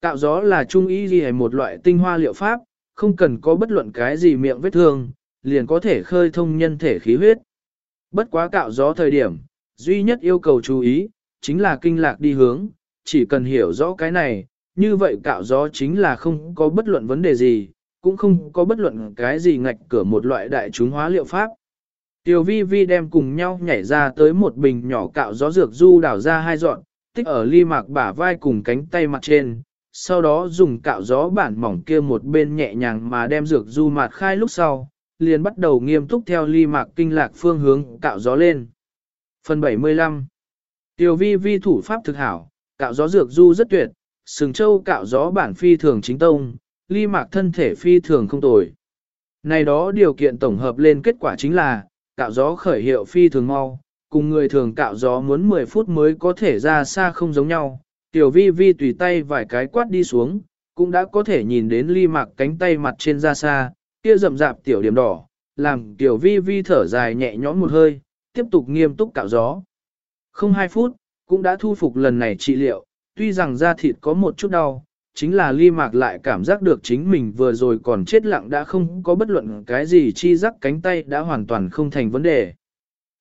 Cạo gió là trung y ghi một loại tinh hoa liệu pháp, không cần có bất luận cái gì miệng vết thương, liền có thể khơi thông nhân thể khí huyết. Bất quá cạo gió thời điểm, duy nhất yêu cầu chú ý, chính là kinh lạc đi hướng, chỉ cần hiểu rõ cái này, như vậy cạo gió chính là không có bất luận vấn đề gì, cũng không có bất luận cái gì ngạch cửa một loại đại chúng hóa liệu pháp. Tiểu vi vi đem cùng nhau nhảy ra tới một bình nhỏ cạo gió dược du đảo ra hai dọn, tích ở ly mạc bả vai cùng cánh tay mặt trên, sau đó dùng cạo gió bản mỏng kia một bên nhẹ nhàng mà đem dược du mạt khai lúc sau, liền bắt đầu nghiêm túc theo ly mạc kinh lạc phương hướng cạo gió lên. Phần 75 Tiểu vi vi thủ pháp thực hảo, cạo gió dược du rất tuyệt, sừng châu cạo gió bản phi thường chính tông, ly mạc thân thể phi thường không tồi. Này đó điều kiện tổng hợp lên kết quả chính là, cạo gió khởi hiệu phi thường mau, cùng người thường cạo gió muốn 10 phút mới có thể ra xa không giống nhau. Tiểu vi vi tùy tay vài cái quát đi xuống, cũng đã có thể nhìn đến ly mạc cánh tay mặt trên da xa, kia rậm rạp tiểu điểm đỏ, làm tiểu vi vi thở dài nhẹ nhõm một hơi, tiếp tục nghiêm túc cạo gió. Không hai phút, cũng đã thu phục lần này trị liệu, tuy rằng da thịt có một chút đau, chính là ly mạc lại cảm giác được chính mình vừa rồi còn chết lặng đã không có bất luận cái gì chi rắc cánh tay đã hoàn toàn không thành vấn đề.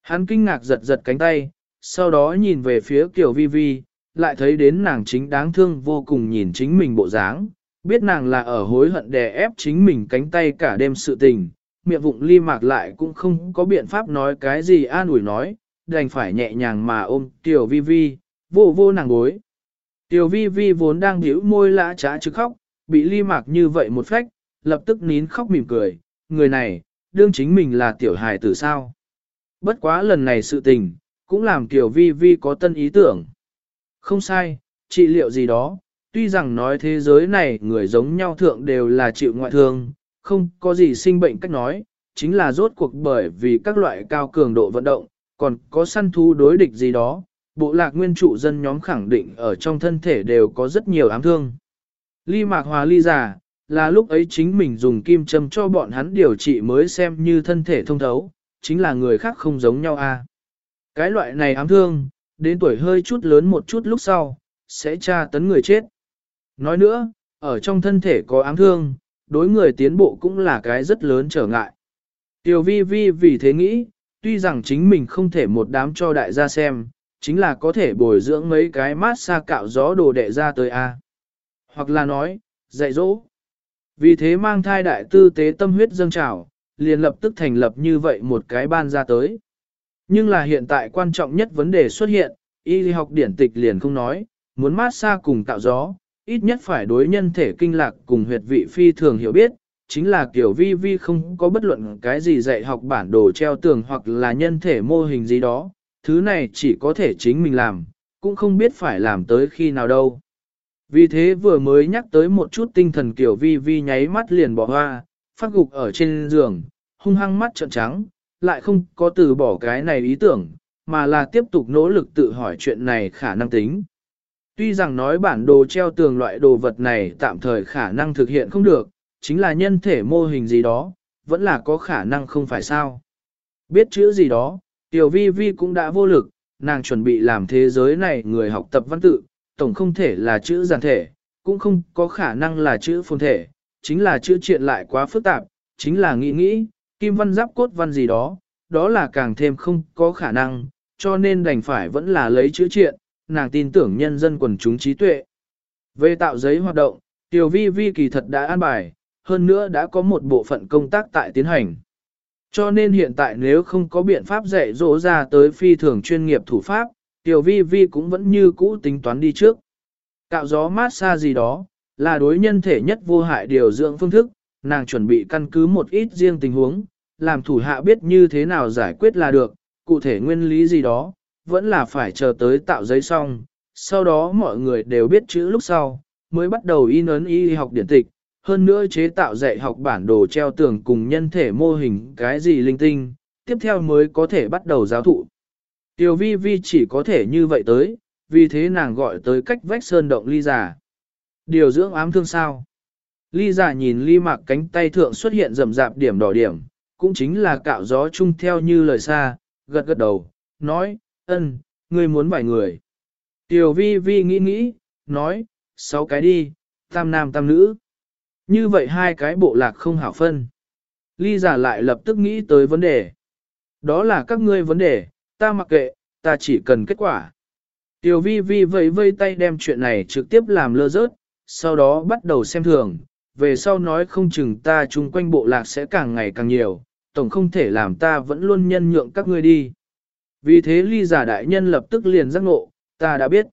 Hắn kinh ngạc giật giật cánh tay, sau đó nhìn về phía Kiều Vi Vi, lại thấy đến nàng chính đáng thương vô cùng nhìn chính mình bộ dáng, biết nàng là ở hối hận đè ép chính mình cánh tay cả đêm sự tình, miệng vụng ly mạc lại cũng không có biện pháp nói cái gì an ủi nói, đành phải nhẹ nhàng mà ôm Tiểu Vi Vi, vô vô nàng gối. Tiểu Vi Vi vốn đang biểu môi lã trá chứ khóc, bị ly mạc như vậy một phách, lập tức nín khóc mỉm cười, người này, đương chính mình là tiểu hài tử sao. Bất quá lần này sự tình, cũng làm Tiểu Vi Vi có tân ý tưởng. Không sai, trị liệu gì đó, tuy rằng nói thế giới này người giống nhau thượng đều là chịu ngoại thương, không có gì sinh bệnh cách nói, chính là rốt cuộc bởi vì các loại cao cường độ vận động, còn có săn thú đối địch gì đó, bộ lạc nguyên trụ dân nhóm khẳng định ở trong thân thể đều có rất nhiều ám thương. Ly mạc hòa ly giả, là lúc ấy chính mình dùng kim châm cho bọn hắn điều trị mới xem như thân thể thông thấu, chính là người khác không giống nhau a. À. Cái loại này ám thương, đến tuổi hơi chút lớn một chút lúc sau, sẽ tra tấn người chết. Nói nữa, ở trong thân thể có ám thương, đối người tiến bộ cũng là cái rất lớn trở ngại. Tiểu vi vi vì thế nghĩ, tuy rằng chính mình không thể một đám cho đại gia xem, chính là có thể bồi dưỡng mấy cái mát xa cạo gió đồ đệ ra tới A. Hoặc là nói, dạy dỗ. Vì thế mang thai đại tư tế tâm huyết dâng trào, liền lập tức thành lập như vậy một cái ban ra tới. Nhưng là hiện tại quan trọng nhất vấn đề xuất hiện, y học điển tịch liền không nói, muốn mát xa cùng tạo gió, ít nhất phải đối nhân thể kinh lạc cùng huyệt vị phi thường hiểu biết, chính là kiểu vi vi không có bất luận cái gì dạy học bản đồ treo tường hoặc là nhân thể mô hình gì đó, thứ này chỉ có thể chính mình làm, cũng không biết phải làm tới khi nào đâu. Vì thế vừa mới nhắc tới một chút tinh thần kiểu vi vi nháy mắt liền bỏ hoa, phát gục ở trên giường, hung hăng mắt trợn trắng, lại không có từ bỏ cái này ý tưởng, mà là tiếp tục nỗ lực tự hỏi chuyện này khả năng tính. Tuy rằng nói bản đồ treo tường loại đồ vật này tạm thời khả năng thực hiện không được, chính là nhân thể mô hình gì đó, vẫn là có khả năng không phải sao. Biết chữ gì đó, Tiểu Vi Vi cũng đã vô lực, nàng chuẩn bị làm thế giới này người học tập văn tự, tổng không thể là chữ giản thể, cũng không có khả năng là chữ phồn thể, chính là chữ triện lại quá phức tạp, chính là nghĩ nghĩ, kim văn giáp cốt văn gì đó, đó là càng thêm không có khả năng, cho nên đành phải vẫn là lấy chữ triện, nàng tin tưởng nhân dân quần chúng trí tuệ. Về tạo giấy hoạt động, Tiểu Vi Vi kỳ thật đã an bài, hơn nữa đã có một bộ phận công tác tại tiến hành. Cho nên hiện tại nếu không có biện pháp dạy dỗ ra tới phi thường chuyên nghiệp thủ pháp, Tiểu Vi Vi cũng vẫn như cũ tính toán đi trước. Cạo gió mát xa gì đó, là đối nhân thể nhất vô hại điều dưỡng phương thức, nàng chuẩn bị căn cứ một ít riêng tình huống, làm thủ hạ biết như thế nào giải quyết là được, cụ thể nguyên lý gì đó, vẫn là phải chờ tới tạo giấy xong, sau đó mọi người đều biết chữ lúc sau, mới bắt đầu in ấn y học điển tịch, hơn nữa chế tạo dạy học bản đồ treo tường cùng nhân thể mô hình cái gì linh tinh, tiếp theo mới có thể bắt đầu giáo thụ. Tiểu vi vi chỉ có thể như vậy tới, vì thế nàng gọi tới cách vách sơn động ly giả. Điều dưỡng ám thương sao? Ly giả nhìn ly mạc cánh tay thượng xuất hiện rầm rạp điểm đỏ điểm, cũng chính là cạo gió chung theo như lời xa, gật gật đầu, nói, ân, ngươi muốn vài người. Tiểu vi vi nghĩ nghĩ, nói, sáu cái đi, tam nam tam nữ. Như vậy hai cái bộ lạc không hảo phân. Ly giả lại lập tức nghĩ tới vấn đề. Đó là các ngươi vấn đề, ta mặc kệ, ta chỉ cần kết quả. Tiểu vi vi vẫy vây tay đem chuyện này trực tiếp làm lơ rớt, sau đó bắt đầu xem thường, về sau nói không chừng ta chung quanh bộ lạc sẽ càng ngày càng nhiều, tổng không thể làm ta vẫn luôn nhân nhượng các ngươi đi. Vì thế ly giả đại nhân lập tức liền giác ngộ, ta đã biết.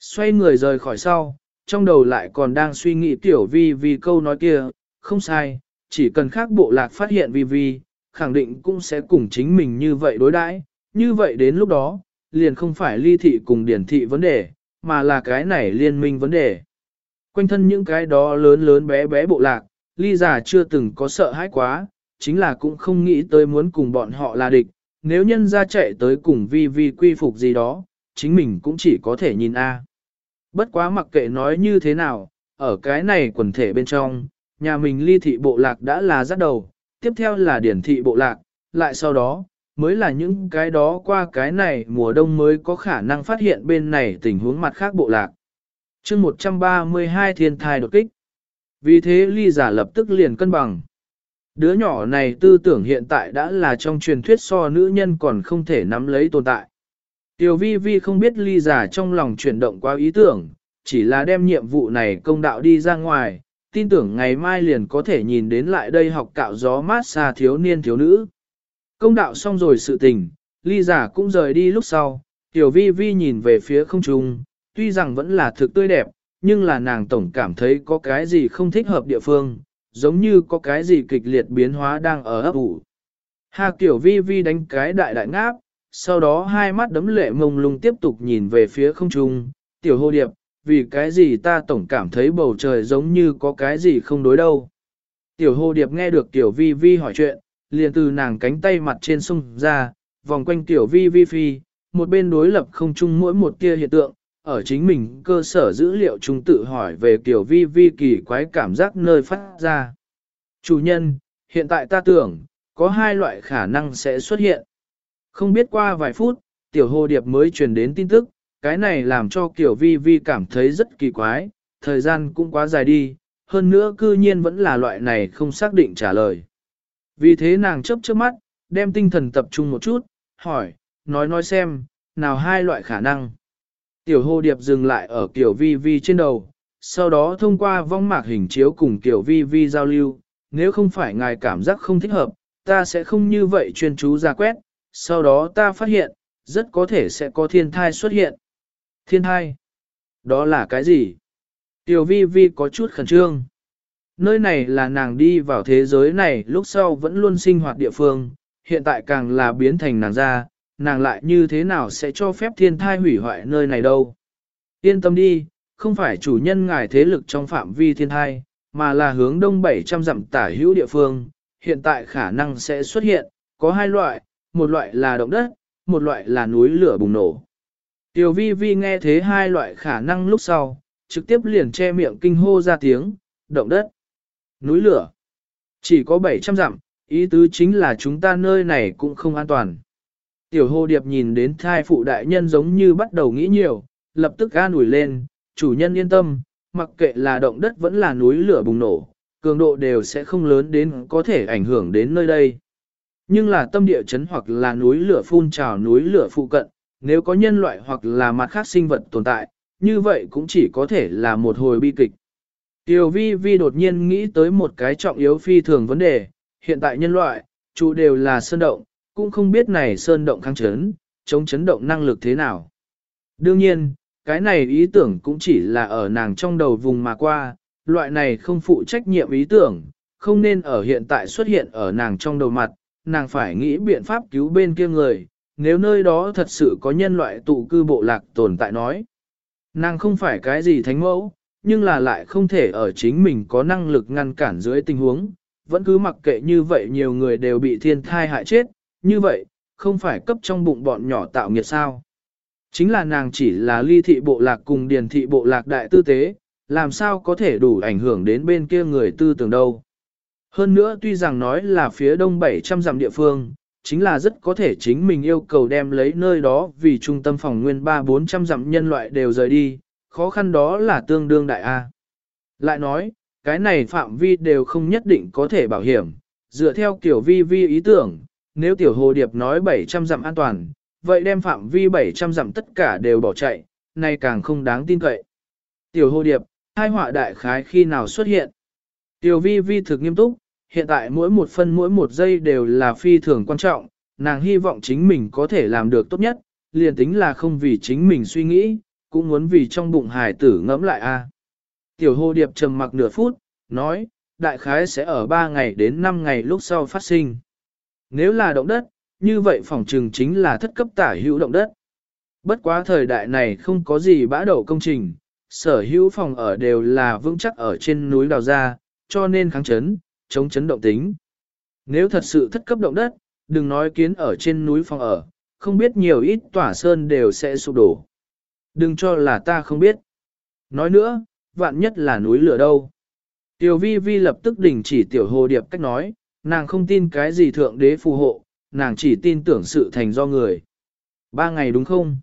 Xoay người rời khỏi sau, trong đầu lại còn đang suy nghĩ tiểu vi vì câu nói kia, không sai, chỉ cần khác bộ lạc phát hiện vi vi, khẳng định cũng sẽ cùng chính mình như vậy đối đãi, như vậy đến lúc đó, liền không phải ly thị cùng điển thị vấn đề, mà là cái này liên minh vấn đề. Quanh thân những cái đó lớn lớn bé bé bộ lạc, ly giả chưa từng có sợ hãi quá, chính là cũng không nghĩ tới muốn cùng bọn họ là địch, nếu nhân ra chạy tới cùng vi vi quy phục gì đó, chính mình cũng chỉ có thể nhìn A. Bất quá mặc kệ nói như thế nào, ở cái này quần thể bên trong, nhà mình ly thị bộ lạc đã là rắt đầu, tiếp theo là điển thị bộ lạc, lại sau đó, mới là những cái đó qua cái này mùa đông mới có khả năng phát hiện bên này tình huống mặt khác bộ lạc chương 132 thiên thai đột kích. Vì thế ly giả lập tức liền cân bằng. Đứa nhỏ này tư tưởng hiện tại đã là trong truyền thuyết so nữ nhân còn không thể nắm lấy tồn tại. Tiểu vi vi không biết ly giả trong lòng chuyển động qua ý tưởng, chỉ là đem nhiệm vụ này công đạo đi ra ngoài, tin tưởng ngày mai liền có thể nhìn đến lại đây học cạo gió mát xa thiếu niên thiếu nữ. Công đạo xong rồi sự tình, ly giả cũng rời đi lúc sau, tiểu vi vi nhìn về phía không trung, tuy rằng vẫn là thực tươi đẹp, nhưng là nàng tổng cảm thấy có cái gì không thích hợp địa phương, giống như có cái gì kịch liệt biến hóa đang ở ấp ủ. Hà tiểu vi vi đánh cái đại đại ngáp, sau đó hai mắt đấm lệ mông lung tiếp tục nhìn về phía không trung, tiểu hô điệp, vì cái gì ta tổng cảm thấy bầu trời giống như có cái gì không đối đâu. Tiểu hô điệp nghe được tiểu vi vi hỏi chuyện, liền từ nàng cánh tay mặt trên sông ra, vòng quanh tiểu vi vi phi, một bên đối lập không chung mỗi một kia hiện tượng, ở chính mình cơ sở dữ liệu chúng tự hỏi về tiểu vi vi kỳ quái cảm giác nơi phát ra. Chủ nhân, hiện tại ta tưởng, có hai loại khả năng sẽ xuất hiện. Không biết qua vài phút, tiểu hồ điệp mới truyền đến tin tức, cái này làm cho kiểu vi vi cảm thấy rất kỳ quái, thời gian cũng quá dài đi, hơn nữa cư nhiên vẫn là loại này không xác định trả lời. Vì thế nàng chấp trước mắt, đem tinh thần tập trung một chút, hỏi, nói nói xem, nào hai loại khả năng. Tiểu hồ điệp dừng lại ở kiểu vi vi trên đầu, sau đó thông qua vong mạc hình chiếu cùng kiểu vi vi giao lưu, nếu không phải ngài cảm giác không thích hợp, ta sẽ không như vậy chuyên chú ra quét, sau đó ta phát hiện, rất có thể sẽ có thiên thai xuất hiện. Thiên thai? Đó là cái gì? Tiểu vi vi có chút khẩn trương. Nơi này là nàng đi vào thế giới này lúc sau vẫn luôn sinh hoạt địa phương, hiện tại càng là biến thành nàng ra, nàng lại như thế nào sẽ cho phép thiên thai hủy hoại nơi này đâu. Yên tâm đi, không phải chủ nhân ngài thế lực trong phạm vi thiên thai, mà là hướng đông 700 dặm tả hữu địa phương, hiện tại khả năng sẽ xuất hiện, có hai loại, một loại là động đất, một loại là núi lửa bùng nổ. Tiểu vi vi nghe thế hai loại khả năng lúc sau, trực tiếp liền che miệng kinh hô ra tiếng, động đất, núi lửa. Chỉ có 700 dặm, ý tứ chính là chúng ta nơi này cũng không an toàn. Tiểu hồ điệp nhìn đến thai phụ đại nhân giống như bắt đầu nghĩ nhiều, lập tức an ủi lên, chủ nhân yên tâm, mặc kệ là động đất vẫn là núi lửa bùng nổ, cường độ đều sẽ không lớn đến có thể ảnh hưởng đến nơi đây. Nhưng là tâm địa chấn hoặc là núi lửa phun trào núi lửa phụ cận, nếu có nhân loại hoặc là mặt khác sinh vật tồn tại, như vậy cũng chỉ có thể là một hồi bi kịch. Tiểu vi vi đột nhiên nghĩ tới một cái trọng yếu phi thường vấn đề, hiện tại nhân loại, chủ đều là sơn động, cũng không biết này sơn động kháng chấn, chống chấn động năng lực thế nào. Đương nhiên, cái này ý tưởng cũng chỉ là ở nàng trong đầu vùng mà qua, loại này không phụ trách nhiệm ý tưởng, không nên ở hiện tại xuất hiện ở nàng trong đầu mặt, nàng phải nghĩ biện pháp cứu bên kia người, nếu nơi đó thật sự có nhân loại tụ cư bộ lạc tồn tại nói. Nàng không phải cái gì thánh mẫu, nhưng là lại không thể ở chính mình có năng lực ngăn cản dưới tình huống, vẫn cứ mặc kệ như vậy nhiều người đều bị thiên thai hại chết, như vậy, không phải cấp trong bụng bọn nhỏ tạo nghiệt sao. Chính là nàng chỉ là ly thị bộ lạc cùng điền thị bộ lạc đại tư tế, làm sao có thể đủ ảnh hưởng đến bên kia người tư tưởng đâu. Hơn nữa tuy rằng nói là phía đông 700 dặm địa phương, chính là rất có thể chính mình yêu cầu đem lấy nơi đó vì trung tâm phòng nguyên 3-400 dặm nhân loại đều rời đi, khó khăn đó là tương đương đại A. Lại nói, cái này phạm vi đều không nhất định có thể bảo hiểm, dựa theo kiểu vi vi ý tưởng, nếu tiểu hồ điệp nói 700 dặm an toàn, vậy đem phạm vi 700 dặm tất cả đều bỏ chạy, nay càng không đáng tin cậy. Tiểu hồ điệp, hai họa đại khái khi nào xuất hiện? Tiểu vi vi thực nghiêm túc, hiện tại mỗi một phân mỗi một giây đều là phi thường quan trọng, nàng hy vọng chính mình có thể làm được tốt nhất, liền tính là không vì chính mình suy nghĩ, cũng muốn vì trong bụng hài tử ngẫm lại a. Tiểu hồ điệp trầm mặc nửa phút, nói, đại khái sẽ ở 3 ngày đến 5 ngày lúc sau phát sinh. Nếu là động đất, như vậy phòng trừng chính là thất cấp tả hữu động đất. Bất quá thời đại này không có gì bã đậu công trình, sở hữu phòng ở đều là vững chắc ở trên núi đào ra, cho nên kháng chấn, chống chấn động tính. Nếu thật sự thất cấp động đất, đừng nói kiến ở trên núi phòng ở, không biết nhiều ít tỏa sơn đều sẽ sụp đổ. Đừng cho là ta không biết. Nói nữa, vạn nhất là núi lửa đâu. Tiểu vi vi lập tức đình chỉ tiểu hồ điệp cách nói, nàng không tin cái gì thượng đế phù hộ, nàng chỉ tin tưởng sự thành do người. Ba ngày đúng không?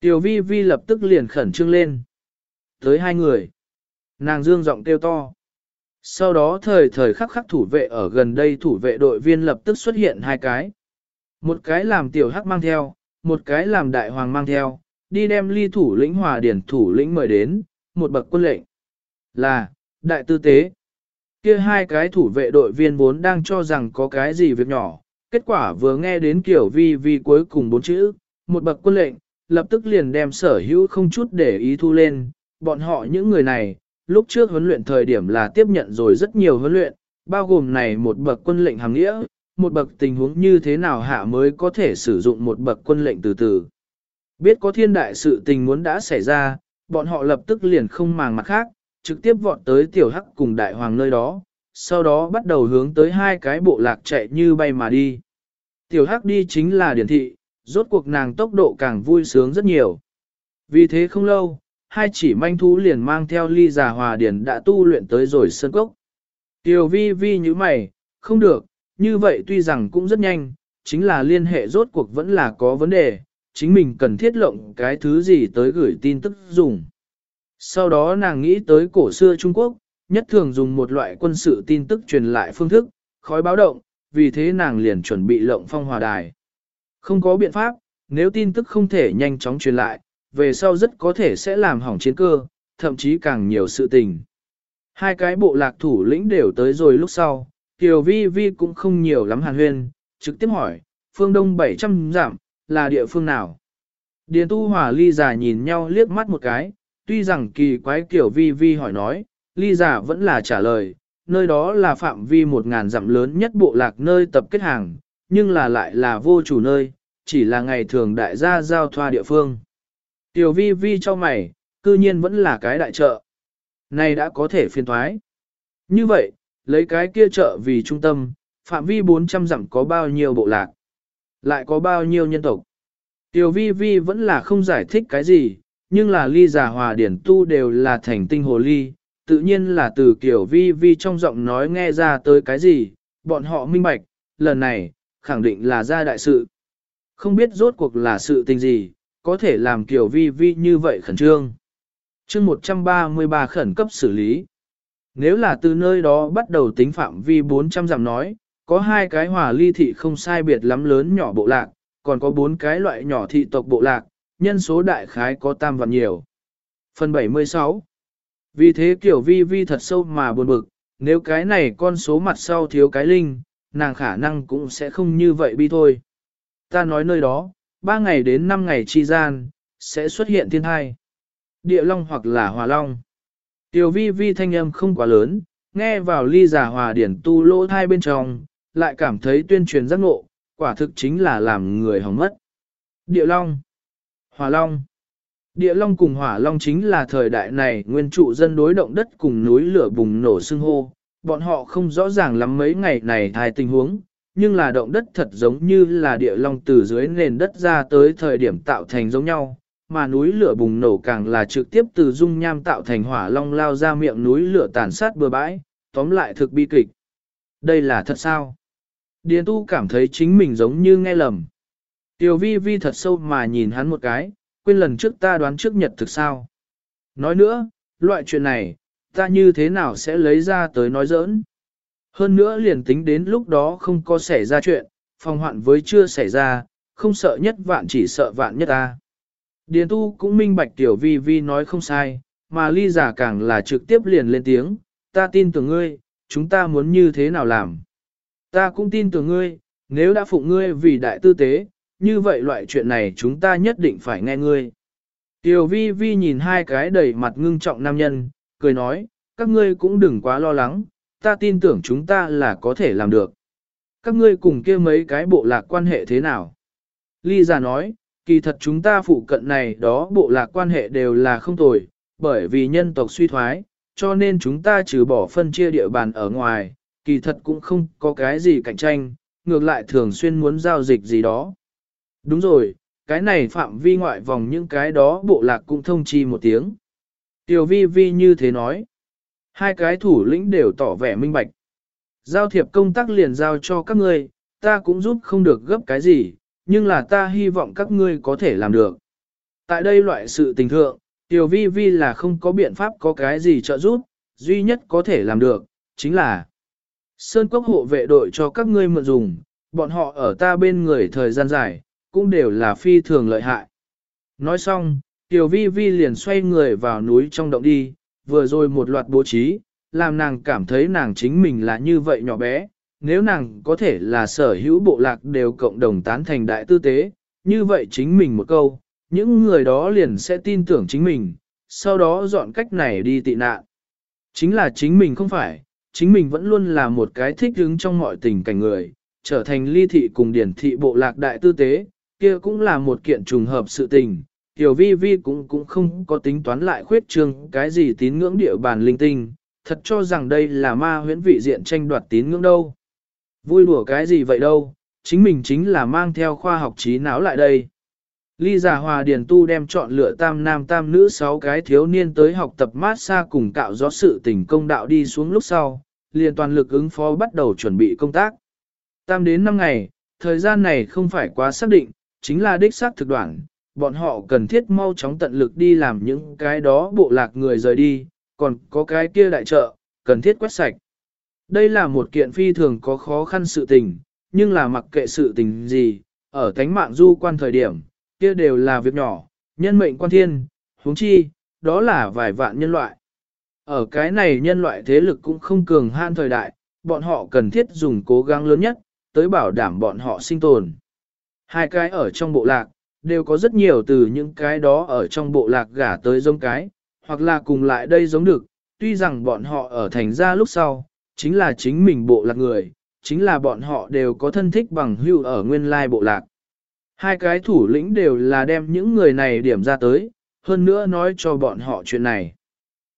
Tiểu vi vi lập tức liền khẩn trương lên. Tới hai người. Nàng dương giọng kêu to. Sau đó thời thời khắc khắc thủ vệ ở gần đây thủ vệ đội viên lập tức xuất hiện hai cái. Một cái làm tiểu hắc mang theo, một cái làm đại hoàng mang theo, đi đem ly thủ lĩnh hòa điển thủ lĩnh mời đến, một bậc quân lệnh. Là, đại tư tế. Kia hai cái thủ vệ đội viên vốn đang cho rằng có cái gì việc nhỏ, kết quả vừa nghe đến kiểu vi vi cuối cùng bốn chữ, một bậc quân lệnh, lập tức liền đem sở hữu không chút để ý thu lên, bọn họ những người này, lúc trước huấn luyện thời điểm là tiếp nhận rồi rất nhiều huấn luyện, bao gồm này một bậc quân lệnh hàng nghĩa, một bậc tình huống như thế nào hạ mới có thể sử dụng một bậc quân lệnh từ từ. Biết có thiên đại sự tình muốn đã xảy ra, bọn họ lập tức liền không màng mặt khác, trực tiếp vọt tới tiểu hắc cùng đại hoàng nơi đó, sau đó bắt đầu hướng tới hai cái bộ lạc chạy như bay mà đi. Tiểu hắc đi chính là điển thị, rốt cuộc nàng tốc độ càng vui sướng rất nhiều. Vì thế không lâu, hai chỉ manh thú liền mang theo ly giả hòa điển đã tu luyện tới rồi sân cốc. Tiểu vi vi như mày, không được, như vậy tuy rằng cũng rất nhanh, chính là liên hệ rốt cuộc vẫn là có vấn đề, chính mình cần thiết lộng cái thứ gì tới gửi tin tức dùng. Sau đó nàng nghĩ tới cổ xưa Trung Quốc, nhất thường dùng một loại quân sự tin tức truyền lại phương thức, khói báo động, vì thế nàng liền chuẩn bị lộng phong hòa đài. Không có biện pháp, nếu tin tức không thể nhanh chóng truyền lại, về sau rất có thể sẽ làm hỏng chiến cơ, thậm chí càng nhiều sự tình. Hai cái bộ lạc thủ lĩnh đều tới rồi lúc sau, Kiều Vi Vi cũng không nhiều lắm hàn huyên, trực tiếp hỏi, phương đông 700 giảm, là địa phương nào? Điền tu Hòa ly già nhìn nhau liếc mắt một cái, tuy rằng kỳ quái kiểu Vi Vi hỏi nói, ly giả vẫn là trả lời, nơi đó là phạm vi một ngàn dặm lớn nhất bộ lạc nơi tập kết hàng, nhưng là lại là vô chủ nơi, chỉ là ngày thường đại gia giao thoa địa phương. Tiểu vi vi cho mày, cư nhiên vẫn là cái đại chợ. Này đã có thể phiên thoái. Như vậy, lấy cái kia chợ vì trung tâm, phạm vi 400 dặm có bao nhiêu bộ lạc, lại có bao nhiêu nhân tộc. Tiểu vi vi vẫn là không giải thích cái gì, nhưng là ly giả hòa điển tu đều là thành tinh hồ ly, tự nhiên là từ kiểu vi vi trong giọng nói nghe ra tới cái gì, bọn họ minh bạch, lần này, khẳng định là ra đại sự. Không biết rốt cuộc là sự tình gì, có thể làm kiểu vi vi như vậy khẩn trương. chương 133 khẩn cấp xử lý. Nếu là từ nơi đó bắt đầu tính phạm vi 400 dặm nói, có hai cái hòa ly thị không sai biệt lắm lớn nhỏ bộ lạc, còn có bốn cái loại nhỏ thị tộc bộ lạc, nhân số đại khái có tam vạn nhiều. Phần 76 Vì thế kiểu vi vi thật sâu mà buồn bực, nếu cái này con số mặt sau thiếu cái linh, nàng khả năng cũng sẽ không như vậy bi thôi. Ta nói nơi đó, 3 ngày đến 5 ngày chi gian, sẽ xuất hiện thiên thai. Địa long hoặc là hòa long. Tiểu vi vi thanh âm không quá lớn, nghe vào ly giả hòa điển tu lỗ thai bên trong, lại cảm thấy tuyên truyền giác ngộ, quả thực chính là làm người hỏng mất. Địa long, hòa long. Địa long cùng hỏa long chính là thời đại này nguyên trụ dân đối động đất cùng núi lửa bùng nổ xưng hô, bọn họ không rõ ràng lắm mấy ngày này thai tình huống, nhưng là động đất thật giống như là địa long từ dưới nền đất ra tới thời điểm tạo thành giống nhau, mà núi lửa bùng nổ càng là trực tiếp từ dung nham tạo thành hỏa long lao ra miệng núi lửa tàn sát bừa bãi, tóm lại thực bi kịch. Đây là thật sao? Điền tu cảm thấy chính mình giống như nghe lầm. Tiểu vi vi thật sâu mà nhìn hắn một cái, quên lần trước ta đoán trước nhật thực sao. Nói nữa, loại chuyện này, ta như thế nào sẽ lấy ra tới nói giỡn. Hơn nữa liền tính đến lúc đó không có xảy ra chuyện, phòng hoạn với chưa xảy ra, không sợ nhất vạn chỉ sợ vạn nhất ta. Điền tu cũng minh bạch tiểu vi vi nói không sai, mà ly giả càng là trực tiếp liền lên tiếng, ta tin tưởng ngươi, chúng ta muốn như thế nào làm. Ta cũng tin tưởng ngươi, nếu đã phụ ngươi vì đại tư tế, như vậy loại chuyện này chúng ta nhất định phải nghe ngươi. Tiểu vi vi nhìn hai cái đầy mặt ngưng trọng nam nhân, cười nói, các ngươi cũng đừng quá lo lắng, ta tin tưởng chúng ta là có thể làm được. Các ngươi cùng kia mấy cái bộ lạc quan hệ thế nào? Ly giả nói, kỳ thật chúng ta phụ cận này đó bộ lạc quan hệ đều là không tồi, bởi vì nhân tộc suy thoái, cho nên chúng ta trừ bỏ phân chia địa bàn ở ngoài, kỳ thật cũng không có cái gì cạnh tranh, ngược lại thường xuyên muốn giao dịch gì đó. Đúng rồi, cái này phạm vi ngoại vòng những cái đó bộ lạc cũng thông chi một tiếng. Tiểu vi vi như thế nói. Hai cái thủ lĩnh đều tỏ vẻ minh bạch. Giao thiệp công tác liền giao cho các ngươi, ta cũng giúp không được gấp cái gì, nhưng là ta hy vọng các ngươi có thể làm được. Tại đây loại sự tình thượng, tiểu vi vi là không có biện pháp có cái gì trợ giúp, duy nhất có thể làm được, chính là Sơn quốc hộ vệ đội cho các ngươi mượn dùng, bọn họ ở ta bên người thời gian dài, cũng đều là phi thường lợi hại. Nói xong, Tiểu Vi Vi liền xoay người vào núi trong động đi, vừa rồi một loạt bố trí, làm nàng cảm thấy nàng chính mình là như vậy nhỏ bé, nếu nàng có thể là sở hữu bộ lạc đều cộng đồng tán thành đại tư tế, như vậy chính mình một câu, những người đó liền sẽ tin tưởng chính mình, sau đó dọn cách này đi tị nạn. Chính là chính mình không phải, chính mình vẫn luôn là một cái thích hứng trong mọi tình cảnh người, trở thành ly thị cùng điển thị bộ lạc đại tư tế, kia cũng là một kiện trùng hợp sự tình. Tiểu vi vi cũng cũng không có tính toán lại khuyết trương cái gì tín ngưỡng địa bàn linh tinh, thật cho rằng đây là ma huyễn vị diện tranh đoạt tín ngưỡng đâu. Vui đùa cái gì vậy đâu, chính mình chính là mang theo khoa học trí não lại đây. Ly giả hòa điền tu đem chọn lựa tam nam tam nữ sáu cái thiếu niên tới học tập mát xa cùng cạo gió sự tình công đạo đi xuống lúc sau, liền toàn lực ứng phó bắt đầu chuẩn bị công tác. Tam đến năm ngày, thời gian này không phải quá xác định, chính là đích xác thực đoạn, bọn họ cần thiết mau chóng tận lực đi làm những cái đó bộ lạc người rời đi, còn có cái kia đại trợ, cần thiết quét sạch. Đây là một kiện phi thường có khó khăn sự tình, nhưng là mặc kệ sự tình gì, ở thánh mạng du quan thời điểm, kia đều là việc nhỏ, nhân mệnh quan thiên, huống chi, đó là vài vạn nhân loại. Ở cái này nhân loại thế lực cũng không cường han thời đại, bọn họ cần thiết dùng cố gắng lớn nhất, tới bảo đảm bọn họ sinh tồn. Hai cái ở trong bộ lạc, đều có rất nhiều từ những cái đó ở trong bộ lạc gả tới giống cái, hoặc là cùng lại đây giống được, tuy rằng bọn họ ở thành ra lúc sau, chính là chính mình bộ lạc người, chính là bọn họ đều có thân thích bằng hưu ở nguyên lai bộ lạc. Hai cái thủ lĩnh đều là đem những người này điểm ra tới, hơn nữa nói cho bọn họ chuyện này.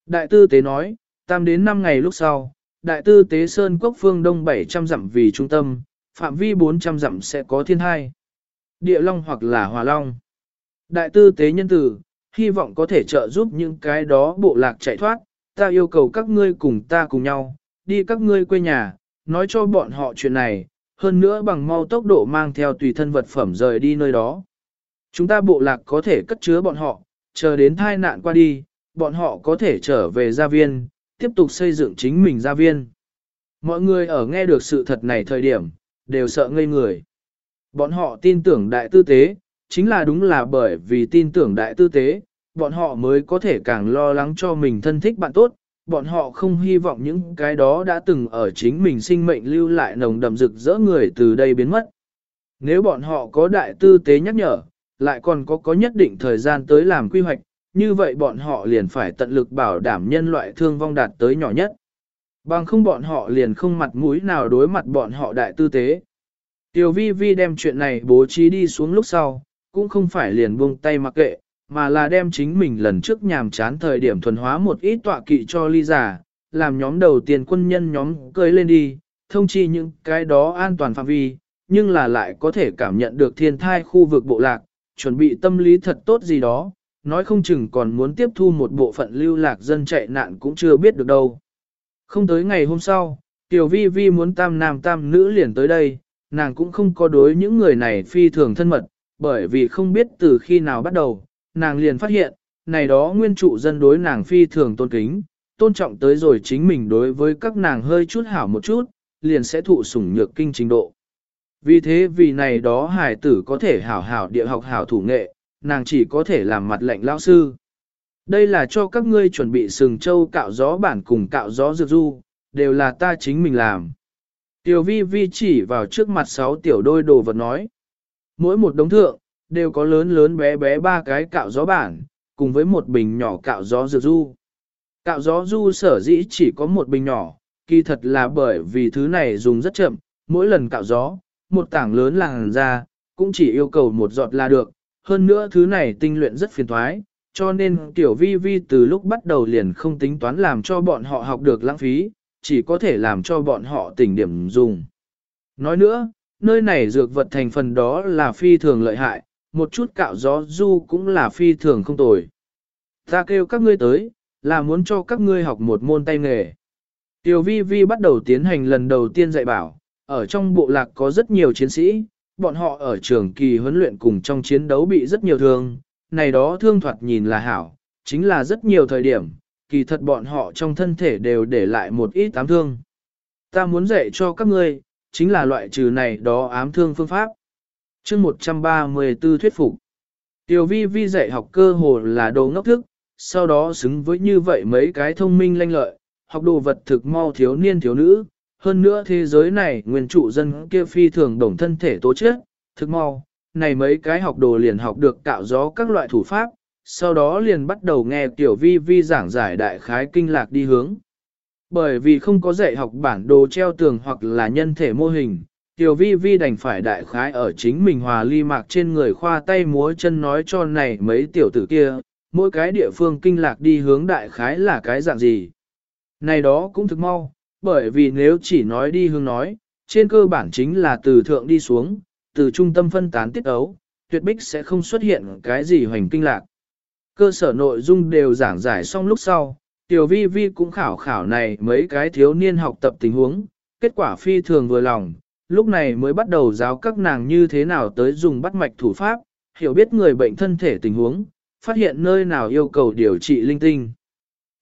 Đại tư tế nói, tam đến 5 ngày lúc sau, đại tư tế Sơn Quốc phương đông 700 dặm vì trung tâm, phạm vi 400 dặm sẽ có thiên hai. Địa long hoặc là hòa long. Đại tư tế nhân tử, hy vọng có thể trợ giúp những cái đó bộ lạc chạy thoát, ta yêu cầu các ngươi cùng ta cùng nhau, đi các ngươi quê nhà, nói cho bọn họ chuyện này, hơn nữa bằng mau tốc độ mang theo tùy thân vật phẩm rời đi nơi đó. Chúng ta bộ lạc có thể cất chứa bọn họ, chờ đến thai nạn qua đi, bọn họ có thể trở về gia viên, tiếp tục xây dựng chính mình gia viên. Mọi người ở nghe được sự thật này thời điểm, đều sợ ngây người. Bọn họ tin tưởng đại tư tế, chính là đúng là bởi vì tin tưởng đại tư tế, bọn họ mới có thể càng lo lắng cho mình thân thích bạn tốt, bọn họ không hy vọng những cái đó đã từng ở chính mình sinh mệnh lưu lại nồng đậm rực rỡ người từ đây biến mất. Nếu bọn họ có đại tư tế nhắc nhở, lại còn có có nhất định thời gian tới làm quy hoạch, như vậy bọn họ liền phải tận lực bảo đảm nhân loại thương vong đạt tới nhỏ nhất. Bằng không bọn họ liền không mặt mũi nào đối mặt bọn họ đại tư tế. Tiểu vi vi đem chuyện này bố trí đi xuống lúc sau, cũng không phải liền buông tay mặc kệ, mà là đem chính mình lần trước nhàm chán thời điểm thuần hóa một ít tọa kỵ cho ly giả, làm nhóm đầu tiên quân nhân nhóm cưới lên đi, thông chi những cái đó an toàn phạm vi, nhưng là lại có thể cảm nhận được thiên thai khu vực bộ lạc, chuẩn bị tâm lý thật tốt gì đó, nói không chừng còn muốn tiếp thu một bộ phận lưu lạc dân chạy nạn cũng chưa biết được đâu. Không tới ngày hôm sau, Tiểu Vi Vi muốn tam nam tam nữ liền tới đây, nàng cũng không có đối những người này phi thường thân mật, bởi vì không biết từ khi nào bắt đầu, nàng liền phát hiện, này đó nguyên trụ dân đối nàng phi thường tôn kính, tôn trọng tới rồi chính mình đối với các nàng hơi chút hảo một chút, liền sẽ thụ sủng nhược kinh trình độ. Vì thế vì này đó hải tử có thể hảo hảo địa học hảo thủ nghệ, nàng chỉ có thể làm mặt lệnh lao sư. Đây là cho các ngươi chuẩn bị sừng châu cạo gió bản cùng cạo gió dược du, đều là ta chính mình làm. Tiểu vi vi chỉ vào trước mặt sáu tiểu đôi đồ vật nói. Mỗi một đống thượng, đều có lớn lớn bé bé ba cái cạo gió bản, cùng với một bình nhỏ cạo gió dược du. Cạo gió du sở dĩ chỉ có một bình nhỏ, kỳ thật là bởi vì thứ này dùng rất chậm, mỗi lần cạo gió, một tảng lớn làn ra, cũng chỉ yêu cầu một giọt là được, hơn nữa thứ này tinh luyện rất phiền thoái, cho nên tiểu vi vi từ lúc bắt đầu liền không tính toán làm cho bọn họ học được lãng phí, chỉ có thể làm cho bọn họ tỉnh điểm dùng. Nói nữa, nơi này dược vật thành phần đó là phi thường lợi hại, một chút cạo gió du cũng là phi thường không tồi. Ta kêu các ngươi tới, là muốn cho các ngươi học một môn tay nghề. Tiểu vi vi bắt đầu tiến hành lần đầu tiên dạy bảo, ở trong bộ lạc có rất nhiều chiến sĩ, bọn họ ở trường kỳ huấn luyện cùng trong chiến đấu bị rất nhiều thương, này đó thương thoạt nhìn là hảo, chính là rất nhiều thời điểm, kỳ thật bọn họ trong thân thể đều để lại một ít ám thương. Ta muốn dạy cho các ngươi, chính là loại trừ này đó ám thương phương pháp. chương 134 thuyết phục. Tiểu vi vi dạy học cơ hồ là đồ ngốc thức, sau đó xứng với như vậy mấy cái thông minh lanh lợi, học đồ vật thực mau thiếu niên thiếu nữ, hơn nữa thế giới này nguyên trụ dân kia phi thường đồng thân thể tố chất, thực mau, này mấy cái học đồ liền học được cạo gió các loại thủ pháp, sau đó liền bắt đầu nghe tiểu vi vi giảng giải đại khái kinh lạc đi hướng. Bởi vì không có dạy học bản đồ treo tường hoặc là nhân thể mô hình, tiểu vi vi đành phải đại khái ở chính mình hòa ly mạc trên người khoa tay múa chân nói cho này mấy tiểu tử kia, mỗi cái địa phương kinh lạc đi hướng đại khái là cái dạng gì. Này đó cũng thực mau, bởi vì nếu chỉ nói đi hướng nói, trên cơ bản chính là từ thượng đi xuống, từ trung tâm phân tán tiết ấu, tuyệt bích sẽ không xuất hiện cái gì hoành kinh lạc. Cơ sở nội dung đều giảng giải xong lúc sau, tiểu vi vi cũng khảo khảo này mấy cái thiếu niên học tập tình huống, kết quả phi thường vừa lòng, lúc này mới bắt đầu giáo các nàng như thế nào tới dùng bắt mạch thủ pháp, hiểu biết người bệnh thân thể tình huống, phát hiện nơi nào yêu cầu điều trị linh tinh.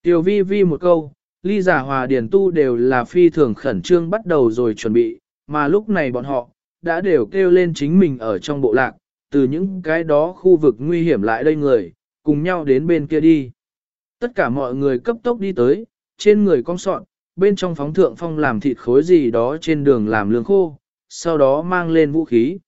Tiểu vi vi một câu, ly giả hòa điển tu đều là phi thường khẩn trương bắt đầu rồi chuẩn bị, mà lúc này bọn họ, đã đều kêu lên chính mình ở trong bộ lạc, từ những cái đó khu vực nguy hiểm lại đây người, cùng nhau đến bên kia đi. Tất cả mọi người cấp tốc đi tới, trên người cong sọn, bên trong phóng thượng phong làm thịt khối gì đó trên đường làm lương khô, sau đó mang lên vũ khí.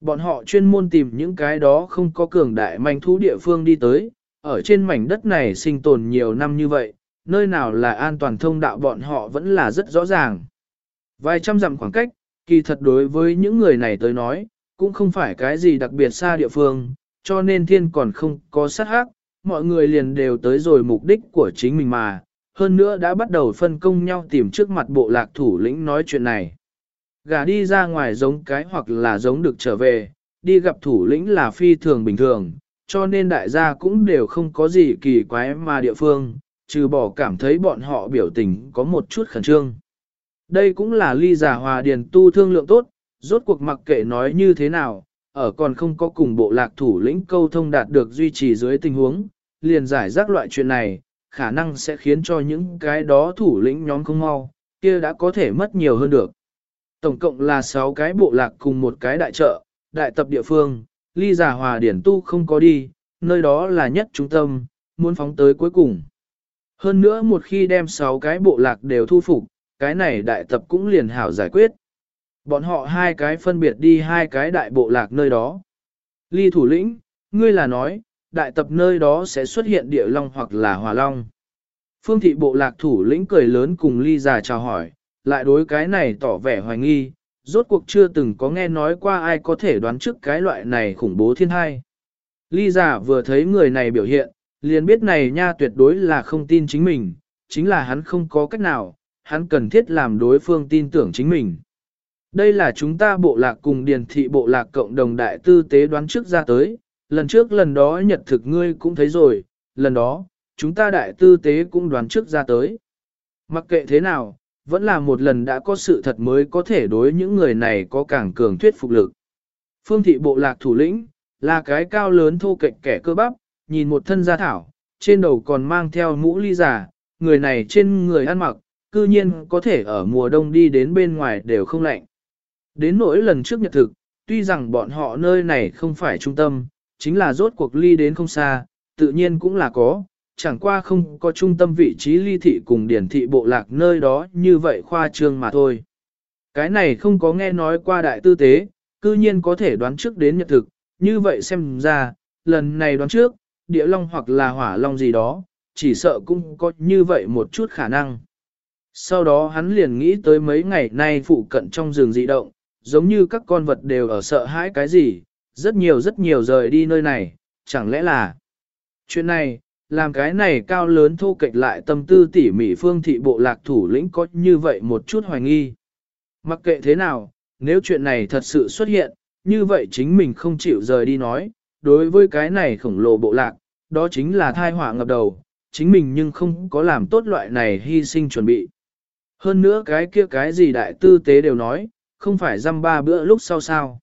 Bọn họ chuyên môn tìm những cái đó không có cường đại manh thú địa phương đi tới, ở trên mảnh đất này sinh tồn nhiều năm như vậy, nơi nào là an toàn thông đạo bọn họ vẫn là rất rõ ràng. Vài trăm dặm khoảng cách, kỳ thật đối với những người này tới nói, cũng không phải cái gì đặc biệt xa địa phương, cho nên thiên còn không có sát hắc, mọi người liền đều tới rồi mục đích của chính mình mà, hơn nữa đã bắt đầu phân công nhau tìm trước mặt bộ lạc thủ lĩnh nói chuyện này. Gà đi ra ngoài giống cái hoặc là giống được trở về, đi gặp thủ lĩnh là phi thường bình thường, cho nên đại gia cũng đều không có gì kỳ quái mà địa phương, trừ bỏ cảm thấy bọn họ biểu tình có một chút khẩn trương. Đây cũng là ly giả hòa điền tu thương lượng tốt, rốt cuộc mặc kệ nói như thế nào, ở còn không có cùng bộ lạc thủ lĩnh câu thông đạt được duy trì dưới tình huống, liền giải rác loại chuyện này, khả năng sẽ khiến cho những cái đó thủ lĩnh nhóm không mau, kia đã có thể mất nhiều hơn được. Tổng cộng là 6 cái bộ lạc cùng một cái đại chợ, đại tập địa phương, ly giả hòa điển tu không có đi, nơi đó là nhất trung tâm, muốn phóng tới cuối cùng. Hơn nữa một khi đem 6 cái bộ lạc đều thu phục, cái này đại tập cũng liền hảo giải quyết. Bọn họ hai cái phân biệt đi hai cái đại bộ lạc nơi đó. Ly thủ lĩnh, ngươi là nói, đại tập nơi đó sẽ xuất hiện địa long hoặc là hòa long. Phương thị bộ lạc thủ lĩnh cười lớn cùng ly già chào hỏi, lại đối cái này tỏ vẻ hoài nghi, rốt cuộc chưa từng có nghe nói qua ai có thể đoán trước cái loại này khủng bố thiên hai. Ly giả vừa thấy người này biểu hiện, liền biết này nha tuyệt đối là không tin chính mình, chính là hắn không có cách nào, hắn cần thiết làm đối phương tin tưởng chính mình. Đây là chúng ta bộ lạc cùng điền thị bộ lạc cộng đồng đại tư tế đoán trước ra tới, lần trước lần đó nhật thực ngươi cũng thấy rồi, lần đó, chúng ta đại tư tế cũng đoán trước ra tới. Mặc kệ thế nào, vẫn là một lần đã có sự thật mới có thể đối những người này có càng cường thuyết phục lực. Phương thị bộ lạc thủ lĩnh, là cái cao lớn thô kệch kẻ cơ bắp, nhìn một thân gia thảo, trên đầu còn mang theo mũ ly giả, người này trên người ăn mặc, cư nhiên có thể ở mùa đông đi đến bên ngoài đều không lạnh. Đến nỗi lần trước nhật thực, tuy rằng bọn họ nơi này không phải trung tâm, chính là rốt cuộc ly đến không xa, tự nhiên cũng là có, chẳng qua không có trung tâm vị trí ly thị cùng điển thị bộ lạc nơi đó như vậy khoa trương mà thôi. Cái này không có nghe nói qua đại tư tế, cư nhiên có thể đoán trước đến nhật thực, như vậy xem ra, lần này đoán trước, địa long hoặc là hỏa long gì đó, chỉ sợ cũng có như vậy một chút khả năng. Sau đó hắn liền nghĩ tới mấy ngày nay phụ cận trong rừng dị động, giống như các con vật đều ở sợ hãi cái gì, rất nhiều rất nhiều rời đi nơi này, chẳng lẽ là... Chuyện này, làm cái này cao lớn thô kệch lại tâm tư tỉ mỉ phương thị bộ lạc thủ lĩnh có như vậy một chút hoài nghi. Mặc kệ thế nào, nếu chuyện này thật sự xuất hiện, như vậy chính mình không chịu rời đi nói, đối với cái này khổng lồ bộ lạc, đó chính là thai họa ngập đầu, chính mình nhưng không có làm tốt loại này hy sinh chuẩn bị. Hơn nữa cái kia cái gì đại tư tế đều nói, không phải dăm ba bữa lúc sau sao.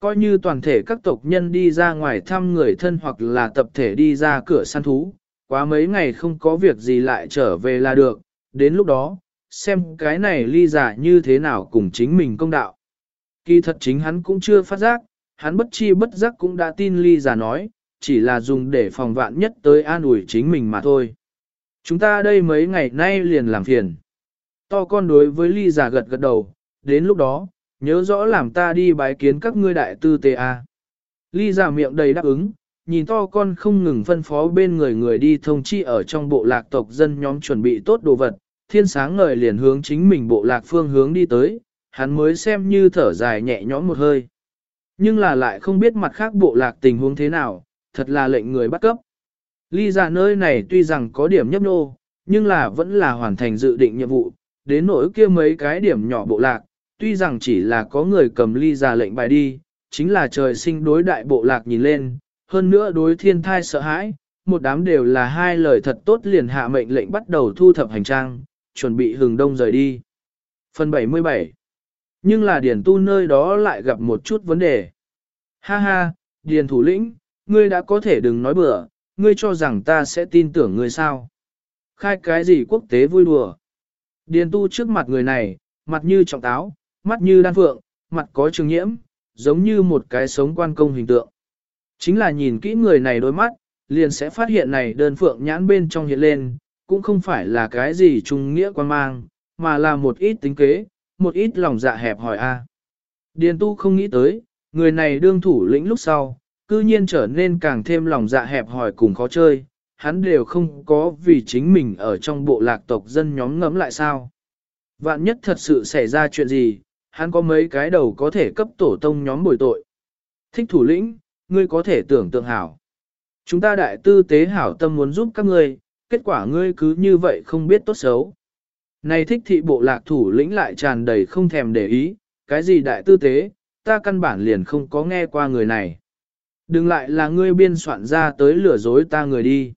Coi như toàn thể các tộc nhân đi ra ngoài thăm người thân hoặc là tập thể đi ra cửa săn thú, quá mấy ngày không có việc gì lại trở về là được, đến lúc đó, xem cái này ly giả như thế nào cùng chính mình công đạo. Kỳ thật chính hắn cũng chưa phát giác, hắn bất chi bất giác cũng đã tin ly giả nói, chỉ là dùng để phòng vạn nhất tới an ủi chính mình mà thôi. Chúng ta đây mấy ngày nay liền làm phiền. To con đối với ly giả gật gật đầu, đến lúc đó, nhớ rõ làm ta đi bái kiến các ngươi đại tư tê a. À. Ly giả miệng đầy đáp ứng, nhìn to con không ngừng phân phó bên người người đi thông chi ở trong bộ lạc tộc dân nhóm chuẩn bị tốt đồ vật, thiên sáng ngời liền hướng chính mình bộ lạc phương hướng đi tới, hắn mới xem như thở dài nhẹ nhõm một hơi. Nhưng là lại không biết mặt khác bộ lạc tình huống thế nào, thật là lệnh người bắt cấp. Ly giả nơi này tuy rằng có điểm nhấp nô, nhưng là vẫn là hoàn thành dự định nhiệm vụ, đến nỗi kia mấy cái điểm nhỏ bộ lạc, tuy rằng chỉ là có người cầm ly ra lệnh bài đi, chính là trời sinh đối đại bộ lạc nhìn lên, hơn nữa đối thiên thai sợ hãi, một đám đều là hai lời thật tốt liền hạ mệnh lệnh bắt đầu thu thập hành trang, chuẩn bị hừng đông rời đi. Phần 77 Nhưng là điển tu nơi đó lại gặp một chút vấn đề. Ha ha, điền thủ lĩnh, ngươi đã có thể đừng nói bừa, ngươi cho rằng ta sẽ tin tưởng ngươi sao. Khai cái gì quốc tế vui đùa. Điền tu trước mặt người này, mặt như trọng táo, mắt như đan phượng, mặt có trường nhiễm, giống như một cái sống quan công hình tượng. Chính là nhìn kỹ người này đôi mắt, liền sẽ phát hiện này đơn phượng nhãn bên trong hiện lên, cũng không phải là cái gì trung nghĩa quan mang, mà là một ít tính kế, một ít lòng dạ hẹp hỏi a. Điền tu không nghĩ tới, người này đương thủ lĩnh lúc sau, cư nhiên trở nên càng thêm lòng dạ hẹp hỏi cùng khó chơi, hắn đều không có vì chính mình ở trong bộ lạc tộc dân nhóm ngẫm lại sao. Vạn nhất thật sự xảy ra chuyện gì, hắn có mấy cái đầu có thể cấp tổ tông nhóm bồi tội. Thích thủ lĩnh, ngươi có thể tưởng tượng hảo. Chúng ta đại tư tế hảo tâm muốn giúp các ngươi, kết quả ngươi cứ như vậy không biết tốt xấu. Này thích thị bộ lạc thủ lĩnh lại tràn đầy không thèm để ý, cái gì đại tư tế, ta căn bản liền không có nghe qua người này. Đừng lại là ngươi biên soạn ra tới lừa dối ta người đi.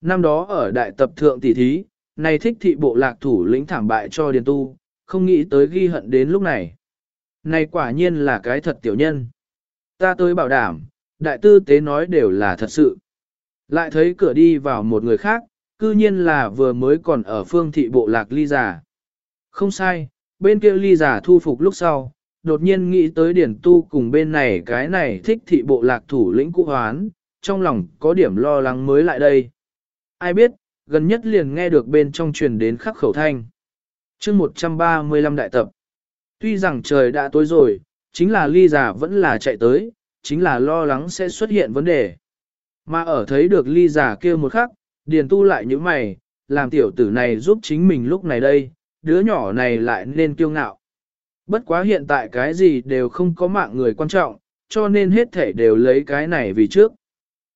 Năm đó ở đại tập thượng tỷ thí, này thích thị bộ lạc thủ lĩnh thảm bại cho điền tu, không nghĩ tới ghi hận đến lúc này. Này quả nhiên là cái thật tiểu nhân. Ta tới bảo đảm, đại tư tế nói đều là thật sự. Lại thấy cửa đi vào một người khác, cư nhiên là vừa mới còn ở phương thị bộ lạc ly giả. Không sai, bên kia ly giả thu phục lúc sau, đột nhiên nghĩ tới điển tu cùng bên này cái này thích thị bộ lạc thủ lĩnh cụ hoán, trong lòng có điểm lo lắng mới lại đây. Ai biết, gần nhất liền nghe được bên trong truyền đến khắc khẩu thanh chương 135 đại tập. Tuy rằng trời đã tối rồi, chính là ly giả vẫn là chạy tới, chính là lo lắng sẽ xuất hiện vấn đề. Mà ở thấy được ly giả kia một khắc, điền tu lại như mày, làm tiểu tử này giúp chính mình lúc này đây, đứa nhỏ này lại nên kiêu ngạo. Bất quá hiện tại cái gì đều không có mạng người quan trọng, cho nên hết thể đều lấy cái này vì trước.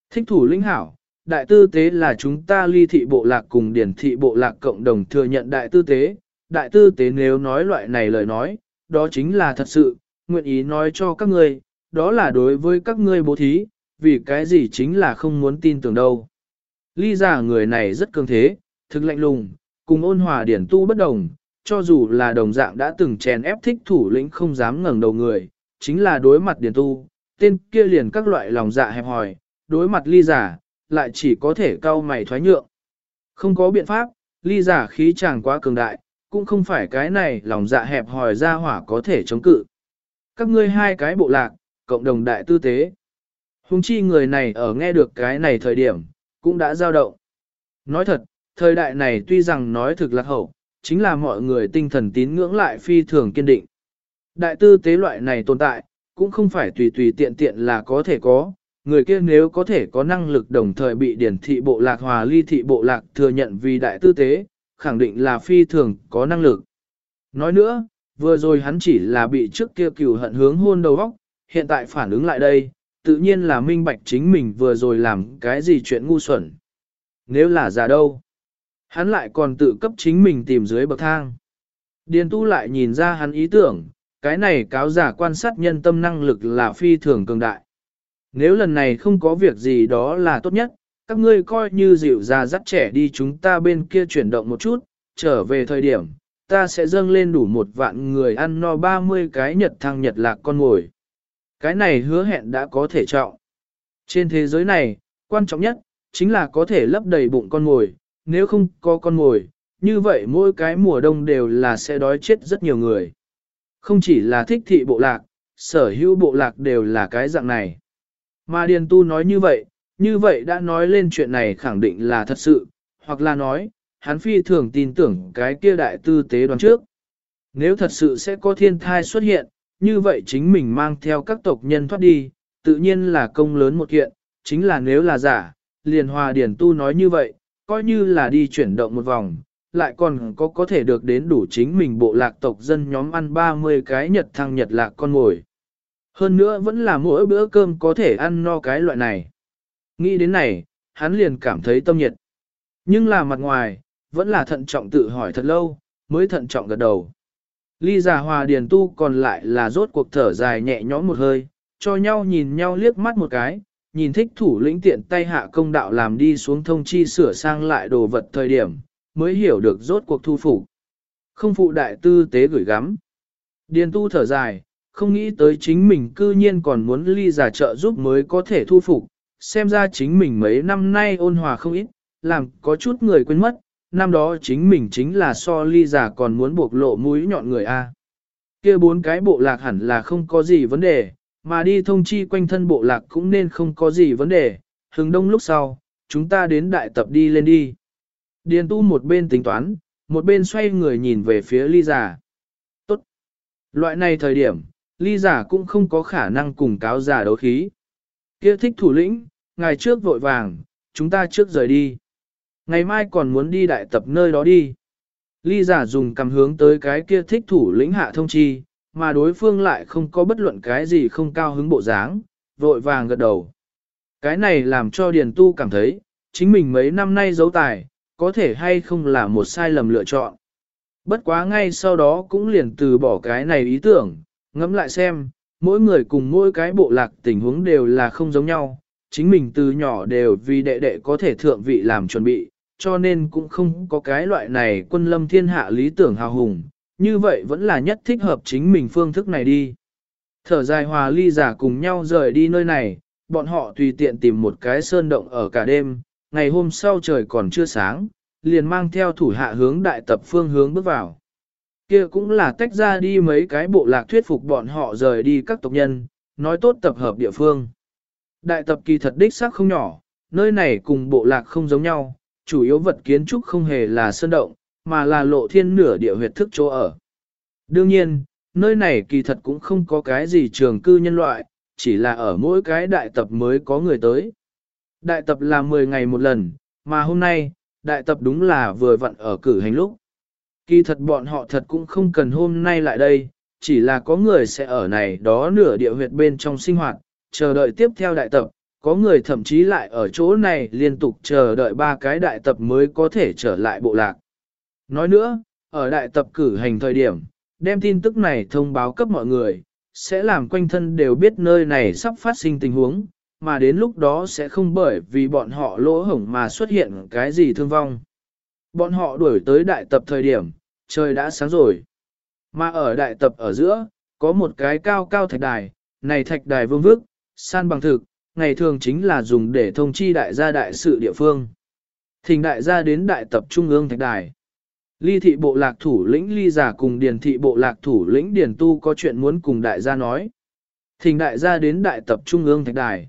Thích thủ linh hảo, đại tư tế là chúng ta ly thị bộ lạc cùng điển thị bộ lạc cộng đồng thừa nhận đại tư tế. Đại tư tế nếu nói loại này lời nói, đó chính là thật sự, nguyện ý nói cho các ngươi, đó là đối với các ngươi bố thí, vì cái gì chính là không muốn tin tưởng đâu. Ly giả người này rất cường thế, thực lạnh lùng, cùng ôn hòa điển tu bất đồng, cho dù là đồng dạng đã từng chèn ép thích thủ lĩnh không dám ngẩng đầu người, chính là đối mặt điển tu, tên kia liền các loại lòng dạ hẹp hòi, đối mặt ly giả, lại chỉ có thể cau mày thoái nhượng. Không có biện pháp, ly giả khí chàng quá cường đại, cũng không phải cái này lòng dạ hẹp hòi ra hỏa có thể chống cự. Các ngươi hai cái bộ lạc, cộng đồng đại tư tế. Hùng chi người này ở nghe được cái này thời điểm, cũng đã giao động. Nói thật, thời đại này tuy rằng nói thực lạc hậu, chính là mọi người tinh thần tín ngưỡng lại phi thường kiên định. Đại tư tế loại này tồn tại, cũng không phải tùy tùy tiện tiện là có thể có, người kia nếu có thể có năng lực đồng thời bị điển thị bộ lạc hòa ly thị bộ lạc thừa nhận vì đại tư tế, khẳng định là phi thường có năng lực. Nói nữa, vừa rồi hắn chỉ là bị trước kia cừu hận hướng hôn đầu óc, hiện tại phản ứng lại đây, tự nhiên là minh bạch chính mình vừa rồi làm cái gì chuyện ngu xuẩn. Nếu là giả đâu, hắn lại còn tự cấp chính mình tìm dưới bậc thang. Điền tu lại nhìn ra hắn ý tưởng, cái này cáo giả quan sát nhân tâm năng lực là phi thường cường đại. Nếu lần này không có việc gì đó là tốt nhất, các ngươi coi như dịu già dắt trẻ đi chúng ta bên kia chuyển động một chút, trở về thời điểm, ta sẽ dâng lên đủ một vạn người ăn no 30 cái nhật thăng nhật lạc con ngồi. Cái này hứa hẹn đã có thể trọng. Trên thế giới này, quan trọng nhất, chính là có thể lấp đầy bụng con ngồi, nếu không có con ngồi, như vậy mỗi cái mùa đông đều là sẽ đói chết rất nhiều người. Không chỉ là thích thị bộ lạc, sở hữu bộ lạc đều là cái dạng này. Mà Điền Tu nói như vậy, như vậy đã nói lên chuyện này khẳng định là thật sự, hoặc là nói, hắn phi thường tin tưởng cái kia đại tư tế đoán trước. Nếu thật sự sẽ có thiên thai xuất hiện, như vậy chính mình mang theo các tộc nhân thoát đi, tự nhiên là công lớn một kiện, chính là nếu là giả, liền hòa điển tu nói như vậy, coi như là đi chuyển động một vòng, lại còn có có thể được đến đủ chính mình bộ lạc tộc dân nhóm ăn 30 cái nhật thăng nhật lạc con ngồi. Hơn nữa vẫn là mỗi bữa cơm có thể ăn no cái loại này. Nghĩ đến này, hắn liền cảm thấy tâm nhiệt. Nhưng là mặt ngoài, vẫn là thận trọng tự hỏi thật lâu, mới thận trọng gật đầu. Ly giả hòa điền tu còn lại là rốt cuộc thở dài nhẹ nhõm một hơi, cho nhau nhìn nhau liếc mắt một cái, nhìn thích thủ lĩnh tiện tay hạ công đạo làm đi xuống thông chi sửa sang lại đồ vật thời điểm, mới hiểu được rốt cuộc thu phục. Không phụ đại tư tế gửi gắm. Điền tu thở dài, không nghĩ tới chính mình cư nhiên còn muốn ly giả trợ giúp mới có thể thu phục, xem ra chính mình mấy năm nay ôn hòa không ít, làm có chút người quên mất, năm đó chính mình chính là so ly giả còn muốn buộc lộ mũi nhọn người A. kia bốn cái bộ lạc hẳn là không có gì vấn đề, mà đi thông chi quanh thân bộ lạc cũng nên không có gì vấn đề, hừng đông lúc sau, chúng ta đến đại tập đi lên đi. Điền tu một bên tính toán, một bên xoay người nhìn về phía ly giả. Tốt. Loại này thời điểm, ly giả cũng không có khả năng cùng cáo giả đấu khí. Kia thích thủ lĩnh, ngày trước vội vàng, chúng ta trước rời đi. Ngày mai còn muốn đi đại tập nơi đó đi. Ly giả dùng cầm hướng tới cái kia thích thủ lĩnh hạ thông chi, mà đối phương lại không có bất luận cái gì không cao hứng bộ dáng, vội vàng gật đầu. Cái này làm cho Điền Tu cảm thấy, chính mình mấy năm nay giấu tài, có thể hay không là một sai lầm lựa chọn. Bất quá ngay sau đó cũng liền từ bỏ cái này ý tưởng, ngẫm lại xem, mỗi người cùng mỗi cái bộ lạc tình huống đều là không giống nhau, chính mình từ nhỏ đều vì đệ đệ có thể thượng vị làm chuẩn bị, cho nên cũng không có cái loại này quân lâm thiên hạ lý tưởng hào hùng, như vậy vẫn là nhất thích hợp chính mình phương thức này đi. Thở dài hòa ly giả cùng nhau rời đi nơi này, bọn họ tùy tiện tìm một cái sơn động ở cả đêm, ngày hôm sau trời còn chưa sáng, liền mang theo thủ hạ hướng đại tập phương hướng bước vào. Kia cũng là tách ra đi mấy cái bộ lạc thuyết phục bọn họ rời đi các tộc nhân, nói tốt tập hợp địa phương. Đại tập kỳ thật đích xác không nhỏ, nơi này cùng bộ lạc không giống nhau, chủ yếu vật kiến trúc không hề là sơn động, mà là lộ thiên nửa địa huyệt thức chỗ ở. Đương nhiên, nơi này kỳ thật cũng không có cái gì trường cư nhân loại, chỉ là ở mỗi cái đại tập mới có người tới. Đại tập là 10 ngày một lần, mà hôm nay, đại tập đúng là vừa vặn ở cử hành lúc. Kỳ thật bọn họ thật cũng không cần hôm nay lại đây, chỉ là có người sẽ ở này đó nửa địa huyệt bên trong sinh hoạt, chờ đợi tiếp theo đại tập, có người thậm chí lại ở chỗ này liên tục chờ đợi ba cái đại tập mới có thể trở lại bộ lạc. Nói nữa, ở đại tập cử hành thời điểm, đem tin tức này thông báo cấp mọi người, sẽ làm quanh thân đều biết nơi này sắp phát sinh tình huống, mà đến lúc đó sẽ không bởi vì bọn họ lỗ hổng mà xuất hiện cái gì thương vong. Bọn họ đuổi tới đại tập thời điểm, trời đã sáng rồi. Mà ở đại tập ở giữa, có một cái cao cao thạch đài, này thạch đài vương vức, san bằng thực, ngày thường chính là dùng để thông chi đại gia đại sự địa phương. Thỉnh đại gia đến đại tập trung ương thạch đài. Ly thị bộ lạc thủ lĩnh ly giả cùng điền thị bộ lạc thủ lĩnh điền tu có chuyện muốn cùng đại gia nói. Thỉnh đại gia đến đại tập trung ương thạch đài.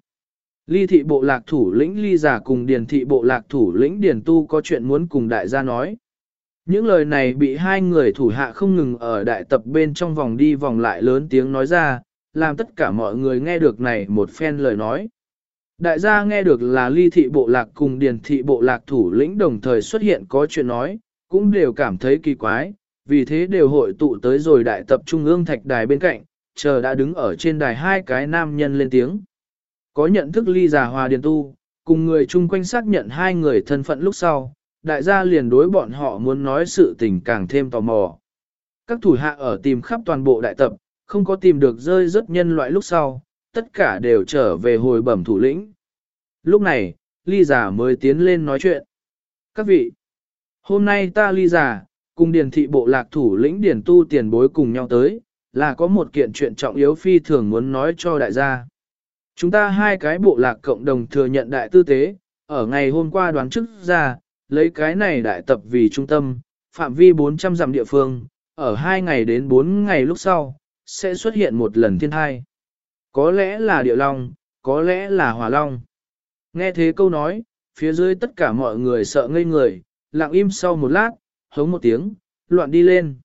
Ly thị bộ lạc thủ lĩnh ly giả cùng điền thị bộ lạc thủ lĩnh điền tu có chuyện muốn cùng đại gia nói. Những lời này bị hai người thủ hạ không ngừng ở đại tập bên trong vòng đi vòng lại lớn tiếng nói ra, làm tất cả mọi người nghe được này một phen lời nói. Đại gia nghe được là ly thị bộ lạc cùng điền thị bộ lạc thủ lĩnh đồng thời xuất hiện có chuyện nói, cũng đều cảm thấy kỳ quái, vì thế đều hội tụ tới rồi đại tập trung ương thạch đài bên cạnh, chờ đã đứng ở trên đài hai cái nam nhân lên tiếng. Có nhận thức ly giả hòa điền tu, cùng người chung quanh xác nhận hai người thân phận lúc sau, đại gia liền đối bọn họ muốn nói sự tình càng thêm tò mò. Các thủ hạ ở tìm khắp toàn bộ đại tập, không có tìm được rơi rất nhân loại lúc sau, tất cả đều trở về hồi bẩm thủ lĩnh. Lúc này, ly giả mới tiến lên nói chuyện. Các vị, hôm nay ta ly giả, cùng điền thị bộ lạc thủ lĩnh điền tu tiền bối cùng nhau tới, là có một kiện chuyện trọng yếu phi thường muốn nói cho đại gia. Chúng ta hai cái bộ lạc cộng đồng thừa nhận đại tư tế, ở ngày hôm qua đoán chức ra, lấy cái này đại tập vì trung tâm, phạm vi 400 dặm địa phương, ở 2 ngày đến 4 ngày lúc sau, sẽ xuất hiện một lần thiên thai. Có lẽ là địa long, có lẽ là hỏa long. Nghe thế câu nói, phía dưới tất cả mọi người sợ ngây người, lặng im sau một lát, hống một tiếng, loạn đi lên.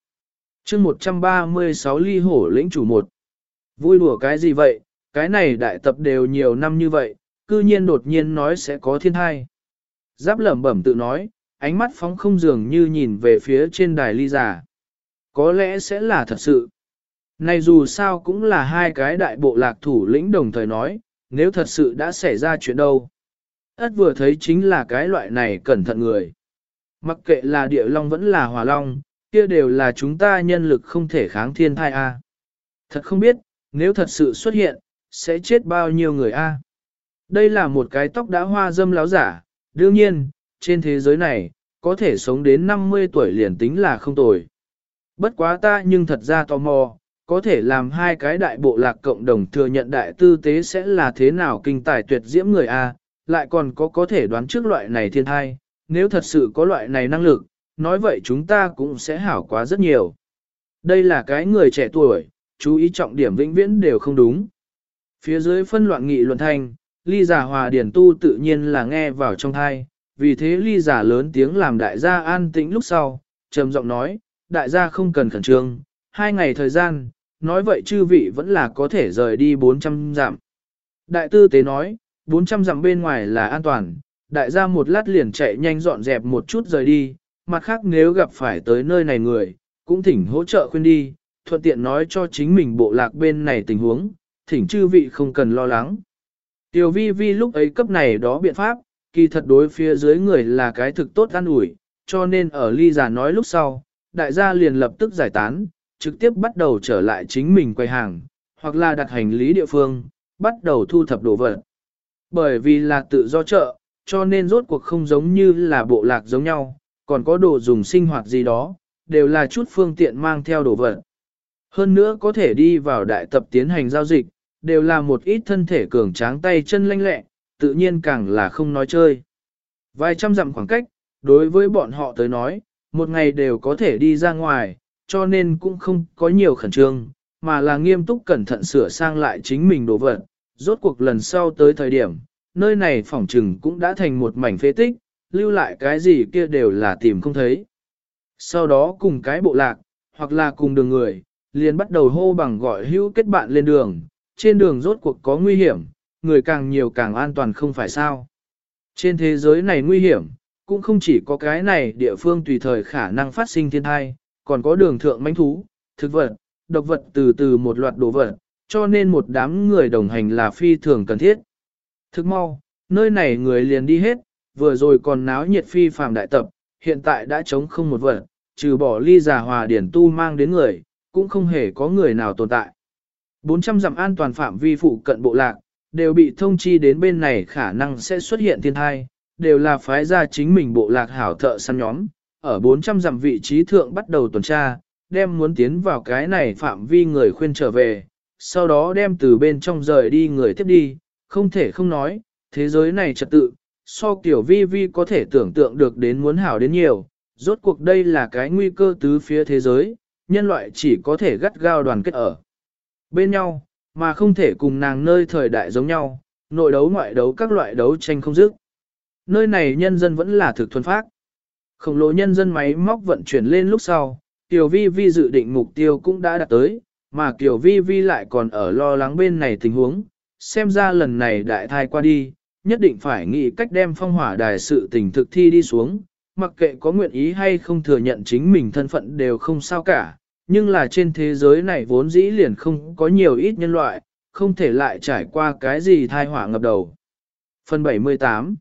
chương 136 ly hổ lĩnh chủ một. Vui đùa cái gì vậy, cái này đại tập đều nhiều năm như vậy, cư nhiên đột nhiên nói sẽ có thiên thai. Giáp lẩm bẩm tự nói, ánh mắt phóng không dường như nhìn về phía trên đài ly giả. Có lẽ sẽ là thật sự. Này dù sao cũng là hai cái đại bộ lạc thủ lĩnh đồng thời nói, nếu thật sự đã xảy ra chuyện đâu. Ất vừa thấy chính là cái loại này cẩn thận người. Mặc kệ là địa long vẫn là hỏa long, kia đều là chúng ta nhân lực không thể kháng thiên thai a. Thật không biết, nếu thật sự xuất hiện, sẽ chết bao nhiêu người a. Đây là một cái tóc đã hoa dâm láo giả, đương nhiên, trên thế giới này, có thể sống đến 50 tuổi liền tính là không tồi. Bất quá ta nhưng thật ra tò mò, có thể làm hai cái đại bộ lạc cộng đồng thừa nhận đại tư tế sẽ là thế nào kinh tài tuyệt diễm người A, lại còn có có thể đoán trước loại này thiên thai, nếu thật sự có loại này năng lực, nói vậy chúng ta cũng sẽ hảo quá rất nhiều. Đây là cái người trẻ tuổi, chú ý trọng điểm vĩnh viễn đều không đúng. Phía dưới phân loạn nghị luận thanh, ly giả hòa điển tu tự nhiên là nghe vào trong thai, vì thế ly giả lớn tiếng làm đại gia an tĩnh lúc sau, trầm giọng nói, đại gia không cần khẩn trương, hai ngày thời gian, nói vậy chư vị vẫn là có thể rời đi 400 dặm. Đại tư tế nói, 400 dặm bên ngoài là an toàn, đại gia một lát liền chạy nhanh dọn dẹp một chút rời đi, mặt khác nếu gặp phải tới nơi này người, cũng thỉnh hỗ trợ khuyên đi, thuận tiện nói cho chính mình bộ lạc bên này tình huống, thỉnh chư vị không cần lo lắng. Tiểu vi vi lúc ấy cấp này đó biện pháp, kỳ thật đối phía dưới người là cái thực tốt an ủi, cho nên ở ly giả nói lúc sau, đại gia liền lập tức giải tán, trực tiếp bắt đầu trở lại chính mình quay hàng, hoặc là đặt hành lý địa phương, bắt đầu thu thập đồ vật. Bởi vì là tự do chợ, cho nên rốt cuộc không giống như là bộ lạc giống nhau, còn có đồ dùng sinh hoạt gì đó, đều là chút phương tiện mang theo đồ vật. Hơn nữa có thể đi vào đại tập tiến hành giao dịch, đều là một ít thân thể cường tráng tay chân lanh lẹ, tự nhiên càng là không nói chơi. Vài trăm dặm khoảng cách, đối với bọn họ tới nói, một ngày đều có thể đi ra ngoài, cho nên cũng không có nhiều khẩn trương, mà là nghiêm túc cẩn thận sửa sang lại chính mình đồ vật. Rốt cuộc lần sau tới thời điểm, nơi này phỏng trừng cũng đã thành một mảnh phế tích, lưu lại cái gì kia đều là tìm không thấy. Sau đó cùng cái bộ lạc, hoặc là cùng đường người, liền bắt đầu hô bằng gọi hữu kết bạn lên đường, trên đường rốt cuộc có nguy hiểm, người càng nhiều càng an toàn không phải sao. Trên thế giới này nguy hiểm, cũng không chỉ có cái này địa phương tùy thời khả năng phát sinh thiên thai, còn có đường thượng manh thú, thực vật, độc vật từ từ một loạt đồ vật, cho nên một đám người đồng hành là phi thường cần thiết. Thức mau, nơi này người liền đi hết, vừa rồi còn náo nhiệt phi phàm đại tập, hiện tại đã trống không một vật, trừ bỏ ly giả hòa điển tu mang đến người, cũng không hề có người nào tồn tại. 400 dặm an toàn phạm vi phụ cận bộ lạc, đều bị thông chi đến bên này khả năng sẽ xuất hiện thiên thai, đều là phái ra chính mình bộ lạc hảo thợ săn nhóm, ở 400 dặm vị trí thượng bắt đầu tuần tra, đem muốn tiến vào cái này phạm vi người khuyên trở về, sau đó đem từ bên trong rời đi người tiếp đi, không thể không nói, thế giới này trật tự, so kiểu vi vi có thể tưởng tượng được đến muốn hảo đến nhiều, rốt cuộc đây là cái nguy cơ tứ phía thế giới, nhân loại chỉ có thể gắt gao đoàn kết ở bên nhau, mà không thể cùng nàng nơi thời đại giống nhau, nội đấu ngoại đấu các loại đấu tranh không dứt. Nơi này nhân dân vẫn là thực thuần phát. Khổng lồ nhân dân máy móc vận chuyển lên lúc sau, Tiểu Vi Vi dự định mục tiêu cũng đã đạt tới, mà Tiểu Vi Vi lại còn ở lo lắng bên này tình huống, xem ra lần này đại thai qua đi, nhất định phải nghĩ cách đem phong hỏa đài sự tình thực thi đi xuống, mặc kệ có nguyện ý hay không thừa nhận chính mình thân phận đều không sao cả, nhưng là trên thế giới này vốn dĩ liền không có nhiều ít nhân loại, không thể lại trải qua cái gì thai hỏa ngập đầu. Phần 78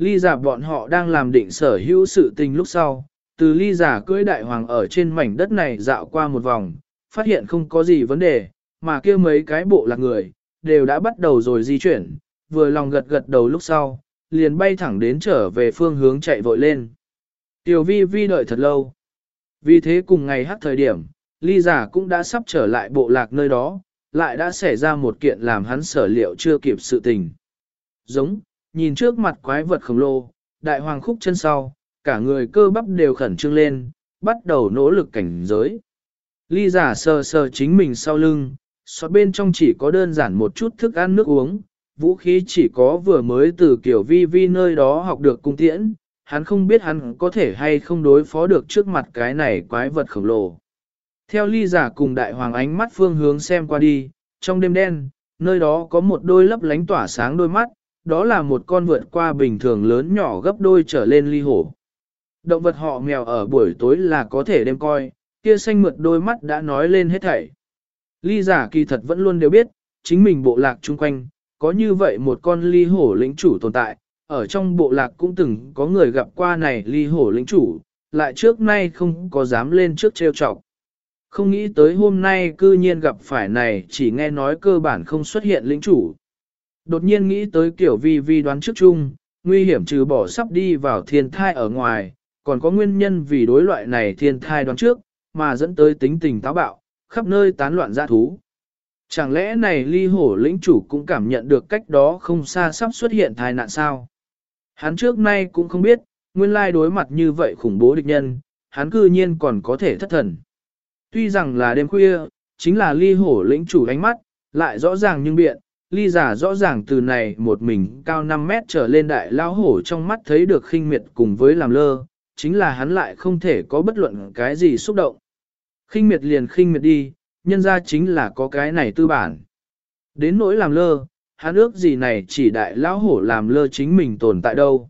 Ly giả bọn họ đang làm định sở hữu sự tình lúc sau, từ ly giả cưỡi đại hoàng ở trên mảnh đất này dạo qua một vòng, phát hiện không có gì vấn đề, mà kia mấy cái bộ lạc người, đều đã bắt đầu rồi di chuyển, vừa lòng gật gật đầu lúc sau, liền bay thẳng đến trở về phương hướng chạy vội lên. Tiểu vi vi đợi thật lâu. Vì thế cùng ngày hát thời điểm, ly giả cũng đã sắp trở lại bộ lạc nơi đó, lại đã xảy ra một kiện làm hắn sở liệu chưa kịp sự tình. Giống, nhìn trước mặt quái vật khổng lồ, đại hoàng khúc chân sau, cả người cơ bắp đều khẩn trương lên, bắt đầu nỗ lực cảnh giới. Ly giả sờ sờ chính mình sau lưng, xót bên trong chỉ có đơn giản một chút thức ăn nước uống, vũ khí chỉ có vừa mới từ kiểu vi vi nơi đó học được cung tiễn, hắn không biết hắn có thể hay không đối phó được trước mặt cái này quái vật khổng lồ. Theo ly giả cùng đại hoàng ánh mắt phương hướng xem qua đi, trong đêm đen, nơi đó có một đôi lấp lánh tỏa sáng đôi mắt, đó là một con vượt qua bình thường lớn nhỏ gấp đôi trở lên ly hổ. Động vật họ mèo ở buổi tối là có thể đêm coi, kia xanh mượt đôi mắt đã nói lên hết thảy. Ly giả kỳ thật vẫn luôn đều biết, chính mình bộ lạc chung quanh, có như vậy một con ly hổ lĩnh chủ tồn tại, ở trong bộ lạc cũng từng có người gặp qua này ly hổ lĩnh chủ, lại trước nay không có dám lên trước trêu chọc. Không nghĩ tới hôm nay cư nhiên gặp phải này chỉ nghe nói cơ bản không xuất hiện lĩnh chủ. Đột nhiên nghĩ tới kiểu vi vi đoán trước chung, nguy hiểm trừ bỏ sắp đi vào thiên thai ở ngoài, còn có nguyên nhân vì đối loại này thiên thai đoán trước, mà dẫn tới tính tình táo bạo, khắp nơi tán loạn ra thú. Chẳng lẽ này ly hổ lĩnh chủ cũng cảm nhận được cách đó không xa sắp xuất hiện thai nạn sao? Hắn trước nay cũng không biết, nguyên lai đối mặt như vậy khủng bố địch nhân, hắn cư nhiên còn có thể thất thần. Tuy rằng là đêm khuya, chính là ly hổ lĩnh chủ ánh mắt, lại rõ ràng nhưng biện, ly giả rõ ràng từ này một mình cao 5 mét trở lên đại lao hổ trong mắt thấy được khinh miệt cùng với làm lơ, chính là hắn lại không thể có bất luận cái gì xúc động. Khinh miệt liền khinh miệt đi, nhân ra chính là có cái này tư bản. Đến nỗi làm lơ, hắn ước gì này chỉ đại lão hổ làm lơ chính mình tồn tại đâu.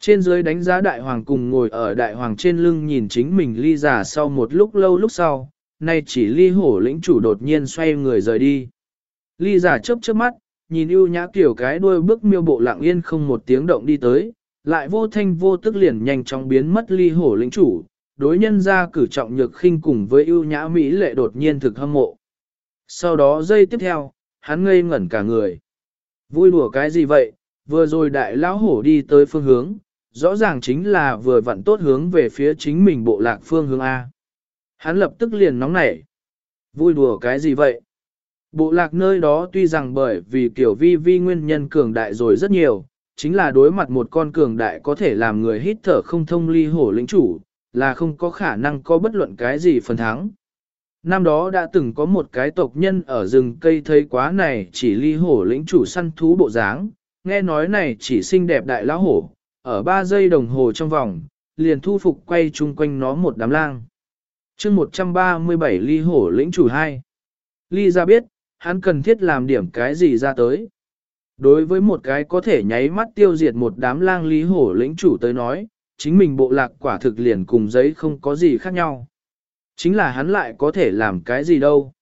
Trên dưới đánh giá đại hoàng cùng ngồi ở đại hoàng trên lưng nhìn chính mình ly giả sau một lúc lâu lúc sau, nay chỉ ly hổ lĩnh chủ đột nhiên xoay người rời đi. Ly giả chớp chớp mắt, nhìn ưu nhã kiểu cái đuôi bước miêu bộ lặng yên không một tiếng động đi tới, lại vô thanh vô tức liền nhanh chóng biến mất ly hổ lĩnh chủ, đối nhân ra cử trọng nhược khinh cùng với ưu nhã mỹ lệ đột nhiên thực hâm mộ. Sau đó giây tiếp theo, hắn ngây ngẩn cả người. Vui đùa cái gì vậy, vừa rồi đại lão hổ đi tới phương hướng, rõ ràng chính là vừa vặn tốt hướng về phía chính mình bộ lạc phương hướng A. Hắn lập tức liền nóng nảy. Vui đùa cái gì vậy? Bộ lạc nơi đó tuy rằng bởi vì kiểu vi vi nguyên nhân cường đại rồi rất nhiều, chính là đối mặt một con cường đại có thể làm người hít thở không thông ly hổ lĩnh chủ, là không có khả năng có bất luận cái gì phần thắng. Năm đó đã từng có một cái tộc nhân ở rừng cây thấy quá này chỉ ly hổ lĩnh chủ săn thú bộ dáng, nghe nói này chỉ xinh đẹp đại lão hổ, ở 3 giây đồng hồ trong vòng, liền thu phục quay chung quanh nó một đám lang. chương 137 ly hổ lĩnh chủ 2. Ly ra biết, hắn cần thiết làm điểm cái gì ra tới. Đối với một cái có thể nháy mắt tiêu diệt một đám lang lý hổ lĩnh chủ tới nói, chính mình bộ lạc quả thực liền cùng giấy không có gì khác nhau. Chính là hắn lại có thể làm cái gì đâu.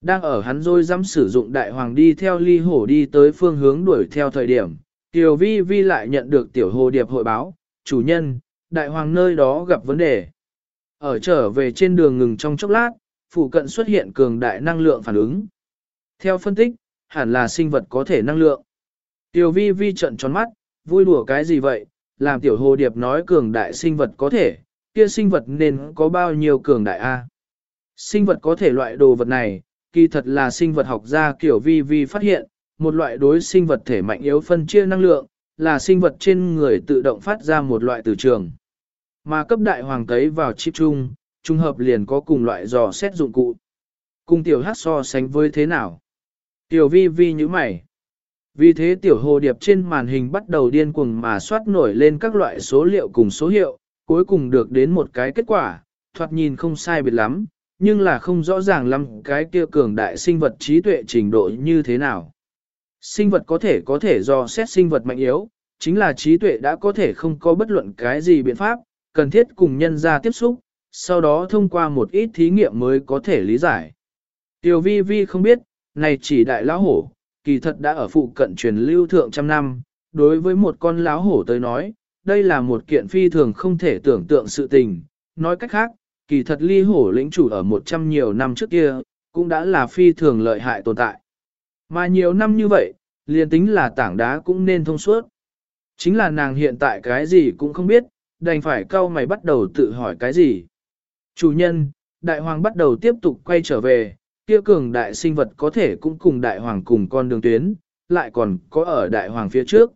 Đang ở hắn rồi dám sử dụng đại hoàng đi theo ly hổ đi tới phương hướng đuổi theo thời điểm, Tiểu vi vi lại nhận được tiểu hồ điệp hội báo, chủ nhân, đại hoàng nơi đó gặp vấn đề. Ở trở về trên đường ngừng trong chốc lát, phụ cận xuất hiện cường đại năng lượng phản ứng. Theo phân tích, hẳn là sinh vật có thể năng lượng. Tiểu vi vi trận tròn mắt, vui đùa cái gì vậy, làm tiểu hồ điệp nói cường đại sinh vật có thể, kia sinh vật nên có bao nhiêu cường đại A. Sinh vật có thể loại đồ vật này, kỳ thật là sinh vật học gia kiểu vi vi phát hiện, một loại đối sinh vật thể mạnh yếu phân chia năng lượng, là sinh vật trên người tự động phát ra một loại từ trường. Mà cấp đại hoàng tấy vào chip chung, trung hợp liền có cùng loại dò xét dụng cụ. Cùng tiểu hát so sánh với thế nào? Tiểu vi vi như mày. Vì thế tiểu hồ điệp trên màn hình bắt đầu điên cuồng mà soát nổi lên các loại số liệu cùng số hiệu, cuối cùng được đến một cái kết quả, thoạt nhìn không sai biệt lắm, nhưng là không rõ ràng lắm cái kia cường đại sinh vật trí tuệ trình độ như thế nào. Sinh vật có thể có thể do xét sinh vật mạnh yếu, chính là trí tuệ đã có thể không có bất luận cái gì biện pháp, cần thiết cùng nhân ra tiếp xúc, sau đó thông qua một ít thí nghiệm mới có thể lý giải. Tiểu vi vi không biết, này chỉ đại lão hổ, kỳ thật đã ở phụ cận truyền lưu thượng trăm năm, đối với một con lão hổ tới nói, đây là một kiện phi thường không thể tưởng tượng sự tình, nói cách khác, kỳ thật ly hổ lĩnh chủ ở một trăm nhiều năm trước kia, cũng đã là phi thường lợi hại tồn tại. Mà nhiều năm như vậy, liền tính là tảng đá cũng nên thông suốt. Chính là nàng hiện tại cái gì cũng không biết, đành phải cau mày bắt đầu tự hỏi cái gì. Chủ nhân, đại hoàng bắt đầu tiếp tục quay trở về, kia cường đại sinh vật có thể cũng cùng đại hoàng cùng con đường tuyến, lại còn có ở đại hoàng phía trước.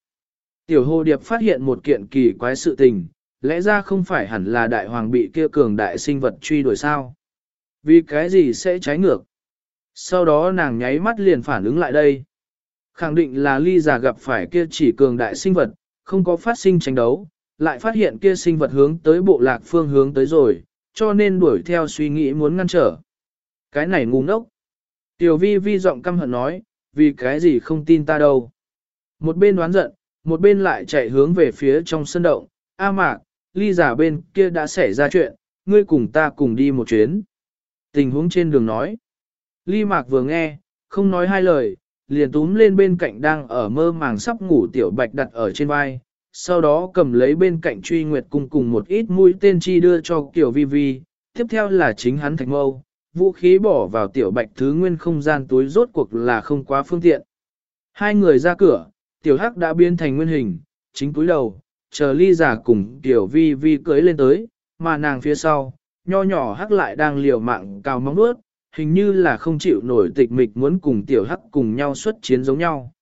Tiểu hồ điệp phát hiện một kiện kỳ quái sự tình, lẽ ra không phải hẳn là đại hoàng bị kia cường đại sinh vật truy đuổi sao. Vì cái gì sẽ trái ngược? Sau đó nàng nháy mắt liền phản ứng lại đây. Khẳng định là ly già gặp phải kia chỉ cường đại sinh vật, không có phát sinh tranh đấu, lại phát hiện kia sinh vật hướng tới bộ lạc phương hướng tới rồi, cho nên đuổi theo suy nghĩ muốn ngăn trở. Cái này ngu ngốc. Tiểu vi vi giọng căm hận nói, vì cái gì không tin ta đâu. Một bên đoán giận, một bên lại chạy hướng về phía trong sân động. A mạc, ly giả bên kia đã xảy ra chuyện, ngươi cùng ta cùng đi một chuyến. Tình huống trên đường nói. Ly mạc vừa nghe, không nói hai lời, liền túm lên bên cạnh đang ở mơ màng sắp ngủ tiểu bạch đặt ở trên vai, sau đó cầm lấy bên cạnh truy nguyệt cùng cùng một ít mũi tên chi đưa cho tiểu vi vi, tiếp theo là chính hắn thạch mâu, vũ khí bỏ vào tiểu bạch thứ nguyên không gian túi rốt cuộc là không quá phương tiện. Hai người ra cửa, tiểu hắc đã biến thành nguyên hình, chính túi đầu, chờ ly giả cùng tiểu vi vi cưới lên tới, mà nàng phía sau, nho nhỏ hắc lại đang liều mạng cào móng nuốt, hình như là không chịu nổi tịch mịch muốn cùng tiểu hắc cùng nhau xuất chiến giống nhau.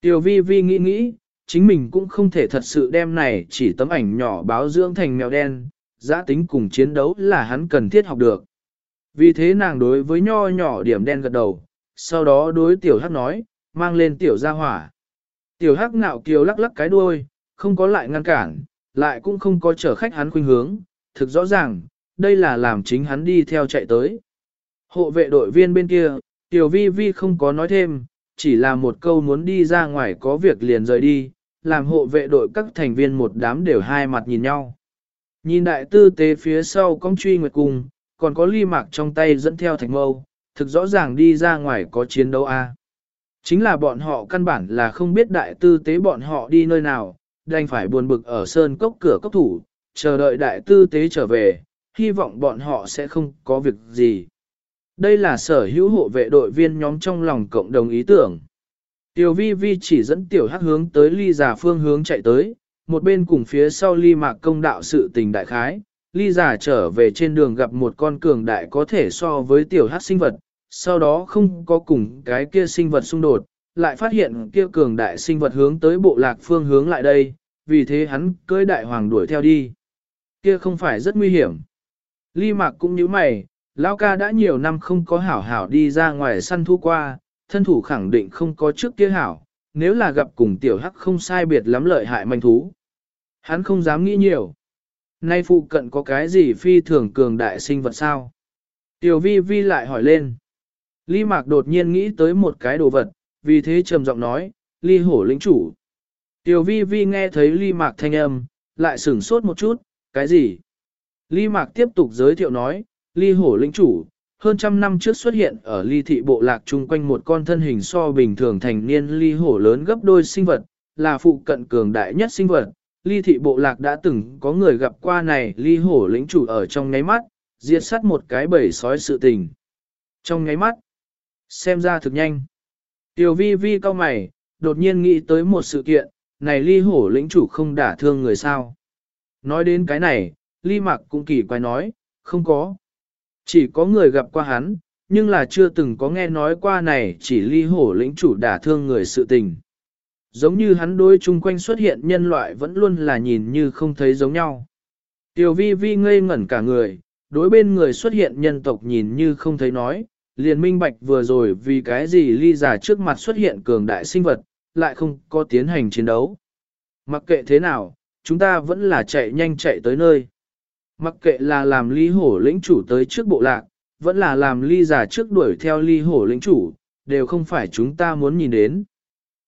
Tiểu vi vi nghĩ nghĩ, chính mình cũng không thể thật sự đem này chỉ tấm ảnh nhỏ báo dưỡng thành mèo đen, giã tính cùng chiến đấu là hắn cần thiết học được. Vì thế nàng đối với nho nhỏ điểm đen gật đầu, sau đó đối tiểu hắc nói, mang lên tiểu ra hỏa. Tiểu hắc ngạo kiều lắc lắc cái đuôi, không có lại ngăn cản, lại cũng không có chở khách hắn khuynh hướng, thực rõ ràng, đây là làm chính hắn đi theo chạy tới. Hộ vệ đội viên bên kia, tiểu vi vi không có nói thêm, chỉ là một câu muốn đi ra ngoài có việc liền rời đi, làm hộ vệ đội các thành viên một đám đều hai mặt nhìn nhau. Nhìn đại tư tế phía sau công truy nguyệt cùng, còn có ly mạc trong tay dẫn theo thành mâu, thực rõ ràng đi ra ngoài có chiến đấu a. Chính là bọn họ căn bản là không biết đại tư tế bọn họ đi nơi nào, đành phải buồn bực ở sơn cốc cửa cốc thủ, chờ đợi đại tư tế trở về, hy vọng bọn họ sẽ không có việc gì. Đây là sở hữu hộ vệ đội viên nhóm trong lòng cộng đồng ý tưởng. Tiểu vi vi chỉ dẫn tiểu hắc hướng tới ly giả phương hướng chạy tới, một bên cùng phía sau ly mạc công đạo sự tình đại khái, ly giả trở về trên đường gặp một con cường đại có thể so với tiểu hắc sinh vật, sau đó không có cùng cái kia sinh vật xung đột, lại phát hiện kia cường đại sinh vật hướng tới bộ lạc phương hướng lại đây, vì thế hắn cưỡi đại hoàng đuổi theo đi. Kia không phải rất nguy hiểm. Ly mạc cũng như mày, lão ca đã nhiều năm không có hảo hảo đi ra ngoài săn thu qua, thân thủ khẳng định không có trước kia hảo, nếu là gặp cùng tiểu hắc không sai biệt lắm lợi hại manh thú. Hắn không dám nghĩ nhiều. Nay phụ cận có cái gì phi thường cường đại sinh vật sao? Tiểu vi vi lại hỏi lên. Ly Mạc đột nhiên nghĩ tới một cái đồ vật, vì thế trầm giọng nói, Ly hổ lĩnh chủ. Tiểu vi vi nghe thấy Ly Mạc thanh âm, lại sửng sốt một chút, cái gì? Ly Mạc tiếp tục giới thiệu nói, Ly hổ lĩnh chủ, hơn trăm năm trước xuất hiện ở ly thị bộ lạc chung quanh một con thân hình so bình thường thành niên ly hổ lớn gấp đôi sinh vật, là phụ cận cường đại nhất sinh vật. Ly thị bộ lạc đã từng có người gặp qua này ly hổ lĩnh chủ ở trong ngáy mắt, diệt sát một cái bầy sói sự tình. Trong ngáy mắt, xem ra thực nhanh. Tiểu vi vi cao mày, đột nhiên nghĩ tới một sự kiện, này ly hổ lĩnh chủ không đả thương người sao. Nói đến cái này, ly mặc cũng kỳ quái nói, không có. Chỉ có người gặp qua hắn, nhưng là chưa từng có nghe nói qua này chỉ ly hổ lĩnh chủ đả thương người sự tình. Giống như hắn đối chung quanh xuất hiện nhân loại vẫn luôn là nhìn như không thấy giống nhau. Tiểu vi vi ngây ngẩn cả người, đối bên người xuất hiện nhân tộc nhìn như không thấy nói, liền minh bạch vừa rồi vì cái gì ly giả trước mặt xuất hiện cường đại sinh vật, lại không có tiến hành chiến đấu. Mặc kệ thế nào, chúng ta vẫn là chạy nhanh chạy tới nơi. Mặc kệ là làm ly hổ lĩnh chủ tới trước bộ lạc, vẫn là làm ly giả trước đuổi theo ly hổ lĩnh chủ, đều không phải chúng ta muốn nhìn đến.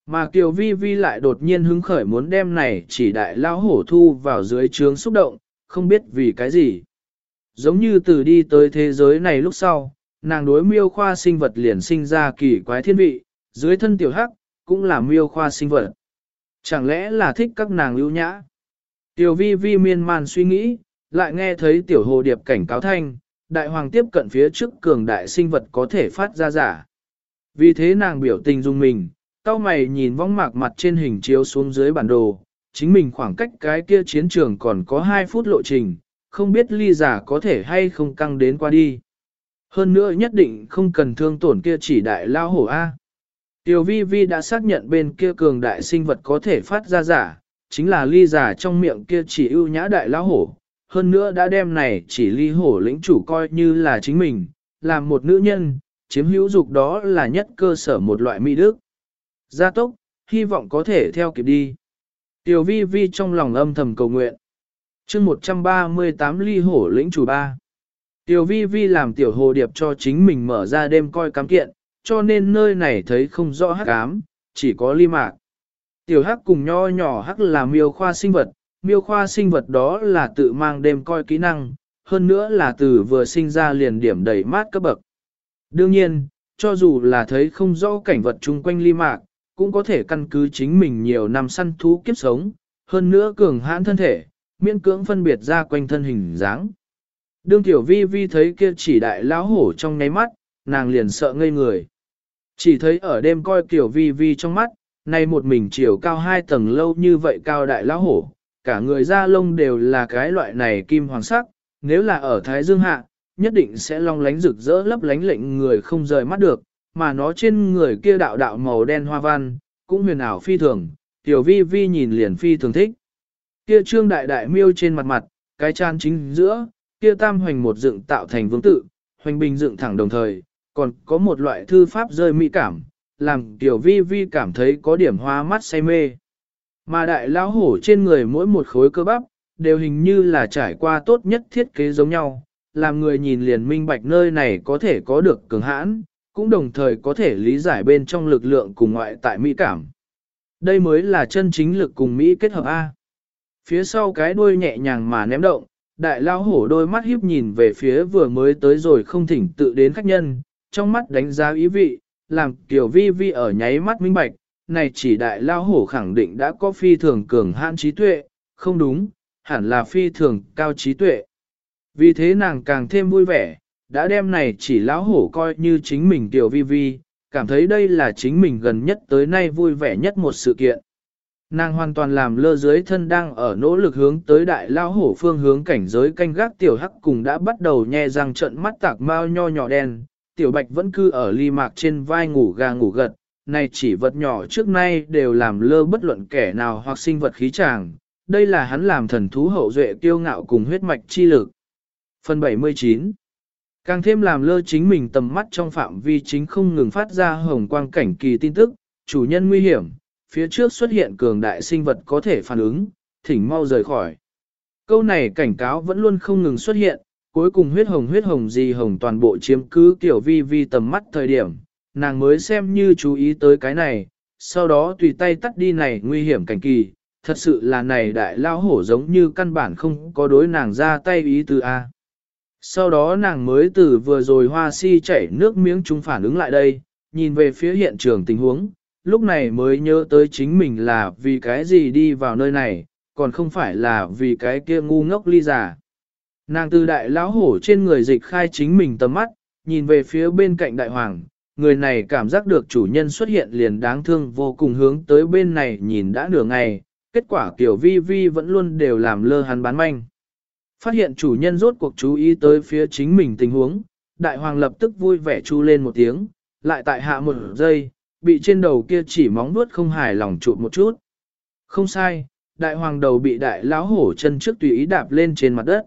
Mà Kiều Vi Vi lại đột nhiên hứng khởi muốn đem này chỉ đại lao hổ thu vào dưới trướng xúc động, không biết vì cái gì. Giống như từ đi tới thế giới này lúc sau, nàng đối miêu khoa sinh vật liền sinh ra kỳ quái thiên vị, dưới thân tiểu hắc, cũng là miêu khoa sinh vật. Chẳng lẽ là thích các nàng lưu nhã? Tiểu vi vi miên man suy nghĩ, lại nghe thấy tiểu hồ điệp cảnh cáo thanh, đại hoàng tiếp cận phía trước cường đại sinh vật có thể phát ra giả. Vì thế nàng biểu tình dung mình, cao mày nhìn vong mạc mặt trên hình chiếu xuống dưới bản đồ, chính mình khoảng cách cái kia chiến trường còn có 2 phút lộ trình, không biết ly giả có thể hay không căng đến qua đi. Hơn nữa nhất định không cần thương tổn kia chỉ đại lao hổ A. Tiểu vi vi đã xác nhận bên kia cường đại sinh vật có thể phát ra giả, chính là ly giả trong miệng kia chỉ ưu nhã đại lao hổ. Hơn nữa đã đem này chỉ ly hổ lĩnh chủ coi như là chính mình, làm một nữ nhân, chiếm hữu dục đó là nhất cơ sở một loại mỹ đức. Gia tốc, hy vọng có thể theo kịp đi. Tiểu vi vi trong lòng âm thầm cầu nguyện. chương 138 ly hổ lĩnh chủ ba. Tiểu vi vi làm tiểu hồ điệp cho chính mình mở ra đêm coi cắm kiện, cho nên nơi này thấy không rõ hắc ám, chỉ có ly mạc. Tiểu hắc cùng nho nhỏ hắc là miêu khoa sinh vật, miêu khoa sinh vật đó là tự mang đêm coi kỹ năng, hơn nữa là từ vừa sinh ra liền điểm đầy mát cấp bậc. Đương nhiên, cho dù là thấy không rõ cảnh vật chung quanh ly mạc, cũng có thể căn cứ chính mình nhiều năm săn thú kiếp sống, hơn nữa cường hãn thân thể, miễn cưỡng phân biệt ra quanh thân hình dáng. Đương tiểu vi vi thấy kia chỉ đại lão hổ trong ngáy mắt, nàng liền sợ ngây người. Chỉ thấy ở đêm coi tiểu vi vi trong mắt, nay một mình chiều cao hai tầng lâu như vậy cao đại lão hổ, cả người da lông đều là cái loại này kim hoàng sắc, nếu là ở Thái Dương Hạ, nhất định sẽ long lánh rực rỡ lấp lánh lệnh người không rời mắt được, mà nó trên người kia đạo đạo màu đen hoa văn, cũng huyền ảo phi thường, tiểu vi vi nhìn liền phi thường thích. Kia trương đại đại miêu trên mặt mặt, cái chan chính giữa, kia tam hoành một dựng tạo thành vương tự, hoành bình dựng thẳng đồng thời, còn có một loại thư pháp rơi mỹ cảm, làm tiểu vi vi cảm thấy có điểm hoa mắt say mê. Mà đại lão hổ trên người mỗi một khối cơ bắp, đều hình như là trải qua tốt nhất thiết kế giống nhau, làm người nhìn liền minh bạch nơi này có thể có được cường hãn, cũng đồng thời có thể lý giải bên trong lực lượng cùng ngoại tại mỹ cảm. Đây mới là chân chính lực cùng Mỹ kết hợp A. Phía sau cái đuôi nhẹ nhàng mà ném động, đại lao hổ đôi mắt hiếp nhìn về phía vừa mới tới rồi không thỉnh tự đến khách nhân, trong mắt đánh giá ý vị, làm kiểu vi vi ở nháy mắt minh bạch, này chỉ đại lao hổ khẳng định đã có phi thường cường hạn trí tuệ, không đúng, hẳn là phi thường cao trí tuệ. Vì thế nàng càng thêm vui vẻ, đã đem này chỉ lão hổ coi như chính mình tiểu vi vi, cảm thấy đây là chính mình gần nhất tới nay vui vẻ nhất một sự kiện. Nàng hoàn toàn làm lơ dưới thân đang ở nỗ lực hướng tới đại lao hổ phương hướng cảnh giới canh gác tiểu hắc cùng đã bắt đầu nhe răng trận mắt tạc mau nho nhỏ đen, tiểu bạch vẫn cư ở ly mạc trên vai ngủ gà ngủ gật, này chỉ vật nhỏ trước nay đều làm lơ bất luận kẻ nào hoặc sinh vật khí tràng, đây là hắn làm thần thú hậu duệ kiêu ngạo cùng huyết mạch chi lực. Phần 79 Càng thêm làm lơ chính mình tầm mắt trong phạm vi chính không ngừng phát ra hồng quang cảnh kỳ tin tức, chủ nhân nguy hiểm, phía trước xuất hiện cường đại sinh vật có thể phản ứng, thỉnh mau rời khỏi. Câu này cảnh cáo vẫn luôn không ngừng xuất hiện, cuối cùng huyết hồng huyết hồng gì hồng toàn bộ chiếm cứ tiểu vi vi tầm mắt thời điểm, nàng mới xem như chú ý tới cái này, sau đó tùy tay tắt đi này nguy hiểm cảnh kỳ, thật sự là này đại lao hổ giống như căn bản không có đối nàng ra tay ý từ A. Sau đó nàng mới từ vừa rồi hoa si chảy nước miếng chúng phản ứng lại đây, nhìn về phía hiện trường tình huống, lúc này mới nhớ tới chính mình là vì cái gì đi vào nơi này, còn không phải là vì cái kia ngu ngốc ly giả. Nàng từ đại lão hổ trên người dịch khai chính mình tầm mắt, nhìn về phía bên cạnh đại hoàng, người này cảm giác được chủ nhân xuất hiện liền đáng thương vô cùng hướng tới bên này nhìn đã nửa ngày, kết quả kiểu vi vi vẫn luôn đều làm lơ hắn bán manh. Phát hiện chủ nhân rốt cuộc chú ý tới phía chính mình tình huống, đại hoàng lập tức vui vẻ chu lên một tiếng, lại tại hạ một giây, bị trên đầu kia chỉ móng vuốt không hài lòng chụp một chút. Không sai, đại hoàng đầu bị đại lão hổ chân trước tùy ý đạp lên trên mặt đất.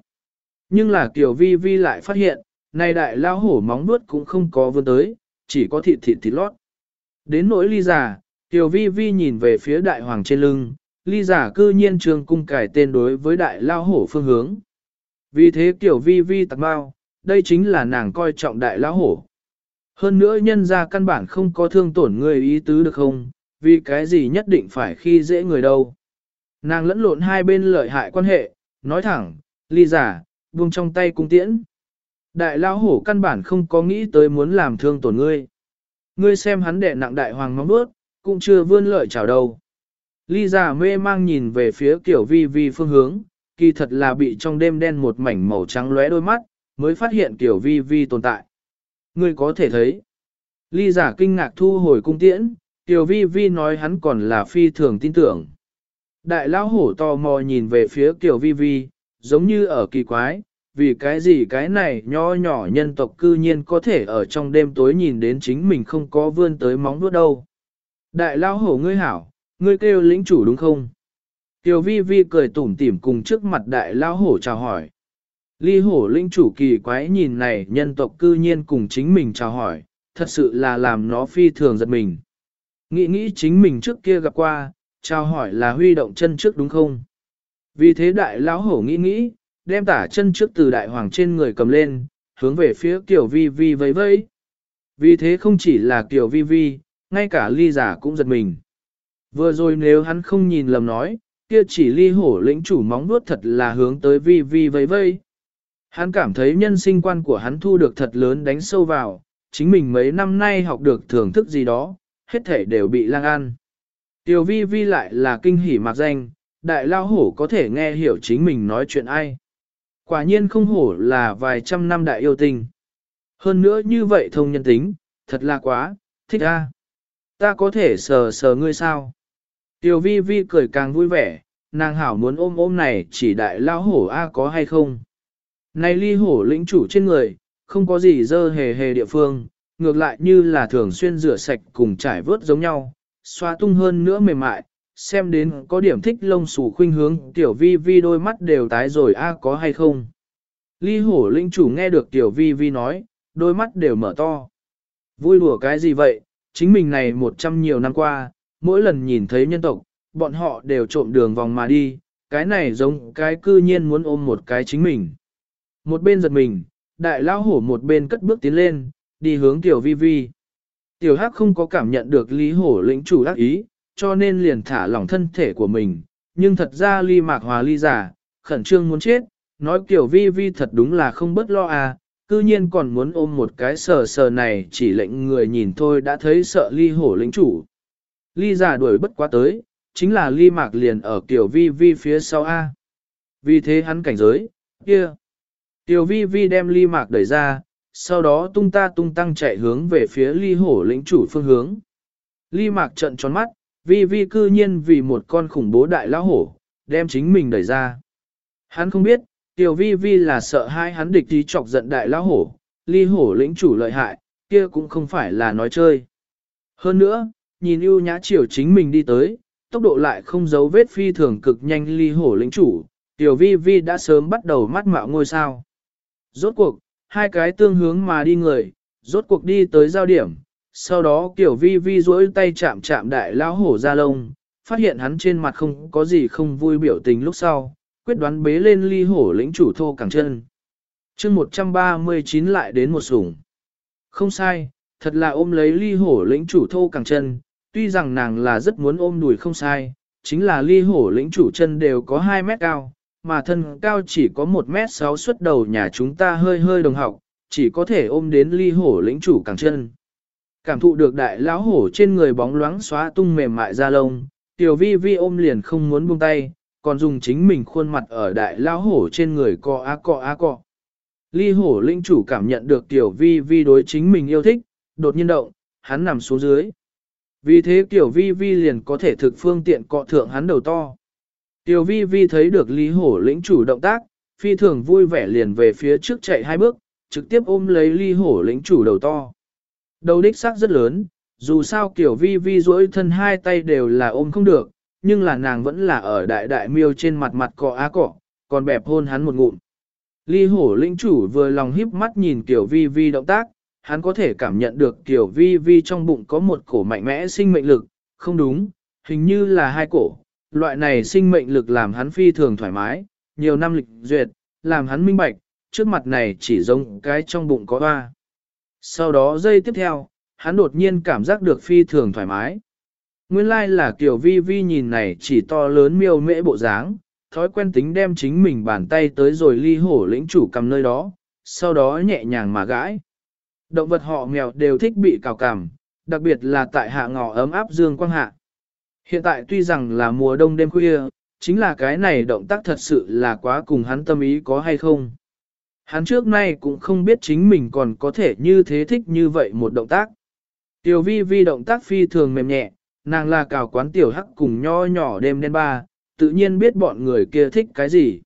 Nhưng là Kiều Vi Vi lại phát hiện, này đại lão hổ móng vuốt cũng không có vươn tới, chỉ có thịt thịt thịt lót. Đến nỗi ly giả, Kiều Vi Vi nhìn về phía đại hoàng trên lưng, ly giả cư nhiên trường cung cải tên đối với đại lão hổ phương hướng. Vì thế tiểu Vi Vi tặc bao, đây chính là nàng coi trọng đại lão hổ. Hơn nữa nhân ra căn bản không có thương tổn người ý tứ được không, vì cái gì nhất định phải khi dễ người đâu. Nàng lẫn lộn hai bên lợi hại quan hệ, nói thẳng, ly giả, buông trong tay cung tiễn. Đại lão hổ căn bản không có nghĩ tới muốn làm thương tổn ngươi. Ngươi xem hắn đệ nặng đại hoàng móng bước, cũng chưa vươn lợi chào đâu. Ly giả mê mang nhìn về phía kiểu vi vi phương hướng, kỳ thật là bị trong đêm đen một mảnh màu trắng lóe đôi mắt, mới phát hiện kiểu vi vi tồn tại. Ngươi có thể thấy. Ly giả kinh ngạc thu hồi cung tiễn, tiểu vi vi nói hắn còn là phi thường tin tưởng. Đại lão hổ tò mò nhìn về phía tiểu vi vi, giống như ở kỳ quái, vì cái gì cái này nho nhỏ nhân tộc cư nhiên có thể ở trong đêm tối nhìn đến chính mình không có vươn tới móng vuốt đâu. Đại lão hổ ngươi hảo, ngươi kêu lĩnh chủ đúng không? Tiểu vi vi cười tủm tỉm cùng trước mặt đại lão hổ chào hỏi. Ly hổ linh chủ kỳ quái nhìn này nhân tộc cư nhiên cùng chính mình chào hỏi, thật sự là làm nó phi thường giật mình. Nghĩ nghĩ chính mình trước kia gặp qua, chào hỏi là huy động chân trước đúng không? Vì thế đại lão hổ nghĩ nghĩ, đem tả chân trước từ đại hoàng trên người cầm lên, hướng về phía kiểu vi vi vẫy vẫy. Vì thế không chỉ là kiểu vi vi, ngay cả ly giả cũng giật mình. Vừa rồi nếu hắn không nhìn lầm nói, kia chỉ ly hổ lĩnh chủ móng nuốt thật là hướng tới vi vi vây vây Hắn cảm thấy nhân sinh quan của hắn thu được thật lớn đánh sâu vào, chính mình mấy năm nay học được thưởng thức gì đó, hết thể đều bị lang ăn. Tiểu vi vi lại là kinh hỉ mạc danh, đại lao hổ có thể nghe hiểu chính mình nói chuyện ai. Quả nhiên không hổ là vài trăm năm đại yêu tình. Hơn nữa như vậy thông nhân tính, thật là quá, thích a. Ta có thể sờ sờ ngươi sao? Tiểu vi vi cười càng vui vẻ, nàng hảo muốn ôm ôm này chỉ đại lao hổ a có hay không? Này ly hổ lĩnh chủ trên người, không có gì dơ hề hề địa phương, ngược lại như là thường xuyên rửa sạch cùng trải vớt giống nhau, xoa tung hơn nữa mềm mại, xem đến có điểm thích lông xù khuynh hướng tiểu vi vi đôi mắt đều tái rồi a có hay không. Ly hổ lĩnh chủ nghe được tiểu vi vi nói, đôi mắt đều mở to. Vui lùa cái gì vậy, chính mình này một trăm nhiều năm qua, mỗi lần nhìn thấy nhân tộc, bọn họ đều trộm đường vòng mà đi, cái này giống cái cư nhiên muốn ôm một cái chính mình. Một bên giật mình, đại lão hổ một bên cất bước tiến lên, đi hướng tiểu vi vi. Tiểu hắc không có cảm nhận được lý hổ lĩnh chủ đắc ý, cho nên liền thả lỏng thân thể của mình, nhưng thật ra ly mạc hòa ly giả, khẩn trương muốn chết, nói kiểu vi vi thật đúng là không bất lo à, cư nhiên còn muốn ôm một cái sờ sờ này chỉ lệnh người nhìn thôi đã thấy sợ ly hổ lĩnh chủ. Ly giả đuổi bất quá tới, chính là ly mạc liền ở tiểu vi vi phía sau A. Vì thế hắn cảnh giới, kia. Tiểu vi vi đem ly mạc đẩy ra, sau đó tung ta tung tăng chạy hướng về phía ly hổ lĩnh chủ phương hướng. Ly mạc trận tròn mắt, vi vi cư nhiên vì một con khủng bố đại lão hổ, đem chính mình đẩy ra. Hắn không biết, tiểu vi vi là sợ hai hắn địch tí chọc giận đại lão hổ, ly hổ lĩnh chủ lợi hại, kia cũng không phải là nói chơi. Hơn nữa, nhìn ưu nhã chiều chính mình đi tới, tốc độ lại không giấu vết phi thường cực nhanh ly hổ lĩnh chủ, tiểu vi vi đã sớm bắt đầu mắt mạo ngôi sao. Rốt cuộc, hai cái tương hướng mà đi người, rốt cuộc đi tới giao điểm, sau đó tiểu vi vi duỗi tay chạm chạm đại lão hổ ra lông, phát hiện hắn trên mặt không có gì không vui biểu tình lúc sau, quyết đoán bế lên ly hổ lĩnh chủ thô cẳng chân. chương 139 lại đến một sủng. Không sai, thật là ôm lấy ly hổ lĩnh chủ thô cẳng chân, tuy rằng nàng là rất muốn ôm đùi không sai, chính là ly hổ lĩnh chủ chân đều có 2 mét cao, mà thân cao chỉ có 1 mét 6 xuất đầu nhà chúng ta hơi hơi đồng học, chỉ có thể ôm đến ly hổ lĩnh chủ cẳng chân. Cảm thụ được đại lão hổ trên người bóng loáng xóa tung mềm mại da lông, tiểu vi vi ôm liền không muốn buông tay, còn dùng chính mình khuôn mặt ở đại lão hổ trên người co á cọ á cọ. Ly hổ lĩnh chủ cảm nhận được tiểu vi vi đối chính mình yêu thích, đột nhiên động, hắn nằm xuống dưới. Vì thế tiểu vi vi liền có thể thực phương tiện cọ thượng hắn đầu to. Tiểu vi vi thấy được Lý Hổ lĩnh chủ động tác, phi thường vui vẻ liền về phía trước chạy hai bước, trực tiếp ôm lấy Lý Hổ lĩnh chủ đầu to. Đầu đích xác rất lớn, Dù sao tiểu vi vi duỗi thân hai tay đều là ôm không được, nhưng là nàng vẫn là ở đại đại miêu trên mặt mặt cọ á cọ, còn bẹp hôn hắn một ngụm. lý hổ lĩnh chủ vừa lòng híp mắt nhìn tiểu vi vi động tác, hắn có thể cảm nhận được Tiểu vi vi trong bụng có một cổ mạnh mẽ sinh mệnh lực, không đúng, hình như là hai cổ. Loại này sinh mệnh lực làm hắn phi thường thoải mái, nhiều năm lịch duyệt, làm hắn minh bạch, trước mặt này chỉ giống cái trong bụng có hoa. Sau đó giây tiếp theo, hắn đột nhiên cảm giác được phi thường thoải mái. Nguyên lai like là kiểu vi vi nhìn này chỉ to lớn miêu mễ bộ dáng, thói quen tính đem chính mình bàn tay tới rồi ly hổ lĩnh chủ cầm nơi đó, sau đó nhẹ nhàng mà gãi. Động vật họ mèo đều thích bị cào cằm, đặc biệt là tại hạ ngọ ấm áp dương quang hạ. Hiện tại tuy rằng là mùa đông đêm khuya, chính là cái này động tác thật sự là quá cùng hắn tâm ý có hay không. Hắn trước nay cũng không biết chính mình còn có thể như thế thích như vậy một động tác. Tiểu vi vi động tác phi thường mềm nhẹ, nàng là cào quán tiểu hắc cùng nho nhỏ đêm đen ba, tự nhiên biết bọn người kia thích cái gì.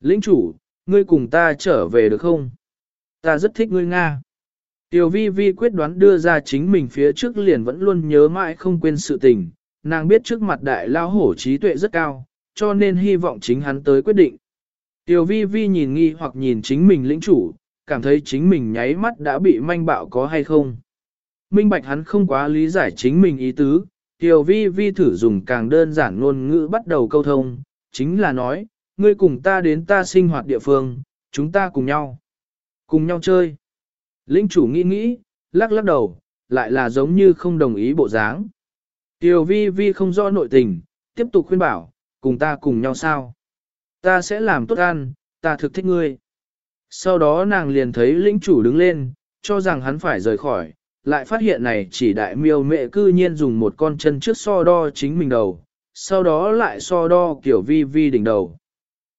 Lĩnh chủ, ngươi cùng ta trở về được không? Ta rất thích ngươi Nga. Tiểu vi vi quyết đoán đưa ra chính mình phía trước liền vẫn luôn nhớ mãi không quên sự tình, nàng biết trước mặt đại lao hổ trí tuệ rất cao, cho nên hy vọng chính hắn tới quyết định. Tiểu vi vi nhìn nghi hoặc nhìn chính mình lĩnh chủ, cảm thấy chính mình nháy mắt đã bị manh bạo có hay không. Minh bạch hắn không quá lý giải chính mình ý tứ, Tiểu vi vi thử dùng càng đơn giản ngôn ngữ bắt đầu câu thông, chính là nói, ngươi cùng ta đến ta sinh hoạt địa phương, chúng ta cùng nhau. Cùng nhau chơi. Linh chủ nghĩ nghĩ, lắc lắc đầu, lại là giống như không đồng ý bộ dáng. Tiểu vi vi không rõ nội tình, tiếp tục khuyên bảo, cùng ta cùng nhau sao. Ta sẽ làm tốt ăn, ta thực thích ngươi. Sau đó nàng liền thấy lĩnh chủ đứng lên, cho rằng hắn phải rời khỏi, lại phát hiện này chỉ đại miêu mẹ cư nhiên dùng một con chân trước so đo chính mình đầu, sau đó lại so đo kiểu vi vi đỉnh đầu.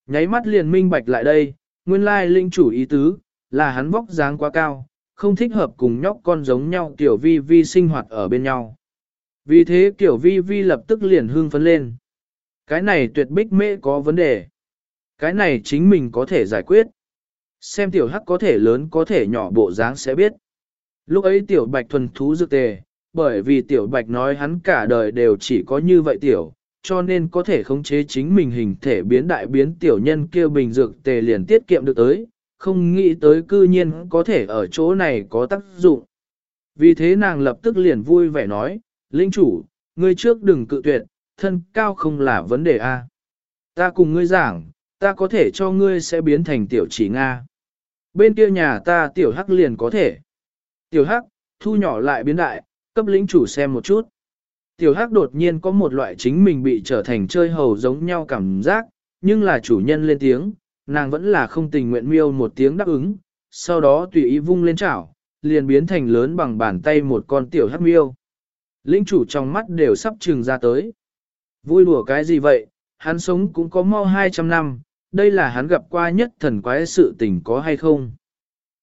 Nháy mắt liền minh bạch lại đây, nguyên lai linh chủ ý tứ, là hắn vóc dáng quá cao, không thích hợp cùng nhóc con giống nhau Tiểu vi vi sinh hoạt ở bên nhau. Vì thế Tiểu vi vi lập tức liền hương phấn lên. Cái này tuyệt bích mễ có vấn đề. Cái này chính mình có thể giải quyết. Xem tiểu hắc có thể lớn có thể nhỏ bộ dáng sẽ biết. Lúc ấy tiểu bạch thuần thú dược tề, bởi vì tiểu bạch nói hắn cả đời đều chỉ có như vậy tiểu, cho nên có thể khống chế chính mình hình thể biến đại biến tiểu nhân kia bình dược tề liền tiết kiệm được tới, không nghĩ tới cư nhiên có thể ở chỗ này có tác dụng. Vì thế nàng lập tức liền vui vẻ nói, linh chủ, ngươi trước đừng cự tuyệt, thân cao không là vấn đề a. Ta cùng ngươi giảng, ta có thể cho ngươi sẽ biến thành tiểu chỉ Nga. Bên kia nhà ta tiểu hắc liền có thể. Tiểu hắc, thu nhỏ lại biến đại, cấp lĩnh chủ xem một chút. Tiểu hắc đột nhiên có một loại chính mình bị trở thành chơi hầu giống nhau cảm giác, nhưng là chủ nhân lên tiếng, nàng vẫn là không tình nguyện miêu một tiếng đáp ứng, sau đó tùy ý vung lên chảo, liền biến thành lớn bằng bàn tay một con tiểu hắc miêu. Lĩnh chủ trong mắt đều sắp trừng ra tới. Vui đùa cái gì vậy, hắn sống cũng có mau 200 năm, đây là hắn gặp qua nhất thần quái sự tình có hay không.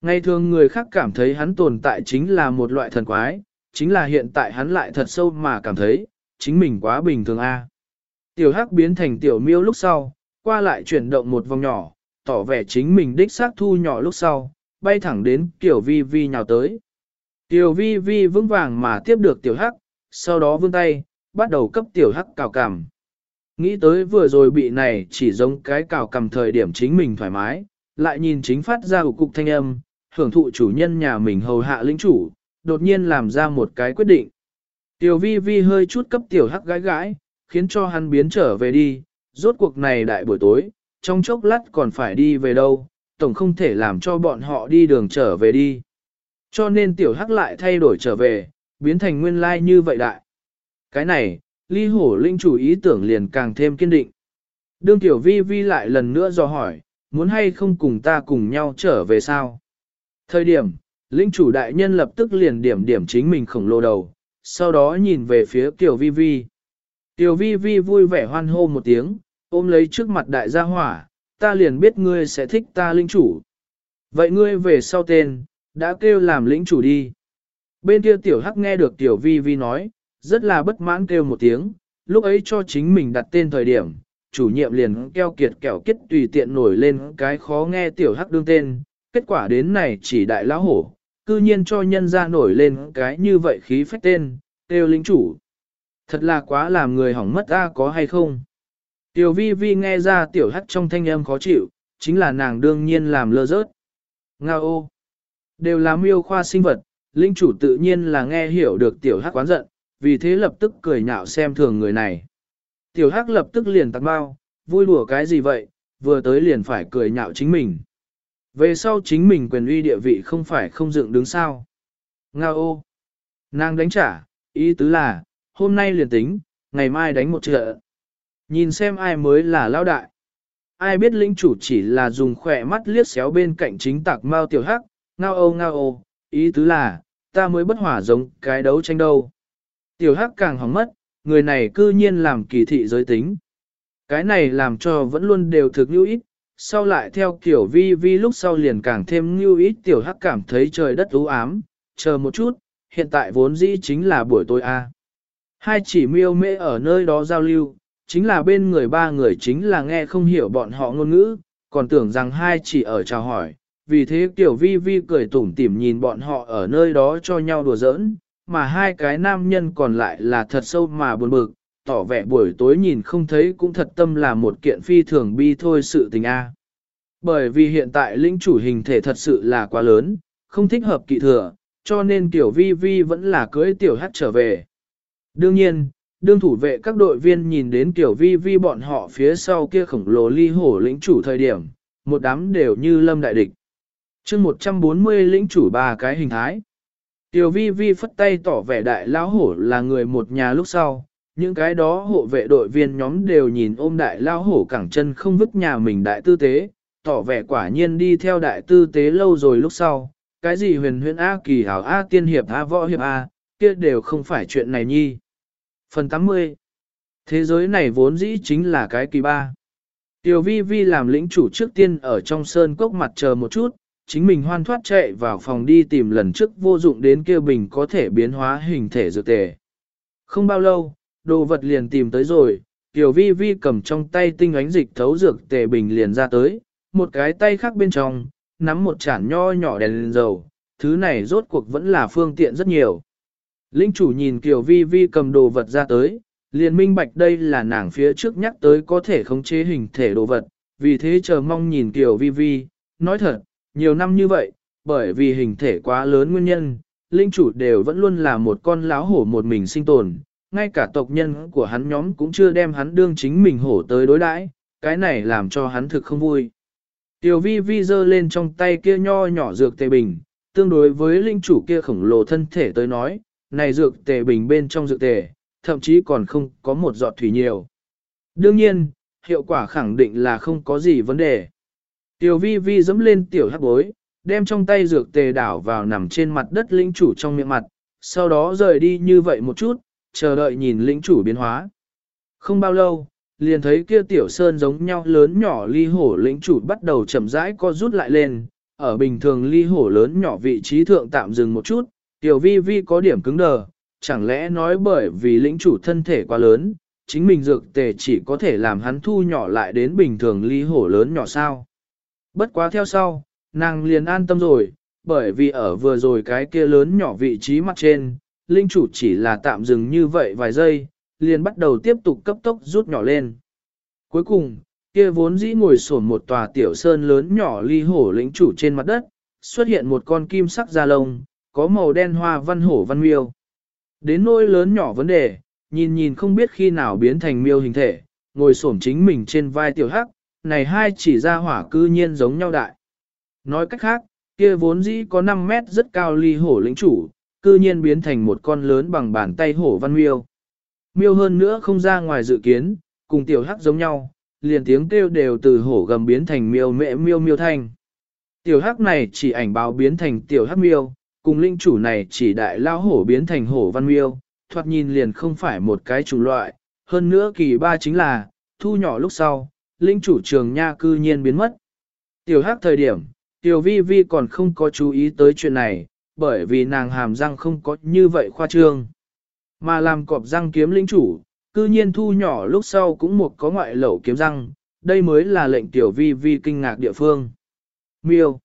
Ngày thường người khác cảm thấy hắn tồn tại chính là một loại thần quái, chính là hiện tại hắn lại thật sâu mà cảm thấy, chính mình quá bình thường a. Tiểu hắc biến thành tiểu miêu lúc sau, qua lại chuyển động một vòng nhỏ, tỏ vẻ chính mình đích xác thu nhỏ lúc sau, bay thẳng đến tiểu vi vi nhào tới. Tiểu vi vi vững vàng mà tiếp được tiểu hắc, sau đó vươn tay, bắt đầu cấp tiểu hắc cào cằm. Nghĩ tới vừa rồi bị này chỉ giống cái cào cằm thời điểm chính mình thoải mái, lại nhìn chính phát ra của cục thanh âm, hưởng thụ chủ nhân nhà mình hầu hạ lĩnh chủ, đột nhiên làm ra một cái quyết định. Tiểu vi vi hơi chút cấp tiểu hắc gái gái, khiến cho hắn biến trở về đi, rốt cuộc này đại buổi tối, trong chốc lát còn phải đi về đâu, tổng không thể làm cho bọn họ đi đường trở về đi. Cho nên tiểu hắc lại thay đổi trở về, biến thành nguyên lai như vậy đại. Cái này, ly hổ linh chủ ý tưởng liền càng thêm kiên định. Đương tiểu vi vi lại lần nữa do hỏi, muốn hay không cùng ta cùng nhau trở về sao? Thời điểm, linh chủ đại nhân lập tức liền điểm điểm chính mình khổng lồ đầu, sau đó nhìn về phía Tiểu Vi Vi. Tiểu Vi Vi vui vẻ hoan hô một tiếng, ôm lấy trước mặt đại gia hỏa, ta liền biết ngươi sẽ thích ta linh chủ. Vậy ngươi về sau tên, đã kêu làm lĩnh chủ đi. Bên kia tiểu hắc nghe được tiểu vi vi nói, rất là bất mãn kêu một tiếng, lúc ấy cho chính mình đặt tên thời điểm, chủ nhiệm liền keo kiệt kẹo kết tùy tiện nổi lên cái khó nghe tiểu hắc đương tên, kết quả đến này chỉ đại lão hổ, cư nhiên cho nhân ra nổi lên cái như vậy khí phách tên, kêu lĩnh chủ. Thật là quá làm người hỏng mất ra có hay không? Tiểu vi vi nghe ra tiểu hắc trong thanh âm khó chịu, chính là nàng đương nhiên làm lơ rớt. Nga ô! Đều là miêu khoa sinh vật, linh chủ tự nhiên là nghe hiểu được tiểu hắc quán giận, vì thế lập tức cười nhạo xem thường người này. Tiểu hắc lập tức liền tặng bao, vui đùa cái gì vậy, vừa tới liền phải cười nhạo chính mình. Về sau chính mình quyền uy địa vị không phải không dựng đứng sao. Nga ô! Nàng đánh trả, ý tứ là, hôm nay liền tính, ngày mai đánh một trận. Nhìn xem ai mới là lão đại. Ai biết lĩnh chủ chỉ là dùng khỏe mắt liếc xéo bên cạnh chính tạc mao tiểu hắc, ngao ô ngao ô, ý tứ là, ta mới bất hỏa giống cái đấu tranh đâu. Tiểu hắc càng hóng mất, người này cư nhiên làm kỳ thị giới tính. Cái này làm cho vẫn luôn đều thực như ít, sau lại theo kiểu vi vi lúc sau liền càng thêm như ít tiểu hắc cảm thấy trời đất u ám, chờ một chút, hiện tại vốn dĩ chính là buổi tối a. Hai chỉ miêu mễ ở nơi đó giao lưu, chính là bên người ba người chính là nghe không hiểu bọn họ ngôn ngữ, còn tưởng rằng hai chỉ ở chào hỏi, vì thế tiểu vi vi cười tủm tỉm nhìn bọn họ ở nơi đó cho nhau đùa giỡn, mà hai cái nam nhân còn lại là thật sâu mà buồn bực, tỏ vẻ buổi tối nhìn không thấy cũng thật tâm là một kiện phi thường bi thôi sự tình a. Bởi vì hiện tại lĩnh chủ hình thể thật sự là quá lớn, không thích hợp kỵ thừa, cho nên tiểu vi vi vẫn là cưới tiểu hát trở về. Đương nhiên, đương thủ vệ các đội viên nhìn đến tiểu vi vi bọn họ phía sau kia khổng lồ ly hổ lĩnh chủ thời điểm, một đám đều như lâm đại địch. chương 140 lĩnh chủ ba cái hình thái. Tiểu vi vi phất tay tỏ vẻ đại lão hổ là người một nhà lúc sau, những cái đó hộ vệ đội viên nhóm đều nhìn ôm đại lão hổ cẳng chân không vứt nhà mình đại tư tế, tỏ vẻ quả nhiên đi theo đại tư tế lâu rồi lúc sau, cái gì huyền huyền A kỳ hảo A tiên hiệp A võ hiệp A, kia đều không phải chuyện này nhi. Phần 80 Thế giới này vốn dĩ chính là cái kỳ ba. Tiểu vi vi làm lĩnh chủ trước tiên ở trong sơn cốc mặt chờ một chút, chính mình hoan thoát chạy vào phòng đi tìm lần trước vô dụng đến kia bình có thể biến hóa hình thể dược tề. Không bao lâu, đồ vật liền tìm tới rồi, Tiểu vi vi cầm trong tay tinh ánh dịch thấu dược tề bình liền ra tới, một cái tay khác bên trong, nắm một chản nho nhỏ đèn lên dầu, thứ này rốt cuộc vẫn là phương tiện rất nhiều. Linh chủ nhìn Kiều Vi Vi cầm đồ vật ra tới, liền minh bạch đây là nàng phía trước nhắc tới có thể khống chế hình thể đồ vật, vì thế chờ mong nhìn Kiều Vi Vi, nói thật, nhiều năm như vậy, bởi vì hình thể quá lớn nguyên nhân, linh chủ đều vẫn luôn là một con láo hổ một mình sinh tồn, ngay cả tộc nhân của hắn nhóm cũng chưa đem hắn đương chính mình hổ tới đối đãi, cái này làm cho hắn thực không vui. Tiểu vi vi giơ lên trong tay kia nho nhỏ dược tề bình, tương đối với linh chủ kia khổng lồ thân thể tới nói, này dược tề bình bên trong dược tề, thậm chí còn không có một giọt thủy nhiều. Đương nhiên, hiệu quả khẳng định là không có gì vấn đề. Tiểu vi vi dẫm lên tiểu hắc bối, đem trong tay dược tề đảo vào nằm trên mặt đất lĩnh chủ trong miệng mặt, sau đó rời đi như vậy một chút, chờ đợi nhìn lĩnh chủ biến hóa. Không bao lâu, liền thấy kia tiểu sơn giống nhau lớn nhỏ ly hổ lĩnh chủ bắt đầu chậm rãi co rút lại lên, ở bình thường ly hổ lớn nhỏ vị trí thượng tạm dừng một chút, tiểu vi vi có điểm cứng đờ, chẳng lẽ nói bởi vì lĩnh chủ thân thể quá lớn, chính mình dược tề chỉ có thể làm hắn thu nhỏ lại đến bình thường ly hổ lớn nhỏ sao. Bất quá theo sau, nàng liền an tâm rồi, bởi vì ở vừa rồi cái kia lớn nhỏ vị trí mặt trên, linh chủ chỉ là tạm dừng như vậy vài giây, liền bắt đầu tiếp tục cấp tốc rút nhỏ lên. Cuối cùng, kia vốn dĩ ngồi sổn một tòa tiểu sơn lớn nhỏ ly hổ lĩnh chủ trên mặt đất, xuất hiện một con kim sắc da lông, có màu đen hoa văn hổ văn miêu. Đến nỗi lớn nhỏ vấn đề, nhìn nhìn không biết khi nào biến thành miêu hình thể, ngồi xổm chính mình trên vai tiểu hắc, này hai chỉ ra hỏa cư nhiên giống nhau đại. Nói cách khác, kia vốn dĩ có 5 mét rất cao ly hổ lĩnh chủ, cư nhiên biến thành một con lớn bằng bàn tay hổ văn miêu. Miêu hơn nữa không ra ngoài dự kiến, cùng tiểu hắc giống nhau, liền tiếng kêu đều từ hổ gầm biến thành miêu mẹ miêu miêu thanh. Tiểu hắc này chỉ ảnh báo biến thành tiểu hắc miêu, cùng linh chủ này chỉ đại lao hổ biến thành hổ văn miêu, thoạt nhìn liền không phải một cái chủng loại, hơn nữa kỳ ba chính là, thu nhỏ lúc sau, linh chủ trường nha cư nhiên biến mất. Tiểu hắc thời điểm, tiểu vi vi còn không có chú ý tới chuyện này, bởi vì nàng hàm răng không có như vậy khoa trương. Mà làm cọp răng kiếm linh chủ, cư nhiên thu nhỏ lúc sau cũng một có ngoại lẩu kiếm răng, đây mới là lệnh tiểu vi vi kinh ngạc địa phương. Miêu.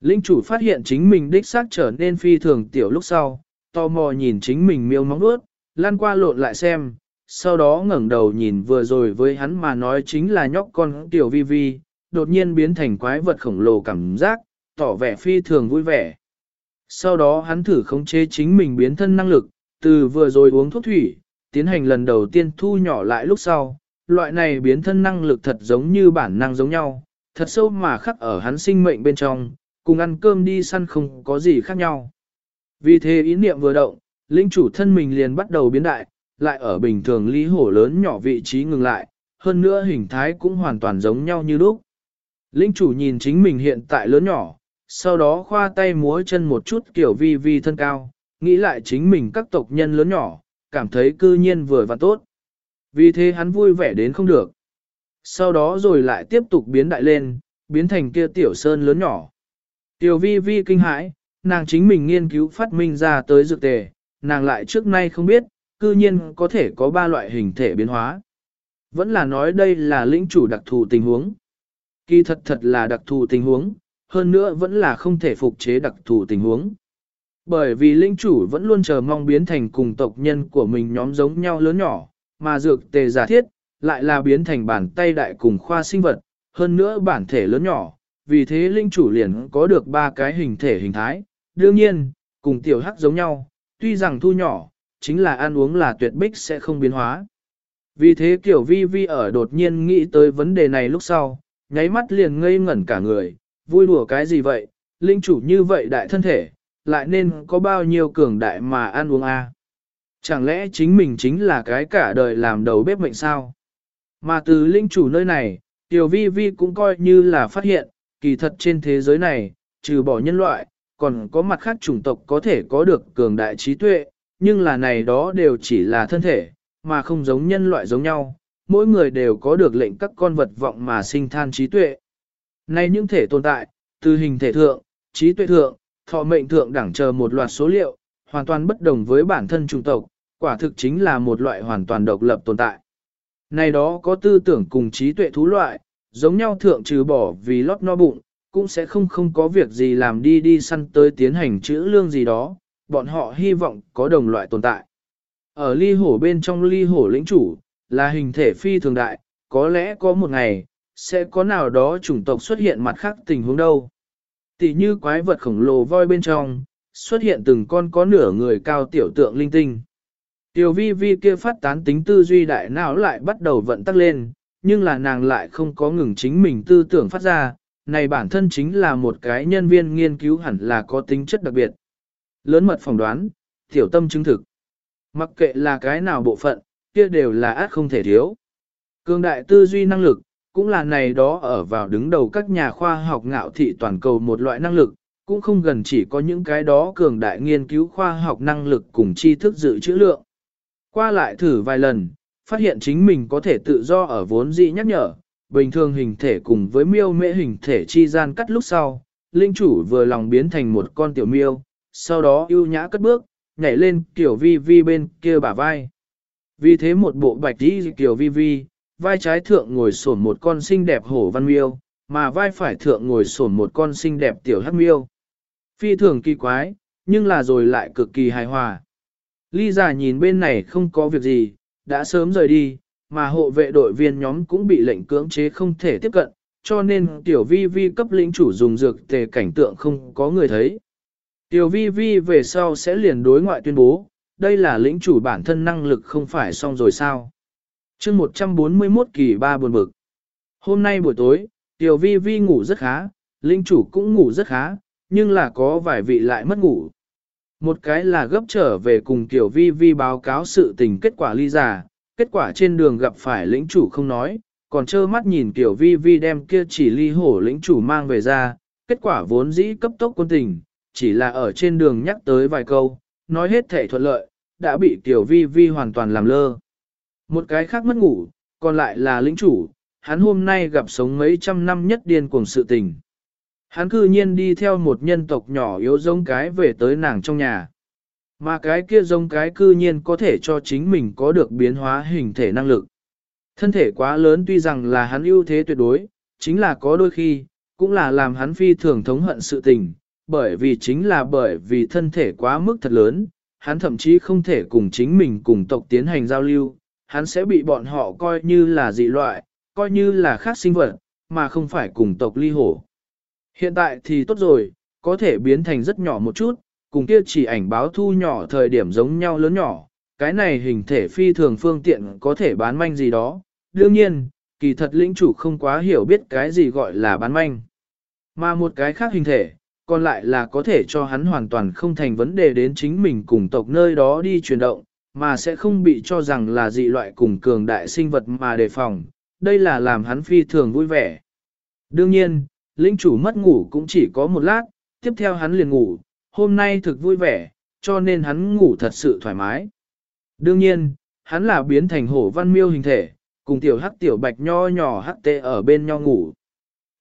Linh chủ phát hiện chính mình đích xác trở nên phi thường tiểu lúc sau, tò mò nhìn chính mình miêu móng nuốt, lan qua lộn lại xem, sau đó ngẩng đầu nhìn vừa rồi với hắn mà nói chính là nhóc con tiểu vi vi, đột nhiên biến thành quái vật khổng lồ cảm giác, tỏ vẻ phi thường vui vẻ. Sau đó hắn thử khống chế chính mình biến thân năng lực, từ vừa rồi uống thuốc thủy, tiến hành lần đầu tiên thu nhỏ lại lúc sau, loại này biến thân năng lực thật giống như bản năng giống nhau, thật sâu mà khắc ở hắn sinh mệnh bên trong, cùng ăn cơm đi săn không có gì khác nhau. Vì thế ý niệm vừa động, linh chủ thân mình liền bắt đầu biến đại, lại ở bình thường lý hổ lớn nhỏ vị trí ngừng lại, hơn nữa hình thái cũng hoàn toàn giống nhau như lúc. Linh chủ nhìn chính mình hiện tại lớn nhỏ, sau đó khoa tay múa chân một chút kiểu vi vi thân cao, nghĩ lại chính mình các tộc nhân lớn nhỏ, cảm thấy cư nhiên vừa và tốt. Vì thế hắn vui vẻ đến không được. Sau đó rồi lại tiếp tục biến đại lên, biến thành kia tiểu sơn lớn nhỏ. Tiểu vi vi kinh hãi, nàng chính mình nghiên cứu phát minh ra tới dược tề, nàng lại trước nay không biết, cư nhiên có thể có ba loại hình thể biến hóa. Vẫn là nói đây là lĩnh chủ đặc thù tình huống. Kỳ thật thật là đặc thù tình huống, hơn nữa vẫn là không thể phục chế đặc thù tình huống. Bởi vì linh chủ vẫn luôn chờ mong biến thành cùng tộc nhân của mình nhóm giống nhau lớn nhỏ, mà dược tề giả thiết, lại là biến thành bản tay đại cùng khoa sinh vật, hơn nữa bản thể lớn nhỏ, vì thế linh chủ liền có được ba cái hình thể hình thái, đương nhiên, cùng tiểu hắc giống nhau, tuy rằng thu nhỏ, chính là ăn uống là tuyệt bích sẽ không biến hóa. Vì thế kiểu vi vi ở đột nhiên nghĩ tới vấn đề này lúc sau, nháy mắt liền ngây ngẩn cả người, vui đùa cái gì vậy, linh chủ như vậy đại thân thể, lại nên có bao nhiêu cường đại mà ăn uống a? Chẳng lẽ chính mình chính là cái cả đời làm đầu bếp mệnh sao? Mà từ linh chủ nơi này, tiểu vi vi cũng coi như là phát hiện, kỳ thật trên thế giới này, trừ bỏ nhân loại, còn có mặt khác chủng tộc có thể có được cường đại trí tuệ, nhưng là này đó đều chỉ là thân thể, mà không giống nhân loại giống nhau, mỗi người đều có được lệnh các con vật vọng mà sinh than trí tuệ. Nay những thể tồn tại, từ hình thể thượng, trí tuệ thượng, thọ mệnh thượng đẳng chờ một loạt số liệu, hoàn toàn bất đồng với bản thân chủng tộc, quả thực chính là một loại hoàn toàn độc lập tồn tại. Này đó có tư tưởng cùng trí tuệ thú loại, giống nhau thượng trừ bỏ vì lót no bụng, cũng sẽ không không có việc gì làm đi đi săn tới tiến hành chữ lương gì đó, bọn họ hy vọng có đồng loại tồn tại. Ở ly hổ bên trong ly hổ lĩnh chủ, là hình thể phi thường đại, có lẽ có một ngày, sẽ có nào đó chủng tộc xuất hiện mặt khác tình huống đâu. Tỷ như quái vật khổng lồ voi bên trong, xuất hiện từng con có nửa người cao tiểu tượng linh tinh. Tiểu vi vi kia phát tán tính tư duy đại não lại bắt đầu vận tắc lên, nhưng là nàng lại không có ngừng chính mình tư tưởng phát ra, này bản thân chính là một cái nhân viên nghiên cứu hẳn là có tính chất đặc biệt. Lớn mật phỏng đoán, tiểu tâm chứng thực. Mặc kệ là cái nào bộ phận, kia đều là át không thể thiếu. Cương đại tư duy năng lực, cũng là này đó ở vào đứng đầu các nhà khoa học ngạo thị toàn cầu một loại năng lực, cũng không gần chỉ có những cái đó cường đại nghiên cứu khoa học năng lực cùng tri thức dự trữ lượng. Qua lại thử vài lần, phát hiện chính mình có thể tự do ở vốn dĩ nhắc nhở, bình thường hình thể cùng với miêu mễ hình thể chi gian cắt lúc sau, linh chủ vừa lòng biến thành một con tiểu miêu, sau đó ưu nhã cất bước, nhảy lên kiểu vi vi bên kia bả vai. Vì thế một bộ bạch đi kiểu vi vi, vai trái thượng ngồi sổn một con xinh đẹp hổ văn miêu, mà vai phải thượng ngồi sổn một con xinh đẹp tiểu hắc miêu. Phi thường kỳ quái, nhưng là rồi lại cực kỳ hài hòa. Ly giả nhìn bên này không có việc gì, đã sớm rời đi, mà hộ vệ đội viên nhóm cũng bị lệnh cưỡng chế không thể tiếp cận, cho nên tiểu vi vi cấp lĩnh chủ dùng dược tề cảnh tượng không có người thấy. Tiểu vi vi về sau sẽ liền đối ngoại tuyên bố, đây là lĩnh chủ bản thân năng lực không phải xong rồi sao. chương 141 kỳ ba buồn bực. Hôm nay buổi tối, tiểu vi vi ngủ rất khá, lĩnh chủ cũng ngủ rất khá, nhưng là có vài vị lại mất ngủ. Một cái là gấp trở về cùng tiểu vi vi báo cáo sự tình kết quả ly giả, kết quả trên đường gặp phải lĩnh chủ không nói, còn trơ mắt nhìn tiểu vi vi đem kia chỉ ly hổ lĩnh chủ mang về ra, kết quả vốn dĩ cấp tốc quân tình, chỉ là ở trên đường nhắc tới vài câu, nói hết thể thuận lợi, đã bị tiểu vi vi hoàn toàn làm lơ. Một cái khác mất ngủ, còn lại là lĩnh chủ, hắn hôm nay gặp sống mấy trăm năm nhất điên cuồng sự tình. Hắn cư nhiên đi theo một nhân tộc nhỏ yếu giống cái về tới nàng trong nhà. Mà cái kia giống cái cư nhiên có thể cho chính mình có được biến hóa hình thể năng lực. Thân thể quá lớn tuy rằng là hắn ưu thế tuyệt đối, chính là có đôi khi, cũng là làm hắn phi thường thống hận sự tình, bởi vì chính là bởi vì thân thể quá mức thật lớn, hắn thậm chí không thể cùng chính mình cùng tộc tiến hành giao lưu, hắn sẽ bị bọn họ coi như là dị loại, coi như là khác sinh vật, mà không phải cùng tộc ly hổ. Hiện tại thì tốt rồi, có thể biến thành rất nhỏ một chút, cùng kia chỉ ảnh báo thu nhỏ thời điểm giống nhau lớn nhỏ, cái này hình thể phi thường phương tiện có thể bán manh gì đó. Đương nhiên, kỳ thật lĩnh chủ không quá hiểu biết cái gì gọi là bán manh. Mà một cái khác hình thể, còn lại là có thể cho hắn hoàn toàn không thành vấn đề đến chính mình cùng tộc nơi đó đi chuyển động, mà sẽ không bị cho rằng là dị loại cùng cường đại sinh vật mà đề phòng. Đây là làm hắn phi thường vui vẻ. Đương nhiên, linh chủ mất ngủ cũng chỉ có một lát, tiếp theo hắn liền ngủ, hôm nay thực vui vẻ, cho nên hắn ngủ thật sự thoải mái. Đương nhiên, hắn là biến thành hổ văn miêu hình thể, cùng tiểu hắc tiểu bạch nho nhỏ hắc tê ở bên nho ngủ.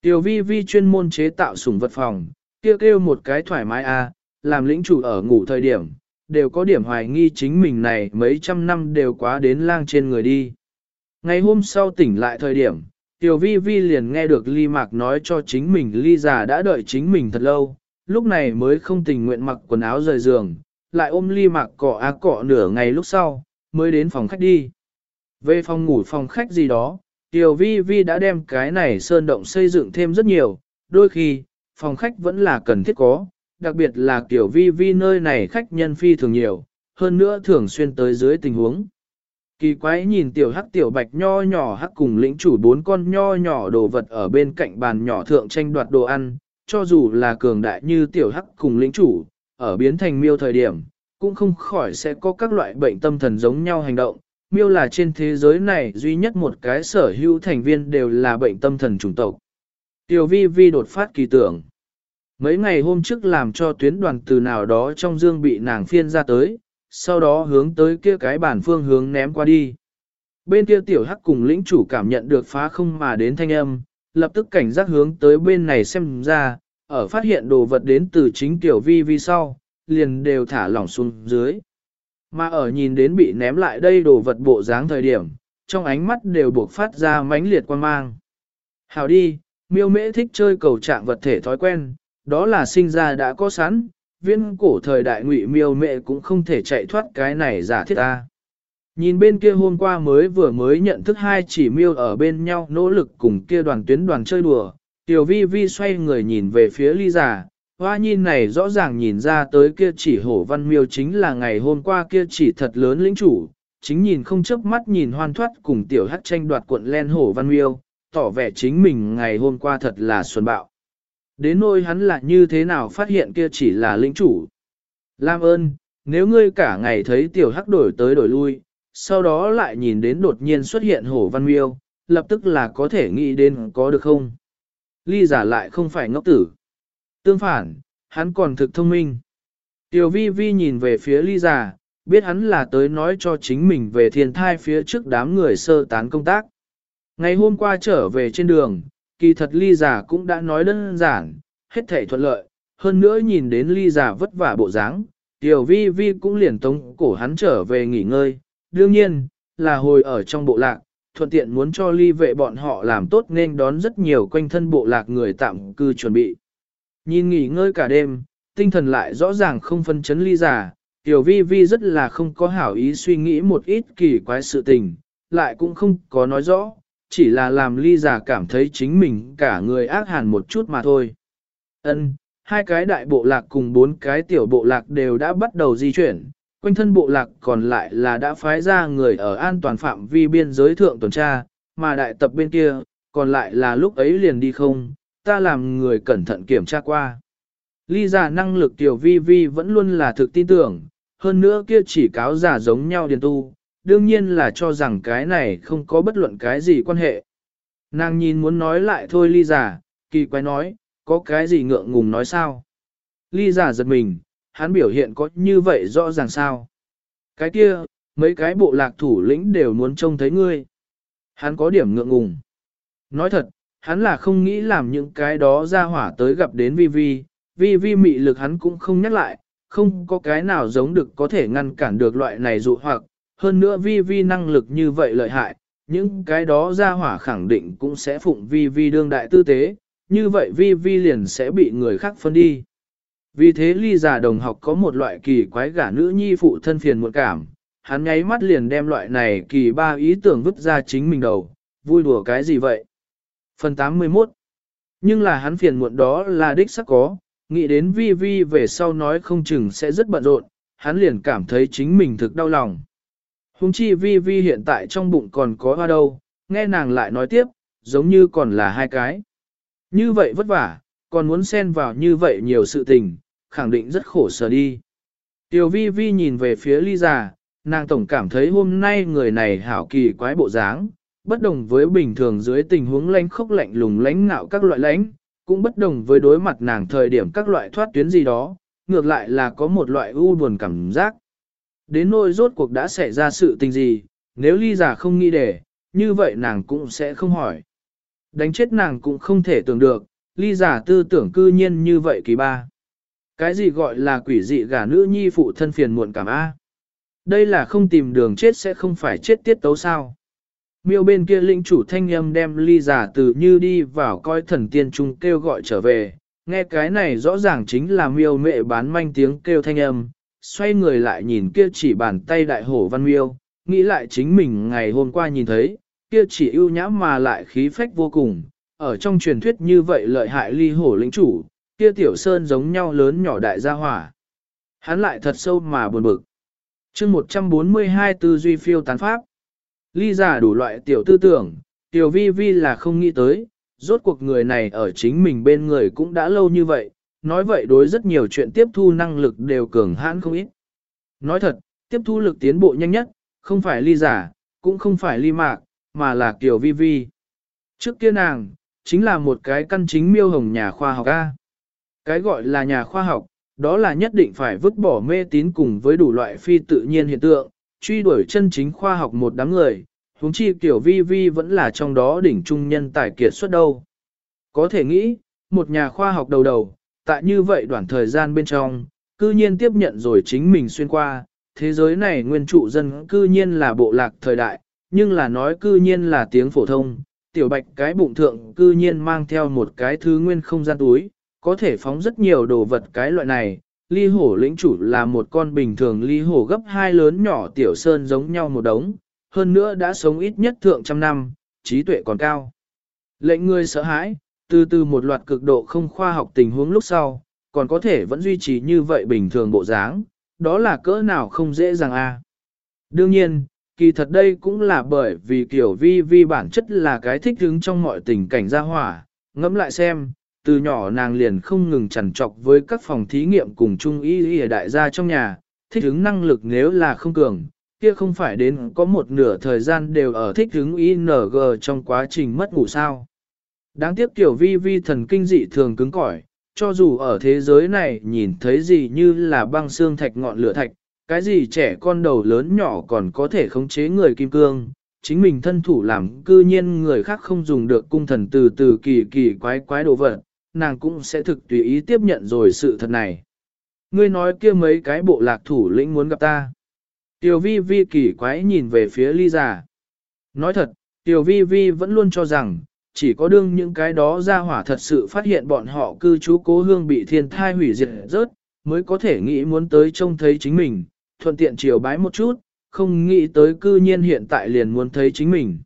Tiểu vi vi chuyên môn chế tạo sủng vật phòng, kêu kêu một cái thoải mái a, à, làm lĩnh chủ ở ngủ thời điểm, đều có điểm hoài nghi chính mình này mấy trăm năm đều quá đến lang trên người đi. Ngày hôm sau tỉnh lại thời điểm, Tiểu vi vi liền nghe được ly mạc nói cho chính mình ly già đã đợi chính mình thật lâu, lúc này mới không tình nguyện mặc quần áo rời giường, lại ôm ly mạc cọ á cọ nửa ngày lúc sau, mới đến phòng khách đi. Về phòng ngủ phòng khách gì đó, Tiểu vi vi đã đem cái này sơn động xây dựng thêm rất nhiều, đôi khi, phòng khách vẫn là cần thiết có, đặc biệt là Tiểu vi vi nơi này khách nhân phi thường nhiều, hơn nữa thường xuyên tới dưới tình huống. Kỳ quái nhìn tiểu hắc tiểu bạch nho nhỏ hắc cùng lĩnh chủ bốn con nho nhỏ đồ vật ở bên cạnh bàn nhỏ thượng tranh đoạt đồ ăn, cho dù là cường đại như tiểu hắc cùng lĩnh chủ, ở biến thành miêu thời điểm, cũng không khỏi sẽ có các loại bệnh tâm thần giống nhau hành động. Miêu là trên thế giới này duy nhất một cái sở hữu thành viên đều là bệnh tâm thần chủng tộc. Tiểu vi vi đột phát kỳ tưởng. Mấy ngày hôm trước làm cho tuyến đoàn từ nào đó trong dương bị nàng phiên ra tới, sau đó hướng tới kia cái bản phương hướng ném qua đi. Bên kia tiểu hắc cùng lĩnh chủ cảm nhận được phá không mà đến thanh âm, lập tức cảnh giác hướng tới bên này xem ra, ở phát hiện đồ vật đến từ chính tiểu vi vi sau, liền đều thả lỏng xuống dưới. Mà ở nhìn đến bị ném lại đây đồ vật bộ dáng thời điểm, trong ánh mắt đều buộc phát ra mãnh liệt quan mang. Hào đi, miêu mễ thích chơi cầu trạng vật thể thói quen, đó là sinh ra đã có sẵn, viên cổ thời đại ngụy miêu mẹ cũng không thể chạy thoát cái này giả thiết ta. Nhìn bên kia hôm qua mới vừa mới nhận thức hai chỉ miêu ở bên nhau nỗ lực cùng kia đoàn tuyến đoàn chơi đùa, tiểu vi vi xoay người nhìn về phía ly giả, hoa nhìn này rõ ràng nhìn ra tới kia chỉ hổ văn miêu chính là ngày hôm qua kia chỉ thật lớn lĩnh chủ, chính nhìn không chớp mắt nhìn hoan thoát cùng tiểu hắc tranh đoạt cuộn len hổ văn miêu, tỏ vẻ chính mình ngày hôm qua thật là xuân bạo. Đến nỗi hắn là như thế nào phát hiện kia chỉ là lĩnh chủ. Lam ơn, nếu ngươi cả ngày thấy tiểu hắc đổi tới đổi lui, sau đó lại nhìn đến đột nhiên xuất hiện hổ văn miêu, lập tức là có thể nghĩ đến có được không. Ly giả lại không phải ngốc tử. Tương phản, hắn còn thực thông minh. Tiểu vi vi nhìn về phía ly giả, biết hắn là tới nói cho chính mình về thiên thai phía trước đám người sơ tán công tác. Ngày hôm qua trở về trên đường, kỳ thật ly giả cũng đã nói đơn giản, hết thể thuận lợi, hơn nữa nhìn đến ly giả vất vả bộ dáng, tiểu vi vi cũng liền tống cổ hắn trở về nghỉ ngơi, đương nhiên, là hồi ở trong bộ lạc, thuận tiện muốn cho ly vệ bọn họ làm tốt nên đón rất nhiều quanh thân bộ lạc người tạm cư chuẩn bị. Nhìn nghỉ ngơi cả đêm, tinh thần lại rõ ràng không phân chấn ly giả, tiểu vi vi rất là không có hảo ý suy nghĩ một ít kỳ quái sự tình, lại cũng không có nói rõ, chỉ là làm ly giả cảm thấy chính mình cả người ác hàn một chút mà thôi. Ân, hai cái đại bộ lạc cùng bốn cái tiểu bộ lạc đều đã bắt đầu di chuyển, quanh thân bộ lạc còn lại là đã phái ra người ở an toàn phạm vi biên giới thượng tuần tra, mà đại tập bên kia, còn lại là lúc ấy liền đi không, ta làm người cẩn thận kiểm tra qua. Ly giả năng lực tiểu vi vi vẫn luôn là thực tin tưởng, hơn nữa kia chỉ cáo giả giống nhau điền tu, đương nhiên là cho rằng cái này không có bất luận cái gì quan hệ. Nàng nhìn muốn nói lại thôi ly giả, kỳ quái nói, có cái gì ngượng ngùng nói sao? Ly giả giật mình, hắn biểu hiện có như vậy rõ ràng sao? Cái kia, mấy cái bộ lạc thủ lĩnh đều muốn trông thấy ngươi. Hắn có điểm ngượng ngùng. Nói thật, hắn là không nghĩ làm những cái đó ra hỏa tới gặp đến vi vi, vi vi mị lực hắn cũng không nhắc lại, không có cái nào giống được có thể ngăn cản được loại này dụ hoặc, hơn nữa vi vi năng lực như vậy lợi hại, những cái đó ra hỏa khẳng định cũng sẽ phụng vi vi đương đại tư tế, như vậy vi vi liền sẽ bị người khác phân đi. Vì thế ly giả đồng học có một loại kỳ quái gả nữ nhi phụ thân phiền muộn cảm, hắn nháy mắt liền đem loại này kỳ ba ý tưởng vứt ra chính mình đầu, vui đùa cái gì vậy? Phần 81 Nhưng là hắn phiền muộn đó là đích sắc có, nghĩ đến vi vi về sau nói không chừng sẽ rất bận rộn, hắn liền cảm thấy chính mình thực đau lòng. Hùng chi vi vi hiện tại trong bụng còn có hoa đâu, nghe nàng lại nói tiếp, giống như còn là hai cái. Như vậy vất vả, còn muốn xen vào như vậy nhiều sự tình, khẳng định rất khổ sở đi. Tiểu vi vi nhìn về phía ly già, nàng tổng cảm thấy hôm nay người này hảo kỳ quái bộ dáng, bất đồng với bình thường dưới tình huống lánh khốc lạnh lùng lánh ngạo các loại lánh, cũng bất đồng với đối mặt nàng thời điểm các loại thoát tuyến gì đó, ngược lại là có một loại u buồn cảm giác. Đến nỗi rốt cuộc đã xảy ra sự tình gì, nếu ly giả không nghĩ để, như vậy nàng cũng sẽ không hỏi. Đánh chết nàng cũng không thể tưởng được, ly giả tư tưởng cư nhiên như vậy kỳ ba. Cái gì gọi là quỷ dị gả nữ nhi phụ thân phiền muộn cảm A? Đây là không tìm đường chết sẽ không phải chết tiết tấu sao. Miêu bên kia lĩnh chủ thanh âm đem ly giả từ như đi vào coi thần tiên trung kêu gọi trở về, nghe cái này rõ ràng chính là miêu mẹ bán manh tiếng kêu thanh âm, xoay người lại nhìn kia chỉ bàn tay đại hổ văn miêu, nghĩ lại chính mình ngày hôm qua nhìn thấy, kia chỉ ưu nhã mà lại khí phách vô cùng, ở trong truyền thuyết như vậy lợi hại ly hổ lĩnh chủ, kia tiểu sơn giống nhau lớn nhỏ đại gia hỏa. Hắn lại thật sâu mà buồn bực. chương 142 tư duy phiêu tán pháp. Ly giả đủ loại tiểu tư tưởng, tiểu vi vi là không nghĩ tới, rốt cuộc người này ở chính mình bên người cũng đã lâu như vậy, nói vậy đối rất nhiều chuyện tiếp thu năng lực đều cường hãn không ít. Nói thật, tiếp thu lực tiến bộ nhanh nhất, không phải ly giả, cũng không phải ly mạc, mà là kiểu Vi Vi. Trước kia nàng, chính là một cái căn chính miêu hồng nhà khoa học A. Cái gọi là nhà khoa học, đó là nhất định phải vứt bỏ mê tín cùng với đủ loại phi tự nhiên hiện tượng, truy đuổi chân chính khoa học một đám người, huống chi kiểu Vi Vi vẫn là trong đó đỉnh trung nhân tài kiệt xuất đâu. Có thể nghĩ, một nhà khoa học đầu đầu, tại như vậy đoạn thời gian bên trong, cư nhiên tiếp nhận rồi chính mình xuyên qua, thế giới này nguyên trụ dân cư nhiên là bộ lạc thời đại, nhưng là nói cư nhiên là tiếng phổ thông, tiểu bạch cái bụng thượng cư nhiên mang theo một cái thứ nguyên không gian túi, có thể phóng rất nhiều đồ vật cái loại này. Ly hổ lĩnh chủ là một con bình thường ly hổ gấp hai lớn nhỏ tiểu sơn giống nhau một đống, hơn nữa đã sống ít nhất thượng trăm năm, trí tuệ còn cao. Lệnh người sợ hãi, từ từ một loạt cực độ không khoa học tình huống lúc sau, còn có thể vẫn duy trì như vậy bình thường bộ dáng, đó là cỡ nào không dễ dàng a. Đương nhiên, kỳ thật đây cũng là bởi vì kiểu vi vi bản chất là cái thích hứng trong mọi tình cảnh gia hỏa, ngẫm lại xem, từ nhỏ nàng liền không ngừng chằn trọc với các phòng thí nghiệm cùng chung y y đại gia trong nhà, thích hứng năng lực nếu là không cường, kia không phải đến có một nửa thời gian đều ở thích hứng ING trong quá trình mất ngủ sao. Đáng tiếc tiểu vi vi thần kinh dị thường cứng cỏi, cho dù ở thế giới này nhìn thấy gì như là băng xương thạch ngọn lửa thạch, cái gì trẻ con đầu lớn nhỏ còn có thể khống chế người kim cương, chính mình thân thủ làm cư nhiên người khác không dùng được cung thần từ từ kỳ kỳ quái quái đồ vật, nàng cũng sẽ thực tùy ý tiếp nhận rồi sự thật này. Ngươi nói kia mấy cái bộ lạc thủ lĩnh muốn gặp ta. Tiểu vi vi kỳ quái nhìn về phía ly giả. Nói thật, tiểu vi vi vẫn luôn cho rằng, chỉ có đương những cái đó ra hỏa thật sự phát hiện bọn họ cư trú cố hương bị thiên thai hủy diệt rớt, mới có thể nghĩ muốn tới trông thấy chính mình, thuận tiện chiều bái một chút, không nghĩ tới cư nhiên hiện tại liền muốn thấy chính mình.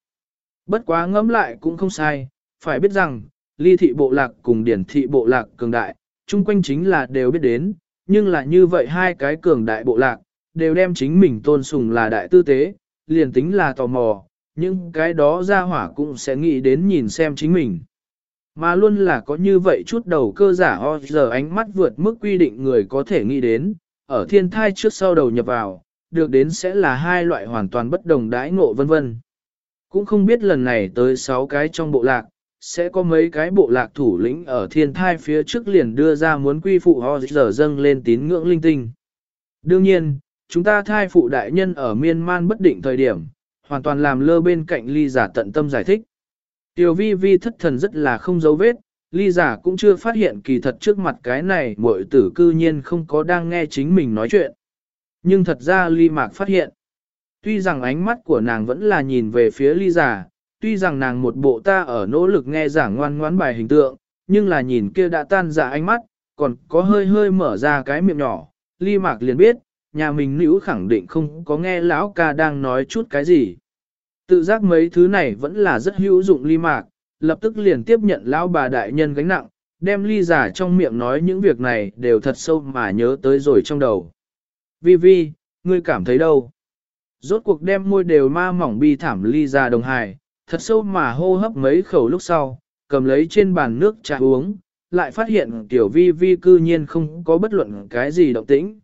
Bất quá ngẫm lại cũng không sai, phải biết rằng, ly thị bộ lạc cùng điển thị bộ lạc cường đại, chung quanh chính là đều biết đến, nhưng là như vậy hai cái cường đại bộ lạc, đều đem chính mình tôn sùng là đại tư tế, liền tính là tò mò, nhưng cái đó ra hỏa cũng sẽ nghĩ đến nhìn xem chính mình. Mà luôn là có như vậy chút đầu cơ giả ho giờ ánh mắt vượt mức quy định người có thể nghĩ đến, ở thiên thai trước sau đầu nhập vào, được đến sẽ là hai loại hoàn toàn bất đồng đãi ngộ vân vân. Cũng không biết lần này tới 6 cái trong bộ lạc, sẽ có mấy cái bộ lạc thủ lĩnh ở thiên thai phía trước liền đưa ra muốn quy phụ ho giờ dâng lên tín ngưỡng linh tinh. Đương nhiên, chúng ta thai phụ đại nhân ở miên man bất định thời điểm, hoàn toàn làm lơ bên cạnh ly giả tận tâm giải thích. Tiểu vi vi thất thần rất là không dấu vết, ly giả cũng chưa phát hiện kỳ thật trước mặt cái này muội tử cư nhiên không có đang nghe chính mình nói chuyện. Nhưng thật ra ly mạc phát hiện. Tuy rằng ánh mắt của nàng vẫn là nhìn về phía ly giả, tuy rằng nàng một bộ ta ở nỗ lực nghe giảng ngoan ngoãn bài hình tượng, nhưng là nhìn kia đã tan giả ánh mắt, còn có hơi hơi mở ra cái miệng nhỏ, ly mạc liền biết, nhà mình nữ khẳng định không có nghe lão ca đang nói chút cái gì. Tự giác mấy thứ này vẫn là rất hữu dụng ly mạc, lập tức liền tiếp nhận lão bà đại nhân gánh nặng, đem ly giả trong miệng nói những việc này đều thật sâu mà nhớ tới rồi trong đầu. Vi Vi, ngươi cảm thấy đâu? Rốt cuộc đem môi đều ma mỏng bi thảm ly giả đồng hài, thật sâu mà hô hấp mấy khẩu lúc sau, cầm lấy trên bàn nước trà uống, lại phát hiện tiểu vi vi cư nhiên không có bất luận cái gì động tĩnh.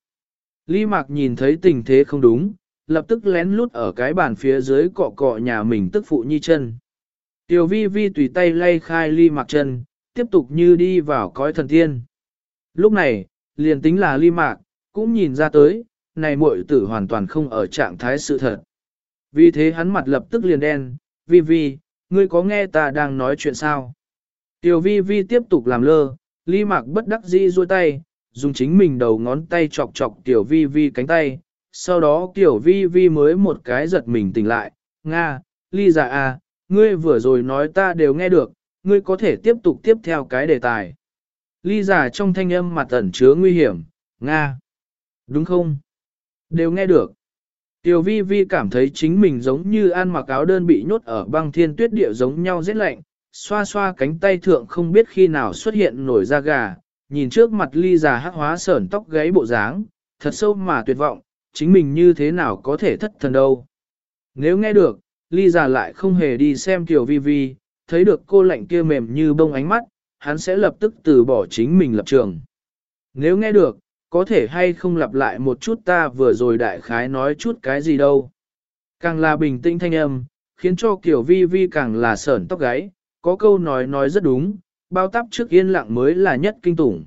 Ly Mạc nhìn thấy tình thế không đúng, lập tức lén lút ở cái bàn phía dưới cọ cọ nhà mình tức phụ nhi chân. Tiểu vi vi tùy tay lay khai Ly Mạc chân, tiếp tục như đi vào cõi thần tiên. Lúc này, liền tính là Ly Mạc, cũng nhìn ra tới, này muội tử hoàn toàn không ở trạng thái sự thật. Vì thế hắn mặt lập tức liền đen, vi vi, ngươi có nghe ta đang nói chuyện sao? Tiểu vi vi tiếp tục làm lơ, ly mạc bất đắc dĩ duỗi tay, dùng chính mình đầu ngón tay chọc chọc tiểu vi vi cánh tay, sau đó tiểu vi vi mới một cái giật mình tỉnh lại, Nga, ly giả à, ngươi vừa rồi nói ta đều nghe được, ngươi có thể tiếp tục tiếp theo cái đề tài. Ly giả trong thanh âm mặt ẩn chứa nguy hiểm, Nga. Đúng không? Đều nghe được. Tiểu vi vi cảm thấy chính mình giống như ăn mặc áo đơn bị nhốt ở băng thiên tuyết địa giống nhau rất lạnh, xoa xoa cánh tay thượng không biết khi nào xuất hiện nổi da gà, nhìn trước mặt ly già hắc hóa sởn tóc gáy bộ dáng, thật sâu mà tuyệt vọng, chính mình như thế nào có thể thất thần đâu. Nếu nghe được, ly già lại không hề đi xem tiểu vi vi, thấy được cô lạnh kia mềm như bông ánh mắt, hắn sẽ lập tức từ bỏ chính mình lập trường. Nếu nghe được, có thể hay không lặp lại một chút ta vừa rồi đại khái nói chút cái gì đâu. Càng là bình tĩnh thanh âm, khiến cho kiểu vi vi càng là sởn tóc gáy, có câu nói nói rất đúng, bao tắp trước yên lặng mới là nhất kinh tủng.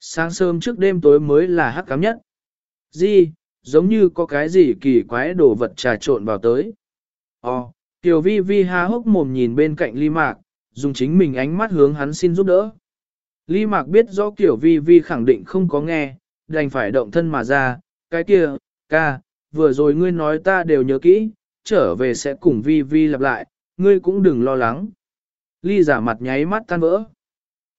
Sáng sớm trước đêm tối mới là hắc cám nhất. Di, giống như có cái gì kỳ quái đồ vật trà trộn vào tới. Ồ, Tiểu vi vi há hốc mồm nhìn bên cạnh ly mạc, dùng chính mình ánh mắt hướng hắn xin giúp đỡ. Ly Mạc biết rõ kiểu vi vi khẳng định không có nghe, đành phải động thân mà ra, cái kia, ca, vừa rồi ngươi nói ta đều nhớ kỹ, trở về sẽ cùng vi vi lặp lại, ngươi cũng đừng lo lắng. Ly giả mặt nháy mắt tan vỡ.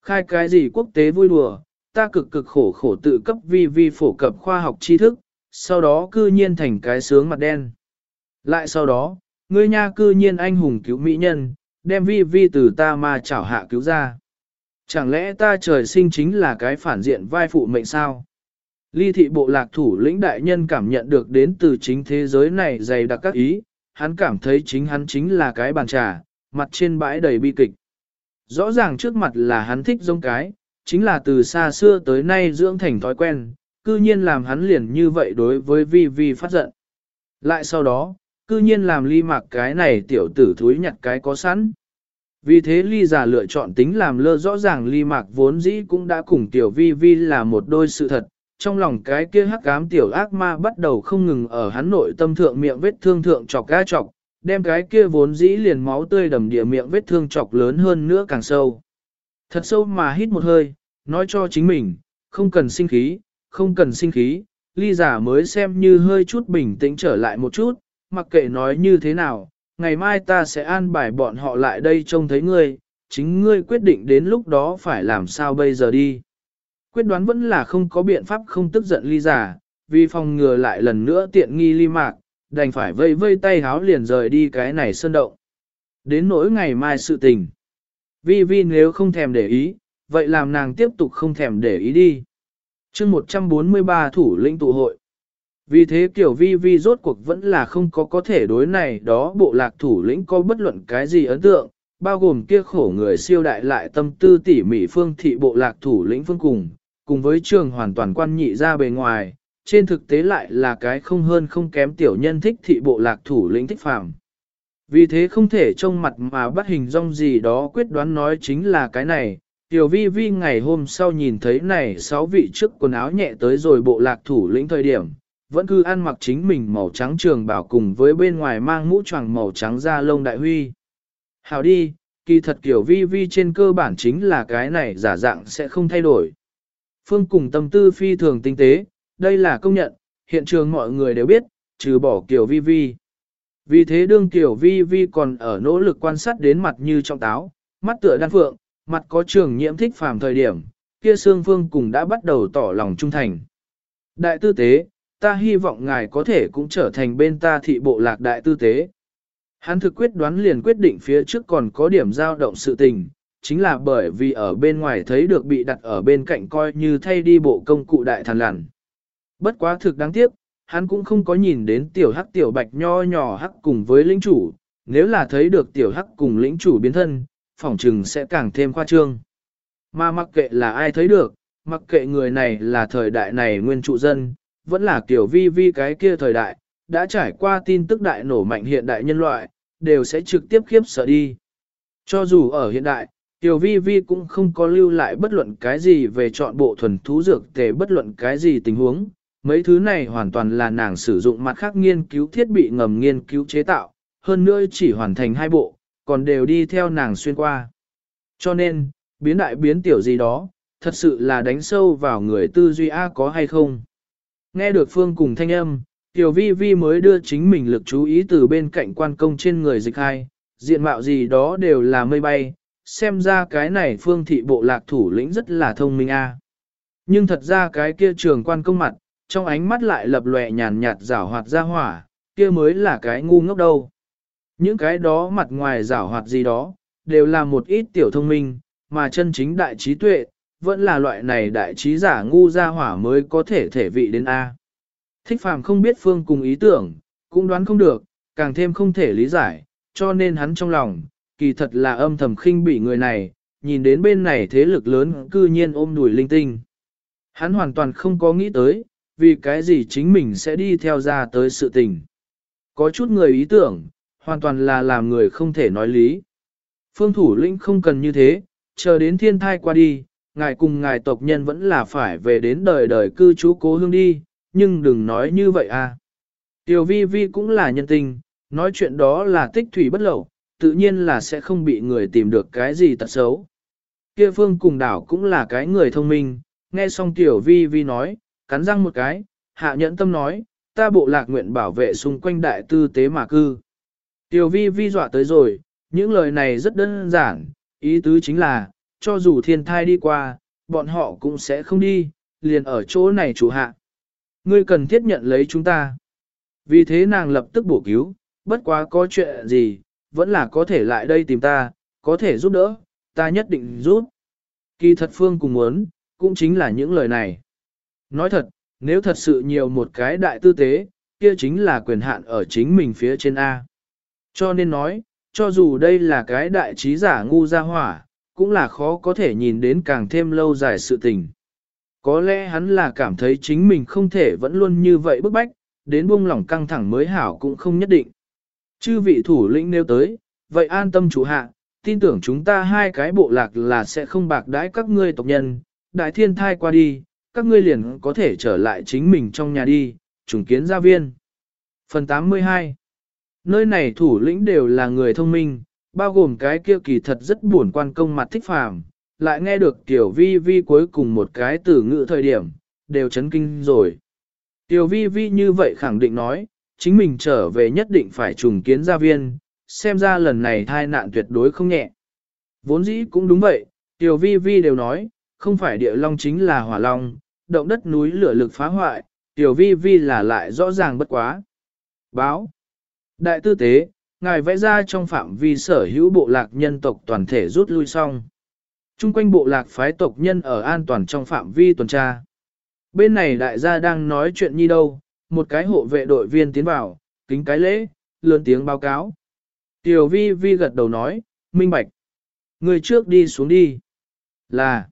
Khai cái gì quốc tế vui đùa, ta cực cực khổ khổ tự cấp vi vi phổ cập khoa học tri thức, sau đó cư nhiên thành cái sướng mặt đen. Lại sau đó, ngươi nha cư nhiên anh hùng cứu mỹ nhân, đem vi vi từ ta mà chảo hạ cứu ra. Chẳng lẽ ta trời sinh chính là cái phản diện vai phụ mệnh sao? Ly thị bộ lạc thủ lĩnh đại nhân cảm nhận được đến từ chính thế giới này dày đặc các ý, hắn cảm thấy chính hắn chính là cái bàn trà, mặt trên bãi đầy bi kịch. Rõ ràng trước mặt là hắn thích giống cái, chính là từ xa xưa tới nay dưỡng thành thói quen, cư nhiên làm hắn liền như vậy đối với vi vi phát giận. Lại sau đó, cư nhiên làm ly mặc cái này tiểu tử thúi nhặt cái có sẵn. Vì thế ly giả lựa chọn tính làm lơ rõ ràng ly mạc vốn dĩ cũng đã cùng tiểu vi vi là một đôi sự thật, trong lòng cái kia hắc ám tiểu ác ma bắt đầu không ngừng ở hắn nội tâm thượng miệng vết thương thượng chọc ga chọc, đem cái kia vốn dĩ liền máu tươi đầm địa miệng vết thương chọc lớn hơn nữa càng sâu. Thật sâu mà hít một hơi, nói cho chính mình, không cần sinh khí, không cần sinh khí, ly giả mới xem như hơi chút bình tĩnh trở lại một chút, mặc kệ nói như thế nào, ngày mai ta sẽ an bài bọn họ lại đây trông thấy ngươi, chính ngươi quyết định đến lúc đó phải làm sao bây giờ đi. Quyết đoán vẫn là không có biện pháp không tức giận ly giả, vì phòng ngừa lại lần nữa tiện nghi ly mạc, đành phải vây vây tay háo liền rời đi cái này sơn động. Đến nỗi ngày mai sự tình. Vi Vi nếu không thèm để ý, vậy làm nàng tiếp tục không thèm để ý đi. chương 143 thủ lĩnh tụ hội. Vì thế kiểu vi vi rốt cuộc vẫn là không có có thể đối này đó bộ lạc thủ lĩnh có bất luận cái gì ấn tượng, bao gồm kia khổ người siêu đại lại tâm tư tỉ mỉ phương thị bộ lạc thủ lĩnh phương cùng, cùng với trường hoàn toàn quan nhị ra bề ngoài, trên thực tế lại là cái không hơn không kém tiểu nhân thích thị bộ lạc thủ lĩnh thích phàm. Vì thế không thể trông mặt mà bắt hình rong gì đó quyết đoán nói chính là cái này, tiểu vi vi ngày hôm sau nhìn thấy này sáu vị trước quần áo nhẹ tới rồi bộ lạc thủ lĩnh thời điểm, vẫn cứ ăn mặc chính mình màu trắng trường bảo cùng với bên ngoài mang mũ choàng màu trắng da lông đại huy. Hào đi, kỳ thật kiểu vi vi trên cơ bản chính là cái này giả dạng sẽ không thay đổi. Phương cùng tâm tư phi thường tinh tế, đây là công nhận, hiện trường mọi người đều biết, trừ bỏ Kiều vi vi. Vì thế đương Kiều vi vi còn ở nỗ lực quan sát đến mặt như trong táo, mắt tựa đan phượng, mặt có trường nhiễm thích phàm thời điểm, kia Sương Phương cùng đã bắt đầu tỏ lòng trung thành. Đại tư tế, ta hy vọng ngài có thể cũng trở thành bên ta thị bộ lạc đại tư tế. Hắn thực quyết đoán liền quyết định phía trước còn có điểm dao động sự tình, chính là bởi vì ở bên ngoài thấy được bị đặt ở bên cạnh coi như thay đi bộ công cụ đại thần lằn. Bất quá thực đáng tiếc, hắn cũng không có nhìn đến tiểu hắc tiểu bạch nho nhỏ hắc cùng với lĩnh chủ, nếu là thấy được tiểu hắc cùng lĩnh chủ biến thân, phỏng trừng sẽ càng thêm khoa trương. Mà mặc kệ là ai thấy được, mặc kệ người này là thời đại này nguyên trụ dân, vẫn là tiểu vi vi cái kia thời đại, đã trải qua tin tức đại nổ mạnh hiện đại nhân loại, đều sẽ trực tiếp khiếp sợ đi. Cho dù ở hiện đại, Tiểu vi vi cũng không có lưu lại bất luận cái gì về chọn bộ thuần thú dược tề bất luận cái gì tình huống. Mấy thứ này hoàn toàn là nàng sử dụng mặt khác nghiên cứu thiết bị ngầm nghiên cứu chế tạo, hơn nữa chỉ hoàn thành hai bộ, còn đều đi theo nàng xuyên qua. Cho nên, biến đại biến tiểu gì đó, thật sự là đánh sâu vào người tư duy A có hay không. Nghe được Phương cùng thanh âm, Tiểu Vi Vi mới đưa chính mình lực chú ý từ bên cạnh quan công trên người dịch hai, diện mạo gì đó đều là mây bay, xem ra cái này phương thị bộ lạc thủ lĩnh rất là thông minh a. Nhưng thật ra cái kia trường quan công mặt, trong ánh mắt lại lập lòe nhàn nhạt rảo hoạt ra hỏa, kia mới là cái ngu ngốc đâu. Những cái đó mặt ngoài rảo hoạt gì đó, đều là một ít tiểu thông minh, mà chân chính đại trí tuệ, vẫn là loại này đại trí giả ngu ra hỏa mới có thể thể vị đến A. Thích phàm không biết phương cùng ý tưởng, cũng đoán không được, càng thêm không thể lý giải, cho nên hắn trong lòng, kỳ thật là âm thầm khinh bị người này, nhìn đến bên này thế lực lớn cư nhiên ôm đùi linh tinh. Hắn hoàn toàn không có nghĩ tới, vì cái gì chính mình sẽ đi theo ra tới sự tình. Có chút người ý tưởng, hoàn toàn là làm người không thể nói lý. Phương thủ lĩnh không cần như thế, chờ đến thiên thai qua đi, ngài cùng ngài tộc nhân vẫn là phải về đến đời đời cư trú cố hương đi, nhưng đừng nói như vậy à. Tiểu vi vi cũng là nhân tình, nói chuyện đó là tích thủy bất lậu, tự nhiên là sẽ không bị người tìm được cái gì tật xấu. Kia phương cùng đảo cũng là cái người thông minh, nghe xong tiểu vi vi nói, cắn răng một cái, hạ nhẫn tâm nói, ta bộ lạc nguyện bảo vệ xung quanh đại tư tế mà cư. Tiểu vi vi dọa tới rồi, những lời này rất đơn giản, ý tứ chính là, cho dù thiên thai đi qua, bọn họ cũng sẽ không đi, liền ở chỗ này chủ hạ. Ngươi cần thiết nhận lấy chúng ta. Vì thế nàng lập tức bổ cứu, bất quá có chuyện gì, vẫn là có thể lại đây tìm ta, có thể giúp đỡ, ta nhất định giúp. Kỳ thật phương cùng muốn, cũng chính là những lời này. Nói thật, nếu thật sự nhiều một cái đại tư tế, kia chính là quyền hạn ở chính mình phía trên A. Cho nên nói, cho dù đây là cái đại trí giả ngu ra hỏa, cũng là khó có thể nhìn đến càng thêm lâu dài sự tình. Có lẽ hắn là cảm thấy chính mình không thể vẫn luôn như vậy bức bách, đến buông lỏng căng thẳng mới hảo cũng không nhất định. Chư vị thủ lĩnh nêu tới, vậy an tâm chủ hạ, tin tưởng chúng ta hai cái bộ lạc là sẽ không bạc đãi các ngươi tộc nhân, đại thiên thai qua đi, các ngươi liền có thể trở lại chính mình trong nhà đi, trùng kiến gia viên. Phần 82 Nơi này thủ lĩnh đều là người thông minh, bao gồm cái kia kỳ thật rất buồn quan công mặt thích phàm, lại nghe được tiểu vi vi cuối cùng một cái từ ngữ thời điểm, đều chấn kinh rồi. Tiểu vi vi như vậy khẳng định nói, chính mình trở về nhất định phải trùng kiến gia viên, xem ra lần này thai nạn tuyệt đối không nhẹ. Vốn dĩ cũng đúng vậy, tiểu vi vi đều nói, không phải địa long chính là hỏa long, động đất núi lửa lực phá hoại, tiểu vi vi là lại rõ ràng bất quá. Báo Đại tư tế, ngài vẽ ra trong phạm vi sở hữu bộ lạc nhân tộc toàn thể rút lui xong. Trung quanh bộ lạc phái tộc nhân ở an toàn trong phạm vi tuần tra. Bên này đại gia đang nói chuyện như đâu, một cái hộ vệ đội viên tiến vào, kính cái lễ, lớn tiếng báo cáo. Tiểu vi vi gật đầu nói, minh bạch. Người trước đi xuống đi. Là.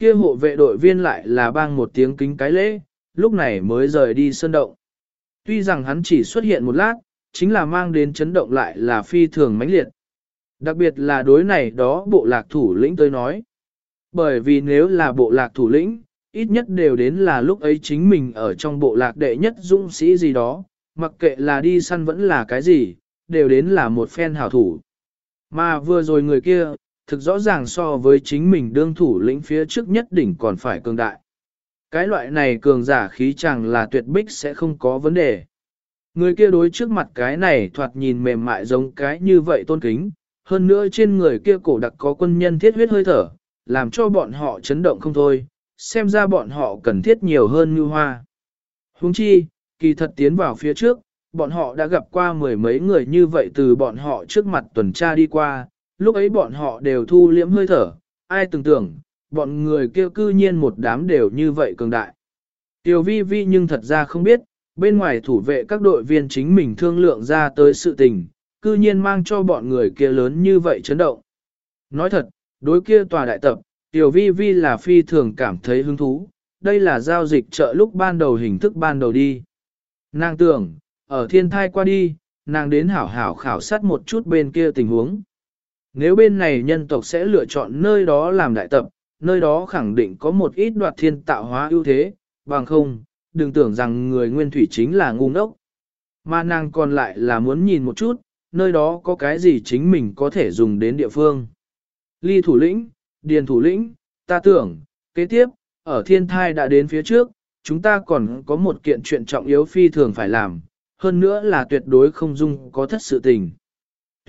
Kia hộ vệ đội viên lại là bang một tiếng kính cái lễ, lúc này mới rời đi sơn động. Tuy rằng hắn chỉ xuất hiện một lát, chính là mang đến chấn động lại là phi thường mãnh liệt. Đặc biệt là đối này đó bộ lạc thủ lĩnh tới nói. Bởi vì nếu là bộ lạc thủ lĩnh, ít nhất đều đến là lúc ấy chính mình ở trong bộ lạc đệ nhất dũng sĩ gì đó, mặc kệ là đi săn vẫn là cái gì, đều đến là một phen hảo thủ. Mà vừa rồi người kia, thực rõ ràng so với chính mình đương thủ lĩnh phía trước nhất đỉnh còn phải cường đại. Cái loại này cường giả khí chẳng là tuyệt bích sẽ không có vấn đề. Người kia đối trước mặt cái này thoạt nhìn mềm mại giống cái như vậy tôn kính, hơn nữa trên người kia cổ đặc có quân nhân thiết huyết hơi thở, làm cho bọn họ chấn động không thôi, xem ra bọn họ cần thiết nhiều hơn như hoa. Huống chi, kỳ thật tiến vào phía trước, bọn họ đã gặp qua mười mấy người như vậy từ bọn họ trước mặt tuần tra đi qua, lúc ấy bọn họ đều thu liễm hơi thở, ai tưởng tưởng, bọn người kêu cư nhiên một đám đều như vậy cường đại. Tiểu vi vi nhưng thật ra không biết, bên ngoài thủ vệ các đội viên chính mình thương lượng ra tới sự tình, cư nhiên mang cho bọn người kia lớn như vậy chấn động. Nói thật, đối kia tòa đại tập, Tiểu vi vi là phi thường cảm thấy hứng thú, đây là giao dịch chợ lúc ban đầu hình thức ban đầu đi. Nàng tưởng, ở thiên thai qua đi, nàng đến hảo hảo khảo sát một chút bên kia tình huống. Nếu bên này nhân tộc sẽ lựa chọn nơi đó làm đại tập, nơi đó khẳng định có một ít đoạt thiên tạo hóa ưu thế, bằng không, đừng tưởng rằng người nguyên thủy chính là ngu ngốc. Mà nàng còn lại là muốn nhìn một chút, nơi đó có cái gì chính mình có thể dùng đến địa phương. Ly thủ lĩnh, điền thủ lĩnh, ta tưởng, kế tiếp, ở thiên thai đã đến phía trước, chúng ta còn có một kiện chuyện trọng yếu phi thường phải làm, hơn nữa là tuyệt đối không dung có thất sự tình.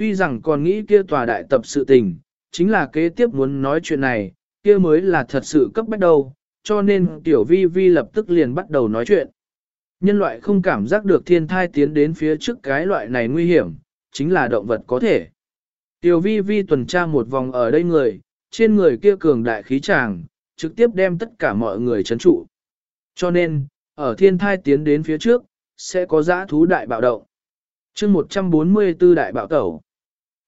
Tuy rằng còn nghĩ kia tòa đại tập sự tình, chính là kế tiếp muốn nói chuyện này, kia mới là thật sự cấp bách đầu, cho nên tiểu vi vi lập tức liền bắt đầu nói chuyện. Nhân loại không cảm giác được thiên thai tiến đến phía trước cái loại này nguy hiểm, chính là động vật có thể. Tiểu vi vi tuần tra một vòng ở đây người, trên người kia cường đại khí tràng, trực tiếp đem tất cả mọi người chấn trụ. Cho nên, ở thiên thai tiến đến phía trước, sẽ có giã thú đại bạo động. chương 144 đại bạo tẩu.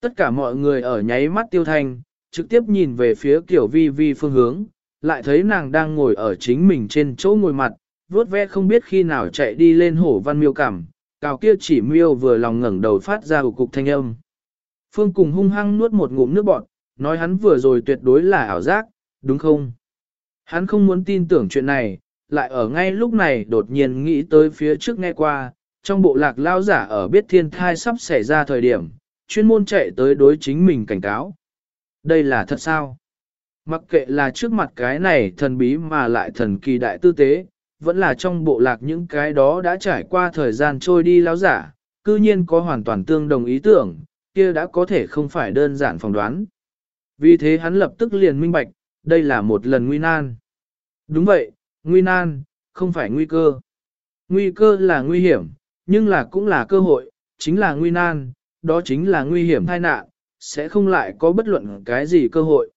Tất cả mọi người ở nháy mắt tiêu thanh, trực tiếp nhìn về phía kiểu vi vi phương hướng, lại thấy nàng đang ngồi ở chính mình trên chỗ ngồi mặt, vuốt ve không biết khi nào chạy đi lên hổ văn miêu cảm, cào kia chỉ miêu vừa lòng ngẩng đầu phát ra cục thanh âm. Phương cùng hung hăng nuốt một ngụm nước bọt, nói hắn vừa rồi tuyệt đối là ảo giác, đúng không? Hắn không muốn tin tưởng chuyện này, lại ở ngay lúc này đột nhiên nghĩ tới phía trước nghe qua, trong bộ lạc lao giả ở biết thiên thai sắp xảy ra thời điểm, chuyên môn chạy tới đối chính mình cảnh cáo. Đây là thật sao? Mặc kệ là trước mặt cái này thần bí mà lại thần kỳ đại tư tế, vẫn là trong bộ lạc những cái đó đã trải qua thời gian trôi đi lao giả, cư nhiên có hoàn toàn tương đồng ý tưởng, kia đã có thể không phải đơn giản phỏng đoán. Vì thế hắn lập tức liền minh bạch, đây là một lần nguy nan. Đúng vậy, nguy nan, không phải nguy cơ. Nguy cơ là nguy hiểm, nhưng là cũng là cơ hội, chính là nguy nan, đó chính là nguy hiểm tai nạn, sẽ không lại có bất luận cái gì cơ hội.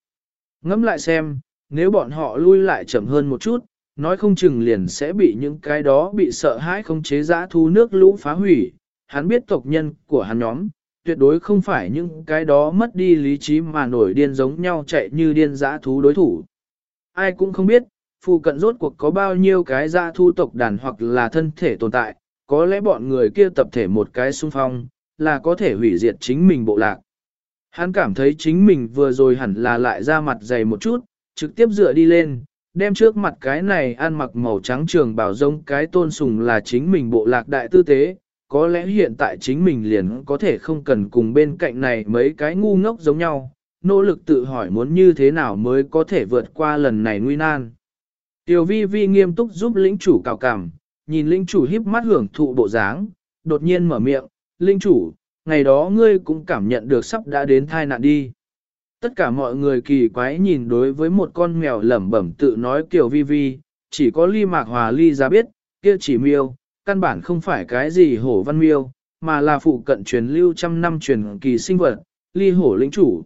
Ngẫm lại xem, nếu bọn họ lui lại chậm hơn một chút, nói không chừng liền sẽ bị những cái đó bị sợ hãi không chế giã thu nước lũ phá hủy. Hắn biết tộc nhân của hắn nhóm, tuyệt đối không phải những cái đó mất đi lý trí mà nổi điên giống nhau chạy như điên dã thú đối thủ. Ai cũng không biết, phụ cận rốt cuộc có bao nhiêu cái dã thu tộc đàn hoặc là thân thể tồn tại, có lẽ bọn người kia tập thể một cái xung phong, là có thể hủy diệt chính mình bộ lạc. Hắn cảm thấy chính mình vừa rồi hẳn là lại ra mặt dày một chút, trực tiếp dựa đi lên, đem trước mặt cái này ăn mặc màu trắng trường bảo giống cái tôn sùng là chính mình bộ lạc đại tư tế, có lẽ hiện tại chính mình liền có thể không cần cùng bên cạnh này mấy cái ngu ngốc giống nhau, nỗ lực tự hỏi muốn như thế nào mới có thể vượt qua lần này nguy nan. Tiểu vi vi nghiêm túc giúp lĩnh chủ cào cảm, nhìn lĩnh chủ híp mắt hưởng thụ bộ dáng, đột nhiên mở miệng, Linh chủ, ngày đó ngươi cũng cảm nhận được sắp đã đến thai nạn đi. Tất cả mọi người kỳ quái nhìn đối với một con mèo lẩm bẩm tự nói kiểu vi vi, chỉ có ly mạc hòa ly ra biết, kia chỉ miêu, căn bản không phải cái gì hổ văn miêu, mà là phụ cận truyền lưu trăm năm truyền kỳ sinh vật, ly hổ lĩnh chủ.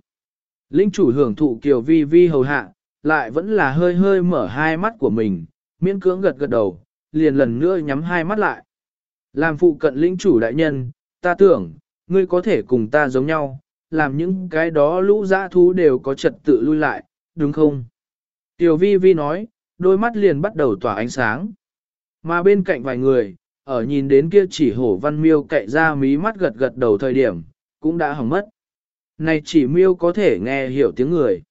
Lĩnh chủ hưởng thụ kiểu vi vi hầu hạ, lại vẫn là hơi hơi mở hai mắt của mình, miễn cưỡng gật gật đầu, liền lần nữa nhắm hai mắt lại. Làm phụ cận lĩnh chủ đại nhân, ta tưởng, ngươi có thể cùng ta giống nhau, làm những cái đó lũ dã thú đều có trật tự lui lại, đúng không? Tiểu vi vi nói, đôi mắt liền bắt đầu tỏa ánh sáng. Mà bên cạnh vài người, ở nhìn đến kia chỉ hổ văn miêu cậy ra mí mắt gật gật đầu thời điểm, cũng đã hỏng mất. Này chỉ miêu có thể nghe hiểu tiếng người.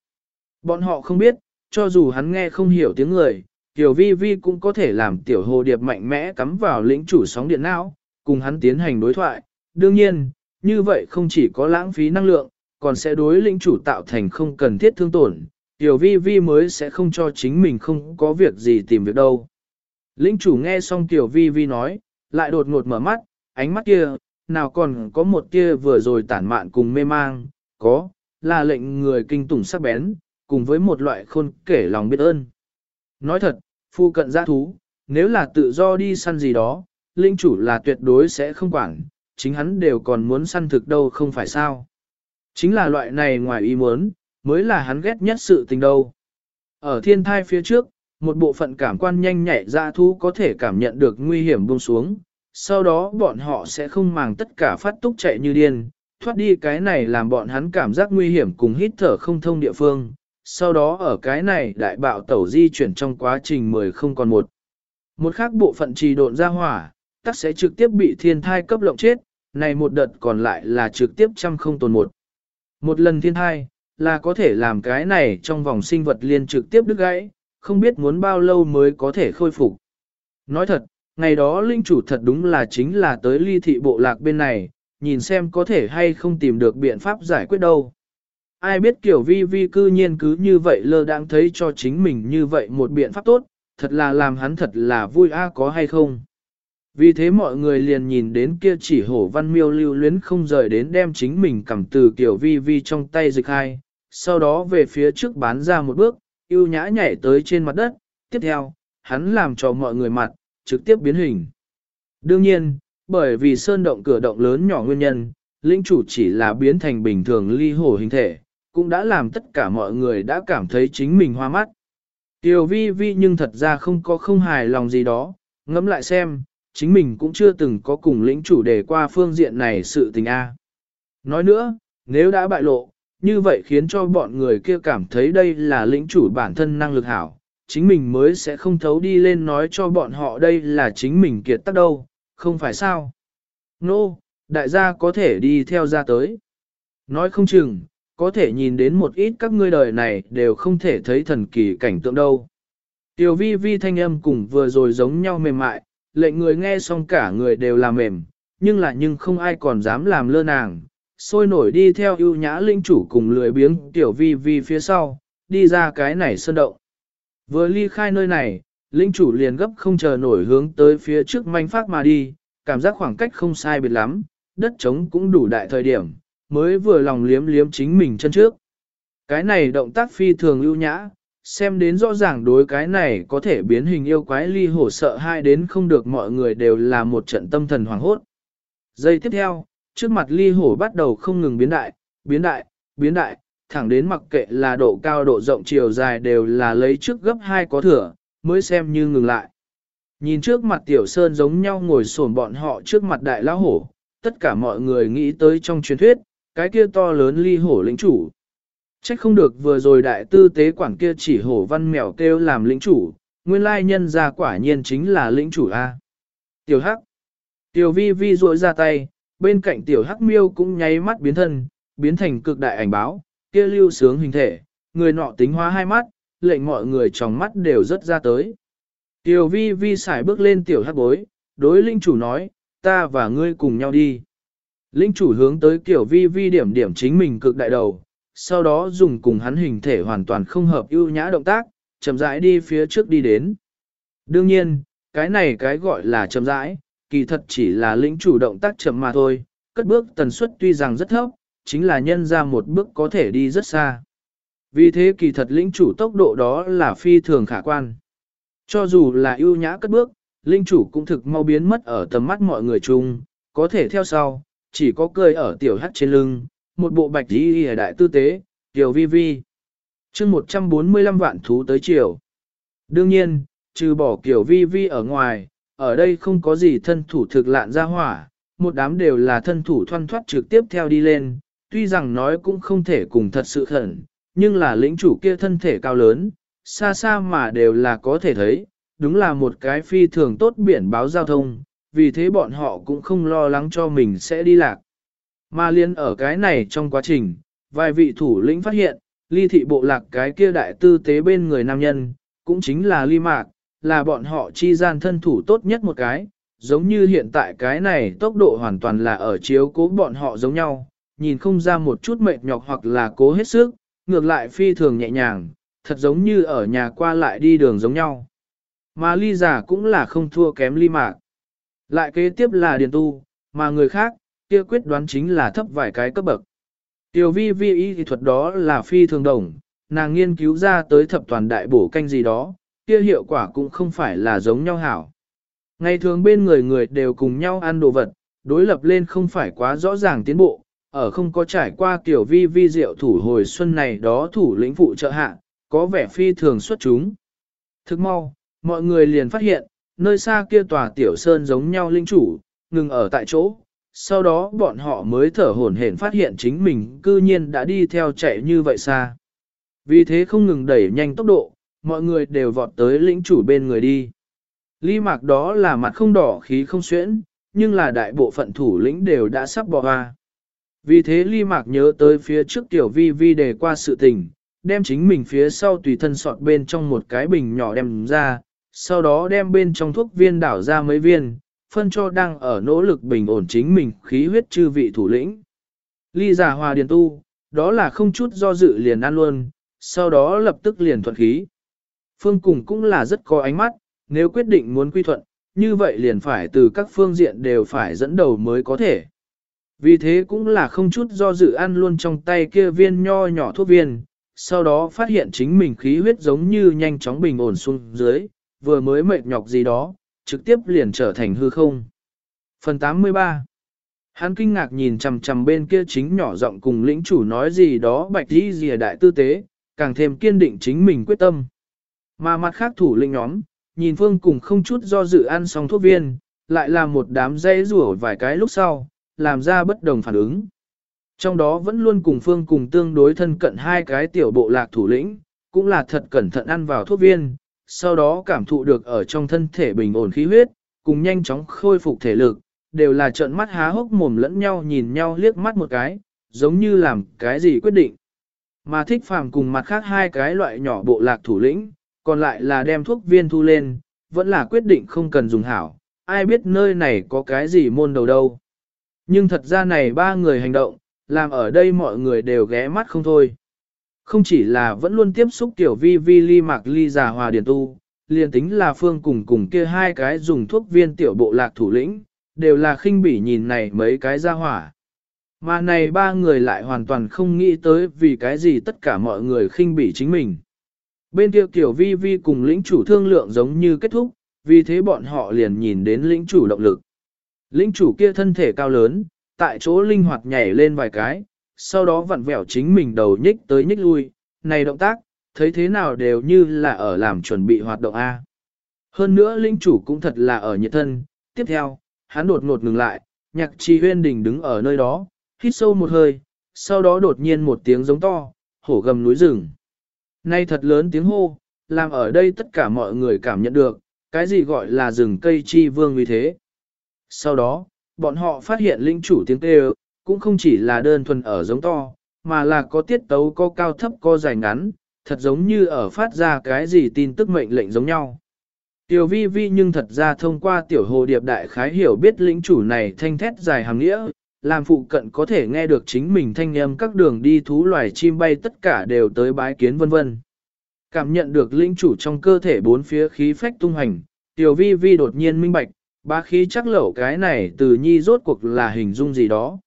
Bọn họ không biết, cho dù hắn nghe không hiểu tiếng người, tiểu vi vi cũng có thể làm tiểu hồ điệp mạnh mẽ cắm vào lĩnh chủ sóng điện não, cùng hắn tiến hành đối thoại. Đương nhiên, như vậy không chỉ có lãng phí năng lượng, còn sẽ đối lĩnh chủ tạo thành không cần thiết thương tổn, tiểu vi vi mới sẽ không cho chính mình không có việc gì tìm việc đâu. Lĩnh chủ nghe xong tiểu vi vi nói, lại đột ngột mở mắt, ánh mắt kia, nào còn có một kia vừa rồi tản mạn cùng mê mang, có, là lệnh người kinh tủng sắc bén, cùng với một loại khôn kể lòng biết ơn. Nói thật, phu cận giã thú, nếu là tự do đi săn gì đó, linh chủ là tuyệt đối sẽ không quản, chính hắn đều còn muốn săn thực đâu không phải sao. Chính là loại này ngoài ý muốn, mới là hắn ghét nhất sự tình đâu. Ở thiên thai phía trước, một bộ phận cảm quan nhanh nhạy ra thú có thể cảm nhận được nguy hiểm buông xuống, sau đó bọn họ sẽ không màng tất cả phát túc chạy như điên, thoát đi cái này làm bọn hắn cảm giác nguy hiểm cùng hít thở không thông địa phương, sau đó ở cái này đại bạo tẩu di chuyển trong quá trình mười không còn một. Một khác bộ phận trì độn ra hỏa, tắc sẽ trực tiếp bị thiên thai cấp lộng chết, này một đợt còn lại là trực tiếp trăm không tồn một. Một lần thiên thai, là có thể làm cái này trong vòng sinh vật liên trực tiếp đứt gãy, không biết muốn bao lâu mới có thể khôi phục. Nói thật, ngày đó linh chủ thật đúng là chính là tới ly thị bộ lạc bên này, nhìn xem có thể hay không tìm được biện pháp giải quyết đâu. Ai biết kiểu vi vi cư nhiên cứ như vậy lơ đang thấy cho chính mình như vậy một biện pháp tốt, thật là làm hắn thật là vui a có hay không. Vì thế mọi người liền nhìn đến kia chỉ hổ văn miêu lưu luyến không rời đến đem chính mình cầm từ kiểu vi vi trong tay dịch hai, sau đó về phía trước bán ra một bước, yêu nhã nhảy tới trên mặt đất, tiếp theo, hắn làm cho mọi người mặt, trực tiếp biến hình. Đương nhiên, bởi vì sơn động cửa động lớn nhỏ nguyên nhân, linh chủ chỉ là biến thành bình thường ly hổ hình thể, cũng đã làm tất cả mọi người đã cảm thấy chính mình hoa mắt. Tiểu vi vi nhưng thật ra không có không hài lòng gì đó, ngẫm lại xem, chính mình cũng chưa từng có cùng lĩnh chủ đề qua phương diện này sự tình A. Nói nữa, nếu đã bại lộ, như vậy khiến cho bọn người kia cảm thấy đây là lĩnh chủ bản thân năng lực hảo, chính mình mới sẽ không thấu đi lên nói cho bọn họ đây là chính mình kiệt tác đâu, không phải sao. Nô, no, đại gia có thể đi theo ra tới. Nói không chừng, có thể nhìn đến một ít các ngươi đời này đều không thể thấy thần kỳ cảnh tượng đâu. Tiểu vi vi thanh âm cùng vừa rồi giống nhau mềm mại, lệnh người nghe xong cả người đều là mềm, nhưng là nhưng không ai còn dám làm lơ nàng, sôi nổi đi theo ưu nhã linh chủ cùng lười biếng tiểu vi vi phía sau, đi ra cái này sơn động. Vừa ly khai nơi này, linh chủ liền gấp không chờ nổi hướng tới phía trước manh phát mà đi, cảm giác khoảng cách không sai biệt lắm, đất trống cũng đủ đại thời điểm, mới vừa lòng liếm liếm chính mình chân trước. Cái này động tác phi thường ưu nhã, xem đến rõ ràng đối cái này có thể biến hình yêu quái ly hổ sợ hai đến không được mọi người đều là một trận tâm thần hoảng hốt. Giây tiếp theo, trước mặt ly hổ bắt đầu không ngừng biến đại, biến đại, biến đại, thẳng đến mặc kệ là độ cao độ rộng chiều dài đều là lấy trước gấp hai có thừa, mới xem như ngừng lại. Nhìn trước mặt tiểu sơn giống nhau ngồi sồn bọn họ trước mặt đại lão hổ, tất cả mọi người nghĩ tới trong truyền thuyết, cái kia to lớn ly hổ lĩnh chủ. Trách không được vừa rồi đại tư tế quản kia chỉ hổ văn mèo kêu làm lĩnh chủ, nguyên lai nhân ra quả nhiên chính là lĩnh chủ A. Tiểu Hắc. Tiểu Vi Vi rội ra tay, bên cạnh Tiểu Hắc miêu cũng nháy mắt biến thân, biến thành cực đại ảnh báo, kia lưu sướng hình thể, người nọ tính hóa hai mắt, lệnh mọi người trong mắt đều rất ra tới. Tiểu Vi Vi xài bước lên Tiểu Hắc bối, đối linh chủ nói, ta và ngươi cùng nhau đi. Linh chủ hướng tới Tiểu Vi Vi điểm điểm chính mình cực đại đầu, sau đó dùng cùng hắn hình thể hoàn toàn không hợp ưu nhã động tác, chậm rãi đi phía trước đi đến. Đương nhiên, cái này cái gọi là chậm rãi, kỳ thật chỉ là lĩnh chủ động tác chậm mà thôi, cất bước tần suất tuy rằng rất thấp, chính là nhân ra một bước có thể đi rất xa. Vì thế kỳ thật lĩnh chủ tốc độ đó là phi thường khả quan. Cho dù là ưu nhã cất bước, linh chủ cũng thực mau biến mất ở tầm mắt mọi người chung, có thể theo sau, chỉ có cười ở tiểu hắt trên lưng, một bộ bạch y y đại tư tế, tiểu vi vi. chương 145 vạn thú tới chiều. Đương nhiên, trừ bỏ kiểu vi vi ở ngoài, ở đây không có gì thân thủ thực lạn ra hỏa, một đám đều là thân thủ thoăn thoát trực tiếp theo đi lên, tuy rằng nói cũng không thể cùng thật sự khẩn, nhưng là lĩnh chủ kia thân thể cao lớn, xa xa mà đều là có thể thấy, đúng là một cái phi thường tốt biển báo giao thông, vì thế bọn họ cũng không lo lắng cho mình sẽ đi lạc. Mà liên ở cái này trong quá trình, vài vị thủ lĩnh phát hiện, ly thị bộ lạc cái kia đại tư tế bên người nam nhân, cũng chính là ly mạc, là bọn họ chi gian thân thủ tốt nhất một cái, giống như hiện tại cái này tốc độ hoàn toàn là ở chiếu cố bọn họ giống nhau, nhìn không ra một chút mệt nhọc hoặc là cố hết sức, ngược lại phi thường nhẹ nhàng, thật giống như ở nhà qua lại đi đường giống nhau. Mà ly giả cũng là không thua kém ly mạc. Lại kế tiếp là điền tu, mà người khác, kia quyết đoán chính là thấp vài cái cấp bậc. Tiểu vi vi y thì thuật đó là phi thường đồng, nàng nghiên cứu ra tới thập toàn đại bổ canh gì đó, kia hiệu quả cũng không phải là giống nhau hảo. Ngày thường bên người người đều cùng nhau ăn đồ vật, đối lập lên không phải quá rõ ràng tiến bộ, ở không có trải qua tiểu vi vi diệu thủ hồi xuân này đó thủ lĩnh phụ trợ hạ, có vẻ phi thường xuất chúng. Thức mau, mọi người liền phát hiện, nơi xa kia tòa tiểu sơn giống nhau linh chủ, ngừng ở tại chỗ, sau đó bọn họ mới thở hổn hển phát hiện chính mình cư nhiên đã đi theo chạy như vậy xa. Vì thế không ngừng đẩy nhanh tốc độ, mọi người đều vọt tới lĩnh chủ bên người đi. Ly mạc đó là mặt không đỏ khí không xuyễn, nhưng là đại bộ phận thủ lĩnh đều đã sắp bỏ hoa. Vì thế ly mạc nhớ tới phía trước tiểu vi vi đề qua sự tình, đem chính mình phía sau tùy thân sọt bên trong một cái bình nhỏ đem ra, sau đó đem bên trong thuốc viên đảo ra mấy viên, phân cho đang ở nỗ lực bình ổn chính mình khí huyết chư vị thủ lĩnh. Ly giả hòa điền tu, đó là không chút do dự liền ăn luôn, sau đó lập tức liền thuận khí. Phương cùng cũng là rất có ánh mắt, nếu quyết định muốn quy thuận, như vậy liền phải từ các phương diện đều phải dẫn đầu mới có thể. Vì thế cũng là không chút do dự ăn luôn trong tay kia viên nho nhỏ thuốc viên, sau đó phát hiện chính mình khí huyết giống như nhanh chóng bình ổn xuống dưới, vừa mới mệt nhọc gì đó, trực tiếp liền trở thành hư không. Phần 83 Hắn kinh ngạc nhìn chằm chằm bên kia chính nhỏ giọng cùng lĩnh chủ nói gì đó bạch đi dìa đại tư tế, càng thêm kiên định chính mình quyết tâm. Mà mặt khác thủ lĩnh nhóm, nhìn phương cùng không chút do dự ăn xong thuốc viên, lại là một đám dây rủa vài cái lúc sau, làm ra bất đồng phản ứng. Trong đó vẫn luôn cùng phương cùng tương đối thân cận hai cái tiểu bộ lạc thủ lĩnh, cũng là thật cẩn thận ăn vào thuốc viên, sau đó cảm thụ được ở trong thân thể bình ổn khí huyết, cùng nhanh chóng khôi phục thể lực, đều là trợn mắt há hốc mồm lẫn nhau nhìn nhau liếc mắt một cái, giống như làm cái gì quyết định. Mà thích phàm cùng mặt khác hai cái loại nhỏ bộ lạc thủ lĩnh, còn lại là đem thuốc viên thu lên, vẫn là quyết định không cần dùng hảo, ai biết nơi này có cái gì môn đầu đâu. Nhưng thật ra này ba người hành động, làm ở đây mọi người đều ghé mắt không thôi. Không chỉ là vẫn luôn tiếp xúc tiểu vi vi ly mạc ly già hòa điển tu, liền tính là phương cùng cùng kia hai cái dùng thuốc viên tiểu bộ lạc thủ lĩnh, đều là khinh bỉ nhìn này mấy cái ra hỏa. Mà này ba người lại hoàn toàn không nghĩ tới vì cái gì tất cả mọi người khinh bỉ chính mình. Bên kia tiểu vi vi cùng lĩnh chủ thương lượng giống như kết thúc, vì thế bọn họ liền nhìn đến lĩnh chủ động lực. Lĩnh chủ kia thân thể cao lớn, tại chỗ linh hoạt nhảy lên vài cái, sau đó vặn vẹo chính mình đầu nhích tới nhích lui, này động tác, thấy thế nào đều như là ở làm chuẩn bị hoạt động A. Hơn nữa linh chủ cũng thật là ở nhiệt thân, tiếp theo, hắn đột ngột ngừng lại, nhạc trì huyên đình đứng ở nơi đó, hít sâu một hơi, sau đó đột nhiên một tiếng giống to, hổ gầm núi rừng. Nay thật lớn tiếng hô, làm ở đây tất cả mọi người cảm nhận được, cái gì gọi là rừng cây chi vương vì thế. Sau đó, bọn họ phát hiện linh chủ tiếng kêu, cũng không chỉ là đơn thuần ở giống to, mà là có tiết tấu có cao thấp có dài ngắn, thật giống như ở phát ra cái gì tin tức mệnh lệnh giống nhau. Tiểu vi vi nhưng thật ra thông qua tiểu hồ điệp đại khái hiểu biết lĩnh chủ này thanh thét dài hàng nghĩa, làm phụ cận có thể nghe được chính mình thanh âm các đường đi thú loài chim bay tất cả đều tới bái kiến vân vân. Cảm nhận được lĩnh chủ trong cơ thể bốn phía khí phách tung hành, tiểu vi vi đột nhiên minh bạch, ba khí chắc lẩu cái này từ nhi rốt cuộc là hình dung gì đó.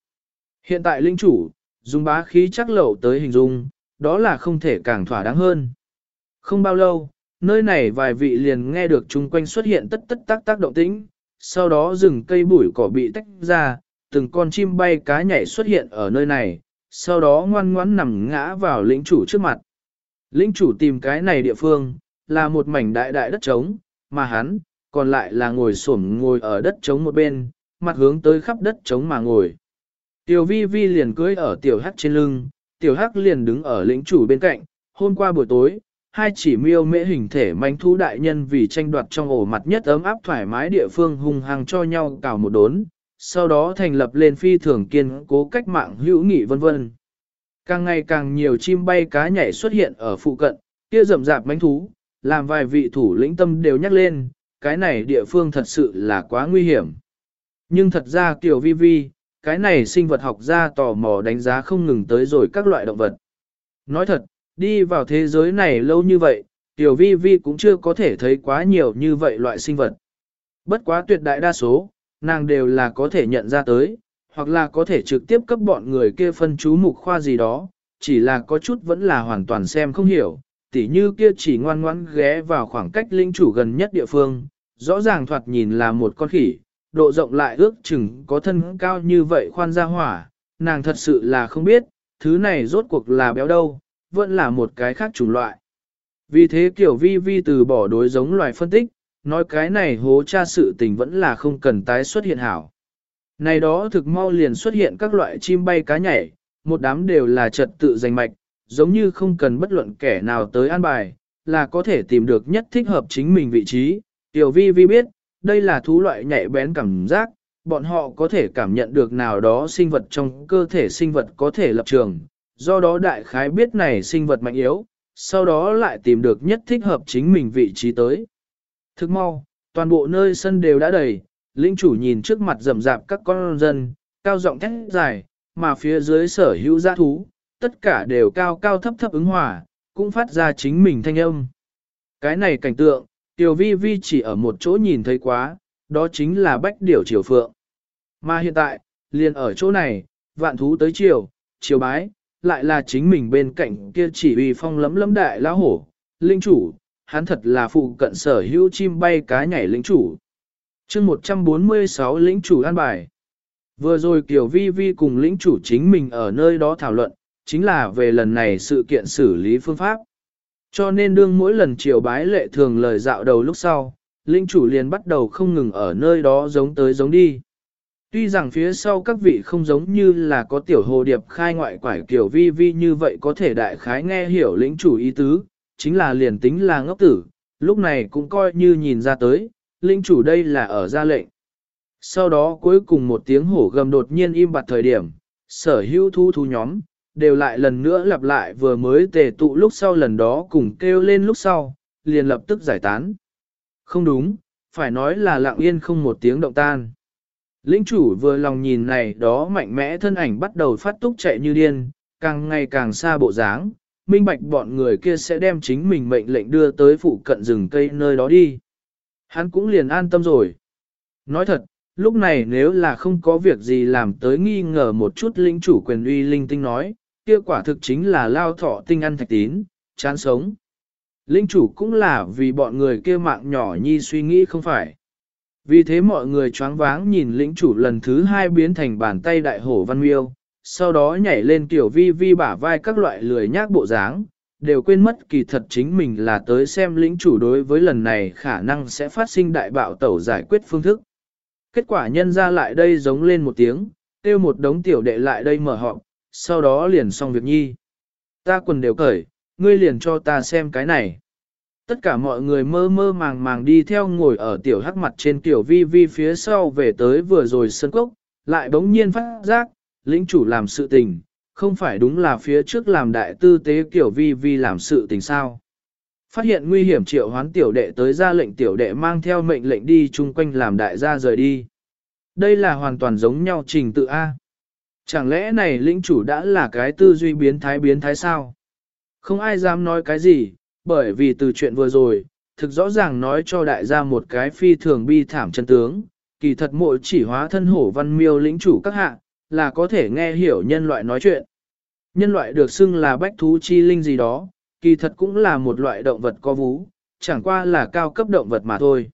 Hiện tại linh chủ, dùng bá khí chắc lẩu tới hình dung, đó là không thể càng thỏa đáng hơn. Không bao lâu, nơi này vài vị liền nghe được chung quanh xuất hiện tất tất tác tác động tĩnh, sau đó rừng cây bụi cỏ bị tách ra, từng con chim bay cá nhảy xuất hiện ở nơi này, sau đó ngoan ngoãn nằm ngã vào lĩnh chủ trước mặt. Lĩnh chủ tìm cái này địa phương, là một mảnh đại đại đất trống, mà hắn, còn lại là ngồi xổm ngồi ở đất trống một bên, mặt hướng tới khắp đất trống mà ngồi. Tiểu vi vi liền cưới ở tiểu hắc trên lưng, tiểu hắc liền đứng ở lĩnh chủ bên cạnh, hôm qua buổi tối, hai chỉ miêu mễ hình thể manh thú đại nhân vì tranh đoạt trong ổ mặt nhất ấm áp thoải mái địa phương hung hăng cho nhau cào một đốn, sau đó thành lập lên phi thường kiên cố cách mạng hữu nghị vân vân. Càng ngày càng nhiều chim bay cá nhảy xuất hiện ở phụ cận, kia rậm rạp manh thú, làm vài vị thủ lĩnh tâm đều nhắc lên, cái này địa phương thật sự là quá nguy hiểm. Nhưng thật ra tiểu vi vi, cái này sinh vật học ra tò mò đánh giá không ngừng tới rồi các loại động vật. Nói thật, đi vào thế giới này lâu như vậy, tiểu vi vi cũng chưa có thể thấy quá nhiều như vậy loại sinh vật. Bất quá tuyệt đại đa số, nàng đều là có thể nhận ra tới, hoặc là có thể trực tiếp cấp bọn người kia phân chú mục khoa gì đó, chỉ là có chút vẫn là hoàn toàn xem không hiểu, tỉ như kia chỉ ngoan ngoãn ghé vào khoảng cách linh chủ gần nhất địa phương, rõ ràng thoạt nhìn là một con khỉ, độ rộng lại ước chừng có thân cao như vậy khoan ra hỏa, nàng thật sự là không biết, thứ này rốt cuộc là béo đâu, vẫn là một cái khác chủng loại. Vì thế kiểu vi vi từ bỏ đối giống loài phân tích, nói cái này hố cha sự tình vẫn là không cần tái xuất hiện hảo. Này đó thực mau liền xuất hiện các loại chim bay cá nhảy, một đám đều là trật tự danh mạch, giống như không cần bất luận kẻ nào tới an bài, là có thể tìm được nhất thích hợp chính mình vị trí. Tiểu vi vi biết, đây là thú loại nhạy bén cảm giác, bọn họ có thể cảm nhận được nào đó sinh vật trong cơ thể sinh vật có thể lập trường, do đó đại khái biết này sinh vật mạnh yếu, sau đó lại tìm được nhất thích hợp chính mình vị trí tới. Thức mau, toàn bộ nơi sân đều đã đầy, linh chủ nhìn trước mặt rầm rạp các con dân, cao giọng thét dài, mà phía dưới sở hữu giã thú, tất cả đều cao cao thấp thấp ứng hòa, cũng phát ra chính mình thanh âm. Cái này cảnh tượng, Tiểu Vi Vi chỉ ở một chỗ nhìn thấy quá, đó chính là bách điểu triều phượng. Mà hiện tại, liền ở chỗ này, vạn thú tới triều, triều bái, lại là chính mình bên cạnh kia chỉ uy phong lấm lấm đại lão hổ, linh chủ, hắn thật là phụ cận sở hữu chim bay cá nhảy linh chủ. chương 146 lĩnh chủ an bài. Vừa rồi Kiều Vi Vi cùng lĩnh chủ chính mình ở nơi đó thảo luận, chính là về lần này sự kiện xử lý phương pháp. Cho nên đương mỗi lần triều bái lệ thường lời dạo đầu lúc sau, linh chủ liền bắt đầu không ngừng ở nơi đó giống tới giống đi. Tuy rằng phía sau các vị không giống như là có tiểu hồ điệp khai ngoại quải kiểu vi vi như vậy có thể đại khái nghe hiểu lĩnh chủ ý tứ, chính là liền tính là ngốc tử, lúc này cũng coi như nhìn ra tới, lĩnh chủ đây là ở ra lệnh. Sau đó cuối cùng một tiếng hổ gầm đột nhiên im bặt thời điểm, sở hữu thu thu nhóm, đều lại lần nữa lặp lại vừa mới tề tụ lúc sau lần đó cùng kêu lên lúc sau, liền lập tức giải tán. Không đúng, phải nói là lặng yên không một tiếng động tan. Lĩnh chủ vừa lòng nhìn này đó mạnh mẽ thân ảnh bắt đầu phát túc chạy như điên, càng ngày càng xa bộ dáng, minh bạch bọn người kia sẽ đem chính mình mệnh lệnh đưa tới phụ cận rừng cây nơi đó đi. Hắn cũng liền an tâm rồi. Nói thật, lúc này nếu là không có việc gì làm tới nghi ngờ một chút lĩnh chủ quyền uy linh tinh nói, kia quả thực chính là lao thọ tinh ăn thạch tín, chán sống. Linh chủ cũng là vì bọn người kia mạng nhỏ nhi suy nghĩ không phải. Vì thế mọi người choáng váng nhìn lĩnh chủ lần thứ hai biến thành bàn tay đại hổ văn miêu, sau đó nhảy lên tiểu vi vi bả vai các loại lười nhác bộ dáng, đều quên mất kỳ thật chính mình là tới xem lĩnh chủ đối với lần này khả năng sẽ phát sinh đại bạo tẩu giải quyết phương thức. Kết quả nhân ra lại đây giống lên một tiếng, tiêu một đống tiểu đệ lại đây mở họng sau đó liền xong việc nhi. Ta quần đều cởi, ngươi liền cho ta xem cái này. Tất cả mọi người mơ mơ màng màng đi theo ngồi ở tiểu hắc mặt trên tiểu vi vi phía sau về tới vừa rồi sân cốc, lại bỗng nhiên phát giác, lĩnh chủ làm sự tình, không phải đúng là phía trước làm đại tư tế kiểu vi vi làm sự tình sao. Phát hiện nguy hiểm triệu hoán tiểu đệ tới ra lệnh tiểu đệ mang theo mệnh lệnh đi chung quanh làm đại gia rời đi. Đây là hoàn toàn giống nhau trình tự A. Chẳng lẽ này lĩnh chủ đã là cái tư duy biến thái biến thái sao? Không ai dám nói cái gì, bởi vì từ chuyện vừa rồi, thực rõ ràng nói cho đại gia một cái phi thường bi thảm chân tướng, kỳ thật mỗi chỉ hóa thân hổ văn miêu lĩnh chủ các hạ, là có thể nghe hiểu nhân loại nói chuyện. Nhân loại được xưng là bách thú chi linh gì đó, kỳ thật cũng là một loại động vật có vú, chẳng qua là cao cấp động vật mà thôi.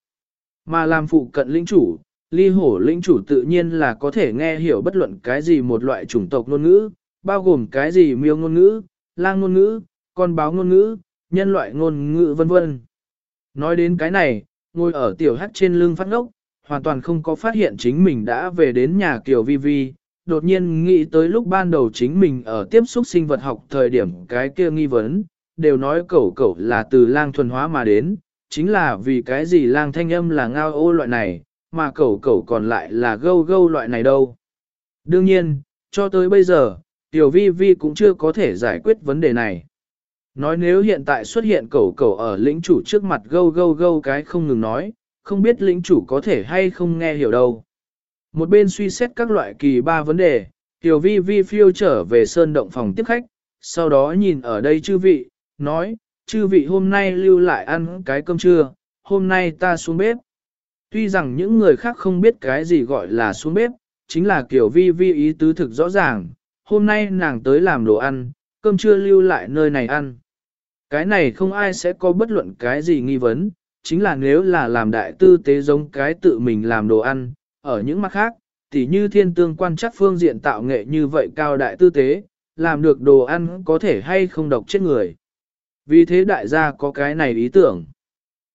Mà làm phụ cận lĩnh chủ, ly hổ lĩnh chủ tự nhiên là có thể nghe hiểu bất luận cái gì một loại chủng tộc ngôn ngữ, bao gồm cái gì miêu ngôn ngữ, lang ngôn ngữ, con báo ngôn ngữ, nhân loại ngôn ngữ vân vân. Nói đến cái này, ngồi ở tiểu hắt trên lưng phát ngốc, hoàn toàn không có phát hiện chính mình đã về đến nhà Kiều Vi Vi, đột nhiên nghĩ tới lúc ban đầu chính mình ở tiếp xúc sinh vật học thời điểm cái kia nghi vấn, đều nói cẩu cẩu là từ lang thuần hóa mà đến, chính là vì cái gì lang thanh âm là ngao ô loại này, mà cẩu cẩu còn lại là gâu gâu loại này đâu. Đương nhiên, cho tới bây giờ, Tiểu Vi Vi cũng chưa có thể giải quyết vấn đề này. Nói nếu hiện tại xuất hiện cẩu cẩu ở lĩnh chủ trước mặt gâu gâu gâu cái không ngừng nói, không biết lĩnh chủ có thể hay không nghe hiểu đâu. Một bên suy xét các loại kỳ ba vấn đề, Tiểu Vi Vi phiêu trở về sơn động phòng tiếp khách, sau đó nhìn ở đây chư vị, nói, chư vị hôm nay lưu lại ăn cái cơm trưa, hôm nay ta xuống bếp. Tuy rằng những người khác không biết cái gì gọi là xuống bếp, chính là kiểu vi vi ý tứ thực rõ ràng, hôm nay nàng tới làm đồ ăn, cơm chưa lưu lại nơi này ăn. Cái này không ai sẽ có bất luận cái gì nghi vấn, chính là nếu là làm đại tư tế giống cái tự mình làm đồ ăn, ở những mặt khác, tỉ như thiên tương quan chắc phương diện tạo nghệ như vậy cao đại tư tế, làm được đồ ăn có thể hay không độc chết người. Vì thế đại gia có cái này ý tưởng.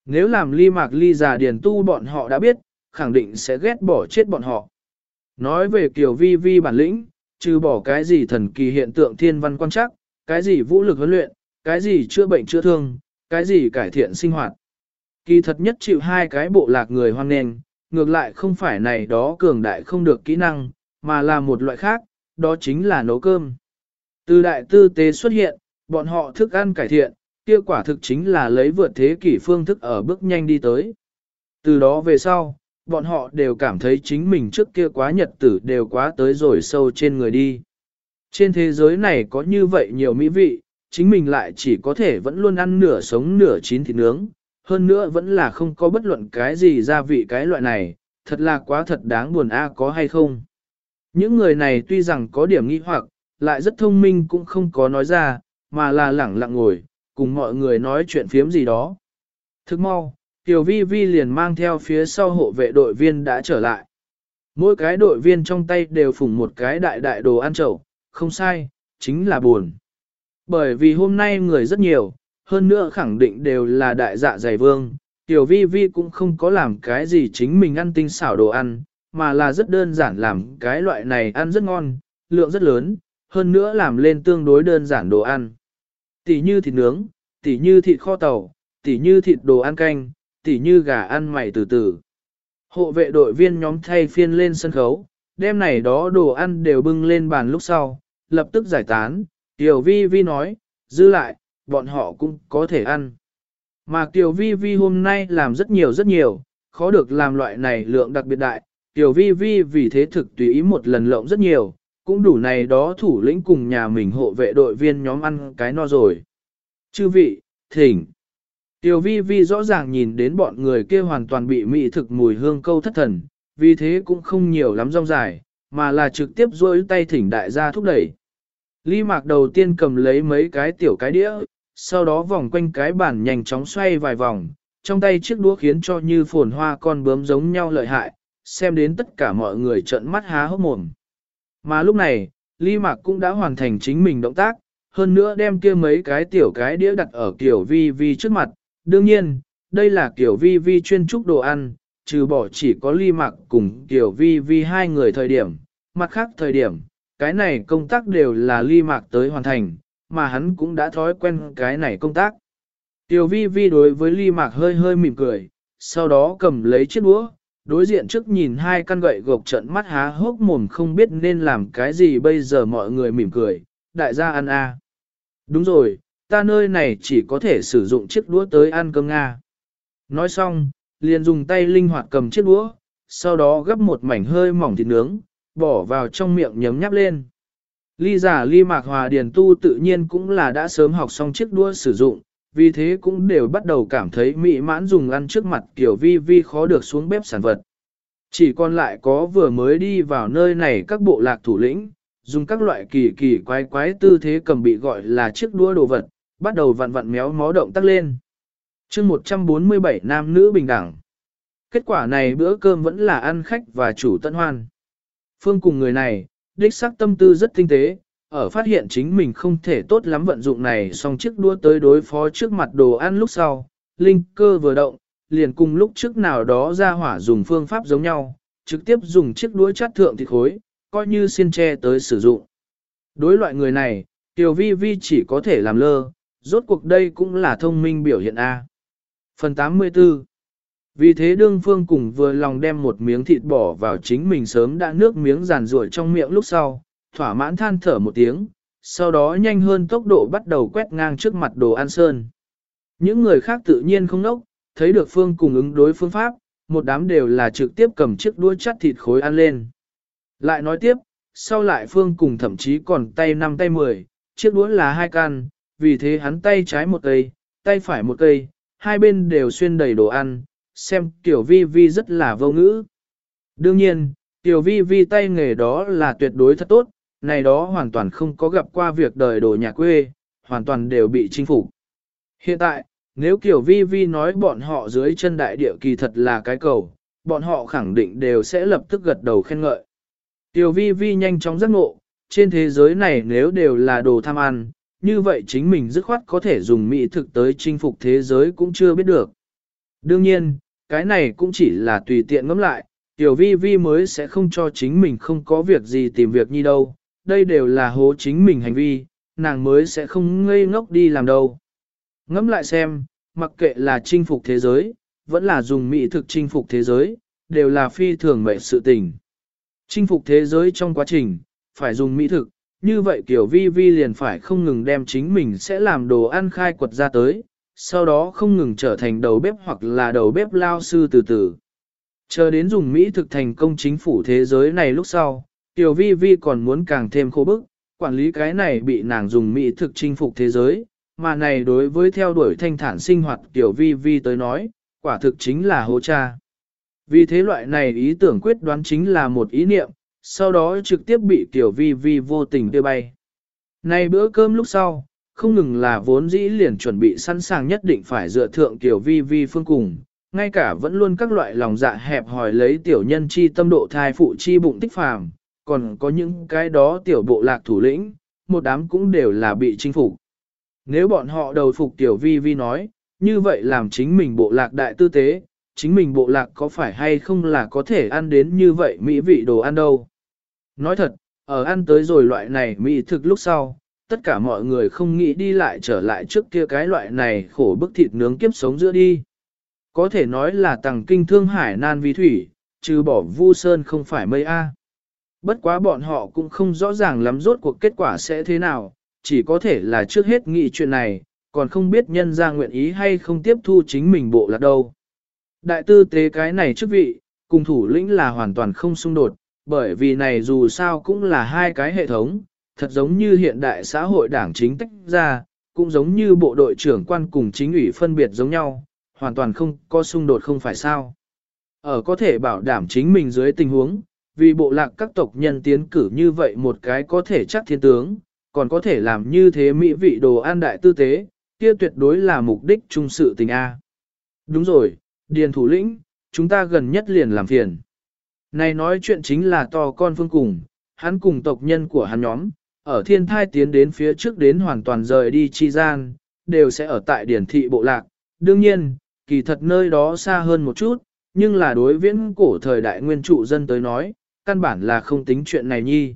Nếu làm ly mạc ly già điền tu bọn họ đã biết, khẳng định sẽ ghét bỏ chết bọn họ. Nói về kiểu vi vi bản lĩnh, trừ bỏ cái gì thần kỳ hiện tượng thiên văn quan chắc, cái gì vũ lực huấn luyện, cái gì chữa bệnh chữa thương, cái gì cải thiện sinh hoạt. Kỳ thật nhất chịu hai cái bộ lạc người hoang nền ngược lại không phải này đó cường đại không được kỹ năng, mà là một loại khác, đó chính là nấu cơm. Từ đại tư tế xuất hiện, bọn họ thức ăn cải thiện, kia quả thực chính là lấy vượt thế kỷ phương thức ở bước nhanh đi tới. Từ đó về sau, bọn họ đều cảm thấy chính mình trước kia quá nhật tử đều quá tới rồi sâu trên người đi. Trên thế giới này có như vậy nhiều mỹ vị, chính mình lại chỉ có thể vẫn luôn ăn nửa sống nửa chín thịt nướng, hơn nữa vẫn là không có bất luận cái gì gia vị cái loại này, thật là quá thật đáng buồn a có hay không. Những người này tuy rằng có điểm nghi hoặc, lại rất thông minh cũng không có nói ra, mà là lẳng lặng ngồi, cùng mọi người nói chuyện phiếm gì đó. Thức mau, Tiểu Vi Vi liền mang theo phía sau hộ vệ đội viên đã trở lại. Mỗi cái đội viên trong tay đều phủng một cái đại đại đồ ăn chậu, không sai, chính là buồn. Bởi vì hôm nay người rất nhiều, hơn nữa khẳng định đều là đại dạ dày vương, Tiểu Vi Vi cũng không có làm cái gì chính mình ăn tinh xảo đồ ăn, mà là rất đơn giản làm cái loại này ăn rất ngon, lượng rất lớn, hơn nữa làm lên tương đối đơn giản đồ ăn tỉ như thịt nướng, tỉ như thịt kho tàu, tỉ như thịt đồ ăn canh, tỉ như gà ăn mày từ từ. Hộ vệ đội viên nhóm thay phiên lên sân khấu, đêm này đó đồ ăn đều bưng lên bàn lúc sau, lập tức giải tán, Tiểu Vi Vi nói, dư lại, bọn họ cũng có thể ăn. Mà Tiểu Vi Vi hôm nay làm rất nhiều rất nhiều, khó được làm loại này lượng đặc biệt đại, Tiểu Vi Vi vì thế thực tùy ý một lần lộng rất nhiều, cũng đủ này đó thủ lĩnh cùng nhà mình hộ vệ đội viên nhóm ăn cái no rồi. Chư vị, thỉnh. Tiểu vi vi rõ ràng nhìn đến bọn người kia hoàn toàn bị mỹ thực mùi hương câu thất thần, vì thế cũng không nhiều lắm rong dài, mà là trực tiếp duỗi tay thỉnh đại gia thúc đẩy. Ly mạc đầu tiên cầm lấy mấy cái tiểu cái đĩa, sau đó vòng quanh cái bàn nhanh chóng xoay vài vòng, trong tay chiếc đũa khiến cho như phồn hoa con bướm giống nhau lợi hại, xem đến tất cả mọi người trợn mắt há hốc mồm. Mà lúc này, Ly Mạc cũng đã hoàn thành chính mình động tác, hơn nữa đem kia mấy cái tiểu cái đĩa đặt ở kiểu vi vi trước mặt. Đương nhiên, đây là kiểu vi vi chuyên trúc đồ ăn, trừ bỏ chỉ có Ly Mạc cùng kiểu vi vi hai người thời điểm, mặt khác thời điểm, cái này công tác đều là Ly Mạc tới hoàn thành, mà hắn cũng đã thói quen cái này công tác. Tiểu vi vi đối với Ly Mạc hơi hơi mỉm cười, sau đó cầm lấy chiếc đũa, đối diện trước nhìn hai căn gậy gộc trận mắt há hốc mồm không biết nên làm cái gì bây giờ mọi người mỉm cười, đại gia ăn a. Đúng rồi, ta nơi này chỉ có thể sử dụng chiếc đũa tới ăn cơm Nga. Nói xong, liền dùng tay linh hoạt cầm chiếc đũa, sau đó gấp một mảnh hơi mỏng thịt nướng, bỏ vào trong miệng nhấm nháp lên. Ly giả ly mạc hòa điền tu tự nhiên cũng là đã sớm học xong chiếc đua sử dụng, vì thế cũng đều bắt đầu cảm thấy mỹ mãn dùng ăn trước mặt kiểu vi vi khó được xuống bếp sản vật. Chỉ còn lại có vừa mới đi vào nơi này các bộ lạc thủ lĩnh, dùng các loại kỳ kỳ quái quái tư thế cầm bị gọi là chiếc đua đồ vật, bắt đầu vặn vặn méo mó động tác lên. chương 147 nam nữ bình đẳng. Kết quả này bữa cơm vẫn là ăn khách và chủ tận hoan. Phương cùng người này, đích xác tâm tư rất tinh tế, ở phát hiện chính mình không thể tốt lắm vận dụng này xong chiếc đua tới đối phó trước mặt đồ ăn lúc sau, linh cơ vừa động, liền cùng lúc trước nào đó ra hỏa dùng phương pháp giống nhau, trực tiếp dùng chiếc đũa chát thượng thịt khối, coi như xiên tre tới sử dụng. Đối loại người này, Tiểu Vi Vi chỉ có thể làm lơ, rốt cuộc đây cũng là thông minh biểu hiện A. Phần 84 Vì thế đương phương cùng vừa lòng đem một miếng thịt bỏ vào chính mình sớm đã nước miếng giàn ruổi trong miệng lúc sau, thỏa mãn than thở một tiếng, sau đó nhanh hơn tốc độ bắt đầu quét ngang trước mặt đồ ăn sơn. Những người khác tự nhiên không nốc, thấy được phương cùng ứng đối phương pháp, một đám đều là trực tiếp cầm chiếc đuôi chắt thịt khối ăn lên. Lại nói tiếp, sau lại phương cùng thậm chí còn tay năm tay mười, chiếc đũa là hai can, vì thế hắn tay trái một cây, tay phải một cây, hai bên đều xuyên đầy đồ ăn, xem kiểu vi vi rất là vô ngữ. Đương nhiên, Tiểu vi vi tay nghề đó là tuyệt đối thật tốt, này đó hoàn toàn không có gặp qua việc đời đồ nhà quê, hoàn toàn đều bị chinh phục. Hiện tại, nếu kiểu vi vi nói bọn họ dưới chân đại địa kỳ thật là cái cầu, bọn họ khẳng định đều sẽ lập tức gật đầu khen ngợi. Tiểu vi vi nhanh chóng giác ngộ, trên thế giới này nếu đều là đồ tham ăn, như vậy chính mình dứt khoát có thể dùng mỹ thực tới chinh phục thế giới cũng chưa biết được. Đương nhiên, cái này cũng chỉ là tùy tiện ngẫm lại, tiểu vi vi mới sẽ không cho chính mình không có việc gì tìm việc như đâu, đây đều là hố chính mình hành vi, nàng mới sẽ không ngây ngốc đi làm đâu. Ngẫm lại xem, mặc kệ là chinh phục thế giới, vẫn là dùng mỹ thực chinh phục thế giới, đều là phi thường mệnh sự tình. Chinh phục thế giới trong quá trình, phải dùng mỹ thực, như vậy kiểu vi vi liền phải không ngừng đem chính mình sẽ làm đồ ăn khai quật ra tới, sau đó không ngừng trở thành đầu bếp hoặc là đầu bếp lao sư từ từ. Chờ đến dùng mỹ thực thành công chính phủ thế giới này lúc sau, tiểu vi vi còn muốn càng thêm khô bức, quản lý cái này bị nàng dùng mỹ thực chinh phục thế giới, mà này đối với theo đuổi thanh thản sinh hoạt tiểu vi vi tới nói, quả thực chính là hô cha. Vì thế loại này ý tưởng quyết đoán chính là một ý niệm, sau đó trực tiếp bị tiểu vi vi vô tình đưa bay. Này bữa cơm lúc sau, không ngừng là vốn dĩ liền chuẩn bị sẵn sàng nhất định phải dựa thượng tiểu vi vi phương cùng, ngay cả vẫn luôn các loại lòng dạ hẹp hỏi lấy tiểu nhân chi tâm độ thai phụ chi bụng tích phàm, còn có những cái đó tiểu bộ lạc thủ lĩnh, một đám cũng đều là bị chinh phục. Nếu bọn họ đầu phục tiểu vi vi nói, như vậy làm chính mình bộ lạc đại tư tế, chính mình bộ lạc có phải hay không là có thể ăn đến như vậy mỹ vị đồ ăn đâu. Nói thật, ở ăn tới rồi loại này mỹ thực lúc sau, tất cả mọi người không nghĩ đi lại trở lại trước kia cái loại này khổ bức thịt nướng kiếp sống giữa đi. Có thể nói là tàng kinh thương hải nan vi thủy, trừ bỏ vu sơn không phải mây A. Bất quá bọn họ cũng không rõ ràng lắm rốt cuộc kết quả sẽ thế nào, chỉ có thể là trước hết nghĩ chuyện này, còn không biết nhân ra nguyện ý hay không tiếp thu chính mình bộ lạc đâu. Đại tư tế cái này chức vị, cùng thủ lĩnh là hoàn toàn không xung đột, bởi vì này dù sao cũng là hai cái hệ thống, thật giống như hiện đại xã hội đảng chính tách ra, cũng giống như bộ đội trưởng quan cùng chính ủy phân biệt giống nhau, hoàn toàn không có xung đột không phải sao. Ở có thể bảo đảm chính mình dưới tình huống, vì bộ lạc các tộc nhân tiến cử như vậy một cái có thể chắc thiên tướng, còn có thể làm như thế mỹ vị đồ an đại tư tế, kia tuyệt đối là mục đích trung sự tình A. Đúng rồi, điền thủ lĩnh, chúng ta gần nhất liền làm phiền. Này nói chuyện chính là to con phương cùng, hắn cùng tộc nhân của hắn nhóm, ở thiên thai tiến đến phía trước đến hoàn toàn rời đi chi gian, đều sẽ ở tại điển thị bộ lạc. Đương nhiên, kỳ thật nơi đó xa hơn một chút, nhưng là đối viễn cổ thời đại nguyên trụ dân tới nói, căn bản là không tính chuyện này nhi.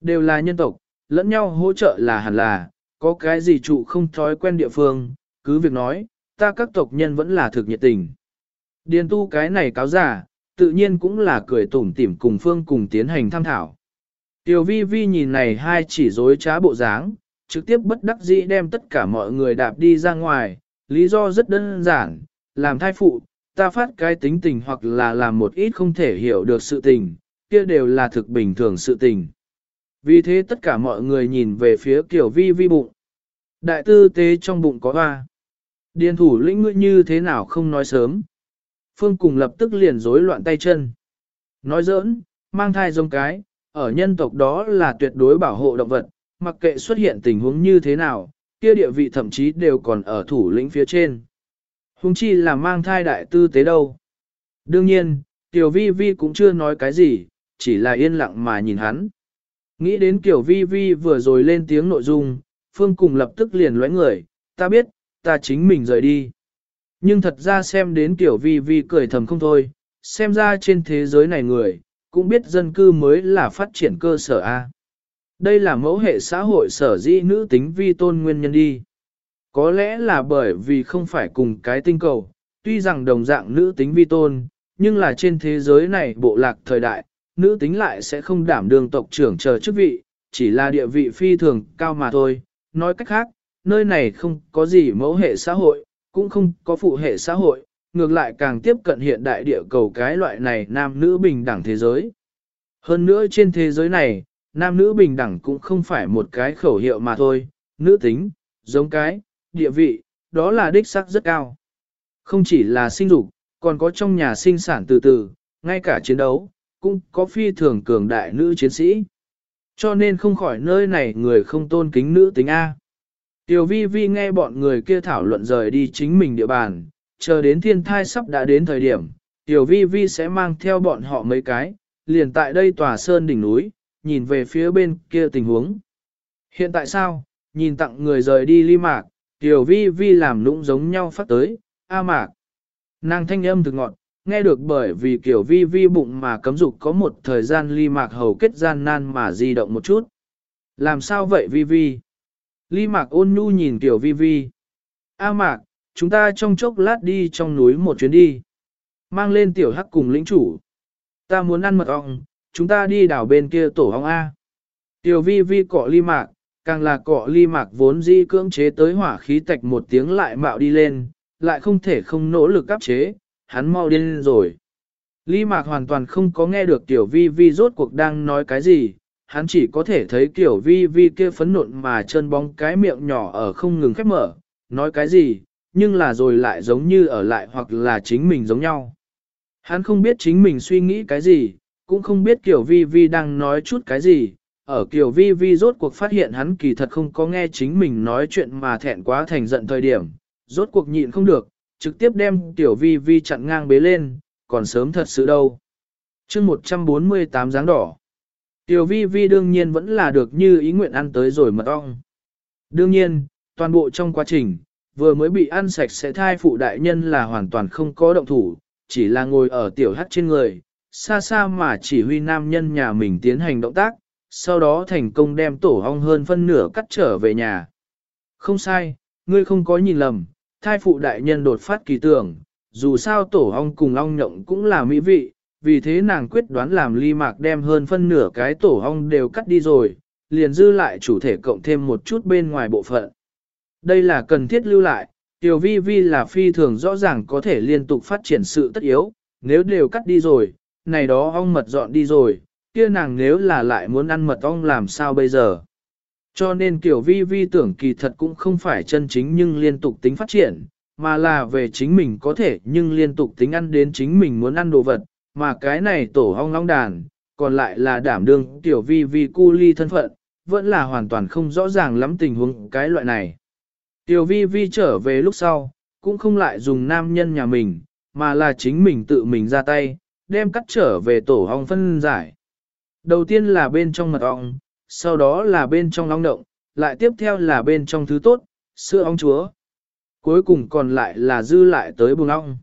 Đều là nhân tộc, lẫn nhau hỗ trợ là hẳn là, có cái gì trụ không thói quen địa phương, cứ việc nói, ta các tộc nhân vẫn là thực nhiệt tình. Điền tu cái này cáo giả, tự nhiên cũng là cười tủm tỉm cùng phương cùng tiến hành tham thảo. Tiểu vi vi nhìn này hai chỉ dối trá bộ dáng, trực tiếp bất đắc dĩ đem tất cả mọi người đạp đi ra ngoài, lý do rất đơn giản, làm thai phụ, ta phát cái tính tình hoặc là làm một ít không thể hiểu được sự tình, kia đều là thực bình thường sự tình. Vì thế tất cả mọi người nhìn về phía kiểu vi vi bụng. Đại tư tế trong bụng có hoa. Điền thủ lĩnh ngươi như thế nào không nói sớm. Phương cùng lập tức liền rối loạn tay chân. Nói giỡn, mang thai giống cái, ở nhân tộc đó là tuyệt đối bảo hộ động vật, mặc kệ xuất hiện tình huống như thế nào, kia địa vị thậm chí đều còn ở thủ lĩnh phía trên. Hùng chi là mang thai đại tư tế đâu. Đương nhiên, Tiểu Vi Vi cũng chưa nói cái gì, chỉ là yên lặng mà nhìn hắn. Nghĩ đến kiểu Vi Vi vừa rồi lên tiếng nội dung, Phương cùng lập tức liền lóe người, ta biết, ta chính mình rời đi. Nhưng thật ra xem đến kiểu Vi Vi cười thầm không thôi, xem ra trên thế giới này người, cũng biết dân cư mới là phát triển cơ sở A. Đây là mẫu hệ xã hội sở dĩ nữ tính vi tôn nguyên nhân đi. Có lẽ là bởi vì không phải cùng cái tinh cầu, tuy rằng đồng dạng nữ tính vi tôn, nhưng là trên thế giới này bộ lạc thời đại, nữ tính lại sẽ không đảm đương tộc trưởng chờ chức vị, chỉ là địa vị phi thường cao mà thôi. Nói cách khác, nơi này không có gì mẫu hệ xã hội, cũng không có phụ hệ xã hội, ngược lại càng tiếp cận hiện đại địa cầu cái loại này nam nữ bình đẳng thế giới. Hơn nữa trên thế giới này, nam nữ bình đẳng cũng không phải một cái khẩu hiệu mà thôi, nữ tính, giống cái, địa vị, đó là đích sắc rất cao. Không chỉ là sinh dục, còn có trong nhà sinh sản từ từ, ngay cả chiến đấu, cũng có phi thường cường đại nữ chiến sĩ. Cho nên không khỏi nơi này người không tôn kính nữ tính A. Tiểu vi vi nghe bọn người kia thảo luận rời đi chính mình địa bàn, chờ đến thiên thai sắp đã đến thời điểm, tiểu vi vi sẽ mang theo bọn họ mấy cái, liền tại đây tòa sơn đỉnh núi, nhìn về phía bên kia tình huống. Hiện tại sao, nhìn tặng người rời đi ly mạc, tiểu vi vi làm nũng giống nhau phát tới, a mạc. Nàng thanh âm thực ngọn, nghe được bởi vì kiểu vi vi bụng mà cấm dục có một thời gian ly mạc hầu kết gian nan mà di động một chút. Làm sao vậy vi vi? Ly mạc ôn nhu nhìn tiểu vi vi. A mạc, chúng ta trong chốc lát đi trong núi một chuyến đi. Mang lên tiểu hắc cùng lĩnh chủ. Ta muốn ăn mật ong, chúng ta đi đảo bên kia tổ ong A. Tiểu vi vi cọ ly mạc, càng là cọ ly mạc vốn di cưỡng chế tới hỏa khí tạch một tiếng lại mạo đi lên, lại không thể không nỗ lực áp chế, hắn mau điên rồi. Lý mạc hoàn toàn không có nghe được tiểu vi vi rốt cuộc đang nói cái gì, hắn chỉ có thể thấy Tiểu vi vi kia phấn nộn mà chân bóng cái miệng nhỏ ở không ngừng khép mở, nói cái gì, nhưng là rồi lại giống như ở lại hoặc là chính mình giống nhau. Hắn không biết chính mình suy nghĩ cái gì, cũng không biết Tiểu vi vi đang nói chút cái gì, ở kiểu vi vi rốt cuộc phát hiện hắn kỳ thật không có nghe chính mình nói chuyện mà thẹn quá thành giận thời điểm, rốt cuộc nhịn không được, trực tiếp đem tiểu vi vi chặn ngang bế lên, còn sớm thật sự đâu. chương 148 dáng đỏ. Tiểu vi vi đương nhiên vẫn là được như ý nguyện ăn tới rồi mật ong. Đương nhiên, toàn bộ trong quá trình, vừa mới bị ăn sạch sẽ thai phụ đại nhân là hoàn toàn không có động thủ, chỉ là ngồi ở tiểu hắt trên người, xa xa mà chỉ huy nam nhân nhà mình tiến hành động tác, sau đó thành công đem tổ ong hơn phân nửa cắt trở về nhà. Không sai, ngươi không có nhìn lầm, thai phụ đại nhân đột phát kỳ tưởng, dù sao tổ ong cùng ong nhộng cũng là mỹ vị, vì thế nàng quyết đoán làm ly mạc đem hơn phân nửa cái tổ ong đều cắt đi rồi, liền dư lại chủ thể cộng thêm một chút bên ngoài bộ phận. Đây là cần thiết lưu lại, tiểu vi vi là phi thường rõ ràng có thể liên tục phát triển sự tất yếu, nếu đều cắt đi rồi, này đó ong mật dọn đi rồi, kia nàng nếu là lại muốn ăn mật ong làm sao bây giờ. Cho nên kiểu vi vi tưởng kỳ thật cũng không phải chân chính nhưng liên tục tính phát triển, mà là về chính mình có thể nhưng liên tục tính ăn đến chính mình muốn ăn đồ vật, mà cái này tổ hong long đàn, còn lại là đảm đương tiểu vi vi cu ly thân phận, vẫn là hoàn toàn không rõ ràng lắm tình huống cái loại này. Tiểu vi vi trở về lúc sau, cũng không lại dùng nam nhân nhà mình, mà là chính mình tự mình ra tay, đem cắt trở về tổ hong phân giải. Đầu tiên là bên trong mật ong, sau đó là bên trong long động, lại tiếp theo là bên trong thứ tốt, sữa ong chúa. Cuối cùng còn lại là dư lại tới buồng ong.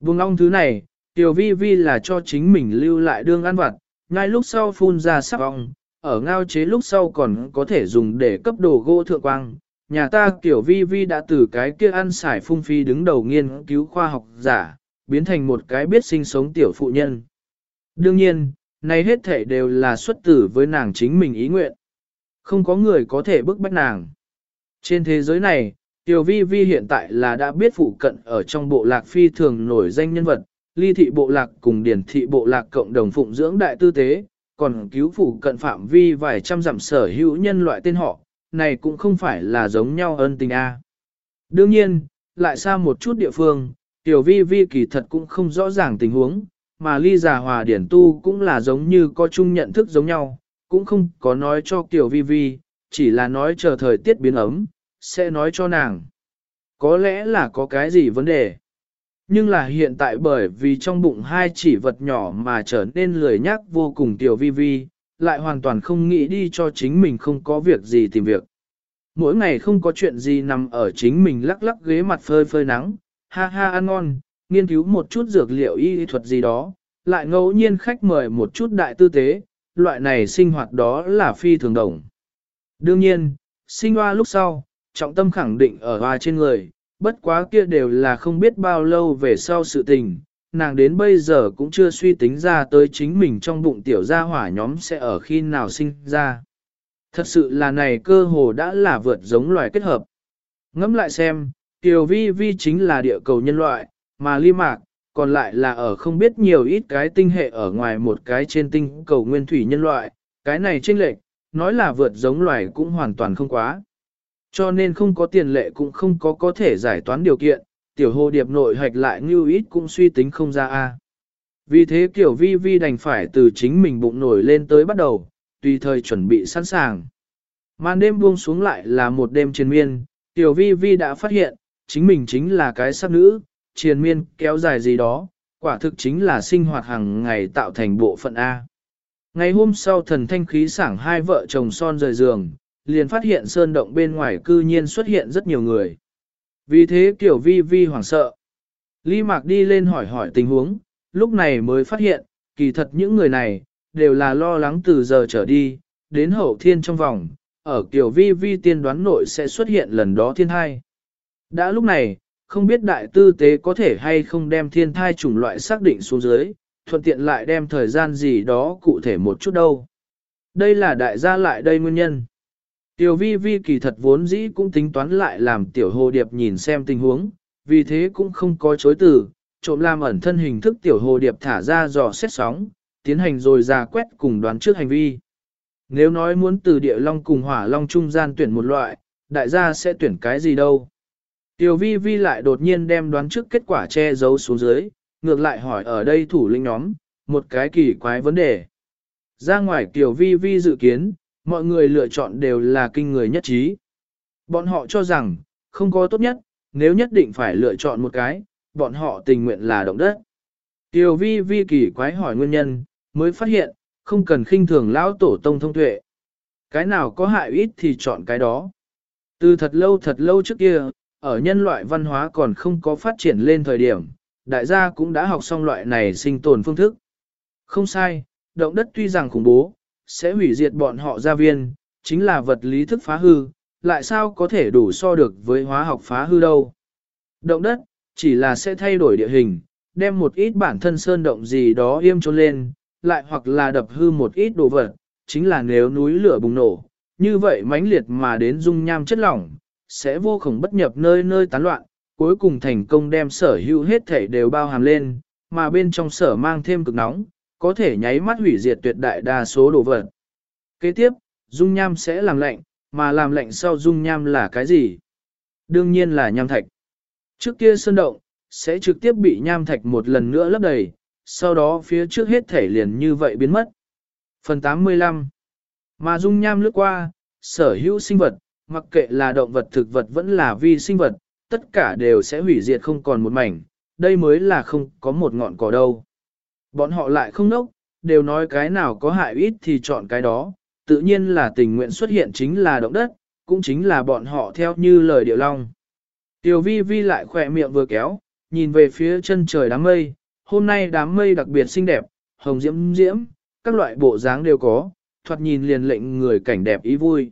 Buồng ong thứ này, tiểu vi vi là cho chính mình lưu lại đương ăn vặt, ngay lúc sau phun ra sắc ong, ở ngao chế lúc sau còn có thể dùng để cấp đồ gỗ thượng quang. Nhà ta kiểu vi vi đã từ cái kia ăn xài phung phi đứng đầu nghiên cứu khoa học giả, biến thành một cái biết sinh sống tiểu phụ nhân. Đương nhiên, này hết thể đều là xuất tử với nàng chính mình ý nguyện. Không có người có thể bức bách nàng. Trên thế giới này, Tiểu Vi Vi hiện tại là đã biết phụ cận ở trong bộ lạc phi thường nổi danh nhân vật, ly thị bộ lạc cùng điển thị bộ lạc cộng đồng phụng dưỡng đại tư tế, còn cứu phụ cận phạm vi vài trăm dặm sở hữu nhân loại tên họ, này cũng không phải là giống nhau ân tình A. Đương nhiên, lại xa một chút địa phương, Tiểu Vi Vi kỳ thật cũng không rõ ràng tình huống, mà ly già hòa điển tu cũng là giống như có chung nhận thức giống nhau, cũng không có nói cho Tiểu Vi Vi, chỉ là nói chờ thời tiết biến ấm, sẽ nói cho nàng. Có lẽ là có cái gì vấn đề. Nhưng là hiện tại bởi vì trong bụng hai chỉ vật nhỏ mà trở nên lười nhác vô cùng Tiểu Vi Vi, lại hoàn toàn không nghĩ đi cho chính mình không có việc gì tìm việc. Mỗi ngày không có chuyện gì nằm ở chính mình lắc lắc ghế mặt phơi phơi nắng, ha ha ăn ngon, nghiên cứu một chút dược liệu y thuật gì đó, lại ngẫu nhiên khách mời một chút đại tư tế, loại này sinh hoạt đó là phi thường đồng. Đương nhiên, sinh hoa lúc sau, trọng tâm khẳng định ở hoa trên người, bất quá kia đều là không biết bao lâu về sau sự tình, nàng đến bây giờ cũng chưa suy tính ra tới chính mình trong bụng tiểu gia hỏa nhóm sẽ ở khi nào sinh ra. Thật sự là này cơ hồ đã là vượt giống loài kết hợp. Ngẫm lại xem, tiểu vi vi chính là địa cầu nhân loại, mà ly mạc, còn lại là ở không biết nhiều ít cái tinh hệ ở ngoài một cái trên tinh cầu nguyên thủy nhân loại, cái này chênh lệch, nói là vượt giống loài cũng hoàn toàn không quá. Cho nên không có tiền lệ cũng không có có thể giải toán điều kiện, tiểu hồ điệp nội hạch lại như ít cũng suy tính không ra a. Vì thế kiểu vi vi đành phải từ chính mình bụng nổi lên tới bắt đầu, tùy thời chuẩn bị sẵn sàng. Màn đêm buông xuống lại là một đêm triền miên, tiểu vi vi đã phát hiện, chính mình chính là cái sắc nữ, triền miên kéo dài gì đó, quả thực chính là sinh hoạt hàng ngày tạo thành bộ phận A. Ngày hôm sau thần thanh khí sảng hai vợ chồng son rời giường, liền phát hiện sơn động bên ngoài cư nhiên xuất hiện rất nhiều người. Vì thế kiểu vi vi hoảng sợ. Ly Mạc đi lên hỏi hỏi tình huống, lúc này mới phát hiện, kỳ thật những người này, đều là lo lắng từ giờ trở đi, đến hậu thiên trong vòng, ở kiểu vi vi tiên đoán nội sẽ xuất hiện lần đó thiên hai Đã lúc này, không biết đại tư tế có thể hay không đem thiên thai chủng loại xác định xuống dưới, thuận tiện lại đem thời gian gì đó cụ thể một chút đâu. Đây là đại gia lại đây nguyên nhân. Tiểu vi vi kỳ thật vốn dĩ cũng tính toán lại làm tiểu hồ điệp nhìn xem tình huống, vì thế cũng không có chối từ, trộm làm ẩn thân hình thức tiểu hồ điệp thả ra dò xét sóng, tiến hành rồi ra quét cùng đoán trước hành vi. Nếu nói muốn từ địa long cùng hỏa long trung gian tuyển một loại, đại gia sẽ tuyển cái gì đâu. Tiểu vi vi lại đột nhiên đem đoán trước kết quả che giấu xuống dưới, ngược lại hỏi ở đây thủ lĩnh nhóm, một cái kỳ quái vấn đề. Ra ngoài tiểu vi vi dự kiến, mọi người lựa chọn đều là kinh người nhất trí. Bọn họ cho rằng, không có tốt nhất, nếu nhất định phải lựa chọn một cái, bọn họ tình nguyện là động đất. Tiểu vi vi kỳ quái hỏi nguyên nhân, mới phát hiện, không cần khinh thường lão tổ tông thông tuệ. Cái nào có hại ít thì chọn cái đó. Từ thật lâu thật lâu trước kia, ở nhân loại văn hóa còn không có phát triển lên thời điểm, đại gia cũng đã học xong loại này sinh tồn phương thức. Không sai, động đất tuy rằng khủng bố, sẽ hủy diệt bọn họ gia viên, chính là vật lý thức phá hư, lại sao có thể đủ so được với hóa học phá hư đâu. Động đất, chỉ là sẽ thay đổi địa hình, đem một ít bản thân sơn động gì đó yêm trốn lên, lại hoặc là đập hư một ít đồ vật, chính là nếu núi lửa bùng nổ, như vậy mãnh liệt mà đến dung nham chất lỏng, sẽ vô khổng bất nhập nơi nơi tán loạn, cuối cùng thành công đem sở hữu hết thể đều bao hàm lên, mà bên trong sở mang thêm cực nóng, có thể nháy mắt hủy diệt tuyệt đại đa số đồ vật. Kế tiếp, dung nham sẽ làm lạnh, mà làm lạnh sau dung nham là cái gì? Đương nhiên là nham thạch. Trước kia sơn động, sẽ trực tiếp bị nham thạch một lần nữa lấp đầy, sau đó phía trước hết thể liền như vậy biến mất. Phần 85 Mà dung nham lướt qua, sở hữu sinh vật, mặc kệ là động vật thực vật vẫn là vi sinh vật, tất cả đều sẽ hủy diệt không còn một mảnh, đây mới là không có một ngọn cỏ đâu. Bọn họ lại không nốc, đều nói cái nào có hại ít thì chọn cái đó, tự nhiên là tình nguyện xuất hiện chính là động đất, cũng chính là bọn họ theo như lời điệu long. Tiểu vi vi lại khỏe miệng vừa kéo, nhìn về phía chân trời đám mây, hôm nay đám mây đặc biệt xinh đẹp, hồng diễm diễm, các loại bộ dáng đều có, thoạt nhìn liền lệnh người cảnh đẹp ý vui.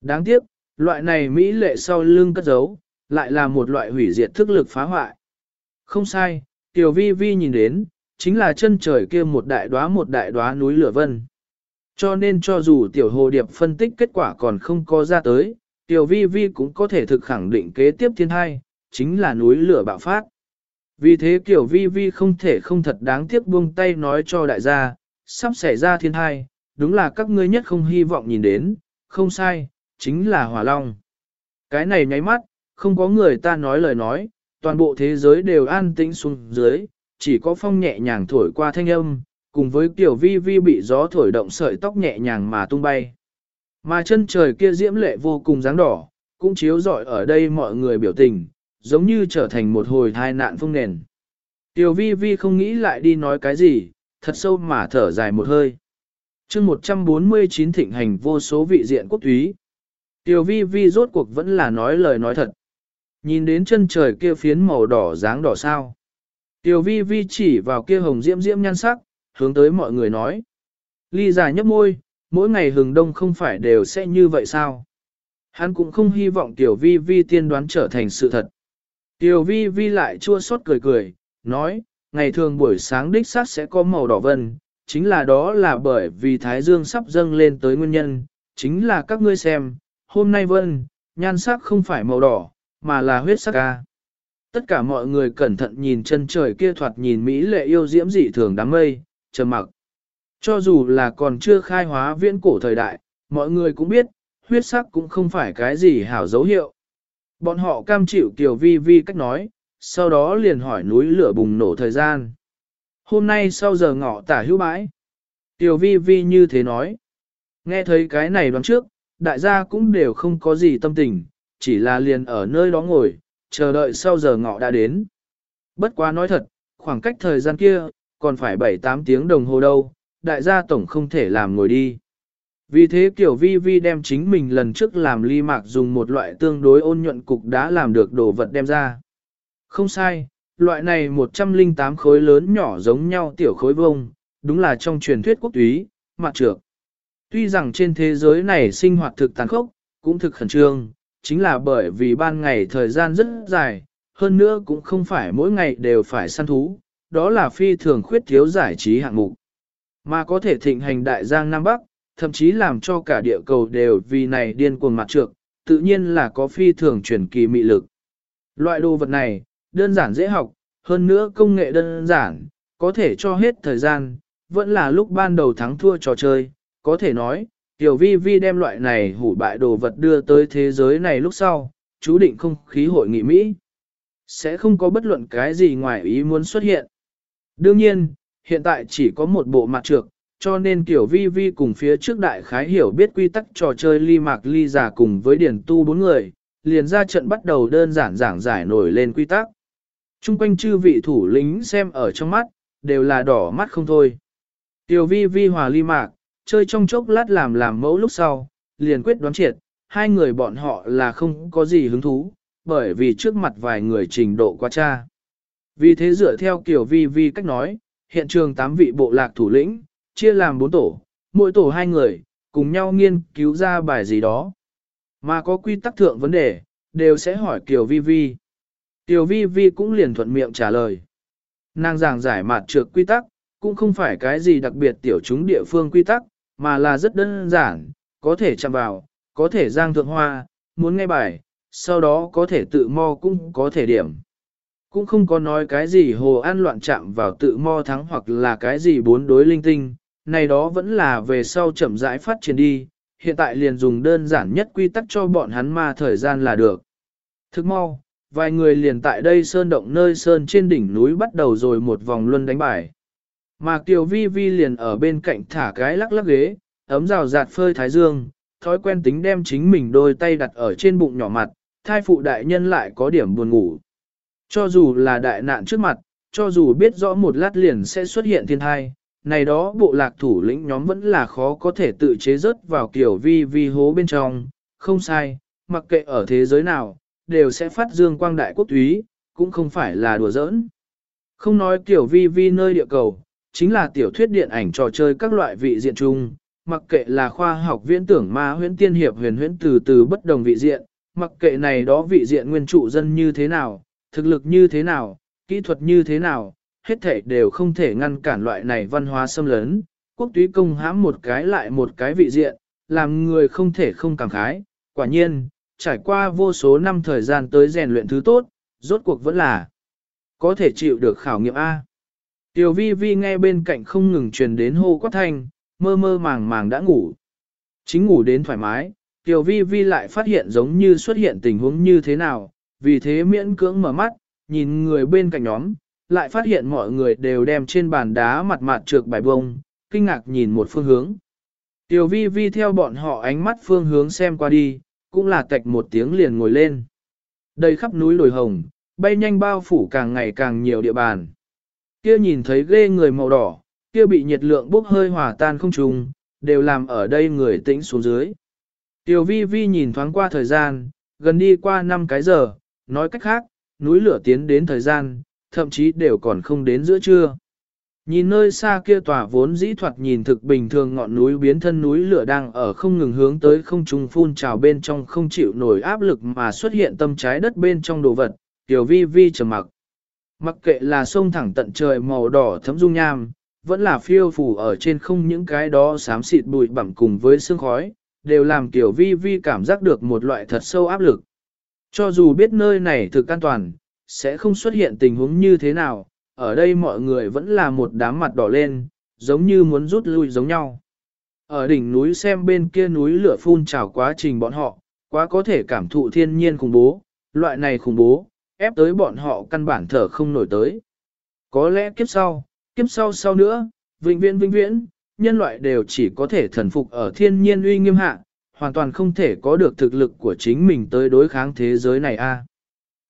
Đáng tiếc, loại này mỹ lệ sau lưng cất giấu, lại là một loại hủy diệt thức lực phá hoại. Không sai, Tiểu Vi Vi nhìn đến, chính là chân trời kia một đại đóa một đại đóa núi lửa vân. Cho nên cho dù Tiểu Hồ Điệp phân tích kết quả còn không có ra tới, Tiểu Vi Vi cũng có thể thực khẳng định kế tiếp thiên hai, chính là núi lửa bạo phát. Vì thế Tiểu Vi Vi không thể không thật đáng tiếc buông tay nói cho đại gia, sắp xảy ra thiên hai, đúng là các ngươi nhất không hy vọng nhìn đến, không sai, chính là hỏa long. Cái này nháy mắt, không có người ta nói lời nói, toàn bộ thế giới đều an tĩnh xuống dưới, chỉ có phong nhẹ nhàng thổi qua thanh âm, cùng với kiểu vi vi bị gió thổi động sợi tóc nhẹ nhàng mà tung bay. Mà chân trời kia diễm lệ vô cùng dáng đỏ, cũng chiếu rọi ở đây mọi người biểu tình, giống như trở thành một hồi thai nạn phong nền. Tiểu vi vi không nghĩ lại đi nói cái gì, thật sâu mà thở dài một hơi. chương 149 thịnh hành vô số vị diện quốc túy. Tiểu vi vi rốt cuộc vẫn là nói lời nói thật. Nhìn đến chân trời kia phiến màu đỏ dáng đỏ sao. Tiểu vi vi chỉ vào kia hồng diễm diễm nhan sắc, hướng tới mọi người nói. Ly giả nhấp môi, mỗi ngày hừng đông không phải đều sẽ như vậy sao? Hắn cũng không hy vọng tiểu vi vi tiên đoán trở thành sự thật. Tiểu vi vi lại chua xót cười cười, nói, ngày thường buổi sáng đích xác sẽ có màu đỏ vân, chính là đó là bởi vì Thái Dương sắp dâng lên tới nguyên nhân, chính là các ngươi xem, hôm nay vân, nhan sắc không phải màu đỏ, mà là huyết sắc ca. Tất cả mọi người cẩn thận nhìn chân trời kia thoạt nhìn Mỹ lệ yêu diễm dị thường đám mây, trầm mặc. Cho dù là còn chưa khai hóa viễn cổ thời đại, mọi người cũng biết, huyết sắc cũng không phải cái gì hảo dấu hiệu. Bọn họ cam chịu Kiều Vi Vi cách nói, sau đó liền hỏi núi lửa bùng nổ thời gian. Hôm nay sau giờ ngọ tả hữu bãi. Tiểu vi vi như thế nói. Nghe thấy cái này đoán trước, đại gia cũng đều không có gì tâm tình, chỉ là liền ở nơi đó ngồi, chờ đợi sau giờ ngọ đã đến. Bất quá nói thật, khoảng cách thời gian kia, còn phải 7-8 tiếng đồng hồ đâu, đại gia tổng không thể làm ngồi đi. Vì thế kiểu vi vi đem chính mình lần trước làm ly mạc dùng một loại tương đối ôn nhuận cục đã làm được đồ vật đem ra. Không sai, loại này 108 khối lớn nhỏ giống nhau tiểu khối vông, đúng là trong truyền thuyết quốc túy, mặt trược. Tuy rằng trên thế giới này sinh hoạt thực tàn khốc, cũng thực khẩn trương, chính là bởi vì ban ngày thời gian rất dài, hơn nữa cũng không phải mỗi ngày đều phải săn thú, đó là phi thường khuyết thiếu giải trí hạng mục. Mà có thể thịnh hành đại giang Nam Bắc, thậm chí làm cho cả địa cầu đều vì này điên cuồng mặt trược, tự nhiên là có phi thường truyền kỳ mị lực. Loại đồ vật này, đơn giản dễ học, hơn nữa công nghệ đơn giản, có thể cho hết thời gian, vẫn là lúc ban đầu thắng thua trò chơi, có thể nói, Tiểu Vi Vi đem loại này hủ bại đồ vật đưa tới thế giới này lúc sau, chú định không khí hội nghị Mỹ. Sẽ không có bất luận cái gì ngoài ý muốn xuất hiện. Đương nhiên, hiện tại chỉ có một bộ mặt trược, cho nên Tiểu Vi Vi cùng phía trước đại khái hiểu biết quy tắc trò chơi ly mạc ly giả cùng với điển tu bốn người, liền ra trận bắt đầu đơn giản giảng giải nổi lên quy tắc. Trung quanh chư vị thủ lĩnh xem ở trong mắt, đều là đỏ mắt không thôi. Tiểu Vi Vi hòa ly mạc, chơi trong chốc lát làm làm mẫu lúc sau, liền quyết đoán triệt, hai người bọn họ là không có gì hứng thú, bởi vì trước mặt vài người trình độ quá cha. Vì thế dựa theo kiểu vi vi cách nói, hiện trường 8 vị bộ lạc thủ lĩnh, chia làm 4 tổ, mỗi tổ hai người, cùng nhau nghiên cứu ra bài gì đó. Mà có quy tắc thượng vấn đề, đều sẽ hỏi Kiều Vi Vi. Kiều Vi Vi cũng liền thuận miệng trả lời. Nàng giảng giải mặt trược quy tắc, cũng không phải cái gì đặc biệt tiểu chúng địa phương quy tắc, mà là rất đơn giản, có thể chạm vào, có thể giang thượng hoa, muốn nghe bài, sau đó có thể tự mo cũng có thể điểm. Cũng không có nói cái gì hồ an loạn chạm vào tự mo thắng hoặc là cái gì bốn đối linh tinh, này đó vẫn là về sau chậm rãi phát triển đi, hiện tại liền dùng đơn giản nhất quy tắc cho bọn hắn ma thời gian là được. Thức mau, vài người liền tại đây sơn động nơi sơn trên đỉnh núi bắt đầu rồi một vòng luân đánh bài. Mà Kiều Vi Vi liền ở bên cạnh thả cái lắc lắc ghế, ấm rào rạt phơi thái dương, thói quen tính đem chính mình đôi tay đặt ở trên bụng nhỏ mặt, thai phụ đại nhân lại có điểm buồn ngủ. Cho dù là đại nạn trước mặt, cho dù biết rõ một lát liền sẽ xuất hiện thiên thai, này đó bộ lạc thủ lĩnh nhóm vẫn là khó có thể tự chế rớt vào kiểu vi vi hố bên trong, không sai, mặc kệ ở thế giới nào, đều sẽ phát dương quang đại quốc túy, cũng không phải là đùa giỡn. Không nói kiểu vi vi nơi địa cầu, chính là tiểu thuyết điện ảnh trò chơi các loại vị diện chung, mặc kệ là khoa học viễn tưởng ma huyễn tiên hiệp huyền huyễn từ từ bất đồng vị diện, mặc kệ này đó vị diện nguyên trụ dân như thế nào, thực lực như thế nào, kỹ thuật như thế nào, hết thể đều không thể ngăn cản loại này văn hóa xâm lấn, quốc túy công hãm một cái lại một cái vị diện, làm người không thể không cảm khái, quả nhiên, trải qua vô số năm thời gian tới rèn luyện thứ tốt, rốt cuộc vẫn là có thể chịu được khảo nghiệm A. Tiểu vi vi nghe bên cạnh không ngừng truyền đến hô quát thanh, mơ mơ màng màng đã ngủ. Chính ngủ đến thoải mái, Tiểu vi vi lại phát hiện giống như xuất hiện tình huống như thế nào, vì thế miễn cưỡng mở mắt, nhìn người bên cạnh nhóm, lại phát hiện mọi người đều đem trên bàn đá mặt mặt trượt bài bông, kinh ngạc nhìn một phương hướng. Tiểu vi vi theo bọn họ ánh mắt phương hướng xem qua đi, cũng là tạch một tiếng liền ngồi lên. Đầy khắp núi lồi hồng, bay nhanh bao phủ càng ngày càng nhiều địa bàn. Kia nhìn thấy ghê người màu đỏ, kia bị nhiệt lượng bốc hơi hòa tan không trùng, đều làm ở đây người tĩnh xuống dưới. Tiểu vi vi nhìn thoáng qua thời gian, gần đi qua 5 cái giờ, nói cách khác, núi lửa tiến đến thời gian, thậm chí đều còn không đến giữa trưa. Nhìn nơi xa kia tòa vốn dĩ thoạt nhìn thực bình thường ngọn núi biến thân núi lửa đang ở không ngừng hướng tới không trùng phun trào bên trong không chịu nổi áp lực mà xuất hiện tâm trái đất bên trong đồ vật, tiểu vi vi trầm mặc. Mặc kệ là sông thẳng tận trời màu đỏ thấm dung nham, vẫn là phiêu phủ ở trên không những cái đó xám xịt bụi bặm cùng với sương khói, đều làm tiểu vi vi cảm giác được một loại thật sâu áp lực. Cho dù biết nơi này thực an toàn, sẽ không xuất hiện tình huống như thế nào, ở đây mọi người vẫn là một đám mặt đỏ lên, giống như muốn rút lui giống nhau. Ở đỉnh núi xem bên kia núi lửa phun trào quá trình bọn họ, quá có thể cảm thụ thiên nhiên khủng bố, loại này khủng bố, ép tới bọn họ căn bản thở không nổi tới. Có lẽ kiếp sau, kiếp sau sau nữa, vĩnh viễn vĩnh viễn, nhân loại đều chỉ có thể thần phục ở thiên nhiên uy nghiêm hạ, hoàn toàn không thể có được thực lực của chính mình tới đối kháng thế giới này a.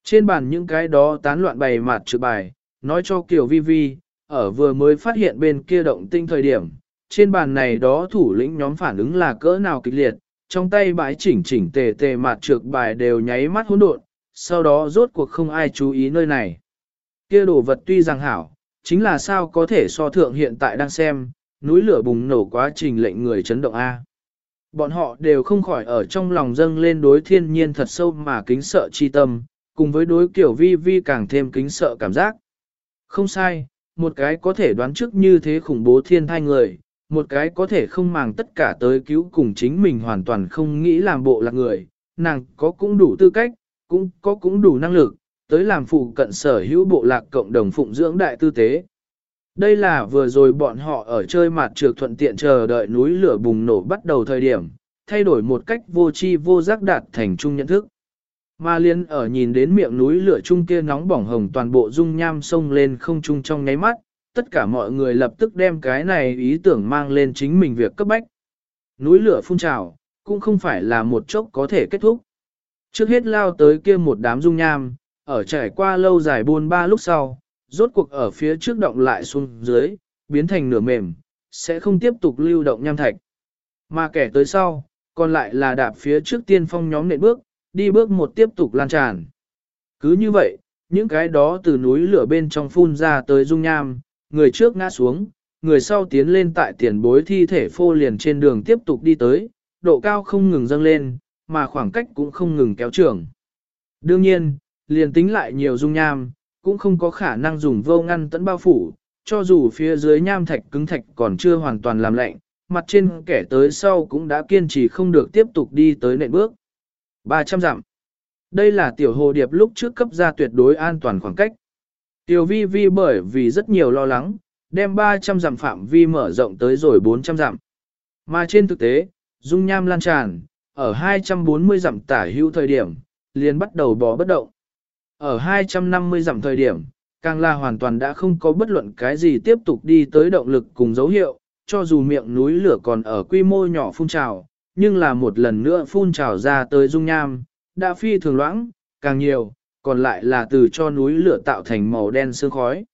Trên bàn những cái đó tán loạn bày mặt trừ bài, nói cho Kiều Vi Vi, ở vừa mới phát hiện bên kia động tinh thời điểm, trên bàn này đó thủ lĩnh nhóm phản ứng là cỡ nào kịch liệt, trong tay bãi chỉnh chỉnh tề tề mặt trược bài đều nháy mắt hỗn độn, sau đó rốt cuộc không ai chú ý nơi này. Kia đồ vật tuy rằng hảo, chính là sao có thể so thượng hiện tại đang xem, núi lửa bùng nổ quá trình lệnh người chấn động A. Bọn họ đều không khỏi ở trong lòng dâng lên đối thiên nhiên thật sâu mà kính sợ chi tâm, cùng với đối kiểu vi vi càng thêm kính sợ cảm giác. Không sai, một cái có thể đoán trước như thế khủng bố thiên thai người, một cái có thể không màng tất cả tới cứu cùng chính mình hoàn toàn không nghĩ làm bộ là người, nàng có cũng đủ tư cách, cũng có cũng đủ năng lực, tới làm phụ cận sở hữu bộ lạc cộng đồng phụng dưỡng đại tư tế. Đây là vừa rồi bọn họ ở chơi mặt trược thuận tiện chờ đợi núi lửa bùng nổ bắt đầu thời điểm, thay đổi một cách vô tri vô giác đạt thành chung nhận thức. Mà liên ở nhìn đến miệng núi lửa chung kia nóng bỏng hồng toàn bộ dung nham sông lên không chung trong nháy mắt, tất cả mọi người lập tức đem cái này ý tưởng mang lên chính mình việc cấp bách. Núi lửa phun trào, cũng không phải là một chốc có thể kết thúc. Trước hết lao tới kia một đám dung nham, ở trải qua lâu dài buôn ba lúc sau, rốt cuộc ở phía trước động lại xuống dưới, biến thành nửa mềm, sẽ không tiếp tục lưu động nham thạch. Mà kẻ tới sau, còn lại là đạp phía trước tiên phong nhóm nện bước, đi bước một tiếp tục lan tràn. Cứ như vậy, những cái đó từ núi lửa bên trong phun ra tới dung nham, người trước ngã xuống, người sau tiến lên tại tiền bối thi thể phô liền trên đường tiếp tục đi tới, độ cao không ngừng dâng lên, mà khoảng cách cũng không ngừng kéo trưởng. Đương nhiên, liền tính lại nhiều dung nham, cũng không có khả năng dùng vô ngăn tận bao phủ, cho dù phía dưới nham thạch cứng thạch còn chưa hoàn toàn làm lạnh, mặt trên kẻ tới sau cũng đã kiên trì không được tiếp tục đi tới nệm bước. 300 dặm. Đây là tiểu hồ điệp lúc trước cấp ra tuyệt đối an toàn khoảng cách. Tiểu vi vi bởi vì rất nhiều lo lắng, đem 300 dặm phạm vi mở rộng tới rồi 400 dặm. Mà trên thực tế, dung nham lan tràn, ở 240 dặm tả hữu thời điểm, liền bắt đầu bò bất động. Ở 250 dặm thời điểm, càng là hoàn toàn đã không có bất luận cái gì tiếp tục đi tới động lực cùng dấu hiệu, cho dù miệng núi lửa còn ở quy mô nhỏ phun trào, nhưng là một lần nữa phun trào ra tới dung nham, đã phi thường loãng, càng nhiều, còn lại là từ cho núi lửa tạo thành màu đen sương khói.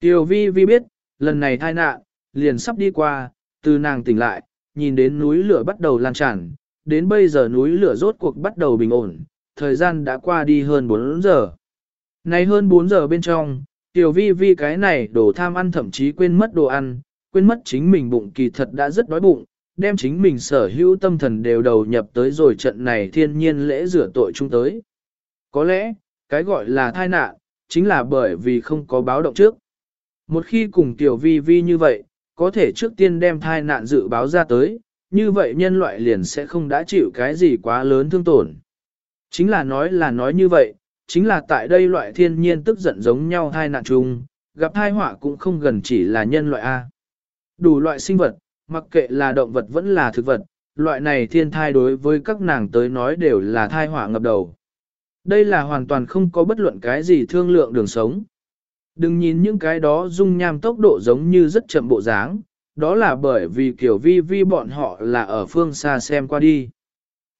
Tiểu vi vi biết, lần này tai nạn, liền sắp đi qua, từ nàng tỉnh lại, nhìn đến núi lửa bắt đầu lan tràn, đến bây giờ núi lửa rốt cuộc bắt đầu bình ổn, thời gian đã qua đi hơn 4 giờ. Này hơn 4 giờ bên trong, tiểu vi vi cái này đồ tham ăn thậm chí quên mất đồ ăn, quên mất chính mình bụng kỳ thật đã rất đói bụng, đem chính mình sở hữu tâm thần đều đầu nhập tới rồi trận này thiên nhiên lễ rửa tội chung tới. Có lẽ, cái gọi là thai nạn, chính là bởi vì không có báo động trước. Một khi cùng tiểu vi vi như vậy, có thể trước tiên đem thai nạn dự báo ra tới, như vậy nhân loại liền sẽ không đã chịu cái gì quá lớn thương tổn. Chính là nói là nói như vậy, chính là tại đây loại thiên nhiên tức giận giống nhau hai nạn chung, gặp hai họa cũng không gần chỉ là nhân loại A. Đủ loại sinh vật, mặc kệ là động vật vẫn là thực vật, loại này thiên thai đối với các nàng tới nói đều là thai họa ngập đầu. Đây là hoàn toàn không có bất luận cái gì thương lượng đường sống. Đừng nhìn những cái đó dung nham tốc độ giống như rất chậm bộ dáng, đó là bởi vì kiểu vi vi bọn họ là ở phương xa xem qua đi.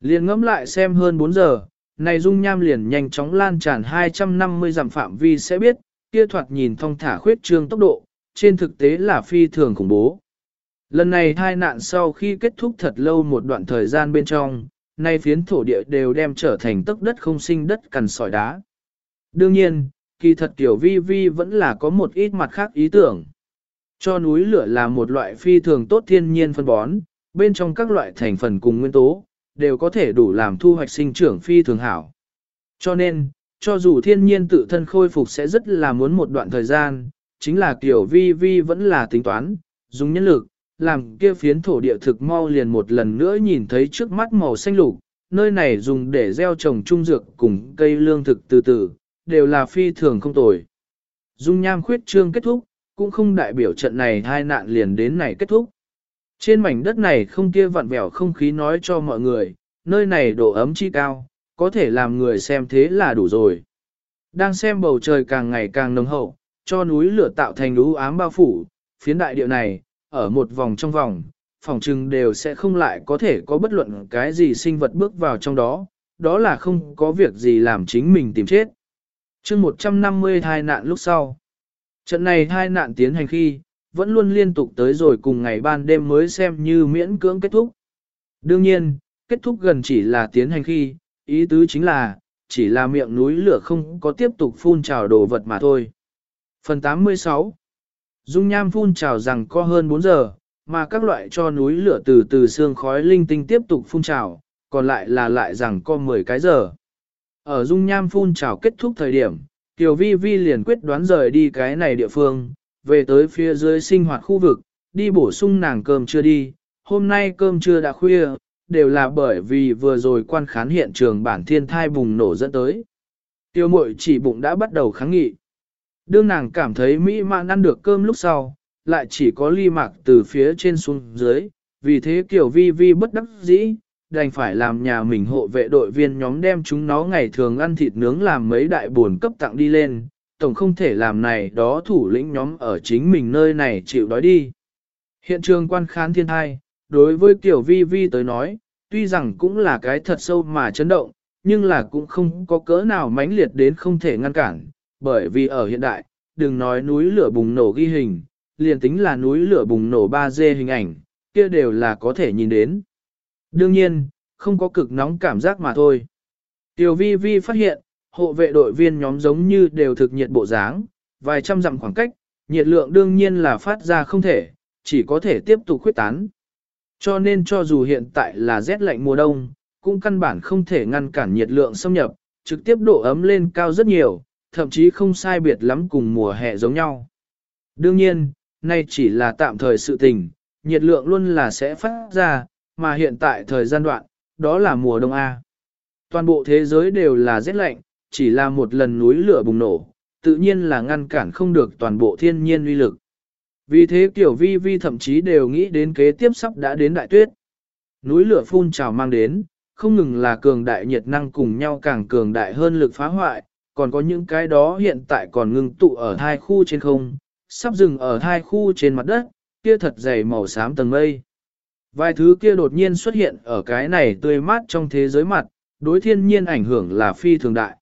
Liền ngẫm lại xem hơn 4 giờ, này dung nham liền nhanh chóng lan tràn 250 dặm phạm vi sẽ biết, kia thoạt nhìn thong thả khuyết trương tốc độ, trên thực tế là phi thường khủng bố. Lần này hai nạn sau khi kết thúc thật lâu một đoạn thời gian bên trong, nay phiến thổ địa đều đem trở thành tấc đất không sinh đất cằn sỏi đá. Đương nhiên, kỳ thật tiểu vi vi vẫn là có một ít mặt khác ý tưởng. Cho núi lửa là một loại phi thường tốt thiên nhiên phân bón, bên trong các loại thành phần cùng nguyên tố, đều có thể đủ làm thu hoạch sinh trưởng phi thường hảo. Cho nên, cho dù thiên nhiên tự thân khôi phục sẽ rất là muốn một đoạn thời gian, chính là kiểu vi vi vẫn là tính toán, dùng nhân lực, làm kia phiến thổ địa thực mau liền một lần nữa nhìn thấy trước mắt màu xanh lục, nơi này dùng để gieo trồng trung dược cùng cây lương thực từ từ, đều là phi thường không tồi. Dung nham khuyết trương kết thúc, cũng không đại biểu trận này hai nạn liền đến này kết thúc. Trên mảnh đất này không kia vặn vẹo không khí nói cho mọi người, nơi này độ ấm chi cao, có thể làm người xem thế là đủ rồi. Đang xem bầu trời càng ngày càng nồng hậu, cho núi lửa tạo thành lũ ám bao phủ, phiến đại địa này, ở một vòng trong vòng, phòng trừng đều sẽ không lại có thể có bất luận cái gì sinh vật bước vào trong đó, đó là không có việc gì làm chính mình tìm chết. chương 150 thai nạn lúc sau. Trận này hai nạn tiến hành khi, vẫn luôn liên tục tới rồi cùng ngày ban đêm mới xem như miễn cưỡng kết thúc. Đương nhiên, kết thúc gần chỉ là tiến hành khi, ý tứ chính là, chỉ là miệng núi lửa không có tiếp tục phun trào đồ vật mà thôi. Phần 86 Dung nham phun trào rằng có hơn 4 giờ, mà các loại cho núi lửa từ từ xương khói linh tinh tiếp tục phun trào, còn lại là lại rằng có 10 cái giờ. Ở dung nham phun trào kết thúc thời điểm, Tiểu Vi Vi liền quyết đoán rời đi cái này địa phương, về tới phía dưới sinh hoạt khu vực, đi bổ sung nàng cơm chưa đi, hôm nay cơm trưa đã khuya, đều là bởi vì vừa rồi quan khán hiện trường bản thiên thai bùng nổ dẫn tới. Tiêu mội chỉ bụng đã bắt đầu kháng nghị. Đương nàng cảm thấy mỹ mãn ăn được cơm lúc sau, lại chỉ có ly mạc từ phía trên xuống dưới, vì thế kiểu vi vi bất đắc dĩ, đành phải làm nhà mình hộ vệ đội viên nhóm đem chúng nó ngày thường ăn thịt nướng làm mấy đại buồn cấp tặng đi lên, tổng không thể làm này đó thủ lĩnh nhóm ở chính mình nơi này chịu đói đi. Hiện trường quan khán thiên thai, đối với tiểu vi vi tới nói, tuy rằng cũng là cái thật sâu mà chấn động, nhưng là cũng không có cỡ nào mãnh liệt đến không thể ngăn cản, bởi vì ở hiện đại, đừng nói núi lửa bùng nổ ghi hình, liền tính là núi lửa bùng nổ 3D hình ảnh, kia đều là có thể nhìn đến. Đương nhiên, không có cực nóng cảm giác mà thôi. Tiểu vi vi phát hiện, hộ vệ đội viên nhóm giống như đều thực nhiệt bộ dáng, vài trăm dặm khoảng cách, nhiệt lượng đương nhiên là phát ra không thể, chỉ có thể tiếp tục khuyết tán. Cho nên cho dù hiện tại là rét lạnh mùa đông, cũng căn bản không thể ngăn cản nhiệt lượng xâm nhập, trực tiếp độ ấm lên cao rất nhiều, thậm chí không sai biệt lắm cùng mùa hè giống nhau. Đương nhiên, nay chỉ là tạm thời sự tình, nhiệt lượng luôn là sẽ phát ra, mà hiện tại thời gian đoạn, đó là mùa đông A. Toàn bộ thế giới đều là rét lạnh, chỉ là một lần núi lửa bùng nổ, tự nhiên là ngăn cản không được toàn bộ thiên nhiên uy lực. Vì thế tiểu vi vi thậm chí đều nghĩ đến kế tiếp sắp đã đến đại tuyết. Núi lửa phun trào mang đến, không ngừng là cường đại nhiệt năng cùng nhau càng cường đại hơn lực phá hoại, còn có những cái đó hiện tại còn ngưng tụ ở hai khu trên không, sắp dừng ở hai khu trên mặt đất, kia thật dày màu xám tầng mây. Vài thứ kia đột nhiên xuất hiện ở cái này tươi mát trong thế giới mặt, đối thiên nhiên ảnh hưởng là phi thường đại.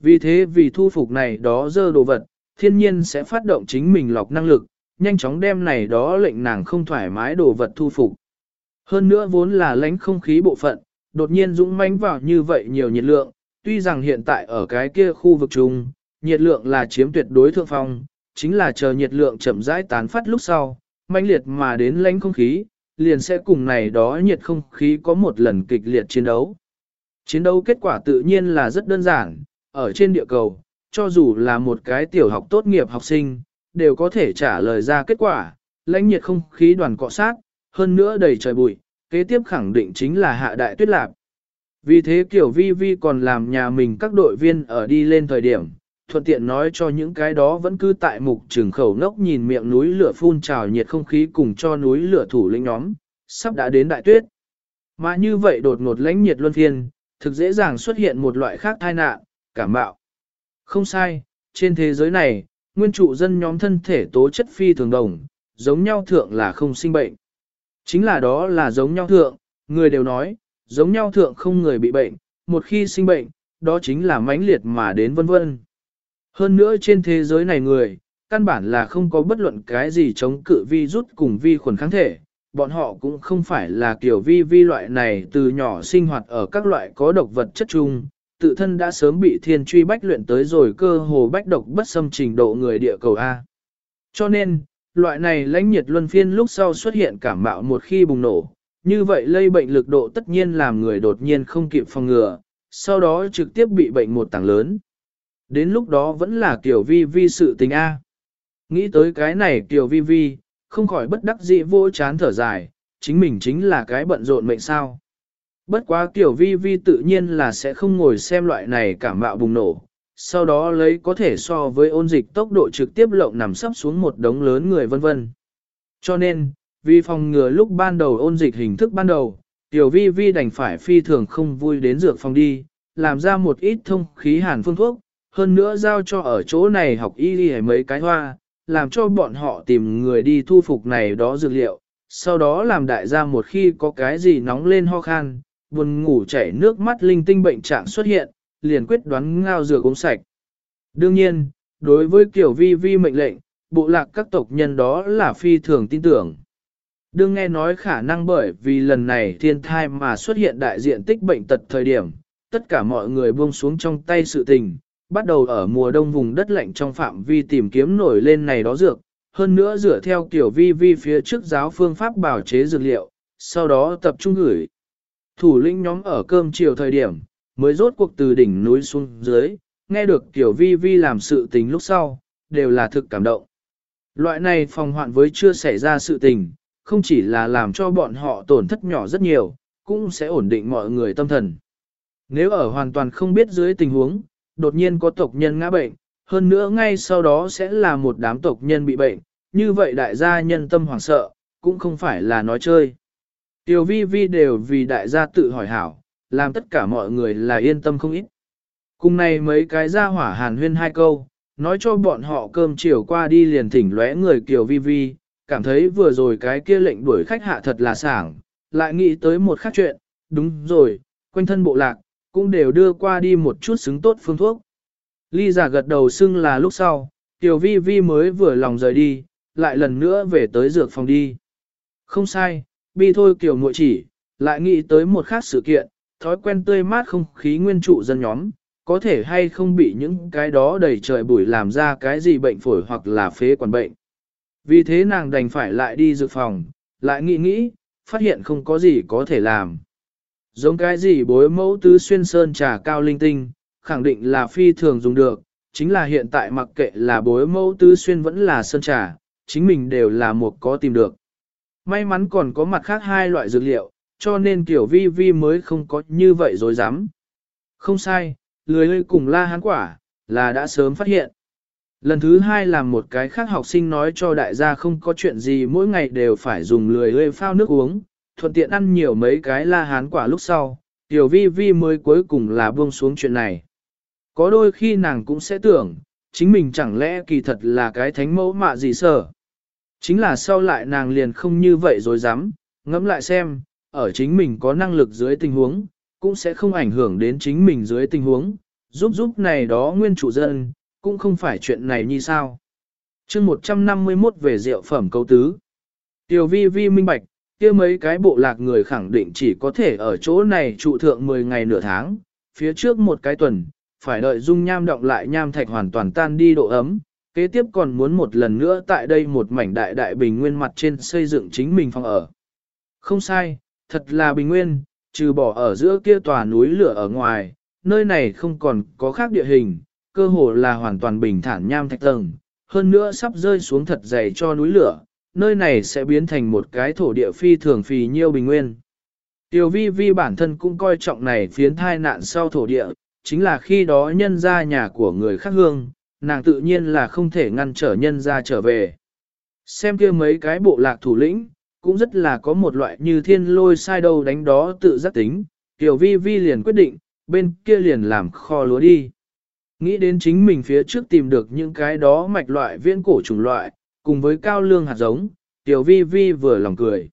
Vì thế vì thu phục này đó dơ đồ vật, thiên nhiên sẽ phát động chính mình lọc năng lực, nhanh chóng đem này đó lệnh nàng không thoải mái đồ vật thu phục. Hơn nữa vốn là lánh không khí bộ phận, đột nhiên dũng mãnh vào như vậy nhiều nhiệt lượng, tuy rằng hiện tại ở cái kia khu vực chung, nhiệt lượng là chiếm tuyệt đối thượng phong, chính là chờ nhiệt lượng chậm rãi tán phát lúc sau, mãnh liệt mà đến lánh không khí, liền sẽ cùng này đó nhiệt không khí có một lần kịch liệt chiến đấu. Chiến đấu kết quả tự nhiên là rất đơn giản, ở trên địa cầu, cho dù là một cái tiểu học tốt nghiệp học sinh, đều có thể trả lời ra kết quả, lãnh nhiệt không khí đoàn cọ sát, hơn nữa đầy trời bụi, kế tiếp khẳng định chính là hạ đại tuyết lạc. Vì thế kiểu vi vi còn làm nhà mình các đội viên ở đi lên thời điểm, thuận tiện nói cho những cái đó vẫn cứ tại mục trường khẩu nốc nhìn miệng núi lửa phun trào nhiệt không khí cùng cho núi lửa thủ lĩnh nhóm, sắp đã đến đại tuyết. Mà như vậy đột ngột lãnh nhiệt luân phiên, thực dễ dàng xuất hiện một loại khác tai nạn, cảm bạo. Không sai, trên thế giới này, nguyên trụ dân nhóm thân thể tố chất phi thường đồng, giống nhau thượng là không sinh bệnh. Chính là đó là giống nhau thượng, người đều nói, giống nhau thượng không người bị bệnh, một khi sinh bệnh, đó chính là mãnh liệt mà đến vân vân. Hơn nữa trên thế giới này người, căn bản là không có bất luận cái gì chống cự vi rút cùng vi khuẩn kháng thể, bọn họ cũng không phải là kiểu vi vi loại này từ nhỏ sinh hoạt ở các loại có độc vật chất chung, tự thân đã sớm bị thiên truy bách luyện tới rồi cơ hồ bách độc bất xâm trình độ người địa cầu A. Cho nên, loại này lãnh nhiệt luân phiên lúc sau xuất hiện cảm mạo một khi bùng nổ, như vậy lây bệnh lực độ tất nhiên làm người đột nhiên không kịp phòng ngừa, sau đó trực tiếp bị bệnh một tảng lớn. Đến lúc đó vẫn là kiểu vi vi sự tình A. Nghĩ tới cái này kiểu vi vi, không khỏi bất đắc dĩ vô chán thở dài, chính mình chính là cái bận rộn mệnh sao. Bất quá kiểu vi vi tự nhiên là sẽ không ngồi xem loại này cảm mạo bùng nổ, sau đó lấy có thể so với ôn dịch tốc độ trực tiếp lộng nằm sắp xuống một đống lớn người vân vân. Cho nên, vì phòng ngừa lúc ban đầu ôn dịch hình thức ban đầu, tiểu vi vi đành phải phi thường không vui đến dược phòng đi, làm ra một ít thông khí hàn phương thuốc, hơn nữa giao cho ở chỗ này học y đi mấy cái hoa, làm cho bọn họ tìm người đi thu phục này đó dược liệu, sau đó làm đại gia một khi có cái gì nóng lên ho khan, buồn ngủ chảy nước mắt linh tinh bệnh trạng xuất hiện, liền quyết đoán ngao dược uống sạch. Đương nhiên, đối với kiểu vi vi mệnh lệnh, bộ lạc các tộc nhân đó là phi thường tin tưởng. Đương nghe nói khả năng bởi vì lần này thiên thai mà xuất hiện đại diện tích bệnh tật thời điểm, tất cả mọi người buông xuống trong tay sự tình, bắt đầu ở mùa đông vùng đất lạnh trong phạm vi tìm kiếm nổi lên này đó dược, hơn nữa dựa theo kiểu vi vi phía trước giáo phương pháp bảo chế dược liệu, sau đó tập trung gửi. Thủ lĩnh nhóm ở cơm chiều thời điểm, mới rốt cuộc từ đỉnh núi xuống dưới, nghe được tiểu vi vi làm sự tình lúc sau, đều là thực cảm động. Loại này phòng hoạn với chưa xảy ra sự tình, không chỉ là làm cho bọn họ tổn thất nhỏ rất nhiều, cũng sẽ ổn định mọi người tâm thần. Nếu ở hoàn toàn không biết dưới tình huống, đột nhiên có tộc nhân ngã bệnh, hơn nữa ngay sau đó sẽ là một đám tộc nhân bị bệnh, như vậy đại gia nhân tâm hoảng sợ, cũng không phải là nói chơi. Tiểu vi vi đều vì đại gia tự hỏi hảo, làm tất cả mọi người là yên tâm không ít. Cùng này mấy cái gia hỏa hàn huyên hai câu, nói cho bọn họ cơm chiều qua đi liền thỉnh lóe người Kiều Vi Vi, cảm thấy vừa rồi cái kia lệnh đuổi khách hạ thật là sảng, lại nghĩ tới một khác chuyện, đúng rồi, quanh thân bộ lạc, cũng đều đưa qua đi một chút xứng tốt phương thuốc. Ly giả gật đầu xưng là lúc sau, Tiểu Vi Vi mới vừa lòng rời đi, lại lần nữa về tới dược phòng đi. Không sai, bi thôi kiểu muội chỉ, lại nghĩ tới một khác sự kiện, thói quen tươi mát không khí nguyên trụ dân nhóm, có thể hay không bị những cái đó đầy trời bụi làm ra cái gì bệnh phổi hoặc là phế quản bệnh. Vì thế nàng đành phải lại đi dược phòng, lại nghĩ nghĩ, phát hiện không có gì có thể làm. Giống cái gì bối mẫu tứ xuyên sơn trà cao linh tinh, khẳng định là phi thường dùng được, chính là hiện tại mặc kệ là bối mẫu tứ xuyên vẫn là sơn trà, chính mình đều là một có tìm được. May mắn còn có mặt khác hai loại dược liệu, cho nên kiểu vi vi mới không có như vậy rồi dám. Không sai, lười cùng la hán quả, là đã sớm phát hiện. Lần thứ hai làm một cái khác học sinh nói cho đại gia không có chuyện gì mỗi ngày đều phải dùng lười lươi phao nước uống, thuận tiện ăn nhiều mấy cái la hán quả lúc sau, tiểu vi vi mới cuối cùng là buông xuống chuyện này. Có đôi khi nàng cũng sẽ tưởng, chính mình chẳng lẽ kỳ thật là cái thánh mẫu mạ gì sở. Chính là sau lại nàng liền không như vậy rồi dám, ngẫm lại xem, ở chính mình có năng lực dưới tình huống, cũng sẽ không ảnh hưởng đến chính mình dưới tình huống, giúp giúp này đó nguyên chủ dân, cũng không phải chuyện này như sao. chương 151 về rượu phẩm câu tứ. Tiểu vi vi minh bạch, kia mấy cái bộ lạc người khẳng định chỉ có thể ở chỗ này trụ thượng 10 ngày nửa tháng, phía trước một cái tuần, phải đợi dung nham động lại nham thạch hoàn toàn tan đi độ ấm, kế tiếp còn muốn một lần nữa tại đây một mảnh đại đại bình nguyên mặt trên xây dựng chính mình phòng ở. Không sai, thật là bình nguyên, trừ bỏ ở giữa kia tòa núi lửa ở ngoài, nơi này không còn có khác địa hình, cơ hồ là hoàn toàn bình thản nham thạch tầng, hơn nữa sắp rơi xuống thật dày cho núi lửa, nơi này sẽ biến thành một cái thổ địa phi thường phì nhiêu bình nguyên. Tiểu vi vi bản thân cũng coi trọng này phiến thai nạn sau thổ địa, chính là khi đó nhân ra nhà của người khác hương, nàng tự nhiên là không thể ngăn trở nhân ra trở về. Xem kia mấy cái bộ lạc thủ lĩnh, cũng rất là có một loại như thiên lôi sai đâu đánh đó tự giác tính, Tiểu vi vi liền quyết định, bên kia liền làm kho lúa đi. Nghĩ đến chính mình phía trước tìm được những cái đó mạch loại viễn cổ chủng loại, cùng với cao lương hạt giống, Tiểu vi vi vừa lòng cười.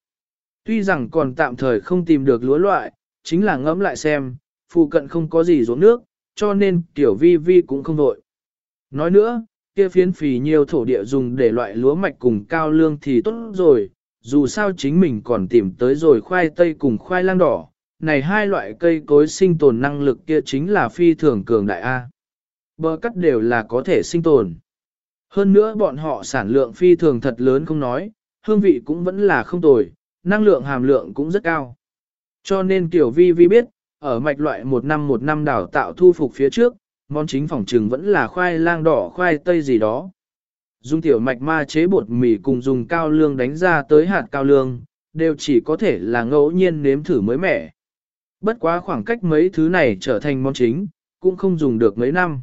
Tuy rằng còn tạm thời không tìm được lúa loại, chính là ngẫm lại xem, phụ cận không có gì ruộng nước, cho nên Tiểu vi vi cũng không vội. Nói nữa, kia phiến phì nhiều thổ địa dùng để loại lúa mạch cùng cao lương thì tốt rồi, dù sao chính mình còn tìm tới rồi khoai tây cùng khoai lang đỏ, này hai loại cây cối sinh tồn năng lực kia chính là phi thường cường đại A. Bờ cắt đều là có thể sinh tồn. Hơn nữa bọn họ sản lượng phi thường thật lớn không nói, hương vị cũng vẫn là không tồi, năng lượng hàm lượng cũng rất cao. Cho nên Tiểu Vi Vi biết, ở mạch loại một năm một năm đào tạo thu phục phía trước, món chính phòng trừng vẫn là khoai lang đỏ khoai tây gì đó. Dùng tiểu mạch ma chế bột mì cùng dùng cao lương đánh ra tới hạt cao lương, đều chỉ có thể là ngẫu nhiên nếm thử mới mẻ. Bất quá khoảng cách mấy thứ này trở thành món chính, cũng không dùng được mấy năm.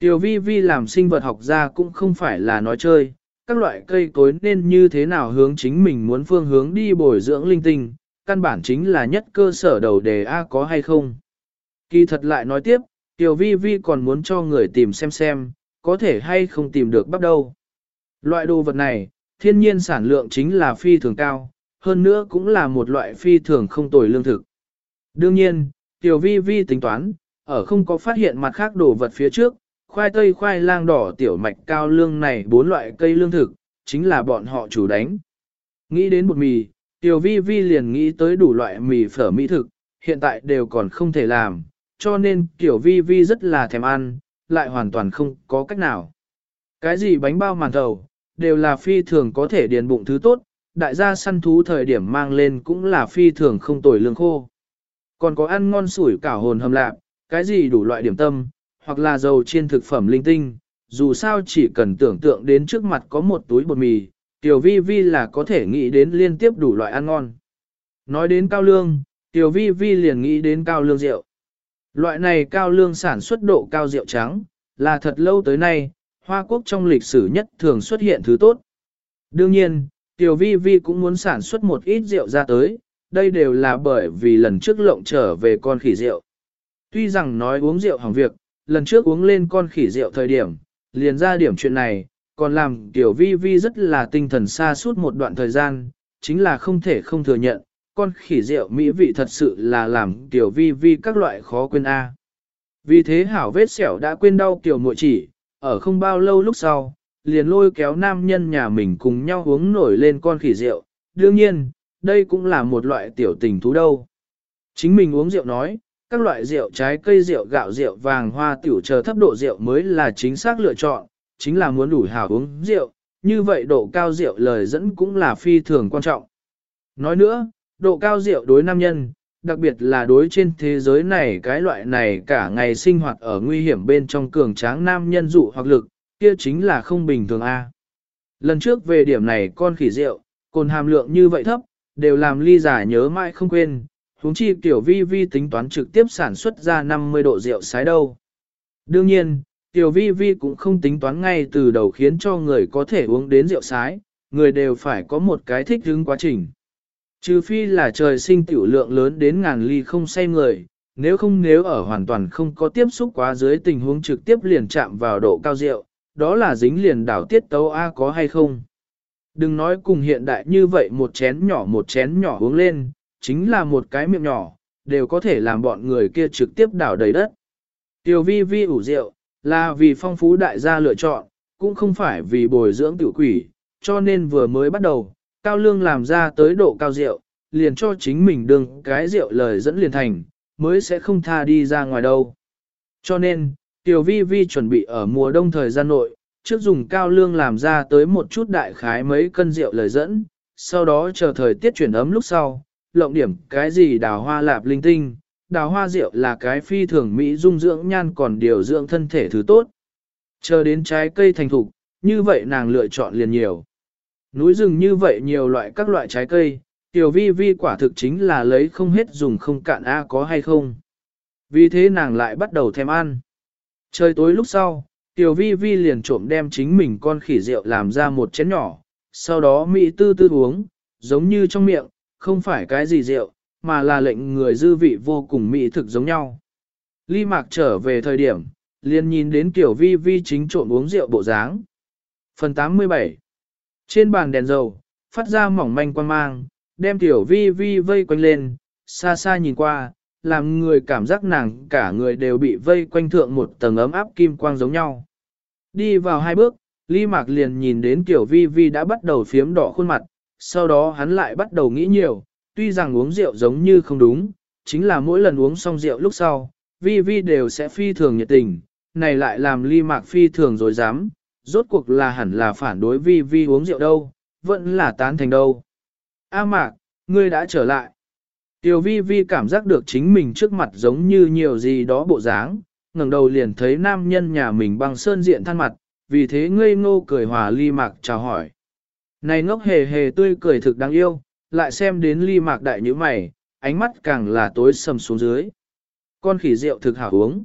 Tiểu vi vi làm sinh vật học ra cũng không phải là nói chơi, các loại cây cối nên như thế nào hướng chính mình muốn phương hướng đi bồi dưỡng linh tinh, căn bản chính là nhất cơ sở đầu đề A có hay không. Kỳ thật lại nói tiếp, Tiểu vi vi còn muốn cho người tìm xem xem, có thể hay không tìm được bắp đâu. Loại đồ vật này, thiên nhiên sản lượng chính là phi thường cao, hơn nữa cũng là một loại phi thường không tồi lương thực. Đương nhiên, tiểu vi vi tính toán, ở không có phát hiện mặt khác đồ vật phía trước, khoai tây khoai lang đỏ tiểu mạch cao lương này bốn loại cây lương thực, chính là bọn họ chủ đánh. Nghĩ đến bột mì, tiểu vi vi liền nghĩ tới đủ loại mì phở mỹ thực, hiện tại đều còn không thể làm, cho nên tiểu vi vi rất là thèm ăn, lại hoàn toàn không có cách nào. Cái gì bánh bao màn thầu, đều là phi thường có thể điền bụng thứ tốt, đại gia săn thú thời điểm mang lên cũng là phi thường không tồi lương khô. Còn có ăn ngon sủi cảo hồn hầm lạc, cái gì đủ loại điểm tâm, hoặc là dầu chiên thực phẩm linh tinh, dù sao chỉ cần tưởng tượng đến trước mặt có một túi bột mì, tiểu vi vi là có thể nghĩ đến liên tiếp đủ loại ăn ngon. Nói đến cao lương, tiểu vi vi liền nghĩ đến cao lương rượu. Loại này cao lương sản xuất độ cao rượu trắng, là thật lâu tới nay, Hoa Quốc trong lịch sử nhất thường xuất hiện thứ tốt. Đương nhiên, Tiểu Vi Vi cũng muốn sản xuất một ít rượu ra tới, đây đều là bởi vì lần trước lộng trở về con khỉ rượu. Tuy rằng nói uống rượu hỏng việc, lần trước uống lên con khỉ rượu thời điểm, liền ra điểm chuyện này, còn làm Tiểu Vi Vi rất là tinh thần xa suốt một đoạn thời gian, chính là không thể không thừa nhận, con khỉ rượu mỹ vị thật sự là làm Tiểu Vi Vi các loại khó quên A. Vì thế hảo vết sẹo đã quên đau Tiểu muội chỉ, ở không bao lâu lúc sau, liền lôi kéo nam nhân nhà mình cùng nhau uống nổi lên con khỉ rượu. Đương nhiên, đây cũng là một loại tiểu tình thú đâu. Chính mình uống rượu nói, các loại rượu trái cây rượu gạo rượu vàng hoa tiểu chờ thấp độ rượu mới là chính xác lựa chọn, chính là muốn đủ hào uống rượu, như vậy độ cao rượu lời dẫn cũng là phi thường quan trọng. Nói nữa, độ cao rượu đối nam nhân, đặc biệt là đối trên thế giới này cái loại này cả ngày sinh hoạt ở nguy hiểm bên trong cường tráng nam nhân dụ hoặc lực, kia chính là không bình thường a. Lần trước về điểm này con khỉ rượu, cồn hàm lượng như vậy thấp, đều làm ly giả nhớ mãi không quên, huống chi tiểu vi vi tính toán trực tiếp sản xuất ra 50 độ rượu sái đâu. Đương nhiên, tiểu vi vi cũng không tính toán ngay từ đầu khiến cho người có thể uống đến rượu sái, người đều phải có một cái thích hứng quá trình. Trừ phi là trời sinh tiểu lượng lớn đến ngàn ly không say người, nếu không nếu ở hoàn toàn không có tiếp xúc quá dưới tình huống trực tiếp liền chạm vào độ cao rượu, đó là dính liền đảo tiết tấu A có hay không. Đừng nói cùng hiện đại như vậy một chén nhỏ một chén nhỏ uống lên, chính là một cái miệng nhỏ, đều có thể làm bọn người kia trực tiếp đảo đầy đất. Tiểu vi vi ủ rượu, là vì phong phú đại gia lựa chọn, cũng không phải vì bồi dưỡng tiểu quỷ, cho nên vừa mới bắt đầu, cao lương làm ra tới độ cao rượu, liền cho chính mình đừng cái rượu lời dẫn liền thành, mới sẽ không tha đi ra ngoài đâu. Cho nên, Tiểu Vi Vi chuẩn bị ở mùa đông thời gian nội, trước dùng cao lương làm ra tới một chút đại khái mấy cân rượu lời dẫn, sau đó chờ thời tiết chuyển ấm lúc sau, lộng điểm cái gì đào hoa lạp linh tinh, đào hoa rượu là cái phi thường mỹ dung dưỡng nhan còn điều dưỡng thân thể thứ tốt. Chờ đến trái cây thành thục, như vậy nàng lựa chọn liền nhiều. Núi rừng như vậy nhiều loại các loại trái cây, tiểu vi vi quả thực chính là lấy không hết dùng không cạn A có hay không. Vì thế nàng lại bắt đầu thèm ăn. Trời tối lúc sau, tiểu vi vi liền trộm đem chính mình con khỉ rượu làm ra một chén nhỏ, sau đó mỹ tư tư uống, giống như trong miệng, không phải cái gì rượu, mà là lệnh người dư vị vô cùng mỹ thực giống nhau. Ly mạc trở về thời điểm, liền nhìn đến tiểu vi vi chính trộn uống rượu bộ dáng. Phần 87 trên bàn đèn dầu, phát ra mỏng manh quan mang, đem tiểu vi vi vây quanh lên, xa xa nhìn qua, làm người cảm giác nàng cả người đều bị vây quanh thượng một tầng ấm áp kim quang giống nhau. Đi vào hai bước, Ly Mạc liền nhìn đến tiểu vi vi đã bắt đầu phiếm đỏ khuôn mặt, sau đó hắn lại bắt đầu nghĩ nhiều, tuy rằng uống rượu giống như không đúng, chính là mỗi lần uống xong rượu lúc sau, vi vi đều sẽ phi thường nhiệt tình, này lại làm Ly Mạc phi thường rồi dám, rốt cuộc là hẳn là phản đối vi vi uống rượu đâu, vẫn là tán thành đâu. A mạc, ngươi đã trở lại. Tiểu vi vi cảm giác được chính mình trước mặt giống như nhiều gì đó bộ dáng, ngẩng đầu liền thấy nam nhân nhà mình bằng sơn diện than mặt, vì thế ngây ngô cười hòa ly mạc chào hỏi. Này ngốc hề hề tươi cười thực đáng yêu, lại xem đến ly mạc đại như mày, ánh mắt càng là tối sầm xuống dưới. Con khỉ rượu thực hảo uống.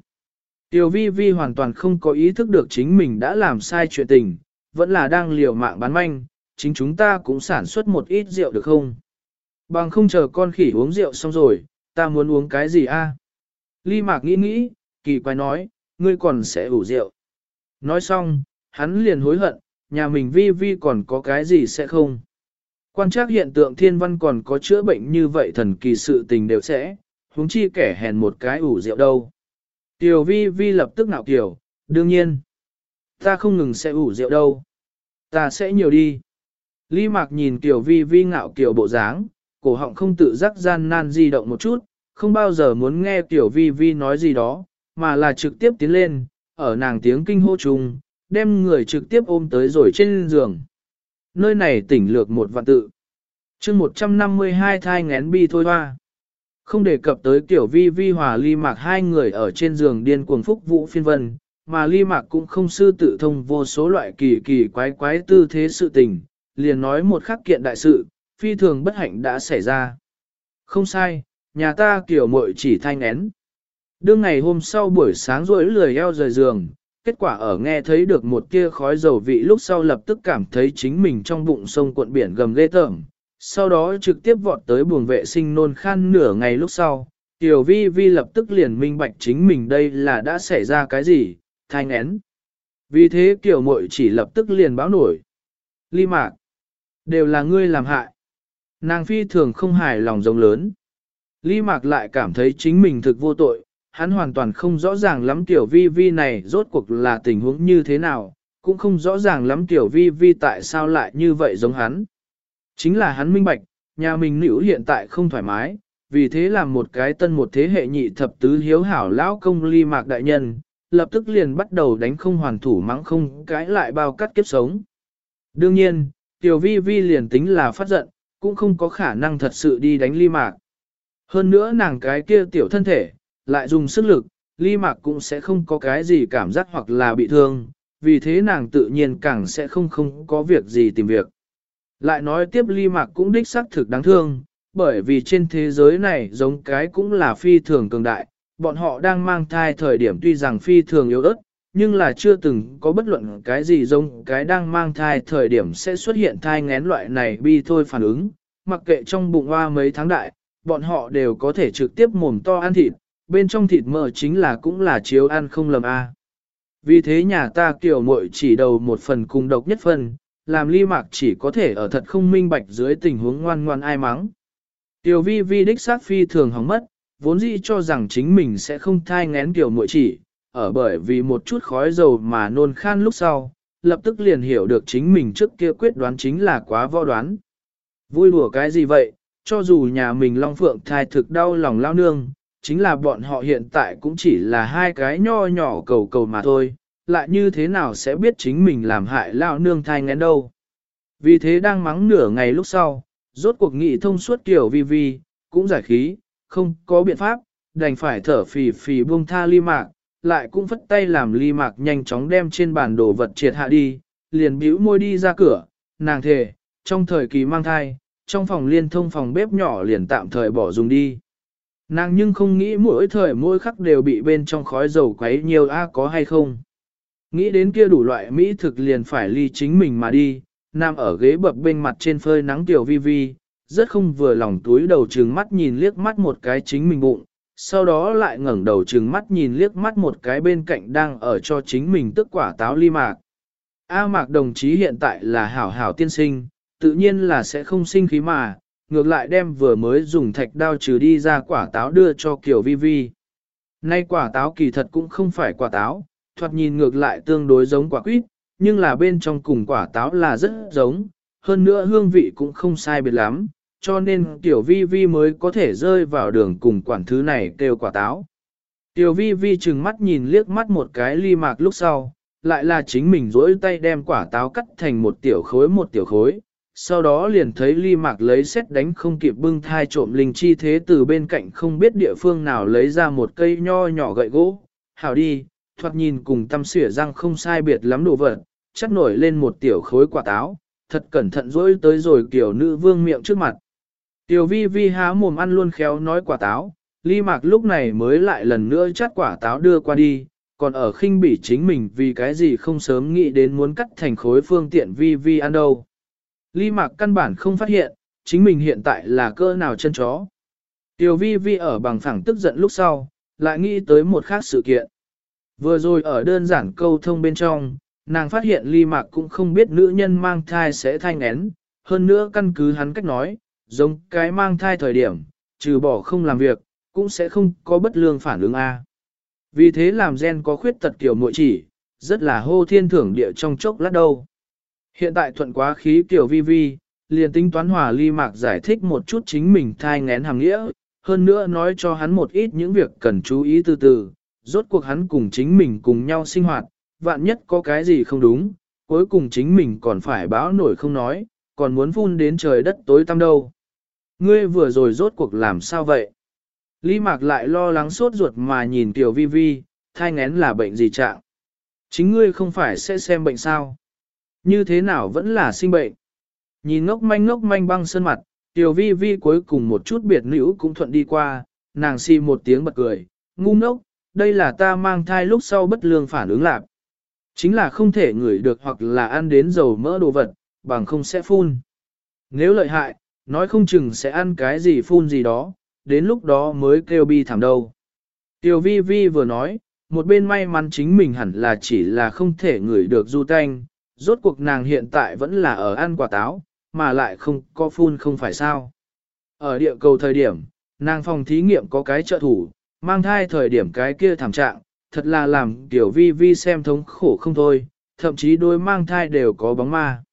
Tiểu vi vi hoàn toàn không có ý thức được chính mình đã làm sai chuyện tình, vẫn là đang liều mạng bán manh, chính chúng ta cũng sản xuất một ít rượu được không? Bằng không chờ con khỉ uống rượu xong rồi, ta muốn uống cái gì a? Ly Mạc nghĩ nghĩ, kỳ quái nói, ngươi còn sẽ ủ rượu. Nói xong, hắn liền hối hận, nhà mình vi vi còn có cái gì sẽ không. Quan trắc hiện tượng thiên văn còn có chữa bệnh như vậy thần kỳ sự tình đều sẽ, huống chi kẻ hèn một cái ủ rượu đâu. Tiểu vi vi lập tức nạo kiểu, đương nhiên. Ta không ngừng sẽ ủ rượu đâu. Ta sẽ nhiều đi. Lý mạc nhìn tiểu vi vi ngạo kiểu bộ dáng, cổ họng không tự giác gian nan di động một chút, không bao giờ muốn nghe tiểu vi vi nói gì đó, mà là trực tiếp tiến lên, ở nàng tiếng kinh hô chung, đem người trực tiếp ôm tới rồi trên giường. Nơi này tỉnh lược một vạn tự. chương 152 thai ngén bi thôi hoa. Không đề cập tới kiểu vi vi hòa ly mạc hai người ở trên giường điên cuồng phúc vũ phiên vân, mà ly mạc cũng không sư tự thông vô số loại kỳ kỳ quái quái tư thế sự tình, liền nói một khắc kiện đại sự, phi thường bất hạnh đã xảy ra. Không sai, nhà ta kiểu muội chỉ thanh én. Đương ngày hôm sau buổi sáng rỗi lười eo rời giường, kết quả ở nghe thấy được một tia khói dầu vị lúc sau lập tức cảm thấy chính mình trong bụng sông cuộn biển gầm ghê tởm. Sau đó trực tiếp vọt tới buồng vệ sinh nôn khan nửa ngày lúc sau, Tiểu vi vi lập tức liền minh bạch chính mình đây là đã xảy ra cái gì, thanh én. Vì thế tiểu mội chỉ lập tức liền báo nổi. Ly mạc, đều là ngươi làm hại. Nàng phi thường không hài lòng rồng lớn. Ly mạc lại cảm thấy chính mình thực vô tội, hắn hoàn toàn không rõ ràng lắm tiểu vi vi này rốt cuộc là tình huống như thế nào, cũng không rõ ràng lắm tiểu vi vi tại sao lại như vậy giống hắn. Chính là hắn minh bạch, nhà mình nữ hiện tại không thoải mái, vì thế làm một cái tân một thế hệ nhị thập tứ hiếu hảo lão công ly mạc đại nhân, lập tức liền bắt đầu đánh không hoàn thủ mắng không cãi lại bao cắt kiếp sống. Đương nhiên, tiểu vi vi liền tính là phát giận, cũng không có khả năng thật sự đi đánh ly mạc. Hơn nữa nàng cái kia tiểu thân thể, lại dùng sức lực, ly mạc cũng sẽ không có cái gì cảm giác hoặc là bị thương, vì thế nàng tự nhiên càng sẽ không không có việc gì tìm việc. Lại nói tiếp ly mạc cũng đích xác thực đáng thương, bởi vì trên thế giới này giống cái cũng là phi thường cường đại, bọn họ đang mang thai thời điểm tuy rằng phi thường yếu ớt, nhưng là chưa từng có bất luận cái gì giống cái đang mang thai thời điểm sẽ xuất hiện thai ngén loại này bi thôi phản ứng, mặc kệ trong bụng hoa mấy tháng đại, bọn họ đều có thể trực tiếp mồm to ăn thịt, bên trong thịt mỡ chính là cũng là chiếu ăn không lầm a. Vì thế nhà ta kiểu muội chỉ đầu một phần cùng độc nhất phần, làm ly mạc chỉ có thể ở thật không minh bạch dưới tình huống ngoan ngoan ai mắng. Tiểu vi vi đích sát phi thường hóng mất, vốn dĩ cho rằng chính mình sẽ không thai ngén tiểu muội chỉ, ở bởi vì một chút khói dầu mà nôn khan lúc sau, lập tức liền hiểu được chính mình trước kia quyết đoán chính là quá võ đoán. Vui đùa cái gì vậy, cho dù nhà mình Long Phượng thai thực đau lòng lao nương, chính là bọn họ hiện tại cũng chỉ là hai cái nho nhỏ cầu cầu mà thôi, lại như thế nào sẽ biết chính mình làm hại lao nương thai ngén đâu. Vì thế đang mắng nửa ngày lúc sau, rốt cuộc nghị thông suốt kiểu vi vi, cũng giải khí, không có biện pháp, đành phải thở phì phì buông tha ly mạc, lại cũng phất tay làm ly mạc nhanh chóng đem trên bàn đồ vật triệt hạ đi, liền bĩu môi đi ra cửa, nàng thề, trong thời kỳ mang thai, trong phòng liên thông phòng bếp nhỏ liền tạm thời bỏ dùng đi. Nàng nhưng không nghĩ mỗi thời mỗi khắc đều bị bên trong khói dầu quấy nhiều a có hay không. Nghĩ đến kia đủ loại mỹ thực liền phải ly chính mình mà đi, Nam ở ghế bập bên mặt trên phơi nắng tiểu vi vi, rất không vừa lòng túi đầu trừng mắt nhìn liếc mắt một cái chính mình bụng, sau đó lại ngẩng đầu trừng mắt nhìn liếc mắt một cái bên cạnh đang ở cho chính mình tức quả táo ly mạc. A mạc đồng chí hiện tại là hảo hảo tiên sinh, tự nhiên là sẽ không sinh khí mà, ngược lại đem vừa mới dùng thạch đao trừ đi ra quả táo đưa cho Kiều Vi Vi. Nay quả táo kỳ thật cũng không phải quả táo, thoạt nhìn ngược lại tương đối giống quả quýt, nhưng là bên trong cùng quả táo là rất giống, hơn nữa hương vị cũng không sai biệt lắm, cho nên Tiểu Vi Vi mới có thể rơi vào đường cùng quản thứ này kêu quả táo. Tiểu Vi Vi chừng mắt nhìn liếc mắt một cái ly mạc lúc sau, lại là chính mình rỗi tay đem quả táo cắt thành một tiểu khối một tiểu khối, sau đó liền thấy ly mạc lấy xét đánh không kịp bưng thai trộm linh chi thế từ bên cạnh không biết địa phương nào lấy ra một cây nho nhỏ gậy gỗ, hảo đi, thoạt nhìn cùng tâm xỉa răng không sai biệt lắm đồ vật, chắc nổi lên một tiểu khối quả táo, thật cẩn thận dỗi tới rồi kiểu nữ vương miệng trước mặt. Tiểu vi vi há mồm ăn luôn khéo nói quả táo, ly mạc lúc này mới lại lần nữa chắt quả táo đưa qua đi, còn ở khinh bỉ chính mình vì cái gì không sớm nghĩ đến muốn cắt thành khối phương tiện vi vi ăn đâu. Ly Mạc căn bản không phát hiện, chính mình hiện tại là cơ nào chân chó. Tiểu vi vi ở bằng phẳng tức giận lúc sau, lại nghĩ tới một khác sự kiện. Vừa rồi ở đơn giản câu thông bên trong, nàng phát hiện ly mạc cũng không biết nữ nhân mang thai sẽ thai ngén, hơn nữa căn cứ hắn cách nói, giống cái mang thai thời điểm, trừ bỏ không làm việc, cũng sẽ không có bất lương phản ứng A. Vì thế làm gen có khuyết tật kiểu mội chỉ, rất là hô thiên thưởng địa trong chốc lát đâu. Hiện tại thuận quá khí tiểu vi vi, liền tính toán hòa ly mạc giải thích một chút chính mình thai ngén hàng nghĩa, hơn nữa nói cho hắn một ít những việc cần chú ý từ từ, rốt cuộc hắn cùng chính mình cùng nhau sinh hoạt, vạn nhất có cái gì không đúng, cuối cùng chính mình còn phải báo nổi không nói, còn muốn phun đến trời đất tối tăm đâu. Ngươi vừa rồi rốt cuộc làm sao vậy? Lý Mạc lại lo lắng sốt ruột mà nhìn Tiểu Vi Vi, thai ngén là bệnh gì trạng? Chính ngươi không phải sẽ xem bệnh sao? Như thế nào vẫn là sinh bệnh? Nhìn ngốc manh ngốc manh băng sơn mặt, Tiểu Vi Vi cuối cùng một chút biệt nữ cũng thuận đi qua, nàng si một tiếng bật cười, ngu ngốc, đây là ta mang thai lúc sau bất lương phản ứng lạc. Chính là không thể ngửi được hoặc là ăn đến dầu mỡ đồ vật, bằng không sẽ phun. Nếu lợi hại, nói không chừng sẽ ăn cái gì phun gì đó, đến lúc đó mới kêu bi thảm đâu. Tiểu vi vi vừa nói, một bên may mắn chính mình hẳn là chỉ là không thể ngửi được du tanh, rốt cuộc nàng hiện tại vẫn là ở ăn quả táo, mà lại không có phun không phải sao. Ở địa cầu thời điểm, nàng phòng thí nghiệm có cái trợ thủ, mang thai thời điểm cái kia thảm trạng, thật là làm tiểu vi vi xem thống khổ không thôi, thậm chí đôi mang thai đều có bóng ma.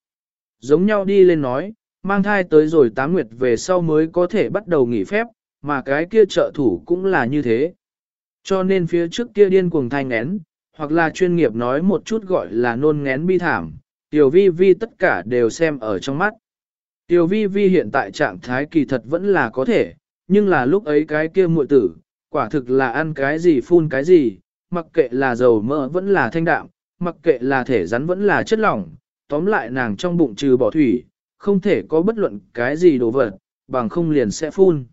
Giống nhau đi lên nói, mang thai tới rồi tám nguyệt về sau mới có thể bắt đầu nghỉ phép, mà cái kia trợ thủ cũng là như thế. Cho nên phía trước kia điên cuồng thai ngén, hoặc là chuyên nghiệp nói một chút gọi là nôn ngén bi thảm, tiểu vi vi tất cả đều xem ở trong mắt. Tiểu vi vi hiện tại trạng thái kỳ thật vẫn là có thể, nhưng là lúc ấy cái kia muội tử, quả thực là ăn cái gì phun cái gì, mặc kệ là dầu mỡ vẫn là thanh đạm, mặc kệ là thể rắn vẫn là chất lỏng, tóm lại nàng trong bụng trừ bỏ thủy, không thể có bất luận cái gì đồ vật, bằng không liền sẽ phun.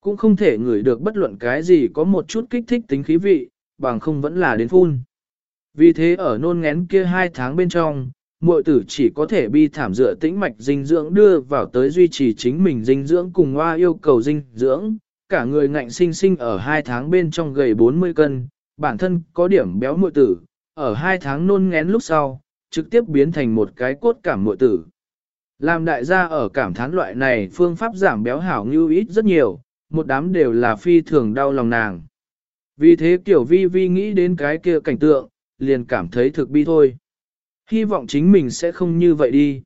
Cũng không thể ngửi được bất luận cái gì có một chút kích thích tính khí vị, bằng không vẫn là đến phun. Vì thế ở nôn ngén kia hai tháng bên trong, muội tử chỉ có thể bi thảm dựa tĩnh mạch dinh dưỡng đưa vào tới duy trì chính mình dinh dưỡng cùng hoa yêu cầu dinh dưỡng, cả người ngạnh sinh sinh ở hai tháng bên trong gầy 40 cân, bản thân có điểm béo muội tử, ở hai tháng nôn ngén lúc sau, trực tiếp biến thành một cái cốt cảm muội tử. Làm đại gia ở cảm thán loại này phương pháp giảm béo hảo như ít rất nhiều, một đám đều là phi thường đau lòng nàng. Vì thế tiểu vi vi nghĩ đến cái kia cảnh tượng, liền cảm thấy thực bi thôi. Hy vọng chính mình sẽ không như vậy đi.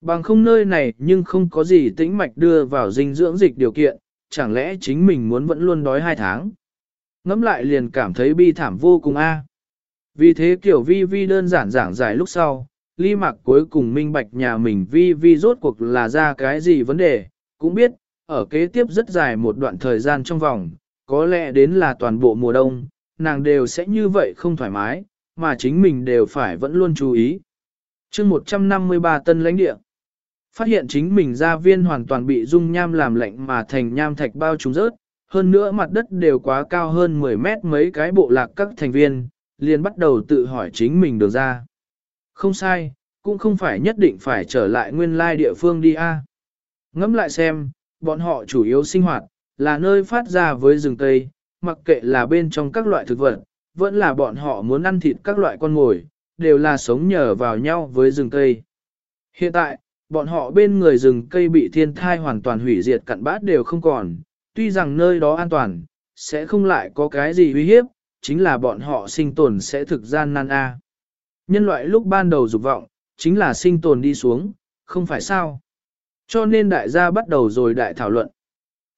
Bằng không nơi này nhưng không có gì tĩnh mạch đưa vào dinh dưỡng dịch điều kiện, chẳng lẽ chính mình muốn vẫn luôn đói hai tháng. Ngắm lại liền cảm thấy bi thảm vô cùng a. Vì thế tiểu vi vi đơn giản giảng giải lúc sau, ly mạc cuối cùng minh bạch nhà mình vi vi rốt cuộc là ra cái gì vấn đề, cũng biết, ở kế tiếp rất dài một đoạn thời gian trong vòng, có lẽ đến là toàn bộ mùa đông, nàng đều sẽ như vậy không thoải mái, mà chính mình đều phải vẫn luôn chú ý. chương 153 tân lãnh địa, phát hiện chính mình gia viên hoàn toàn bị dung nham làm lạnh mà thành nham thạch bao trúng rớt, hơn nữa mặt đất đều quá cao hơn 10 mét mấy cái bộ lạc các thành viên, liền bắt đầu tự hỏi chính mình được ra. Không sai, cũng không phải nhất định phải trở lại nguyên lai địa phương đi a. Ngẫm lại xem, bọn họ chủ yếu sinh hoạt, là nơi phát ra với rừng cây, mặc kệ là bên trong các loại thực vật, vẫn là bọn họ muốn ăn thịt các loại con mồi, đều là sống nhờ vào nhau với rừng cây. Hiện tại, bọn họ bên người rừng cây bị thiên thai hoàn toàn hủy diệt cặn bát đều không còn, tuy rằng nơi đó an toàn, sẽ không lại có cái gì uy hiếp, chính là bọn họ sinh tồn sẽ thực gian nan a. Nhân loại lúc ban đầu dục vọng, chính là sinh tồn đi xuống, không phải sao. Cho nên đại gia bắt đầu rồi đại thảo luận.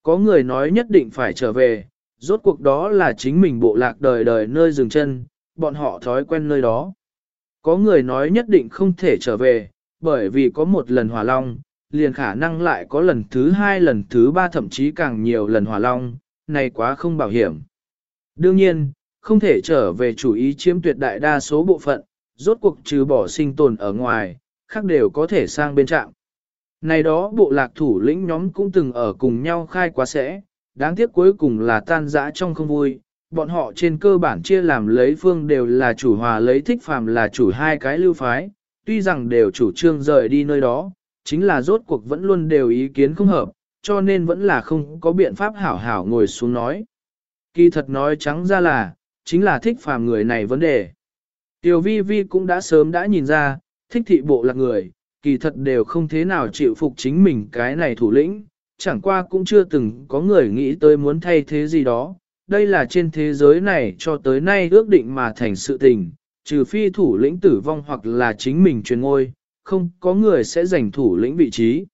Có người nói nhất định phải trở về, rốt cuộc đó là chính mình bộ lạc đời đời nơi dừng chân, bọn họ thói quen nơi đó. Có người nói nhất định không thể trở về, bởi vì có một lần hỏa long, liền khả năng lại có lần thứ hai lần thứ ba thậm chí càng nhiều lần hỏa long, này quá không bảo hiểm. Đương nhiên, không thể trở về chủ ý chiếm tuyệt đại đa số bộ phận, rốt cuộc trừ bỏ sinh tồn ở ngoài, khác đều có thể sang bên trạng. Này đó bộ lạc thủ lĩnh nhóm cũng từng ở cùng nhau khai quá sẽ, đáng tiếc cuối cùng là tan rã trong không vui, bọn họ trên cơ bản chia làm lấy phương đều là chủ hòa lấy thích phàm là chủ hai cái lưu phái, tuy rằng đều chủ trương rời đi nơi đó, chính là rốt cuộc vẫn luôn đều ý kiến không hợp, cho nên vẫn là không có biện pháp hảo hảo ngồi xuống nói. Kỳ thật nói trắng ra là, chính là thích phàm người này vấn đề. Tiểu vi vi cũng đã sớm đã nhìn ra, thích thị bộ lạc người, kỳ thật đều không thế nào chịu phục chính mình cái này thủ lĩnh, chẳng qua cũng chưa từng có người nghĩ tới muốn thay thế gì đó. Đây là trên thế giới này cho tới nay ước định mà thành sự tình, trừ phi thủ lĩnh tử vong hoặc là chính mình truyền ngôi, không có người sẽ giành thủ lĩnh vị trí.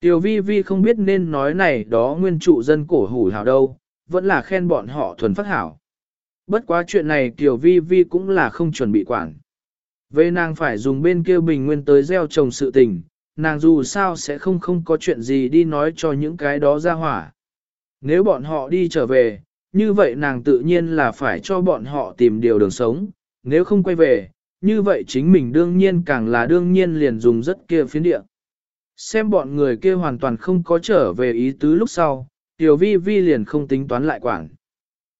Tiểu vi vi không biết nên nói này đó nguyên trụ dân cổ hủ hảo đâu, vẫn là khen bọn họ thuần phát hảo. Bất quá chuyện này Tiểu vi vi cũng là không chuẩn bị quản. Về nàng phải dùng bên kia bình nguyên tới gieo trồng sự tình, nàng dù sao sẽ không không có chuyện gì đi nói cho những cái đó ra hỏa. Nếu bọn họ đi trở về, như vậy nàng tự nhiên là phải cho bọn họ tìm điều đường sống, nếu không quay về, như vậy chính mình đương nhiên càng là đương nhiên liền dùng rất kia phiến địa. Xem bọn người kia hoàn toàn không có trở về ý tứ lúc sau, tiểu vi vi liền không tính toán lại quản.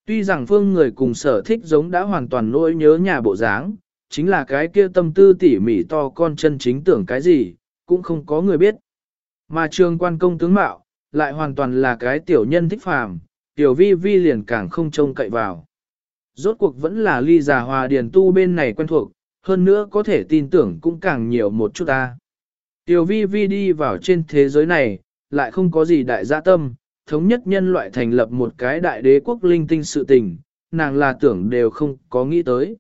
Tuy rằng phương người cùng sở thích giống đã hoàn toàn nỗi nhớ nhà bộ dáng, chính là cái kia tâm tư tỉ mỉ to con chân chính tưởng cái gì, cũng không có người biết. Mà trường quan công tướng mạo, lại hoàn toàn là cái tiểu nhân thích phàm, tiểu vi vi liền càng không trông cậy vào. Rốt cuộc vẫn là ly giả hòa điền tu bên này quen thuộc, hơn nữa có thể tin tưởng cũng càng nhiều một chút ta. Tiểu vi vi đi vào trên thế giới này, lại không có gì đại gia tâm, thống nhất nhân loại thành lập một cái đại đế quốc linh tinh sự tình, nàng là tưởng đều không có nghĩ tới.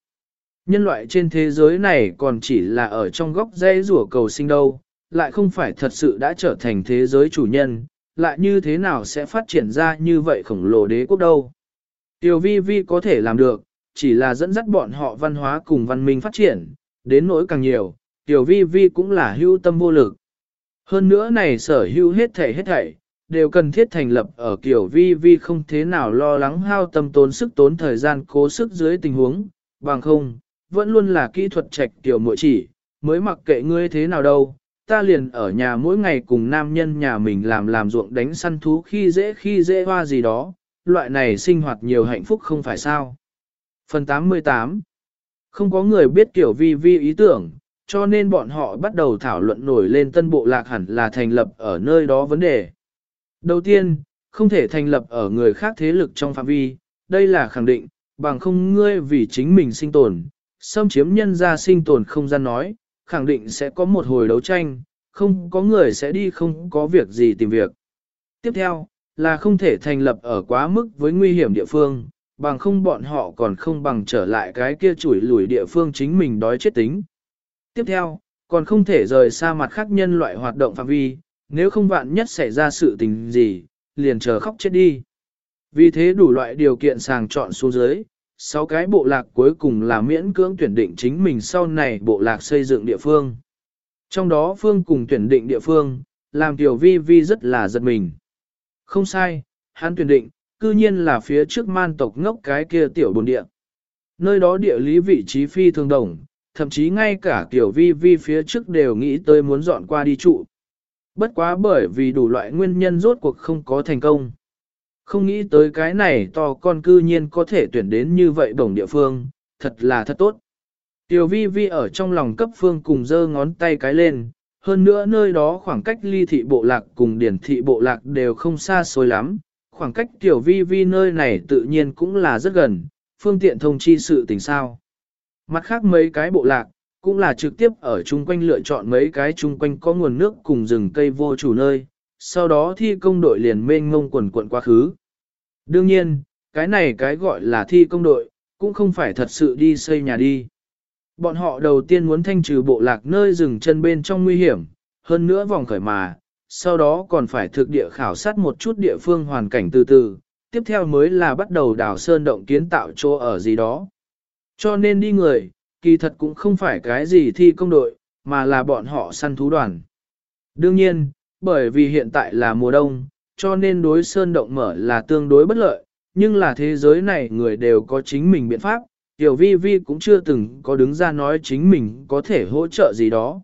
Nhân loại trên thế giới này còn chỉ là ở trong góc dây rủa cầu sinh đâu, lại không phải thật sự đã trở thành thế giới chủ nhân, lại như thế nào sẽ phát triển ra như vậy khổng lồ đế quốc đâu. Tiểu vi vi có thể làm được, chỉ là dẫn dắt bọn họ văn hóa cùng văn minh phát triển, đến nỗi càng nhiều, tiểu vi vi cũng là hưu tâm vô lực. Hơn nữa này sở hưu hết thảy hết thảy, đều cần thiết thành lập ở kiểu vi vi không thế nào lo lắng hao tâm tốn sức tốn thời gian cố sức dưới tình huống, bằng không, vẫn luôn là kỹ thuật trạch tiểu muội chỉ, mới mặc kệ ngươi thế nào đâu, ta liền ở nhà mỗi ngày cùng nam nhân nhà mình làm làm ruộng đánh săn thú khi dễ khi dễ hoa gì đó, loại này sinh hoạt nhiều hạnh phúc không phải sao. Phần 88 Không có người biết kiểu vi vi ý tưởng, cho nên bọn họ bắt đầu thảo luận nổi lên tân bộ lạc hẳn là thành lập ở nơi đó vấn đề. Đầu tiên, không thể thành lập ở người khác thế lực trong phạm vi, đây là khẳng định, bằng không ngươi vì chính mình sinh tồn, xâm chiếm nhân gia sinh tồn không gian nói, khẳng định sẽ có một hồi đấu tranh, không có người sẽ đi không có việc gì tìm việc. Tiếp theo, là không thể thành lập ở quá mức với nguy hiểm địa phương, bằng không bọn họ còn không bằng trở lại cái kia chủi lùi địa phương chính mình đói chết tính. Tiếp theo, còn không thể rời xa mặt khác nhân loại hoạt động phạm vi, nếu không vạn nhất xảy ra sự tình gì, liền chờ khóc chết đi. Vì thế đủ loại điều kiện sàng chọn xuống dưới, sáu cái bộ lạc cuối cùng là miễn cưỡng tuyển định chính mình sau này bộ lạc xây dựng địa phương. Trong đó phương cùng tuyển định địa phương, làm tiểu vi vi rất là giật mình. Không sai, hắn tuyển định, cư nhiên là phía trước man tộc ngốc cái kia tiểu bồn địa. Nơi đó địa lý vị trí phi thường đồng, thậm chí ngay cả tiểu vi vi phía trước đều nghĩ tới muốn dọn qua đi trụ. Bất quá bởi vì đủ loại nguyên nhân rốt cuộc không có thành công. Không nghĩ tới cái này to con cư nhiên có thể tuyển đến như vậy đồng địa phương, thật là thật tốt. Tiểu vi vi ở trong lòng cấp phương cùng giơ ngón tay cái lên, hơn nữa nơi đó khoảng cách ly thị bộ lạc cùng điển thị bộ lạc đều không xa xôi lắm, khoảng cách tiểu vi vi nơi này tự nhiên cũng là rất gần, phương tiện thông chi sự tình sao. Mặt khác mấy cái bộ lạc, cũng là trực tiếp ở chung quanh lựa chọn mấy cái chung quanh có nguồn nước cùng rừng cây vô chủ nơi, sau đó thi công đội liền mênh ngông quần quận quá khứ. Đương nhiên, cái này cái gọi là thi công đội, cũng không phải thật sự đi xây nhà đi. Bọn họ đầu tiên muốn thanh trừ bộ lạc nơi rừng chân bên trong nguy hiểm, hơn nữa vòng khởi mà, sau đó còn phải thực địa khảo sát một chút địa phương hoàn cảnh từ từ, tiếp theo mới là bắt đầu đào sơn động kiến tạo chỗ ở gì đó. Cho nên đi người, kỳ thật cũng không phải cái gì thi công đội, mà là bọn họ săn thú đoàn. Đương nhiên, bởi vì hiện tại là mùa đông, cho nên đối sơn động mở là tương đối bất lợi, nhưng là thế giới này người đều có chính mình biện pháp, Tiểu vi vi cũng chưa từng có đứng ra nói chính mình có thể hỗ trợ gì đó.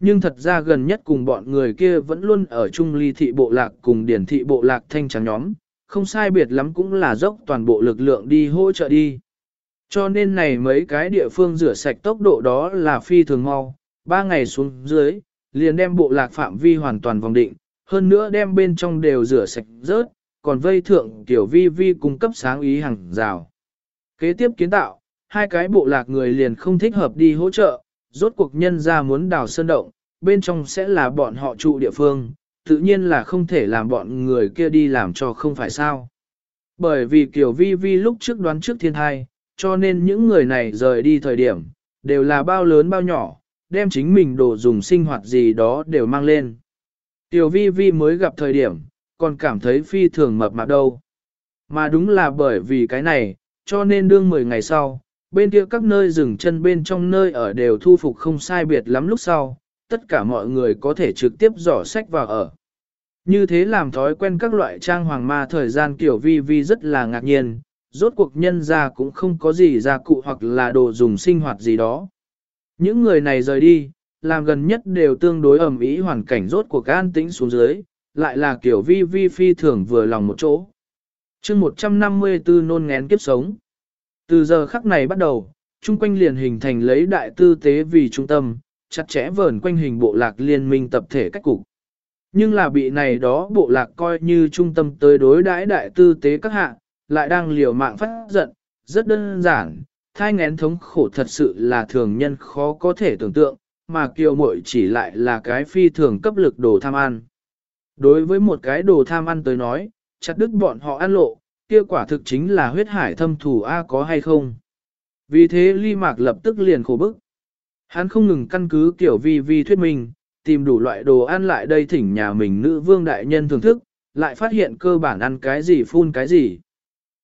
Nhưng thật ra gần nhất cùng bọn người kia vẫn luôn ở chung ly thị bộ lạc cùng điển thị bộ lạc thanh trắng nhóm, không sai biệt lắm cũng là dốc toàn bộ lực lượng đi hỗ trợ đi. Cho nên này mấy cái địa phương rửa sạch tốc độ đó là phi thường mau, ba ngày xuống dưới, liền đem bộ lạc phạm vi hoàn toàn vòng định, hơn nữa đem bên trong đều rửa sạch rớt, còn vây thượng tiểu vi vi cung cấp sáng ý hàng rào. Kế tiếp kiến tạo, hai cái bộ lạc người liền không thích hợp đi hỗ trợ, rốt cuộc nhân ra muốn đào sơn động, bên trong sẽ là bọn họ trụ địa phương, tự nhiên là không thể làm bọn người kia đi làm cho không phải sao. Bởi vì kiểu vi vi lúc trước đoán trước thiên thai, cho nên những người này rời đi thời điểm, đều là bao lớn bao nhỏ, đem chính mình đồ dùng sinh hoạt gì đó đều mang lên. Tiểu vi vi mới gặp thời điểm, còn cảm thấy phi thường mập mạp đâu. Mà đúng là bởi vì cái này, cho nên đương 10 ngày sau, bên kia các nơi dừng chân bên trong nơi ở đều thu phục không sai biệt lắm lúc sau, tất cả mọi người có thể trực tiếp dò sách vào ở. Như thế làm thói quen các loại trang hoàng ma thời gian kiểu vi vi rất là ngạc nhiên, rốt cuộc nhân ra cũng không có gì gia cụ hoặc là đồ dùng sinh hoạt gì đó. Những người này rời đi, làm gần nhất đều tương đối ẩm ý hoàn cảnh rốt cuộc an tĩnh xuống dưới, lại là kiểu vi vi phi thường vừa lòng một chỗ. chương 154 nôn ngén kiếp sống. Từ giờ khắc này bắt đầu, chung quanh liền hình thành lấy đại tư tế vì trung tâm, chặt chẽ vờn quanh hình bộ lạc liên minh tập thể cách cục. Nhưng là bị này đó bộ lạc coi như trung tâm tới đối đãi đại tư tế các hạ, lại đang liều mạng phát giận, rất đơn giản, thai ngén thống khổ thật sự là thường nhân khó có thể tưởng tượng, mà kiều muội chỉ lại là cái phi thường cấp lực đồ tham ăn. Đối với một cái đồ tham ăn tới nói, chặt đứt bọn họ ăn lộ, kia quả thực chính là huyết hải thâm thủ A có hay không. Vì thế ly mạc lập tức liền khổ bức. Hắn không ngừng căn cứ kiểu vi vi thuyết minh, tìm đủ loại đồ ăn lại đây thỉnh nhà mình nữ vương đại nhân thưởng thức, lại phát hiện cơ bản ăn cái gì phun cái gì.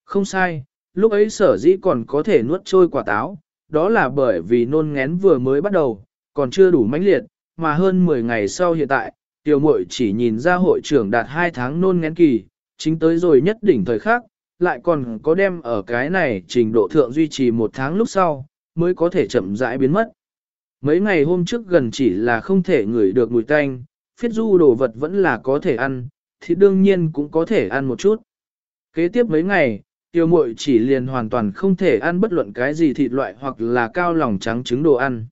Không sai, lúc ấy sở dĩ còn có thể nuốt trôi quả táo, đó là bởi vì nôn ngén vừa mới bắt đầu, còn chưa đủ mãnh liệt, mà hơn 10 ngày sau hiện tại, tiểu muội chỉ nhìn ra hội trưởng đạt 2 tháng nôn ngén kỳ, chính tới rồi nhất đỉnh thời khắc, lại còn có đem ở cái này trình độ thượng duy trì một tháng lúc sau, mới có thể chậm rãi biến mất. Mấy ngày hôm trước gần chỉ là không thể ngửi được mùi tanh, phiết du đồ vật vẫn là có thể ăn, thì đương nhiên cũng có thể ăn một chút. Kế tiếp mấy ngày, tiêu muội chỉ liền hoàn toàn không thể ăn bất luận cái gì thịt loại hoặc là cao lòng trắng trứng đồ ăn.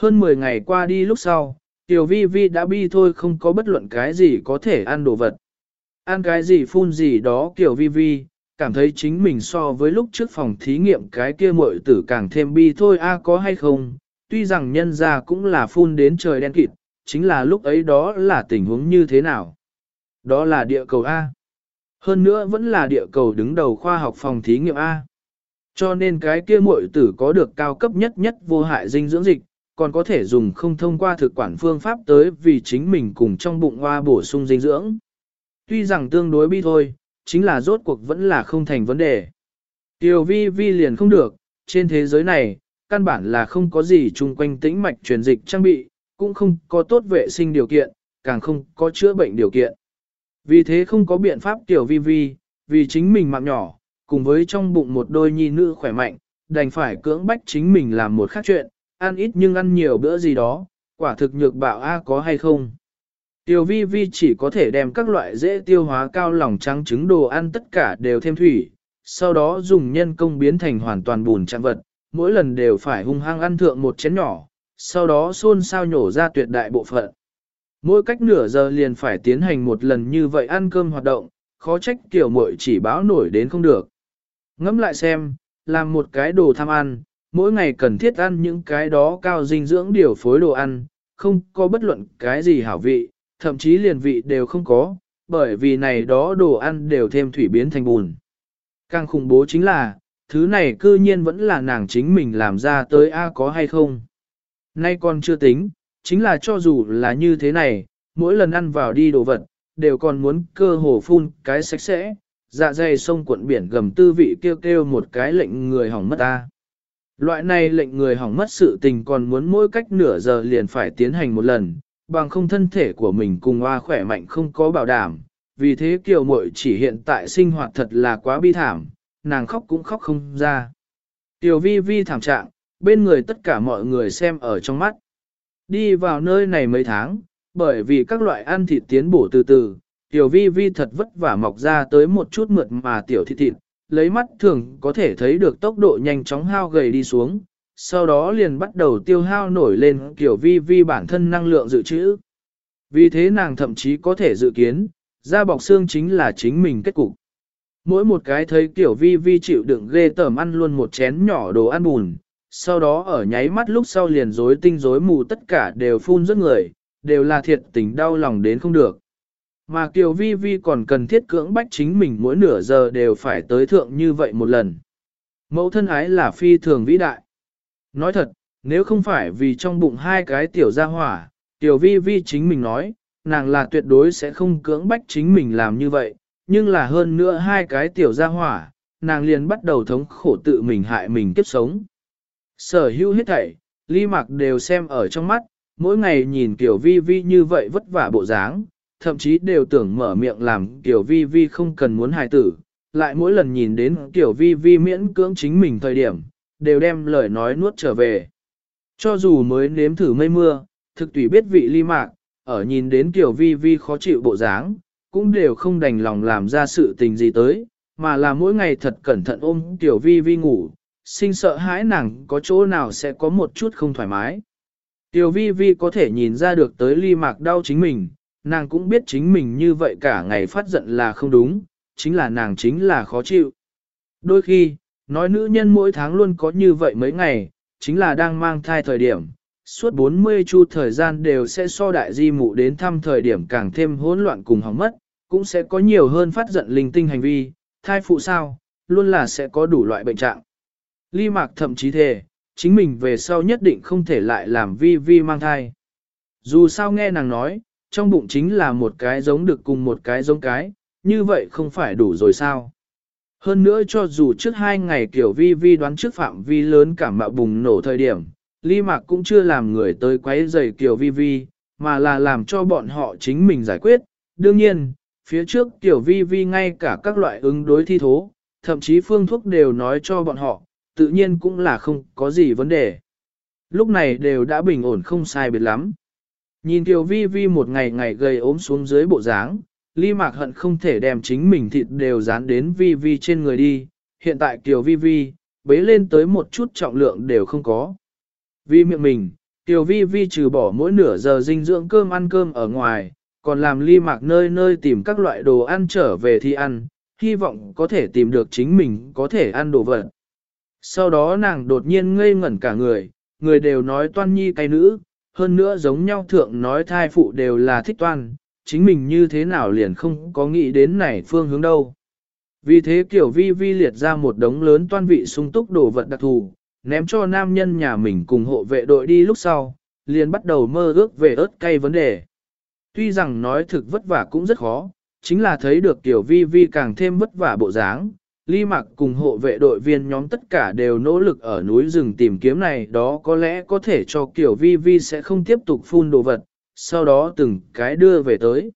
Hơn 10 ngày qua đi lúc sau, tiểu vi vi đã bi thôi không có bất luận cái gì có thể ăn đồ vật. Ăn cái gì phun gì đó Tiểu vi vi, cảm thấy chính mình so với lúc trước phòng thí nghiệm cái kia muội tử càng thêm bi thôi a có hay không, tuy rằng nhân ra cũng là phun đến trời đen kịt, chính là lúc ấy đó là tình huống như thế nào. Đó là địa cầu A. Hơn nữa vẫn là địa cầu đứng đầu khoa học phòng thí nghiệm A. Cho nên cái kia muội tử có được cao cấp nhất nhất vô hại dinh dưỡng dịch, còn có thể dùng không thông qua thực quản phương pháp tới vì chính mình cùng trong bụng hoa bổ sung dinh dưỡng. Tuy rằng tương đối bi thôi, chính là rốt cuộc vẫn là không thành vấn đề. Tiểu vi vi liền không được, trên thế giới này, căn bản là không có gì chung quanh tĩnh mạch truyền dịch trang bị, cũng không có tốt vệ sinh điều kiện, càng không có chữa bệnh điều kiện. Vì thế không có biện pháp tiểu vi vi, vì chính mình mạng nhỏ, cùng với trong bụng một đôi nhi nữ khỏe mạnh, đành phải cưỡng bách chính mình làm một khác chuyện, ăn ít nhưng ăn nhiều bữa gì đó, quả thực nhược bạo A có hay không. Tiểu vi vi chỉ có thể đem các loại dễ tiêu hóa cao lỏng trắng trứng đồ ăn tất cả đều thêm thủy, sau đó dùng nhân công biến thành hoàn toàn bùn trạng vật, mỗi lần đều phải hung hăng ăn thượng một chén nhỏ, sau đó xôn sao nhổ ra tuyệt đại bộ phận. Mỗi cách nửa giờ liền phải tiến hành một lần như vậy ăn cơm hoạt động, khó trách kiểu muội chỉ báo nổi đến không được. Ngẫm lại xem, làm một cái đồ tham ăn, mỗi ngày cần thiết ăn những cái đó cao dinh dưỡng điều phối đồ ăn, không có bất luận cái gì hảo vị, thậm chí liền vị đều không có, bởi vì này đó đồ ăn đều thêm thủy biến thành bùn. Càng khủng bố chính là, thứ này cư nhiên vẫn là nàng chính mình làm ra tới A có hay không. Nay còn chưa tính, chính là cho dù là như thế này, mỗi lần ăn vào đi đồ vật, đều còn muốn cơ hồ phun cái sạch sẽ, dạ dày sông cuộn biển gầm tư vị kêu kêu một cái lệnh người hỏng mất ta. Loại này lệnh người hỏng mất sự tình còn muốn mỗi cách nửa giờ liền phải tiến hành một lần, bằng không thân thể của mình cùng hoa khỏe mạnh không có bảo đảm, vì thế kiều muội chỉ hiện tại sinh hoạt thật là quá bi thảm, nàng khóc cũng khóc không ra. Tiểu vi vi thảm trạng, bên người tất cả mọi người xem ở trong mắt. Đi vào nơi này mấy tháng, bởi vì các loại ăn thịt tiến bổ từ từ, tiểu vi vi thật vất vả mọc ra tới một chút mượt mà tiểu thịt thịt, lấy mắt thường có thể thấy được tốc độ nhanh chóng hao gầy đi xuống, sau đó liền bắt đầu tiêu hao nổi lên kiểu vi vi bản thân năng lượng dự trữ. Vì thế nàng thậm chí có thể dự kiến, da bọc xương chính là chính mình kết cục. Mỗi một cái thấy kiểu vi vi chịu đựng ghê tởm ăn luôn một chén nhỏ đồ ăn bùn, sau đó ở nháy mắt lúc sau liền rối tinh rối mù tất cả đều phun rất người, đều là thiệt tình đau lòng đến không được. Mà Kiều Vi Vi còn cần thiết cưỡng bách chính mình mỗi nửa giờ đều phải tới thượng như vậy một lần. Mẫu thân ái là phi thường vĩ đại. Nói thật, nếu không phải vì trong bụng hai cái tiểu gia hỏa, Tiểu Vi Vi chính mình nói, nàng là tuyệt đối sẽ không cưỡng bách chính mình làm như vậy, nhưng là hơn nữa hai cái tiểu gia hỏa, nàng liền bắt đầu thống khổ tự mình hại mình kiếp sống. Sở hữu hết thảy, ly mặc đều xem ở trong mắt, mỗi ngày nhìn Tiểu Vi Vi như vậy vất vả bộ dáng, thậm chí đều tưởng mở miệng làm Tiểu Vi Vi không cần muốn hài tử, lại mỗi lần nhìn đến Tiểu Vi Vi miễn cưỡng chính mình thời điểm, đều đem lời nói nuốt trở về. Cho dù mới nếm thử mây mưa, thực tùy biết vị ly mạc, ở nhìn đến Tiểu Vi Vi khó chịu bộ dáng, cũng đều không đành lòng làm ra sự tình gì tới, mà là mỗi ngày thật cẩn thận ôm Tiểu Vi Vi ngủ, sinh sợ hãi nàng có chỗ nào sẽ có một chút không thoải mái. Tiểu Vi Vi có thể nhìn ra được tới ly mạc đau chính mình, nàng cũng biết chính mình như vậy cả ngày phát giận là không đúng, chính là nàng chính là khó chịu. Đôi khi, nói nữ nhân mỗi tháng luôn có như vậy mấy ngày, chính là đang mang thai thời điểm, suốt 40 chu thời gian đều sẽ so đại di mụ đến thăm thời điểm càng thêm hỗn loạn cùng hỏng mất, cũng sẽ có nhiều hơn phát giận linh tinh hành vi, thai phụ sao, luôn là sẽ có đủ loại bệnh trạng. Ly mạc thậm chí thề, chính mình về sau nhất định không thể lại làm vi vi mang thai. Dù sao nghe nàng nói, trong bụng chính là một cái giống được cùng một cái giống cái, như vậy không phải đủ rồi sao. Hơn nữa cho dù trước hai ngày kiểu vi vi đoán trước phạm vi lớn cảm mạo bùng nổ thời điểm, Ly Mạc cũng chưa làm người tới quấy rầy kiểu Vi Vi, mà là làm cho bọn họ chính mình giải quyết. Đương nhiên, phía trước tiểu Vi Vi ngay cả các loại ứng đối thi thố, thậm chí phương thuốc đều nói cho bọn họ, tự nhiên cũng là không có gì vấn đề. Lúc này đều đã bình ổn không sai biệt lắm. Nhìn Kiều Vi Vi một ngày ngày gầy ốm xuống dưới bộ dáng, Ly Mạc hận không thể đem chính mình thịt đều dán đến Vi Vi trên người đi. Hiện tại Kiều Vi Vi, bế lên tới một chút trọng lượng đều không có. Vì miệng mình, Tiểu Vi Vi trừ bỏ mỗi nửa giờ dinh dưỡng cơm ăn cơm ở ngoài, còn làm ly mạc nơi nơi tìm các loại đồ ăn trở về thì ăn, hy vọng có thể tìm được chính mình có thể ăn đồ vật. Sau đó nàng đột nhiên ngây ngẩn cả người, người đều nói toan nhi cay nữ, hơn nữa giống nhau thượng nói thai phụ đều là thích toan, chính mình như thế nào liền không có nghĩ đến này phương hướng đâu. Vì thế kiểu vi vi liệt ra một đống lớn toan vị sung túc đồ vật đặc thù, ném cho nam nhân nhà mình cùng hộ vệ đội đi lúc sau, liền bắt đầu mơ ước về ớt cay vấn đề. Tuy rằng nói thực vất vả cũng rất khó, chính là thấy được tiểu vi vi càng thêm vất vả bộ dáng. Ly mặc cùng hộ vệ đội viên nhóm tất cả đều nỗ lực ở núi rừng tìm kiếm này đó có lẽ có thể cho kiểu vi vi sẽ không tiếp tục phun đồ vật, sau đó từng cái đưa về tới.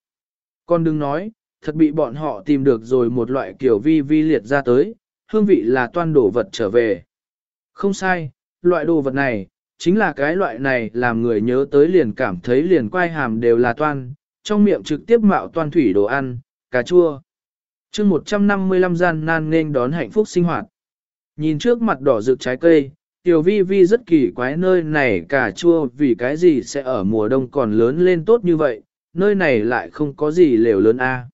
Con đừng nói, thật bị bọn họ tìm được rồi một loại kiểu vi vi liệt ra tới, hương vị là toan đồ vật trở về. Không sai, loại đồ vật này, chính là cái loại này làm người nhớ tới liền cảm thấy liền quai hàm đều là toan, trong miệng trực tiếp mạo toan thủy đồ ăn, cà chua chương 155 gian nan nên đón hạnh phúc sinh hoạt. Nhìn trước mặt đỏ rực trái cây, Tiểu vi vi rất kỳ quái nơi này cà chua vì cái gì sẽ ở mùa đông còn lớn lên tốt như vậy, nơi này lại không có gì lều lớn a.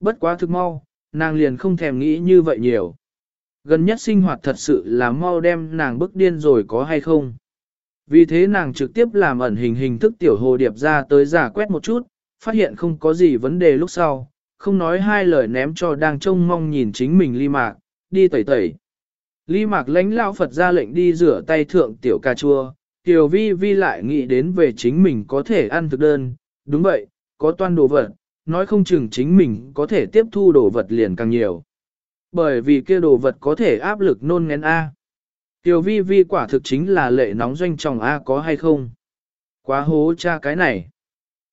Bất quá thực mau, nàng liền không thèm nghĩ như vậy nhiều gần nhất sinh hoạt thật sự là mau đem nàng bức điên rồi có hay không. Vì thế nàng trực tiếp làm ẩn hình hình thức tiểu hồ điệp ra tới giả quét một chút, phát hiện không có gì vấn đề lúc sau, không nói hai lời ném cho đang trông mong nhìn chính mình ly mạc, đi tẩy tẩy. Ly mạc lãnh lao Phật ra lệnh đi rửa tay thượng tiểu cà chua, tiểu vi vi lại nghĩ đến về chính mình có thể ăn thực đơn, đúng vậy, có toan đồ vật, nói không chừng chính mình có thể tiếp thu đồ vật liền càng nhiều. Bởi vì kia đồ vật có thể áp lực nôn ngén A. Tiểu vi vi quả thực chính là lệ nóng doanh chồng A có hay không? Quá hố cha cái này.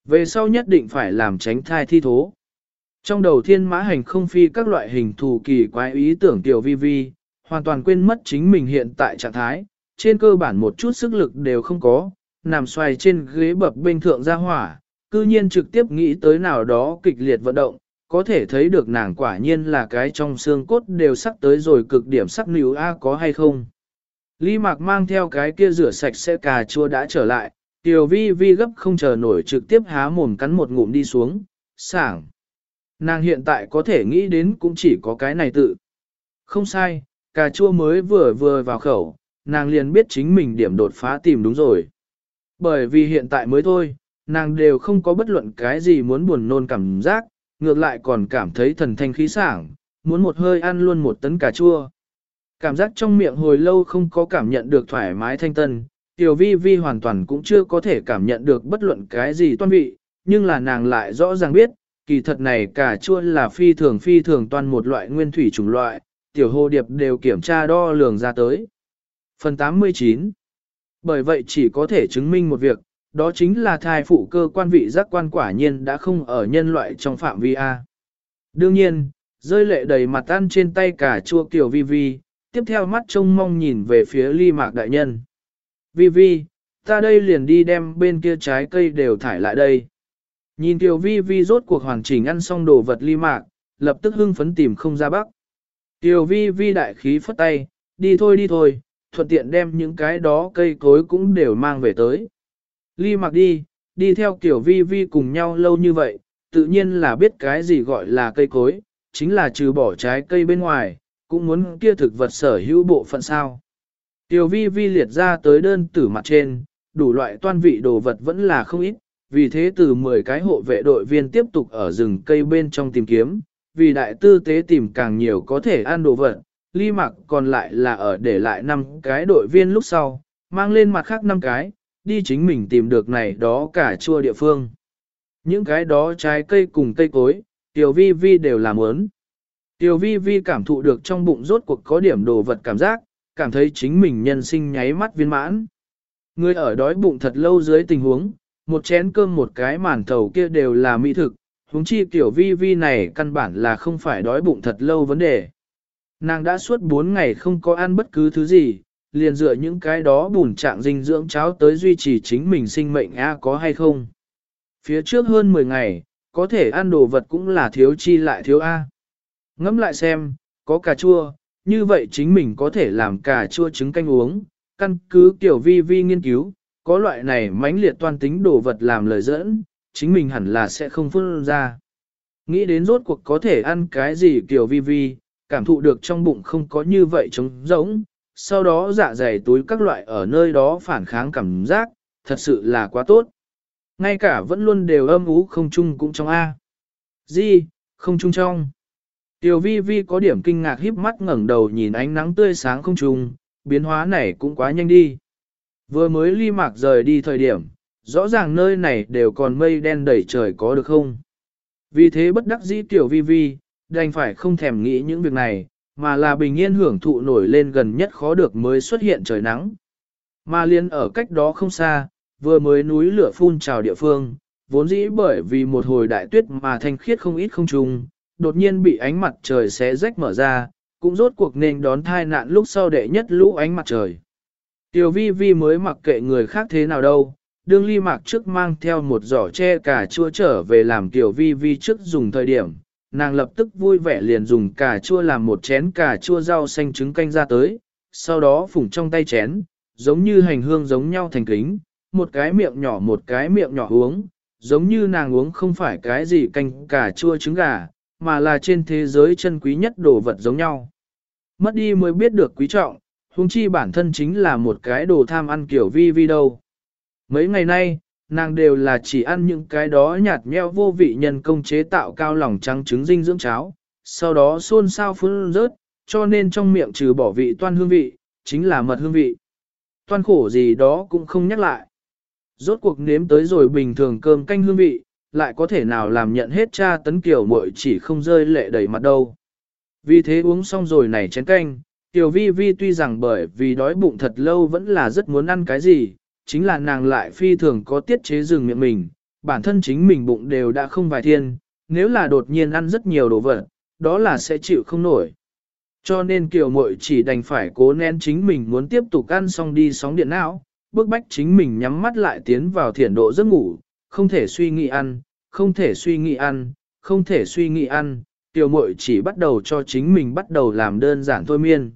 Về sau nhất định phải làm tránh thai thi thố. Trong đầu thiên mã hành không phi các loại hình thù kỳ quái ý tưởng tiểu vi vi, hoàn toàn quên mất chính mình hiện tại trạng thái, trên cơ bản một chút sức lực đều không có, nằm xoay trên ghế bập bên thượng ra hỏa, cư nhiên trực tiếp nghĩ tới nào đó kịch liệt vận động, có thể thấy được nàng quả nhiên là cái trong xương cốt đều sắc tới rồi cực điểm sắc níu A có hay không. Lý Mạc mang theo cái kia rửa sạch sẽ cà chua đã trở lại, Tiểu Vi Vi gấp không chờ nổi trực tiếp há mồm cắn một ngụm đi xuống, sảng. Nàng hiện tại có thể nghĩ đến cũng chỉ có cái này tự. Không sai, cà chua mới vừa vừa vào khẩu, nàng liền biết chính mình điểm đột phá tìm đúng rồi. Bởi vì hiện tại mới thôi, nàng đều không có bất luận cái gì muốn buồn nôn cảm giác, ngược lại còn cảm thấy thần thanh khí sảng, muốn một hơi ăn luôn một tấn cà chua. Cảm giác trong miệng hồi lâu không có cảm nhận được thoải mái thanh tân, tiểu vi vi hoàn toàn cũng chưa có thể cảm nhận được bất luận cái gì toan vị, nhưng là nàng lại rõ ràng biết, kỳ thật này cà chua là phi thường phi thường toàn một loại nguyên thủy chủng loại, tiểu hồ điệp đều kiểm tra đo lường ra tới. Phần 89 Bởi vậy chỉ có thể chứng minh một việc, đó chính là thai phụ cơ quan vị giác quan quả nhiên đã không ở nhân loại trong phạm vi A. Đương nhiên, rơi lệ đầy mặt tan trên tay cả chua kiểu vi vi, tiếp theo mắt trông mong nhìn về phía ly mạc đại nhân. Vi vi, ta đây liền đi đem bên kia trái cây đều thải lại đây. Nhìn tiểu vi vi rốt cuộc hoàn chỉnh ăn xong đồ vật ly mạc, lập tức hưng phấn tìm không ra bắc. Tiểu vi vi đại khí phất tay, đi thôi đi thôi, thuận tiện đem những cái đó cây cối cũng đều mang về tới. Ly mặc đi, đi theo Tiểu vi vi cùng nhau lâu như vậy, tự nhiên là biết cái gì gọi là cây cối, chính là trừ bỏ trái cây bên ngoài, cũng muốn kia thực vật sở hữu bộ phận sao. Tiểu vi vi liệt ra tới đơn tử mặt trên, đủ loại toan vị đồ vật vẫn là không ít, vì thế từ 10 cái hộ vệ đội viên tiếp tục ở rừng cây bên trong tìm kiếm, vì đại tư tế tìm càng nhiều có thể ăn đồ vật, ly mặc còn lại là ở để lại 5 cái đội viên lúc sau, mang lên mặt khác 5 cái, đi chính mình tìm được này đó cả chua địa phương. Những cái đó trái cây cùng cây cối, tiểu vi vi đều làm ớn. Tiểu vi vi cảm thụ được trong bụng rốt cuộc có điểm đồ vật cảm giác, cảm thấy chính mình nhân sinh nháy mắt viên mãn. Người ở đói bụng thật lâu dưới tình huống, một chén cơm một cái màn thầu kia đều là mỹ thực, huống chi tiểu vi vi này căn bản là không phải đói bụng thật lâu vấn đề. Nàng đã suốt 4 ngày không có ăn bất cứ thứ gì, liền dựa những cái đó bùn trạng dinh dưỡng cháo tới duy trì chính mình sinh mệnh A có hay không. Phía trước hơn 10 ngày, có thể ăn đồ vật cũng là thiếu chi lại thiếu A. Ngẫm lại xem, có cà chua, như vậy chính mình có thể làm cà chua trứng canh uống, căn cứ tiểu vi vi nghiên cứu, có loại này mãnh liệt toan tính đồ vật làm lời dẫn, chính mình hẳn là sẽ không phương ra. Nghĩ đến rốt cuộc có thể ăn cái gì kiểu vi vi, cảm thụ được trong bụng không có như vậy trống rỗng, sau đó dạ dày túi các loại ở nơi đó phản kháng cảm giác, thật sự là quá tốt. Ngay cả vẫn luôn đều âm ú không chung cũng trong A. Di, không chung trong. Tiểu vi vi có điểm kinh ngạc híp mắt ngẩng đầu nhìn ánh nắng tươi sáng không chung, biến hóa này cũng quá nhanh đi. Vừa mới ly mạc rời đi thời điểm, rõ ràng nơi này đều còn mây đen đầy trời có được không. Vì thế bất đắc dĩ tiểu vi vi, đành phải không thèm nghĩ những việc này, mà là bình yên hưởng thụ nổi lên gần nhất khó được mới xuất hiện trời nắng. Mà liên ở cách đó không xa, vừa mới núi lửa phun trào địa phương, vốn dĩ bởi vì một hồi đại tuyết mà thanh khiết không ít không trùng, đột nhiên bị ánh mặt trời xé rách mở ra, cũng rốt cuộc nên đón thai nạn lúc sau đệ nhất lũ ánh mặt trời. Tiểu vi vi mới mặc kệ người khác thế nào đâu, đương ly mạc trước mang theo một giỏ tre cà chua trở về làm tiểu vi vi trước dùng thời điểm, nàng lập tức vui vẻ liền dùng cà chua làm một chén cà chua rau xanh trứng canh ra tới, sau đó phủng trong tay chén, giống như hành hương giống nhau thành kính, một cái miệng nhỏ một cái miệng nhỏ uống, giống như nàng uống không phải cái gì canh cà chua trứng gà, mà là trên thế giới chân quý nhất đồ vật giống nhau. Mất đi mới biết được quý trọng, huống chi bản thân chính là một cái đồ tham ăn kiểu vi vi đâu. Mấy ngày nay, nàng đều là chỉ ăn những cái đó nhạt nhẽo vô vị nhân công chế tạo cao lòng trắng trứng dinh dưỡng cháo, sau đó xôn xao phun rớt, cho nên trong miệng trừ bỏ vị toan hương vị, chính là mật hương vị. Toan khổ gì đó cũng không nhắc lại. Rốt cuộc nếm tới rồi bình thường cơm canh hương vị, lại có thể nào làm nhận hết cha tấn kiểu muội chỉ không rơi lệ đầy mặt đâu. Vì thế uống xong rồi này chén canh, Tiểu vi vi tuy rằng bởi vì đói bụng thật lâu vẫn là rất muốn ăn cái gì, chính là nàng lại phi thường có tiết chế dừng miệng mình, bản thân chính mình bụng đều đã không vài thiên, nếu là đột nhiên ăn rất nhiều đồ vật, đó là sẽ chịu không nổi. Cho nên kiều muội chỉ đành phải cố nén chính mình muốn tiếp tục ăn xong đi sóng điện não, bước bách chính mình nhắm mắt lại tiến vào thiền độ giấc ngủ, không thể suy nghĩ ăn, không thể suy nghĩ ăn, không thể suy nghĩ ăn, tiểu muội chỉ bắt đầu cho chính mình bắt đầu làm đơn giản thôi miên.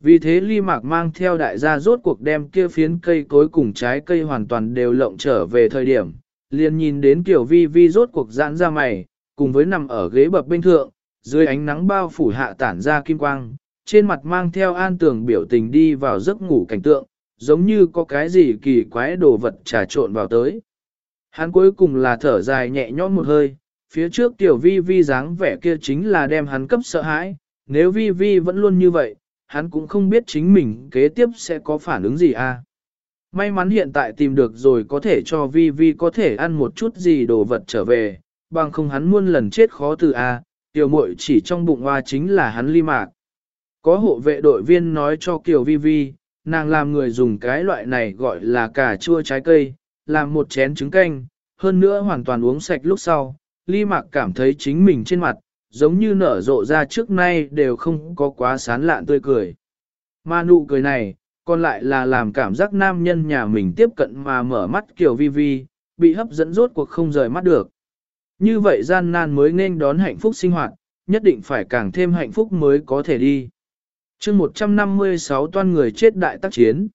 Vì thế ly mạc mang theo đại gia rốt cuộc đem kia phiến cây cối cùng trái cây hoàn toàn đều lộng trở về thời điểm, liền nhìn đến kiểu vi vi rốt cuộc giãn ra mày, cùng với nằm ở ghế bập bên thượng, dưới ánh nắng bao phủ hạ tản ra kim quang, trên mặt mang theo an tường biểu tình đi vào giấc ngủ cảnh tượng, giống như có cái gì kỳ quái đồ vật trà trộn vào tới. Hắn cuối cùng là thở dài nhẹ nhõm một hơi, phía trước tiểu vi vi dáng vẻ kia chính là đem hắn cấp sợ hãi, nếu vi vi vẫn luôn như vậy, hắn cũng không biết chính mình kế tiếp sẽ có phản ứng gì à. May mắn hiện tại tìm được rồi có thể cho vi vi có thể ăn một chút gì đồ vật trở về, bằng không hắn muôn lần chết khó từ a. À, tiểu muội chỉ trong bụng hoa chính là hắn ly mạc. Có hộ vệ đội viên nói cho Kiều Vi Vi, nàng làm người dùng cái loại này gọi là cà chua trái cây, làm một chén trứng canh, hơn nữa hoàn toàn uống sạch lúc sau, ly mạc cảm thấy chính mình trên mặt, giống như nở rộ ra trước nay đều không có quá sán lạn tươi cười. Mà nụ cười này, còn lại là làm cảm giác nam nhân nhà mình tiếp cận mà mở mắt kiểu vi vi, bị hấp dẫn rốt cuộc không rời mắt được. Như vậy gian nan mới nên đón hạnh phúc sinh hoạt, nhất định phải càng thêm hạnh phúc mới có thể đi. chương 156 toan người chết đại tác chiến.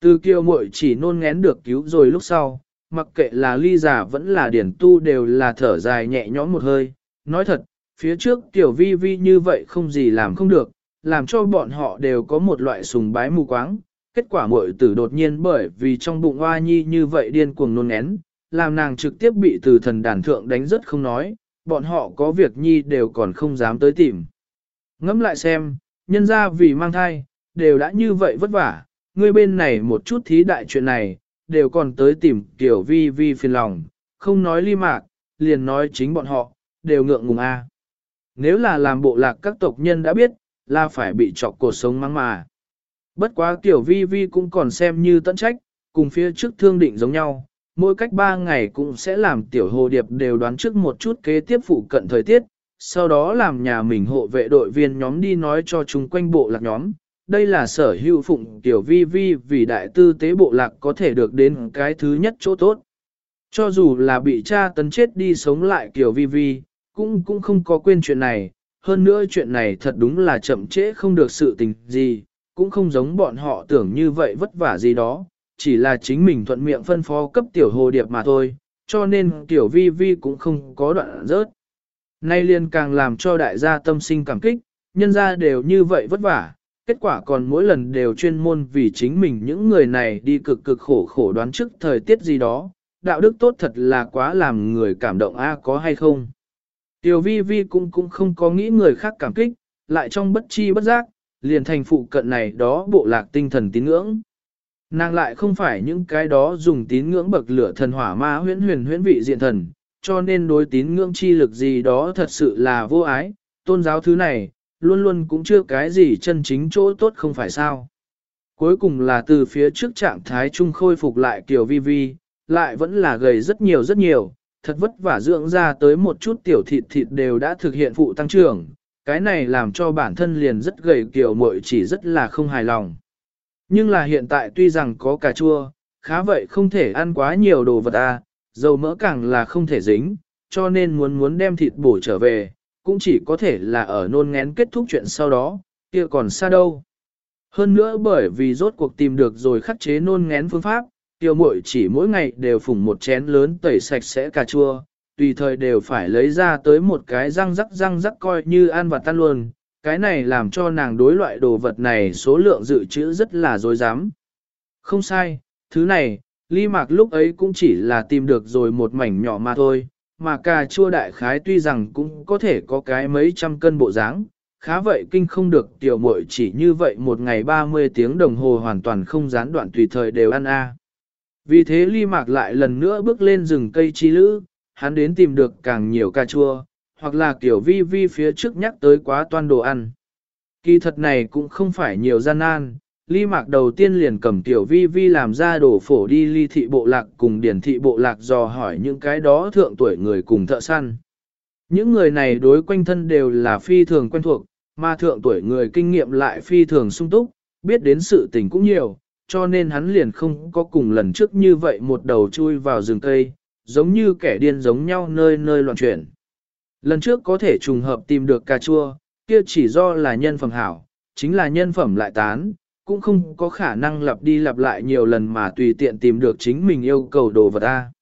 Từ kiều muội chỉ nôn ngén được cứu rồi lúc sau, mặc kệ là ly giả vẫn là điển tu đều là thở dài nhẹ nhõm một hơi. Nói thật, phía trước tiểu vi vi như vậy không gì làm không được, làm cho bọn họ đều có một loại sùng bái mù quáng. Kết quả muội tử đột nhiên bởi vì trong bụng hoa nhi như vậy điên cuồng nôn én làm nàng trực tiếp bị từ thần đàn thượng đánh rất không nói, bọn họ có việc nhi đều còn không dám tới tìm. Ngẫm lại xem, nhân ra vì mang thai, đều đã như vậy vất vả, ngươi bên này một chút thí đại chuyện này, đều còn tới tìm tiểu vi vi phiền lòng, không nói ly mạc, liền nói chính bọn họ, đều ngượng ngùng a. Nếu là làm bộ lạc các tộc nhân đã biết, là phải bị chọc cuộc sống mang mà. Bất quá tiểu vi vi cũng còn xem như tận trách, cùng phía trước thương định giống nhau, mỗi cách 3 ngày cũng sẽ làm tiểu hồ điệp đều đoán trước một chút kế tiếp phụ cận thời tiết, sau đó làm nhà mình hộ vệ đội viên nhóm đi nói cho chúng quanh bộ lạc nhóm. Đây là sở hữu phụng tiểu vi vi vì đại tư tế bộ lạc có thể được đến cái thứ nhất chỗ tốt. Cho dù là bị cha tấn chết đi sống lại tiểu vi vi, cũng cũng không có quên chuyện này, hơn nữa chuyện này thật đúng là chậm trễ không được sự tình gì, cũng không giống bọn họ tưởng như vậy vất vả gì đó, chỉ là chính mình thuận miệng phân phó cấp tiểu hồ điệp mà thôi, cho nên tiểu vi vi cũng không có đoạn rớt. Nay liền càng làm cho đại gia tâm sinh cảm kích, nhân gia đều như vậy vất vả, kết quả còn mỗi lần đều chuyên môn vì chính mình những người này đi cực cực khổ khổ đoán trước thời tiết gì đó, đạo đức tốt thật là quá làm người cảm động a có hay không. Tiểu vi vi cũng cũng không có nghĩ người khác cảm kích, lại trong bất chi bất giác, liền thành phụ cận này đó bộ lạc tinh thần tín ngưỡng. Nàng lại không phải những cái đó dùng tín ngưỡng bậc lửa thần hỏa ma huyễn huyền huyễn vị diện thần, cho nên đối tín ngưỡng chi lực gì đó thật sự là vô ái, tôn giáo thứ này, luôn luôn cũng chưa cái gì chân chính chỗ tốt không phải sao. Cuối cùng là từ phía trước trạng thái trung khôi phục lại kiểu vi vi, lại vẫn là gầy rất nhiều rất nhiều, thật vất vả dưỡng ra tới một chút tiểu thịt thịt đều đã thực hiện phụ tăng trưởng, cái này làm cho bản thân liền rất gầy kiểu muội chỉ rất là không hài lòng. Nhưng là hiện tại tuy rằng có cà chua, khá vậy không thể ăn quá nhiều đồ vật à, dầu mỡ càng là không thể dính, cho nên muốn muốn đem thịt bổ trở về, cũng chỉ có thể là ở nôn ngén kết thúc chuyện sau đó, kia còn xa đâu. Hơn nữa bởi vì rốt cuộc tìm được rồi khắc chế nôn ngén phương pháp, tiêu muội chỉ mỗi ngày đều phùng một chén lớn tẩy sạch sẽ cà chua, tùy thời đều phải lấy ra tới một cái răng rắc răng rắc coi như ăn và tan luôn, cái này làm cho nàng đối loại đồ vật này số lượng dự trữ rất là dối dám. Không sai, thứ này, ly mạc lúc ấy cũng chỉ là tìm được rồi một mảnh nhỏ mà thôi, mà cà chua đại khái tuy rằng cũng có thể có cái mấy trăm cân bộ dáng, khá vậy kinh không được tiểu muội chỉ như vậy một ngày 30 tiếng đồng hồ hoàn toàn không gián đoạn tùy thời đều ăn a. Vì thế ly mạc lại lần nữa bước lên rừng cây chi lữ, hắn đến tìm được càng nhiều cà chua, hoặc là kiểu vi vi phía trước nhắc tới quá toan đồ ăn. Kỳ thật này cũng không phải nhiều gian nan, ly mạc đầu tiên liền cầm tiểu vi vi làm ra đồ phổ đi ly thị bộ lạc cùng điển thị bộ lạc dò hỏi những cái đó thượng tuổi người cùng thợ săn. Những người này đối quanh thân đều là phi thường quen thuộc, mà thượng tuổi người kinh nghiệm lại phi thường sung túc, biết đến sự tình cũng nhiều, cho nên hắn liền không có cùng lần trước như vậy một đầu chui vào rừng cây, giống như kẻ điên giống nhau nơi nơi loạn chuyển. Lần trước có thể trùng hợp tìm được cà chua, kia chỉ do là nhân phẩm hảo, chính là nhân phẩm lại tán, cũng không có khả năng lặp đi lặp lại nhiều lần mà tùy tiện tìm được chính mình yêu cầu đồ vật A.